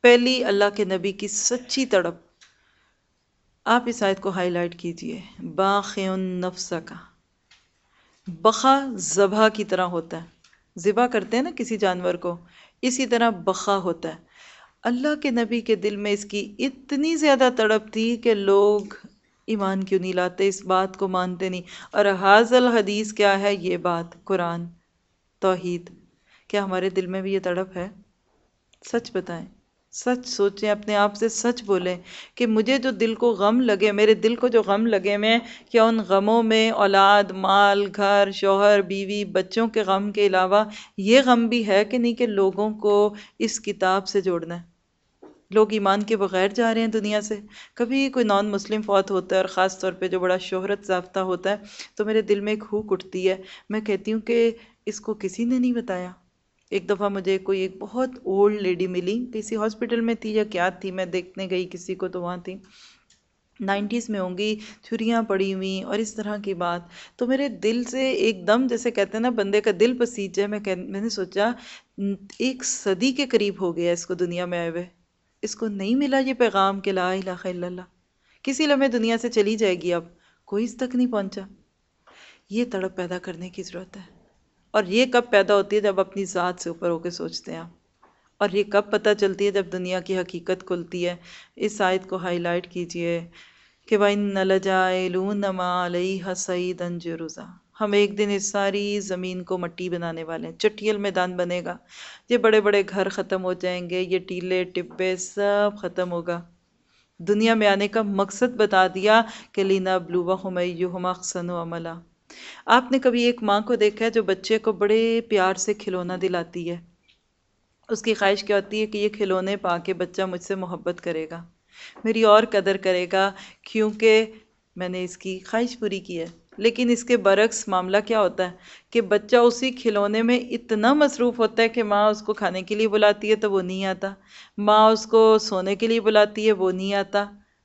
پہلی، اللہ کے نبی کی سچی تڑپ۔ آپ اس آیت کو ہائی لائٹ کیجیے۔ باخ نفس کا۔ بخا ذبح کی طرح ہوتا ہے۔ ذبح کرتے ہیں نا کسی جانور کو۔ اسی طرح بخا ہوتا ہے۔ اللہ کے نبی کے دل میں اس کی اتنی زیادہ تڑپ تھی کہ لوگ ایمان کیوں نہیں لاتے؟ اس بات کو مانتے نہیں۔ اور حاضل حدیث کیا ہے؟ یہ بات، قرآن، توحید۔ کیا ہمارے دل میں بھی یہ تڑپ ہے؟ سچ بتائیں۔ سچ سوچیں، اپنے آپ سے سچ بولیں کہ مجھے جو دل کو غم لگے، میرے دل کو جو غم لگے میں، کیا ان غموں میں اولاد، مال، گھر، شوہر، بیوی، بچوں کے غم کے علاوہ یہ غم بھی ہے کہ نہیں کہ لوگوں کو اس کتاب سے جوڑنا ہے؟ لوگ ایمان کے بغیر جا رہے ہیں دنیا سے۔ کبھی کوئی نان مسلم فوت ہوتا ہے اور خاص طور پہ جو بڑا شہرت ضابطہ ہوتا ہے، تو میرے دل میں ایک ہوک اٹھتی ہے۔ میں کہتی ہوں کہ اس کو کسی نے نہیں بتایا۔ ایک دفعہ مجھے کوئی ایک بہت اولڈ لیڈی ملی، کسی ہاسپٹل میں تھی یا کیا تھی، میں دیکھنے گئی کسی کو تو وہاں تھی۔ نائنٹیز میں ہوں گی، چھریاں پڑی ہوئیں اور اس طرح کی بات۔ تو میرے دل سے ایک دم، جیسے کہتے ہیں نا، بندے کا دل پسیج جائے، میں میں نے سوچا، ایک صدی کے قریب ہو گیا اس کو دنیا میں آئے ہوئے۔ اس کو نہیں ملا یہ پیغام کہ لا الہ الا اللہ۔ کسی لمحے دنیا سے چلی جائے گی اب، کوئی اس تک نہیں پہنچا۔ یہ تڑپ پیدا کرنے کی ضرورت ہے۔ اور یہ کب پیدا ہوتی ہے جب اپنی ذات سے اوپر ہو کے سوچتے ہیں آپ؟ اور یہ کب پتہ چلتی ہے جب دنیا کی حقیقت کھلتی ہے؟ اس آیت کو ہائی لائٹ کیجیے کہ بھائی وَإِنَّ لَجَائِلُونَ مَا عَلَيْهَا سَيْدًا جُرُزًا۔ ہم ایک دن اس ساری زمین کو مٹی بنانے والے ہیں۔ چٹیل میدان بنے گا۔ یہ بڑے بڑے گھر ختم ہو جائیں گے، یہ ٹیلے، ٹبے سب ختم ہوگا۔ دنیا میں آنے کا مقصد بتا دیا کہ لینا بلوبہ ہم احسن و عملہ آپ نے کبھی ایک ماں کو دیکھا ہے جو بچے کو بڑے پیار سے کھلونا دلاتی ہے؟ اس کی خواہش کیا ہوتی ہے کہ یہ کھلونے پا کے بچہ مجھ سے محبت کرے گا؟ میری اور قدر کرے گا، کیونکہ میں نے اس کی خواہش پوری کی ہے۔ لیکن اس کے برعکس معاملہ کیا ہوتا ہے کہ بچہ اسی کھلونے میں اتنا مصروف ہوتا ہے کہ ماں اس کو کھانے کے لیے بلاتی ہے تو وہ نہیں آتا۔ ماں اس کو سونے کے لیے بلاتی ہے، وہ نہیں آتا۔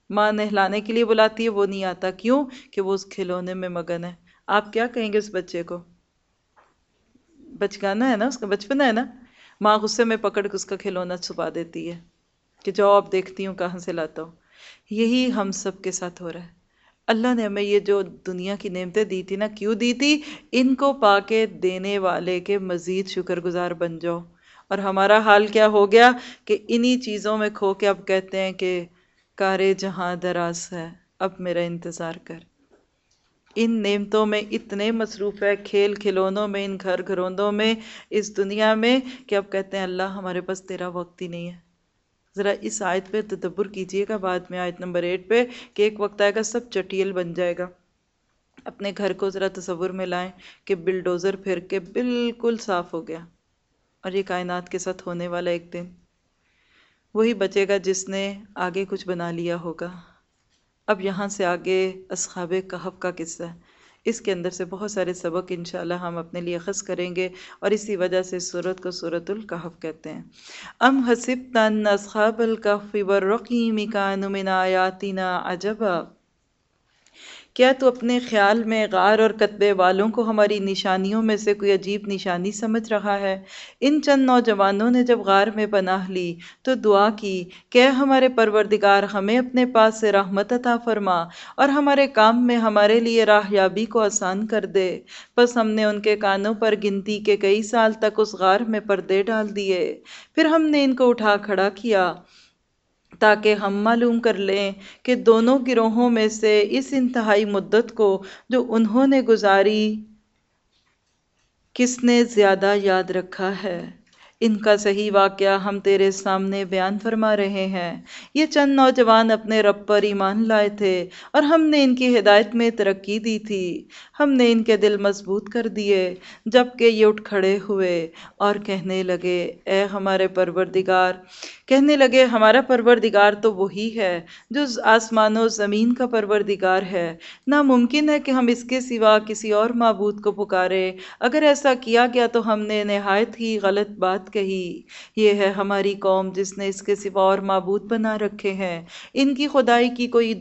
ماں نہلانے کے لیے بلاتی ہے، وہ نہیں آتا۔ کیوں؟ کہ وہ اس کھلونے میں مگن ہے۔ آپ کیا کہیں گے اس بچے کو؟ بچگانا ہے نا اس کا؟ بچپنا ہے نا؟ ماں غصے میں پکڑ کے اس کا کھلونا چھپا دیتی ہے کہ جو اب دیکھتی ہوں کہاں سے لاتا ہوں۔ یہی ہم سب کے ساتھ ہو رہا ہے۔ اللہ نے ہمیں یہ جو دنیا کی نعمتیں دی تھی نا، کیوں دی تھی؟ ان کو پا کے دینے والے کے مزید شکر گزار بن جاؤ۔ اور ہمارا حال کیا ہو گیا کہ انہی چیزوں میں کھو کے اب کہتے ہیں کہ کارے جہاں دراز ہے، اب میرا انتظار کر۔ ان نعمتوں میں اتنے مصروف ہے، کھیل کھلونوں میں، ان گھر گھروندوں میں، اس دنیا میں کہ اب کہتے ہیں اللہ ہمارے پاس تیرا وقت ہی نہیں ہے۔ ذرا اس آیت پہ تدبر کیجیے گا، بعد میں آیت نمبر ایٹ پہ کہ ایک وقت آئے گا، سب چٹیل بن جائے گا۔ اپنے گھر کو ذرا تصور میں لائیں کہ بلڈوزر پھر کے بالکل صاف ہو گیا اور یہ کائنات کے ساتھ ہونے والا ایک دن۔ وہی بچے گا جس نے آگے کچھ بنا لیا ہوگا۔ اب یہاں سے آگے اصحاب کہف کا قصہ ہے۔ اس کے اندر سے بہت سارے سبق انشاءاللہ ہم اپنے لیے خص کریں گے اور اسی وجہ سے صورت کو صورت القحف کہتے ہیں۔ ام حسبت تن اصحاب القحف والرقیم کانوا من آیاتنا عجبا۔ کیا تو اپنے خیال میں غار اور کتبے والوں کو ہماری نشانیوں میں سے کوئی عجیب نشانی سمجھ رہا ہے؟ ان چند نوجوانوں نے جب غار میں پناہ لی تو دعا کی، کہ ہمارے پروردگار ہمیں اپنے پاس سے رحمت عطا فرما اور ہمارے کام میں ہمارے لیے راہیابی کو آسان کر دے۔ بس ہم نے ان کے کانوں پر گنتی کے کئی سال تک اس غار میں پردے ڈال دیے۔ پھر ہم نے ان کو اٹھا کھڑا کیا۔ تاکہ ہم معلوم کر لیں کہ دونوں گروہوں میں سے اس انتہائی مدت کو جو انہوں نے گزاری کس نے زیادہ یاد رکھا ہے؟ ان کا صحیح واقعہ ہم تیرے سامنے بیان فرما رہے ہیں۔ یہ چند نوجوان اپنے رب پر ایمان لائے تھے اور ہم نے ان کی ہدایت میں ترقی دی تھی۔ ہم نے ان کے دل مضبوط کر دیے جبکہ یہ اٹھ کھڑے ہوئے اور کہنے لگے، اے ہمارے پروردگار کہنے لگے، ہمارا پروردگار تو وہی ہے جو آسمان و زمین کا پروردگار ہے۔ ناممکن ہے کہ ہم اس کے سوا کسی اور معبود کو پکارے۔ اگر ایسا کیا گیا تو ہم نے نہایت ہی غلط بات کہی۔ یہ ہے ہماری قوم جس نے اس کے سوا اور معبود بنا رکھے ہیں۔ ان کی خدائی کی کوئی،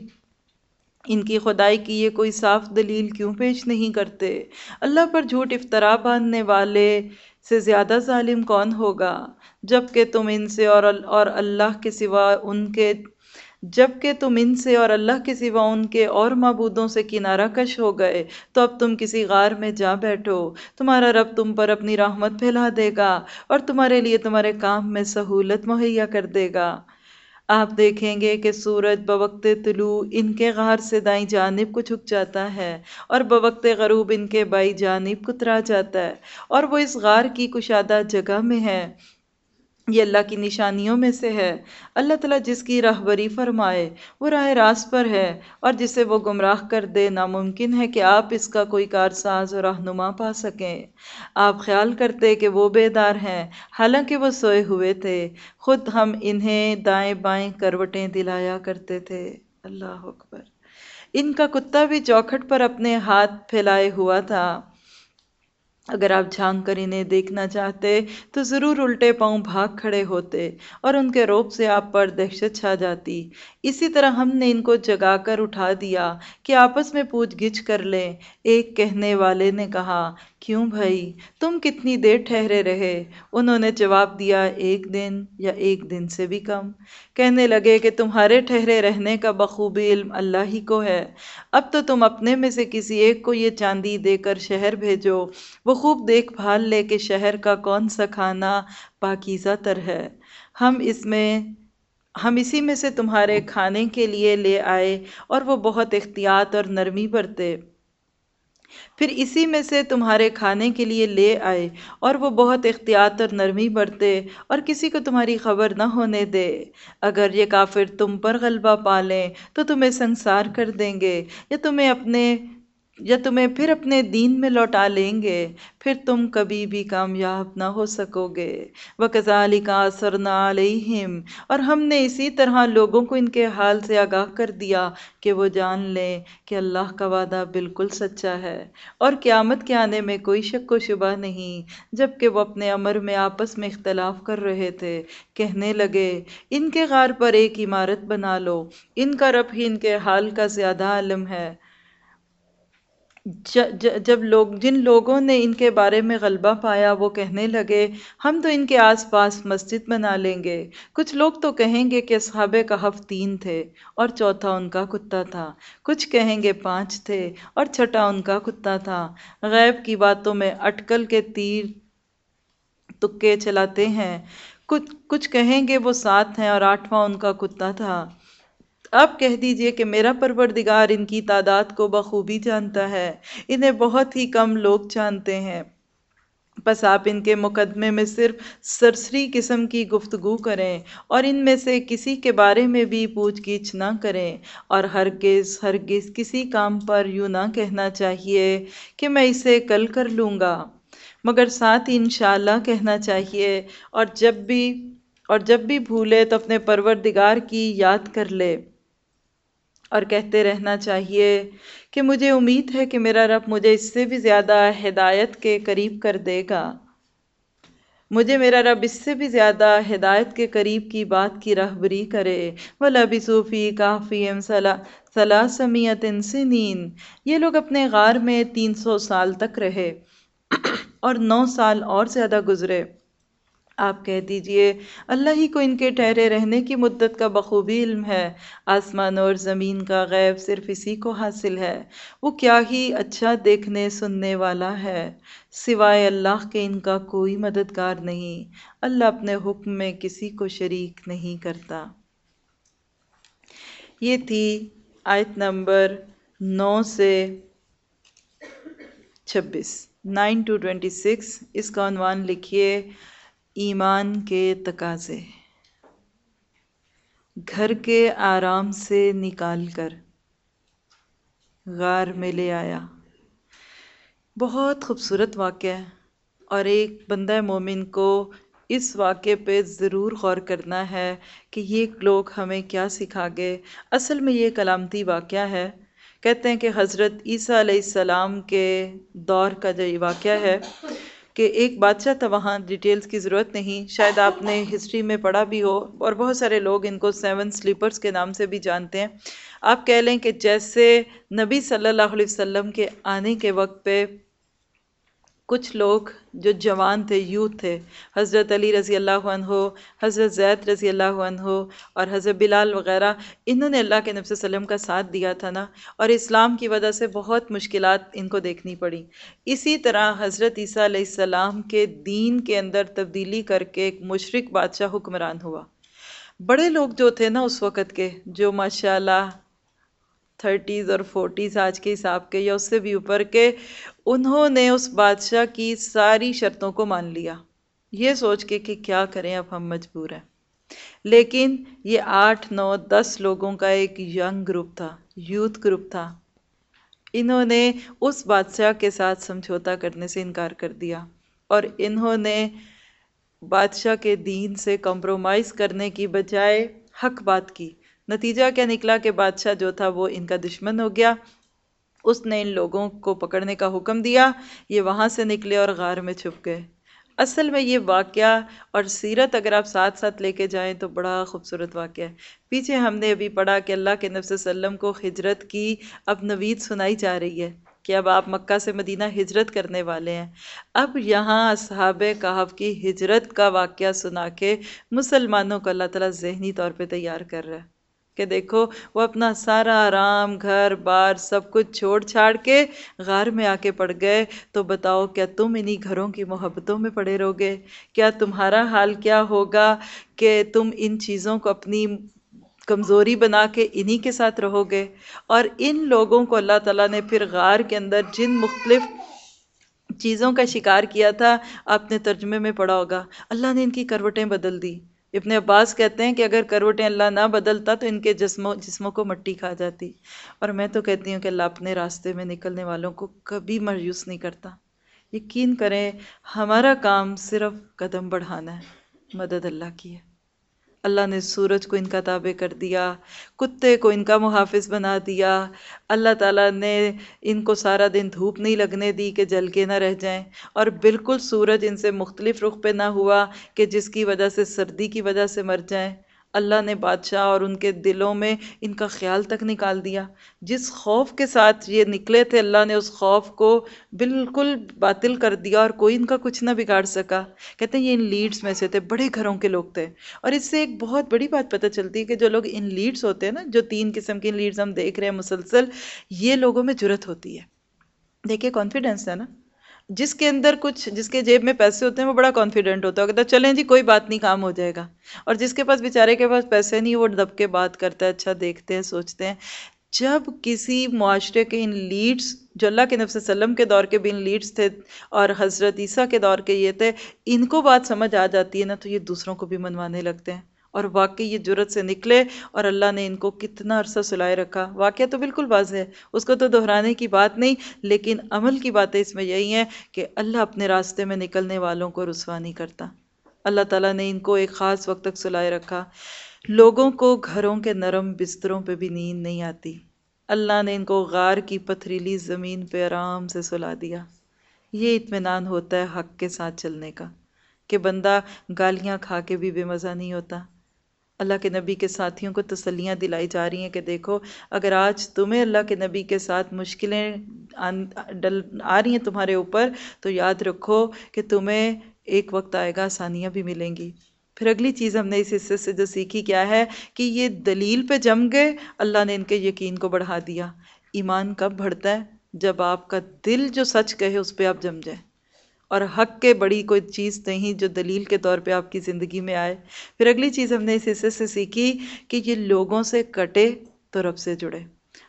ان کی خدائی کی یہ کوئی صاف دلیل کیوں پیش نہیں کرتے؟ اللہ پر جھوٹ افطرا باندھنے والے سے زیادہ ظالم کون ہوگا؟ جبکہ تم ان سے اور اور اللہ کے سوا ان کے جبکہ تم ان سے اور اللہ کے سوا ان کے اور معبودوں سے کنارہ کش ہو گئے، تو اب تم کسی غار میں جا بیٹھو۔ تمہارا رب تم پر اپنی رحمت پھیلا دے گا اور تمہارے لیے تمہارے کام میں سہولت مہیا کر دے گا۔ آپ دیکھیں گے کہ سورج بوقت طلوع ان کے غار سے دائیں جانب کو جھک جاتا ہے اور بوقت غروب ان کے بائی جانب کترا جاتا ہے اور وہ اس غار کی کشادہ جگہ میں ہے یہ اللہ کی نشانیوں میں سے ہے۔ اللہ تعالیٰ جس کی رہبری فرمائے، وہ راہ راست پر ہے اور جسے وہ گمراہ کر دے ناممکن ہے کہ آپ اس کا کوئی کارساز اور رہنما پا سکیں۔ آپ خیال کرتے کہ وہ بیدار ہیں، حالانکہ وہ سوئے ہوئے تھے۔ خود ہم انہیں دائیں بائیں کروٹیں دلایا کرتے تھے۔ اللہ اکبر۔ ان کا کتا بھی چوکھٹ پر اپنے ہاتھ پھیلائے ہوا تھا۔ اگر آپ جھانک کر انہیں دیکھنا چاہتے تو ضرور الٹے پاؤں بھاگ کھڑے ہوتے اور ان کے روپ سے آپ پر دہشت چھا جاتی۔ اسی طرح ہم نے ان کو جگا کر اٹھا دیا کہ آپس میں پوچھ گچھ کر لیں۔ ایک کہنے والے نے کہا کیوں بھائی؟ تم کتنی دیر ٹھہرے رہے؟ انہوں نے جواب دیا، ایک دن یا ایک دن سے بھی کم۔ کہنے لگے کہ تمہارے ٹھہرے رہنے کا بخوبی علم اللہ ہی کو ہے۔ اب تو تم اپنے میں سے کسی ایک کو یہ چاندی دے کر شہر بھیجو۔ وہ خوب دیکھ بھال لے کہ شہر کا کون سا کھانا پاکیزہ تر ہے۔ ہم اس میں، ہم اسی میں سے تمہارے کھانے کے لیے لے آئے اور وہ بہت احتیاط اور نرمی برتے۔ پھر اسی میں سے تمہارے کھانے کے لیے لے آئے اور وہ بہت احتیاط اور نرمی برتے اور کسی کو تمہاری خبر نہ ہونے دے۔ اگر یہ کافر تم پر غلبہ پالیں تو تمہیں سنسار کر دیں گے یا تمہیں اپنے یا تمہیں پھر اپنے دین میں لوٹا لیں گے، پھر تم کبھی بھی کامیاب نہ ہو سکو گے۔ وَكَذَلِكَ أَثَرْنَا عَلَيْهِمْ۔ اور ہم نے اسی طرح لوگوں کو ان کے حال سے آگاہ کر دیا کہ وہ جان لیں کہ اللہ کا وعدہ بالکل سچا ہے۔ اور قیامت کے آنے میں کوئی شک و شبہ نہیں، جبکہ وہ اپنے عمر میں آپس میں اختلاف کر رہے تھے۔ کہنے لگے، ان کے غار پر ایک عمارت بنا لو۔ ان کا رب ہی ان کے حال کا زیادہ علم ہے۔ جب لوگ جن لوگوں نے ان کے بارے میں غلبہ پایا، وہ کہنے لگے، ہم تو ان کے آس پاس مسجد بنا لیں گے۔ کچھ لوگ تو کہیں گے کہ اصحاب کہف تین تھے اور چوتھا ان کا کتا تھا۔ کچھ کہیں گے پانچ تھے اور چھٹا ان کا کتا تھا۔ غیب کی باتوں میں اٹکل کے تیر تکے چلاتے ہیں۔ کچھ کچھ کہیں گے وہ سات ہیں اور آٹھواں ان کا کتا تھا۔ آپ کہہ دیجیے کہ میرا پروردگار ان کی تعداد کو بخوبی جانتا ہے، انہیں بہت ہی کم لوگ جانتے ہیں۔ بس آپ ان کے مقدمے میں صرف سرسری قسم کی گفتگو کریں اور ان میں سے کسی کے بارے میں بھی پوچھ گچھ نہ کریں۔ اور ہرگز ہرگز کسی کام پر یوں نہ کہنا چاہیے کہ میں اسے کل کر لوں گا۔ مگر ساتھ ہی انشاءاللہ کہنا چاہیے، اور جب بھی، اور جب بھی بھولے تو اپنے پروردگار کی یاد کر لے۔ اور کہتے رہنا چاہیے کہ مجھے امید ہے کہ میرا رب مجھے اس سے بھی زیادہ ہدایت کے قریب کر دے گا۔ مجھے میرا رب اس سے بھی زیادہ ہدایت کے قریب کی بات کی رہبری کرے۔ ولا صوفی کافی سمیت سنین یہ لوگ اپنے غار میں تین سو سال تک رہے اور نو سال اور زیادہ گزرے۔ آپ کہہ دیجیے، اللہ ہی کو ان کے ٹھہرے رہنے کی مدت کا بخوبی علم ہے۔ آسمان اور زمین کا غیب صرف اسی کو حاصل ہے۔ وہ کیا ہی اچھا دیکھنے، سننے والا ہے۔ سوائے اللہ کے ان کا کوئی مددگار نہیں۔ اللہ اپنے حکم میں کسی کو شریک نہیں کرتا۔ یہ تھی آیت نمبر نو سے چھبیس۔ نائن ٹو ٹوینٹی سکس اس کا عنوان لکھیے ایمان کے تقاضے۔ گھر کے آرام سے نکال کر غار میں لے آیا۔ بہت خوبصورت واقعہ ہے اور ایک بندہ مومن کو اس واقعے پہ ضرور غور کرنا ہے کہ یہ لوگ ہمیں کیا سکھا گئے۔ اصل میں یہ کلامتی واقعہ ہے۔ کہتے ہیں کہ حضرت عیسیٰ علیہ السلام کے دور کا جو یہ واقعہ ہے کہ ایک بادشاہ تھا، وہاں ڈیٹیلز کی ضرورت نہیں۔ شاید آپ نے ہسٹری میں پڑھا بھی ہو اور بہت سارے لوگ ان کو سیون سلیپرز کے نام سے بھی جانتے ہیں۔ آپ کہہ لیں کہ جیسے نبی صلی اللہ علیہ وسلم کے آنے کے وقت پہ کچھ لوگ جو جوان تھے، یوتھ تھے، حضرت علی رضی اللہ عنہ، حضرت زید رضی اللہ عنہ اور حضرت بلال وغیرہ، انہوں نے اللہ کے نبی صلی اللہ علیہ وسلم کا ساتھ دیا تھا نا۔ اور اسلام کی وجہ سے بہت مشکلات ان کو دیکھنی پڑی۔ اسی طرح حضرت عیسیٰ علیہ السلام کے دین کے اندر تبدیلی کر کے ایک مشرق بادشاہ حکمران ہوا۔ بڑے لوگ جو تھے نا اس وقت کے، جو ماشاءاللہ تھرٹیز اور فورٹیز آج کے حساب کے یا اس سے بھی اوپر کے، انہوں نے اس بادشاہ کی ساری شرطوں کو مان لیا۔ یہ سوچ کے کہ کیا کریں، اب ہم مجبور ہیں۔ لیکن یہ آٹھ، نو، دس لوگوں کا ایک ینگ گروپ تھا یوتھ گروپ تھا۔ انہوں نے اس بادشاہ کے ساتھ سمجھوتا کرنے سے انکار کر دیا۔ اور انہوں نے بادشاہ کے دین سے کمپرومائز کرنے کی بجائے حق بات کی۔ نتیجہ کیا نکلا کہ بادشاہ جو تھا وہ ان کا دشمن ہو گیا۔ اس نے ان لوگوں کو پکڑنے کا حکم دیا۔ یہ وہاں سے نکلے اور غار میں چھپ گئے۔ اصل میں یہ واقعہ اور سیرت اگر آپ ساتھ ساتھ لے کے جائیں تو بڑا خوبصورت واقعہ ہے۔ پیچھے ہم نے ابھی پڑھا کہ اللہ کے نفس وسلم کو ہجرت کی اب نوید سنائی جا رہی ہے کہ اب آپ مکہ سے مدینہ ہجرت کرنے والے ہیں۔ اب یہاں اصحاب کہف کی ہجرت کا واقعہ سنا کے مسلمانوں کو اللہ تعالیٰ ذہنی طور پہ تیار کر رہا ہے۔ کہ دیکھو، وہ اپنا سارا آرام، گھر، بار، سب کچھ چھوڑ چھاڑ کے غار میں آ کے پڑ گئے۔ تو بتاؤ، کیا تم انہی گھروں کی محبتوں میں پڑے رہو گے؟ کیا تمہارا حال کیا ہوگا کہ تم ان چیزوں کو اپنی کمزوری بنا کے انہی کے ساتھ رہو گے؟ اور ان لوگوں کو اللہ تعالیٰ نے پھر غار کے اندر جن مختلف چیزوں کا شکار کیا تھا، آپ نے ترجمے میں پڑھا ہوگا۔ اللہ نے ان کی کروٹیں بدل دی ابن عباس کہتے ہیں کہ اگر کروٹیں اللہ نہ بدلتا تو ان کے جسموں جسموں کو مٹی کھا جاتی۔ اور میں تو کہتی ہوں کہ اللہ اپنے راستے میں نکلنے والوں کو کبھی مایوس نہیں کرتا۔ یقین کریں ہمارا کام صرف قدم بڑھانا ہے، مدد اللہ کی ہے۔ اللہ نے سورج کو ان کا تابع کر دیا، کتے کو ان کا محافظ بنا دیا۔ اللہ تعالیٰ نے ان کو سارا دن دھوپ نہیں لگنے دی کہ جل کے نہ رہ جائیں۔ اور بالکل سورج ان سے مختلف رخ پہ نہ ہوا کہ جس کی وجہ سے سردی کی وجہ سے مر جائیں۔ اللہ نے بادشاہ اور ان کے دلوں میں ان کا خیال تک نکال دیا۔ جس خوف کے ساتھ یہ نکلے تھے، اللہ نے اس خوف کو بالکل باطل کر دیا اور کوئی ان کا کچھ نہ بگاڑ سکا۔ کہتے ہیں یہ ان لیڈز میں سے تھے، بڑے گھروں کے لوگ تھے۔ اور اس سے ایک بہت بڑی بات پتہ چلتی ہے کہ جو لوگ ان لیڈز ہوتے ہیں نا، جو تین قسم کی لیڈز ہم دیکھ رہے ہیں، مسلسل، یہ لوگوں میں جرت ہوتی ہے۔ دیکھیے کانفیڈنس ہے نا۔ جس کے اندر کچھ، جس کے جیب میں پیسے ہوتے ہیں، وہ بڑا کانفیڈنٹ ہوتا ہے کہتا ہے، چلیں جی کوئی بات نہیں، کام ہو جائے گا. اور جس کے پاس بیچارے کے پاس پیسے نہیں، وہ دب کے بات کرتا ہے اچھا دیکھتے ہیں، سوچتے ہیں۔ جب کسی معاشرے کے ان لیڈز، جو اللہ کے نفس وسلم کے دور کے بھی ان لیڈز تھے اور حضرت عیسیٰ کے دور کے یہ تھے، ان کو بات سمجھ آ جاتی ہے نا، تو یہ دوسروں کو بھی منوانے لگتے ہیں۔ اور واقعی یہ جرت سے نکلے اور اللہ نے ان کو کتنا عرصہ سلائے رکھا۔ واقعہ تو بالکل واضح ہے۔ اس کو تو دہرانے کی بات نہیں، لیکن عمل کی باتیں اس میں یہی ہیں کہ اللہ اپنے راستے میں نکلنے والوں کو رسوا نہیں کرتا۔ اللہ تعالیٰ نے ان کو ایک خاص وقت تک سلائے رکھا۔ لوگوں کو گھروں کے نرم بستروں پہ بھی نیند نہیں آتی۔ اللہ نے ان کو غار کی پتھریلی زمین پہ آرام سے سلا دیا۔ یہ اطمینان ہوتا ہے حق کے ساتھ چلنے کا کہ بندہ گالیاں کھا کے بھی بے مزہ نہیں ہوتا۔ اللہ کے نبی کے ساتھیوں کو تسلیاں دلائی جا رہی ہیں کہ دیکھو، اگر آج تمہیں اللہ کے نبی کے ساتھ مشکلیں آ رہی ہیں تمہارے اوپر، تو یاد رکھو کہ تمہیں ایک وقت آئے گا آسانیاں بھی ملیں گی۔ پھر اگلی چیز ہم نے اس حصے سے جو سیکھی کیا ہے کہ یہ دلیل پہ جم گئے، اللہ نے ان کے یقین کو بڑھا دیا۔ ایمان کب بڑھتا ہے؟ جب آپ کا دل جو سچ کہے، اس پہ آپ جم جائیں۔ اور حق کے بڑی کوئی چیز نہیں جو دلیل کے طور پہ آپ کی زندگی میں آئے۔ پھر اگلی چیز ہم نے اس حصے سے سیکھی کہ یہ لوگوں سے کٹے تو رب سے جڑے۔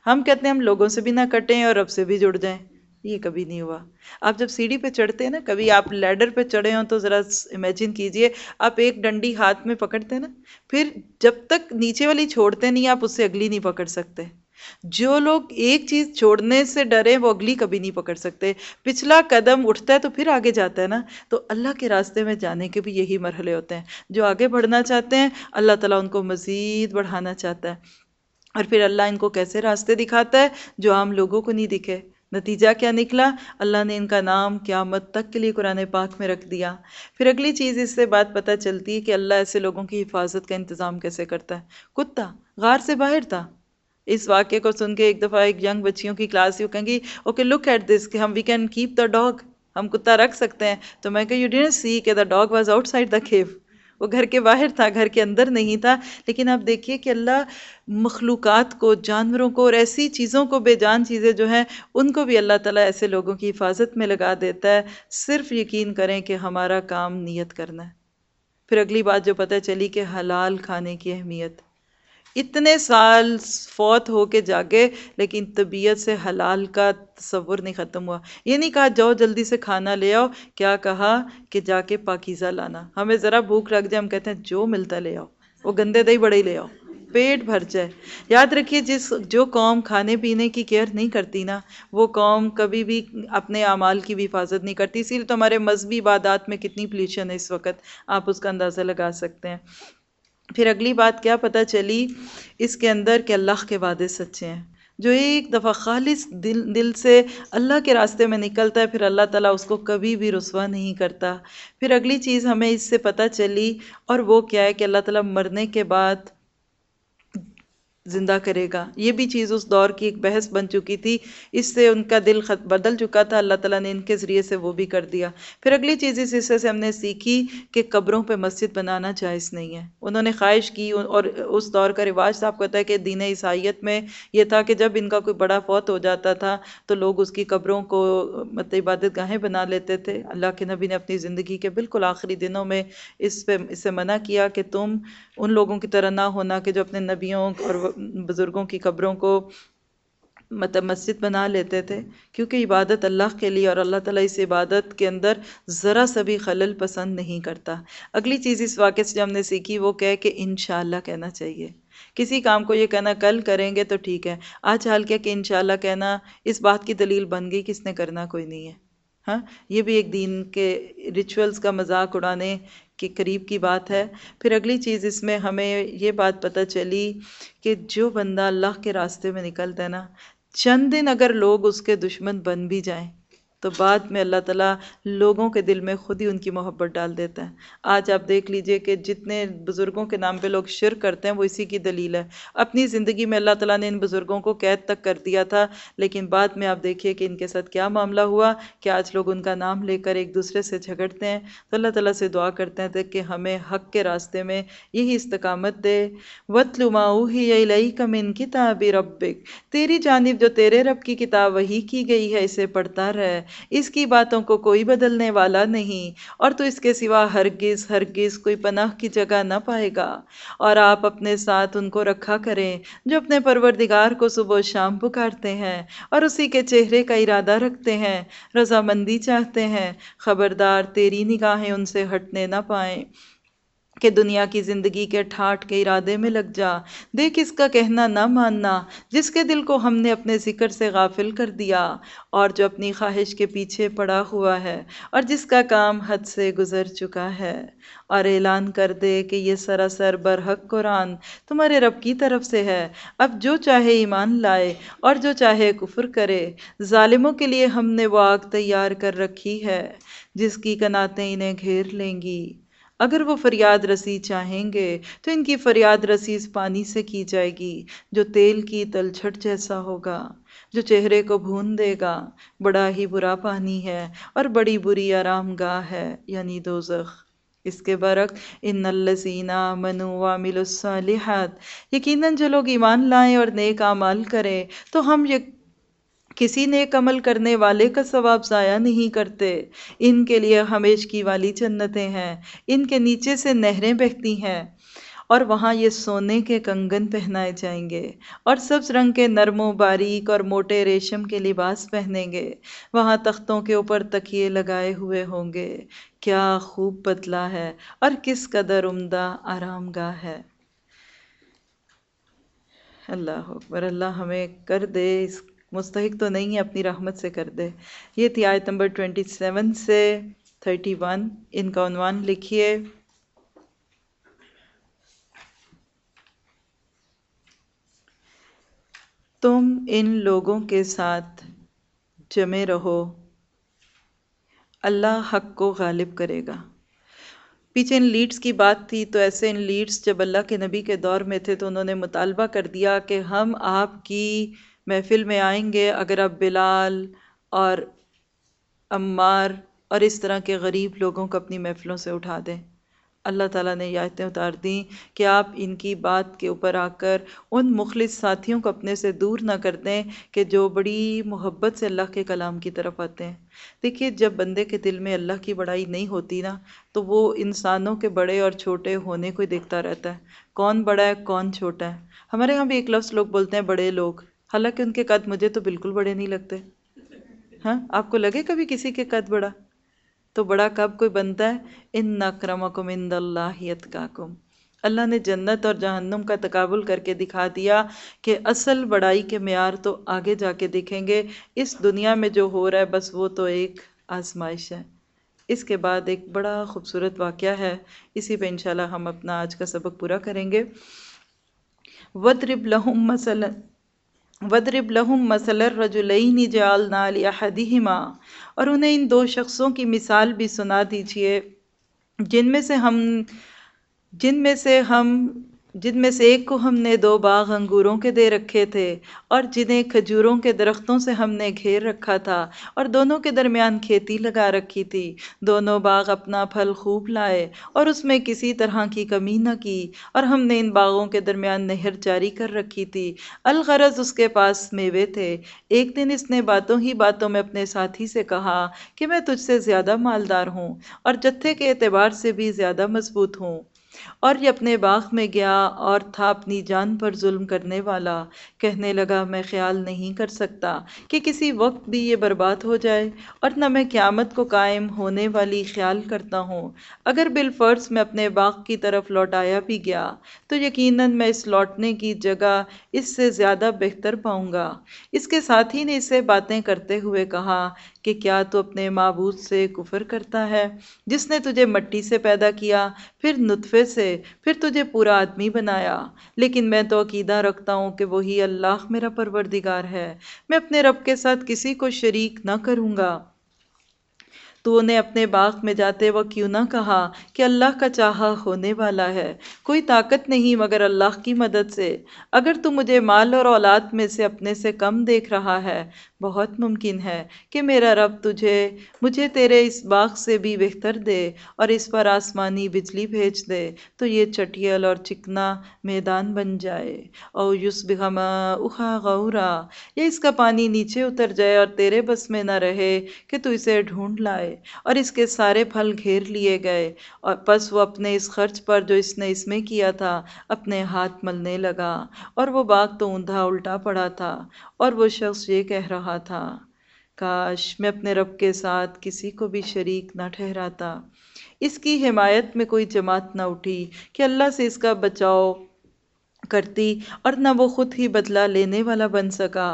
ہم کہتے ہیں ہم لوگوں سے بھی نہ کٹیں اور رب سے بھی جڑ جائیں۔ یہ کبھی نہیں ہوا۔ آپ جب سیڑھی پہ چڑھتے ہیں نا، کبھی آپ لیڈر پہ چڑھے ہوں تو ذرا امیجن کیجیے، آپ ایک ڈنڈی ہاتھ میں پکڑتے ہیں نا، پھر جب تک نیچے والی چھوڑتے نہیں، آپ اس سے اگلی نہیں پکڑ سکتے۔ جو لوگ ایک چیز چھوڑنے سے ڈرے وہ اگلی کبھی نہیں پکڑ سکتے۔ پچھلا قدم اٹھتا ہے تو پھر آگے جاتا ہے نا۔ تو اللہ کے راستے میں جانے کے بھی یہی مرحلے ہوتے ہیں۔ جو آگے بڑھنا چاہتے ہیں، اللہ تعالیٰ ان کو مزید بڑھانا چاہتا ہے۔ اور پھر اللہ ان کو کیسے راستے دکھاتا ہے؟ جو عام لوگوں کو نہیں دکھے۔ نتیجہ کیا نکلا؟ اللہ نے ان کا نام قیامت تک کے لیے قرآن پاک میں رکھ دیا۔ پھر اگلی چیز اس سے بات پتہ چلتی ہے کہ اللہ ایسے لوگوں کی حفاظت کا انتظام کیسے کرتا ہے۔ کتا، غار سے باہر تھا۔ اس واقعے کو سن کے ایک دفعہ ایک ینگ بچیوں کی کلاس یوں کہیں گی اوکے لک ایٹ دس کہ ہم we can keep the dog ہم کتا رکھ سکتے ہیں. تو میں کہ یو ڈینٹ سی کہ the dog was outside the کھیو وہ گھر کے باہر تھا، گھر کے اندر نہیں تھا، لیکن آپ دیکھیے کہ اللہ مخلوقات کو، جانوروں کو اور ایسی چیزوں کو بے جان چیزیں جو ہیں، ان کو بھی اللہ تعالیٰ ایسے لوگوں کی حفاظت میں لگا دیتا ہے۔ صرف یقین کریں کہ ہمارا کام نیت کرنا ہے۔ پھر اگلی بات جو پتہ چلی کہ حلال کھانے کی اہمیت۔ اتنے سال فوت ہو کے جاگے، لیکن طبیعت سے حلال کا تصور نہیں ختم ہوا۔ یہ نہیں کہا جاؤ جلدی سے کھانا لے آؤ، کیا کہا کہ جا کے پاکیزہ لانا۔ ہمیں ذرا بھوک لگ جائے، ہم کہتے ہیں جو ملتا لے آؤ، وہ گندے دہی بڑے ہی لے آؤ۔ پیٹ بھر جائے۔ یاد رکھیے، جس جو قوم کھانے پینے کی کیئر نہیں کرتی نا، وہ قوم کبھی بھی اپنے اعمال کی بھی حفاظت نہیں کرتی۔ اسی لیے تو ہمارے مذہبی عبادات میں کتنی پلیوشن ہے اس وقت، آپ اس کا اندازہ لگا سکتے ہیں۔ پھر اگلی بات کیا پتہ چلی؟ اس کے اندر کہ اللہ کے وعدے سچے ہیں۔ جو ایک دفعہ خالص دل دل سے اللہ کے راستے میں نکلتا ہے، پھر اللہ تعالیٰ اس کو کبھی بھی رسوا نہیں کرتا۔ پھر اگلی چیز ہمیں اس سے پتہ چلی اور وہ کیا ہے کہ اللہ تعالیٰ مرنے کے بعد زندہ کرے گا۔ یہ بھی چیز اس دور کی ایک بحث بن چکی تھی۔ اس سے ان کا دل خط بدل چکا تھا۔ اللہ تعالیٰ نے ان کے ذریعے سے وہ بھی کر دیا۔ پھر اگلی چیز اس حصے سے ہم نے سیکھی کہ قبروں پہ مسجد بنانا جائز نہیں ہے۔ انہوں نے خواہش کی اور اس دور کا رواج صاحب کہتا ہے کہ دین عیسائیت میں یہ تھا کہ جب ان کا کوئی بڑا فوت ہو جاتا تھا تو لوگ اس کی قبروں کو مت عبادت گاہیں بنا لیتے تھے۔ اللہ کے نبی نے اپنی زندگی کے بالکل آخری دنوں میں اس پہ اس سے منع کیا کہ تم ان لوگوں کی طرح نہ ہونا کہ جو اپنے نبیوں اور بزرگوں کی قبروں کو مطلب مسجد بنا لیتے تھے۔ کیونکہ عبادت اللہ کے لیے اور اللہ تعالیٰ اس عبادت کے اندر ذرا سا بھی خلل پسند نہیں کرتا۔ اگلی چیز اس واقعے سے جو ہم نے سیکھی وہ کہے کہ انشاءاللہ کہنا چاہیے۔ کسی کام کو یہ کہنا کل کریں گے تو ٹھیک ہے۔ آج حال کیا کہ انشاءاللہ کہنا اس بات کی دلیل بن گئی کس نے کرنا کوئی نہیں ہے۔ ہاں؟ یہ بھی ایک دین کے ریچولز کا مذاق اڑانے کے قریب کی بات ہے۔ پھر اگلی چیز اس میں ہمیں یہ بات پتہ چلی کہ جو بندہ اللہ کے راستے میں نکلتا ہے نا، چند دن اگر لوگ اس کے دشمن بن بھی جائیں تو بعد میں اللہ تعالیٰ لوگوں کے دل میں خود ہی ان کی محبت ڈال دیتا ہے۔ آج آپ دیکھ لیجیے کہ جتنے بزرگوں کے نام پہ لوگ شرک کرتے ہیں، وہ اسی کی دلیل ہے۔ اپنی زندگی میں اللہ تعالیٰ نے ان بزرگوں کو قید تک کر دیا تھا، لیکن بعد میں آپ دیکھیے کہ ان کے ساتھ کیا معاملہ ہوا کہ آج لوگ ان کا نام لے کر ایک دوسرے سے جھگڑتے ہیں۔ تو اللہ تعالیٰ سے دعا کرتے ہیں کہ ہمیں حق کے راستے میں یہی استقامت دے۔ وط ہی علیہ کا من کتاب ربک تیری جانب جو تیرے رب کی کتاب وہی کی گئی ہے، اسے پڑھتا رہے اس کی باتوں کو کوئی بدلنے والا نہیں، اور تو اس کے سوا ہرگز ہرگز کوئی پناہ کی جگہ نہ پائے گا۔ اور آپ اپنے ساتھ ان کو رکھا کریں جو اپنے پروردگار کو صبح و شام پکارتے ہیں، اور اسی کے چہرے کا ارادہ رکھتے ہیں، رضامندی چاہتے ہیں۔ خبردار، تیری نگاہیں ان سے ہٹنے نہ پائیں۔ کہ دنیا کی زندگی کے ٹھاٹ کے ارادے میں لگ جا۔ دیکھ اس کا کہنا نہ ماننا، جس کے دل کو ہم نے اپنے ذکر سے غافل کر دیا اور جو اپنی خواہش کے پیچھے پڑا ہوا ہے اور جس کا کام حد سے گزر چکا ہے۔ اور اعلان کر دے کہ یہ سراسر برحق قرآن تمہارے رب کی طرف سے ہے۔ اب جو چاہے ایمان لائے اور جو چاہے کفر کرے۔ ظالموں کے لیے ہم نے وہ آگ تیار کر رکھی ہے، جس کی کناتیں انہیں گھیر لیں گی۔ اگر وہ فریاد رسی چاہیں گے تو ان کی فریاد رسی اس پانی سے کی جائے گی جو تیل کی تلچھٹ جیسا ہوگا، جو چہرے کو بھون دے گا۔ بڑا ہی برا پانی ہے اور بڑی بری آرام گاہ ہے یعنی دوزخ۔ اس کے برق ان الزین منو وامل الصالحات، یقیناً جو لوگ ایمان لائیں اور نیک اعمال کریں، تو ہم یک کسی نیک عمل کرنے والے کا ثواب ضائع نہیں کرتے۔ ان کے لیے ہمیش کی والی جنتیں ہیں، ان کے نیچے سے نہریں بہتی ہیں۔ اور وہاں یہ سونے کے کنگن پہنائے جائیں گے، اور سبز رنگ کے نرم و باریک اور موٹے ریشم کے لباس پہنیں گے۔ وہاں تختوں کے اوپر تکیے لگائے ہوئے ہوں گے۔ کیا خوب بدلا ہے، اور کس قدر عمدہ آرام گاہ ہے۔ اللہ اکبر، اللہ ہمیں کر دے اس مستحق تو نہیں ہے، اپنی رحمت سے کر دے۔ یہ تھی آیت نمبر ٹوینٹی سیون سے تھرٹی ون ان کا عنوان لکھیے۔ تم ان لوگوں کے ساتھ جمے رہو۔ اللہ حق کو غالب کرے گا۔ پیچھے ان لیڈز کی بات تھی، تو ایسے ان لیڈز جب اللہ کے نبی کے دور میں تھے، تو انہوں نے مطالبہ کر دیا کہ ہم آپ کی محفل میں آئیں گے، اگر آپ بلال اور عمار اور اس طرح کے غریب لوگوں کو اپنی محفلوں سے اٹھا دیں۔ اللہ تعالیٰ نے یہ آیتیں اتار دیں کہ آپ ان کی بات کے اوپر آ کر ان مخلص ساتھیوں کو اپنے سے دور نہ کر دیں کہ جو بڑی محبت سے اللہ کے کلام کی طرف آتے ہیں۔ دیکھیے، جب بندے کے دل میں اللہ کی بڑائی نہیں ہوتی نا، تو وہ انسانوں کے بڑے اور چھوٹے ہونے کو ہی دیکھتا رہتا ہے۔ کون بڑا ہے، کون چھوٹا ہے؟ ہمارے یہاں بھی ایک لفظ لوگ بولتے ہیں، بڑے لوگ۔ حالانکہ ان کے قد مجھے تو بالکل بڑے نہیں لگتے۔ ہاں آپ کو لگے کبھی کسی کے قد بڑا؟ تو بڑا کب کوئی بنتا ہے؟ ان نکرمکم عند اللہ یتقاکم۔ اللہ نے جنت اور جہنم کا تقابل کر کے دکھا دیا کہ اصل بڑائی کے معیار تو آگے جا کے دکھیں گے۔ اس دنیا میں جو ہو رہا ہے، بس وہ تو ایک آزمائش ہے۔ اس کے بعد ایک بڑا خوبصورت واقعہ ہے۔ اسی پہ انشاءاللہ ہم اپنا آج کا سبق پورا کریں گے۔ وَدْرِبْ لَهُمْ مَثَلًا وَدْرِبْ لَهُمْ مَثَلَ الرَّجُلَيْنِ جَعَلْنَا لِأَحَدِهِمَا اور انہیں ان دو شخصوں کی مثال بھی سنا دیجیے جن میں سے ہم جن میں سے ہم جن میں سے ایک کو ہم نے دو باغ انگوروں کے دے رکھے تھے اور جنہیں کھجوروں کے درختوں سے ہم نے گھیر رکھا تھا اور دونوں کے درمیان کھیتی لگا رکھی تھی۔ دونوں باغ اپنا پھل خوب لائے اور اس میں کسی طرح کی کمی نہ کی اور ہم نے ان باغوں کے درمیان نہر جاری کر رکھی تھی۔ الغرض اس کے پاس میوے تھے۔ ایک دن اس نے باتوں ہی باتوں میں اپنے ساتھی سے کہا کہ میں تجھ سے زیادہ مالدار ہوں اور جتھے کے اعتبار سے بھی زیادہ مضبوط ہوں۔ اور یہ اپنے باغ میں گیا اور تھا اپنی جان پر ظلم کرنے والا۔ کہنے لگا، میں خیال نہیں کر سکتا کہ کسی وقت بھی یہ برباد ہو جائے اور نہ میں قیامت کو قائم ہونے والی خیال کرتا ہوں۔ اگر بالفرض میں اپنے باغ کی طرف لوٹایا بھی گیا، تو یقیناً میں اس لوٹنے کی جگہ اس سے زیادہ بہتر پاؤں گا۔ اس کے ساتھی نے اسے باتیں کرتے ہوئے کہا کہ کیا تو اپنے معبود سے کفر کرتا ہے؟ جس نے تجھے مٹی سے پیدا کیا، پھر نطفے سے پھر تجھے پورا آدمی بنایا۔ لیکن میں تو عقیدہ رکھتا ہوں کہ وہی اللہ میرا پروردگار ہے۔ میں اپنے رب کے ساتھ کسی کو شریک نہ کروں گا۔ تو انہیں اپنے باغ میں جاتے وہ کیوں نہ کہا کہ اللہ کا چاہا ہونے والا ہے۔ کوئی طاقت نہیں مگر اللہ کی مدد سے۔ اگر تو مجھے مال اور اولاد میں سے اپنے سے کم دیکھ رہا ہے، بہت ممکن ہے کہ میرا رب تجھے، مجھے تیرے اس باغ سے بھی بہتر دے اور اس پر آسمانی بجلی بھیج دے، تو یہ چٹیل اور چکنا میدان بن جائے۔ او یوس بغما اخا غورا یا اس کا پانی نیچے اتر جائے اور تیرے بس میں نہ رہے کہ تو اسے ڈھونڈ لائے۔ اور اس کے سارے پھل گھیر لیے گئے اور پس وہ اپنے اس خرچ پر جو اس نے اس میں کیا تھا اپنے ہاتھ ملنے لگا اور وہ باغ تو اندھا الٹا پڑا تھا اور وہ شخص یہ کہہ رہا تھا، کاش میں اپنے رب کے ساتھ کسی کو بھی شریک نہ ٹھہراتا۔ اس کی حمایت میں کوئی جماعت نہ اٹھی کہ اللہ سے اس کا بچاؤ کرتی اور نہ وہ خود ہی بدلہ لینے والا بن سکا۔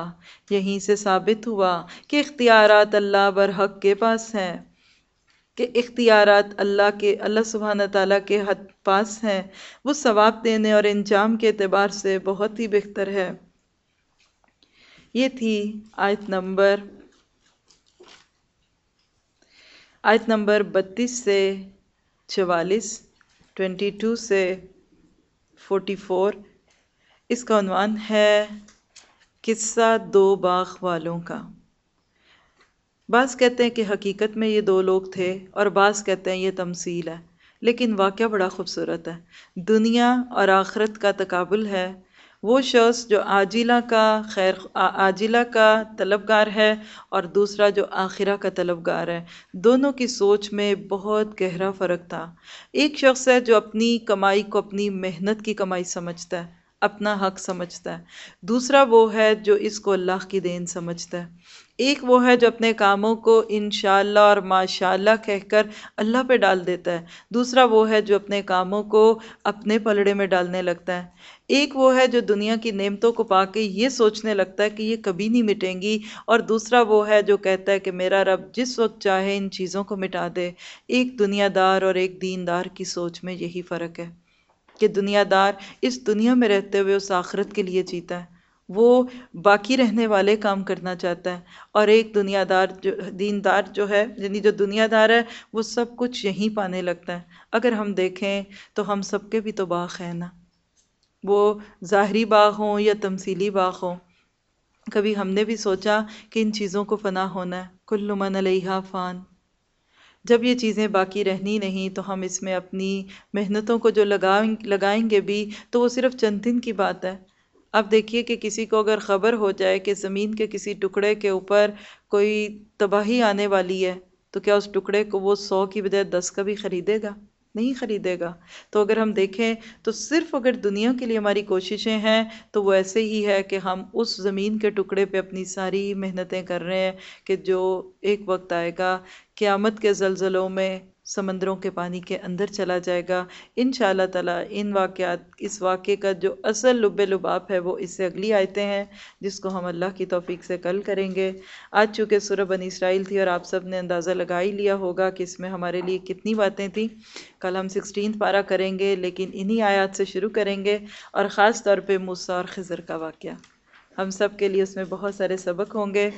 یہیں سے ثابت ہوا کہ اختیارات اللہ برحق کے پاس ہیں۔ کہ اختیارات اللہ کے، اللہ سبحانہ تعالیٰ کے حد پاس ہیں، وہ ثواب دینے اور انجام کے اعتبار سے بہت ہی بہتر ہے۔ یہ تھی آیت نمبر آیت نمبر بتیس سے چوالیس ٹوینٹی ٹو سے فورٹی فور۔ اس کا عنوان ہے، قصہ دو باغ والوں کا۔ بعض کہتے ہیں کہ حقیقت میں یہ دو لوگ تھے اور بعض کہتے ہیں یہ تمثیل ہے، لیکن واقعہ بڑا خوبصورت ہے۔ دنیا اور آخرت کا تقابل ہے۔ وہ شخص جو عاجلہ کا خیر عاجلہ کا طلبگار ہے اور دوسرا جو آخرہ کا طلبگار ہے۔ دونوں کی سوچ میں بہت گہرا فرق تھا۔ ایک شخص ہے جو اپنی کمائی کو اپنی محنت کی کمائی سمجھتا ہے، اپنا حق سمجھتا ہے۔ دوسرا وہ ہے جو اس کو اللہ کی دین سمجھتا ہے۔ ایک وہ ہے جو اپنے کاموں کو انشاءاللہ اور ماشاءاللہ کہہ کر اللہ پہ ڈال دیتا ہے۔ دوسرا وہ ہے جو اپنے کاموں کو اپنے پلڑے میں ڈالنے لگتا ہے۔ ایک وہ ہے جو دنیا کی نعمتوں کو پا کے یہ سوچنے لگتا ہے کہ یہ کبھی نہیں مٹیں گی۔ اور دوسرا وہ ہے جو کہتا ہے کہ میرا رب جس وقت چاہے ان چیزوں کو مٹا دے۔ ایک دنیا دار اور ایک دین دار کی سوچ میں یہی فرق ہے کہ دنیا دار اس دنیا میں رہتے ہوئے اس آخرت کے لیے جیتا ہے۔ وہ باقی رہنے والے کام کرنا چاہتا ہے اور ایک دنیا دار جو دین دار جو ہے یعنی جو دنیا دار ہے، وہ سب کچھ یہیں پانے لگتا ہے۔ اگر ہم دیکھیں تو ہم سب کے بھی تو باغ ہیں نا۔ وہ ظاہری باغ ہوں یا تمثیلی باغ ہوں، کبھی ہم نے بھی سوچا کہ ان چیزوں کو فنا ہونا ہے۔ کل من علیہ فان۔ جب یہ چیزیں باقی رہنی نہیں تو ہم اس میں اپنی محنتوں کو جو لگائیں لگائیں گے بھی تو وہ صرف چند دن کی بات ہے۔ اب دیکھیے کہ کسی کو اگر خبر ہو جائے کہ زمین کے کسی ٹکڑے کے اوپر کوئی تباہی آنے والی ہے، تو کیا اس ٹکڑے کو وہ سو کی بجائے دس کا بھی خریدے گا؟ نہیں خریدے گا۔ تو اگر ہم دیکھیں تو صرف اگر دنیا کے لیے ہماری کوششیں ہیں، تو وہ ایسے ہی ہے کہ ہم اس زمین کے ٹکڑے پہ اپنی ساری محنتیں کر رہے ہیں کہ جو ایک وقت آئے گا، قیامت کے زلزلوں میں سمندروں کے پانی کے اندر چلا جائے گا۔ ان شاء اللہ تعالیٰ ان واقعات، اس واقعے کا جو اصل لب لباب ہے، وہ اس سے اگلی آیتیں ہیں، جس کو ہم اللہ کی توفیق سے کل کریں گے۔ آج چونکہ سورہ بنی اسرائیل تھی اور آپ سب نے اندازہ لگا ہی لیا ہوگا کہ اس میں ہمارے لیے کتنی باتیں تھیں، کل ہم سکسٹینتھ پارہ کریں گے، لیکن انہی آیات سے شروع کریں گے۔ اور خاص طور پہ موسیٰ اور خضر کا واقعہ۔ ہم سب کے لیے اس میں بہت سارے سبق ہوں گے۔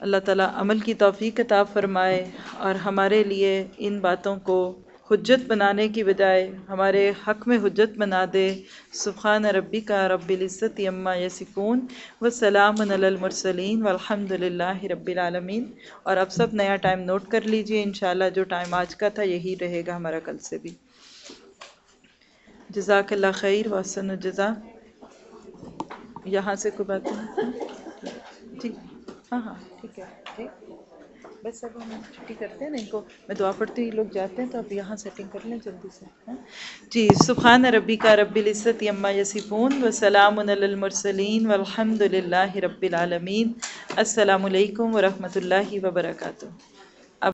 اللہ تعالیٰ عمل کی توفیق عطاب فرمائے اور ہمارے لیے ان باتوں کو حجت بنانے کی بجائے ہمارے حق میں حجت بنا دے۔ سبحان ربی کا رب العزت یما یسکون و سلام المرسلین والحمد للہ رب العالمین۔ اور اب سب نیا ٹائم نوٹ کر لیجیے، انشاءاللہ جو ٹائم آج کا تھا یہی رہے گا ہمارا کل سے بھی۔ جزاک اللہ خیر، وحسن الجزا۔ یہاں سے کوئی بات نہیں؟ ٹھیک۔ ہاں ہاں۔ ٹھیک ہے، ٹھیک۔ بس اب ہم چھٹی کرتے ہیں نا، ان کو میں دعا پڑھتی ہوں یہ لوگ جاتے ہیں تو اب یہاں سیٹنگ کر لیں جلدی سے ہاں؟ جی سبحان ربی کا رب العزت یما یسیفون و سلام المرسلین والحمد للہ رب العالمین۔ السلام علیکم ورحمۃ اللہ وبرکاتہ۔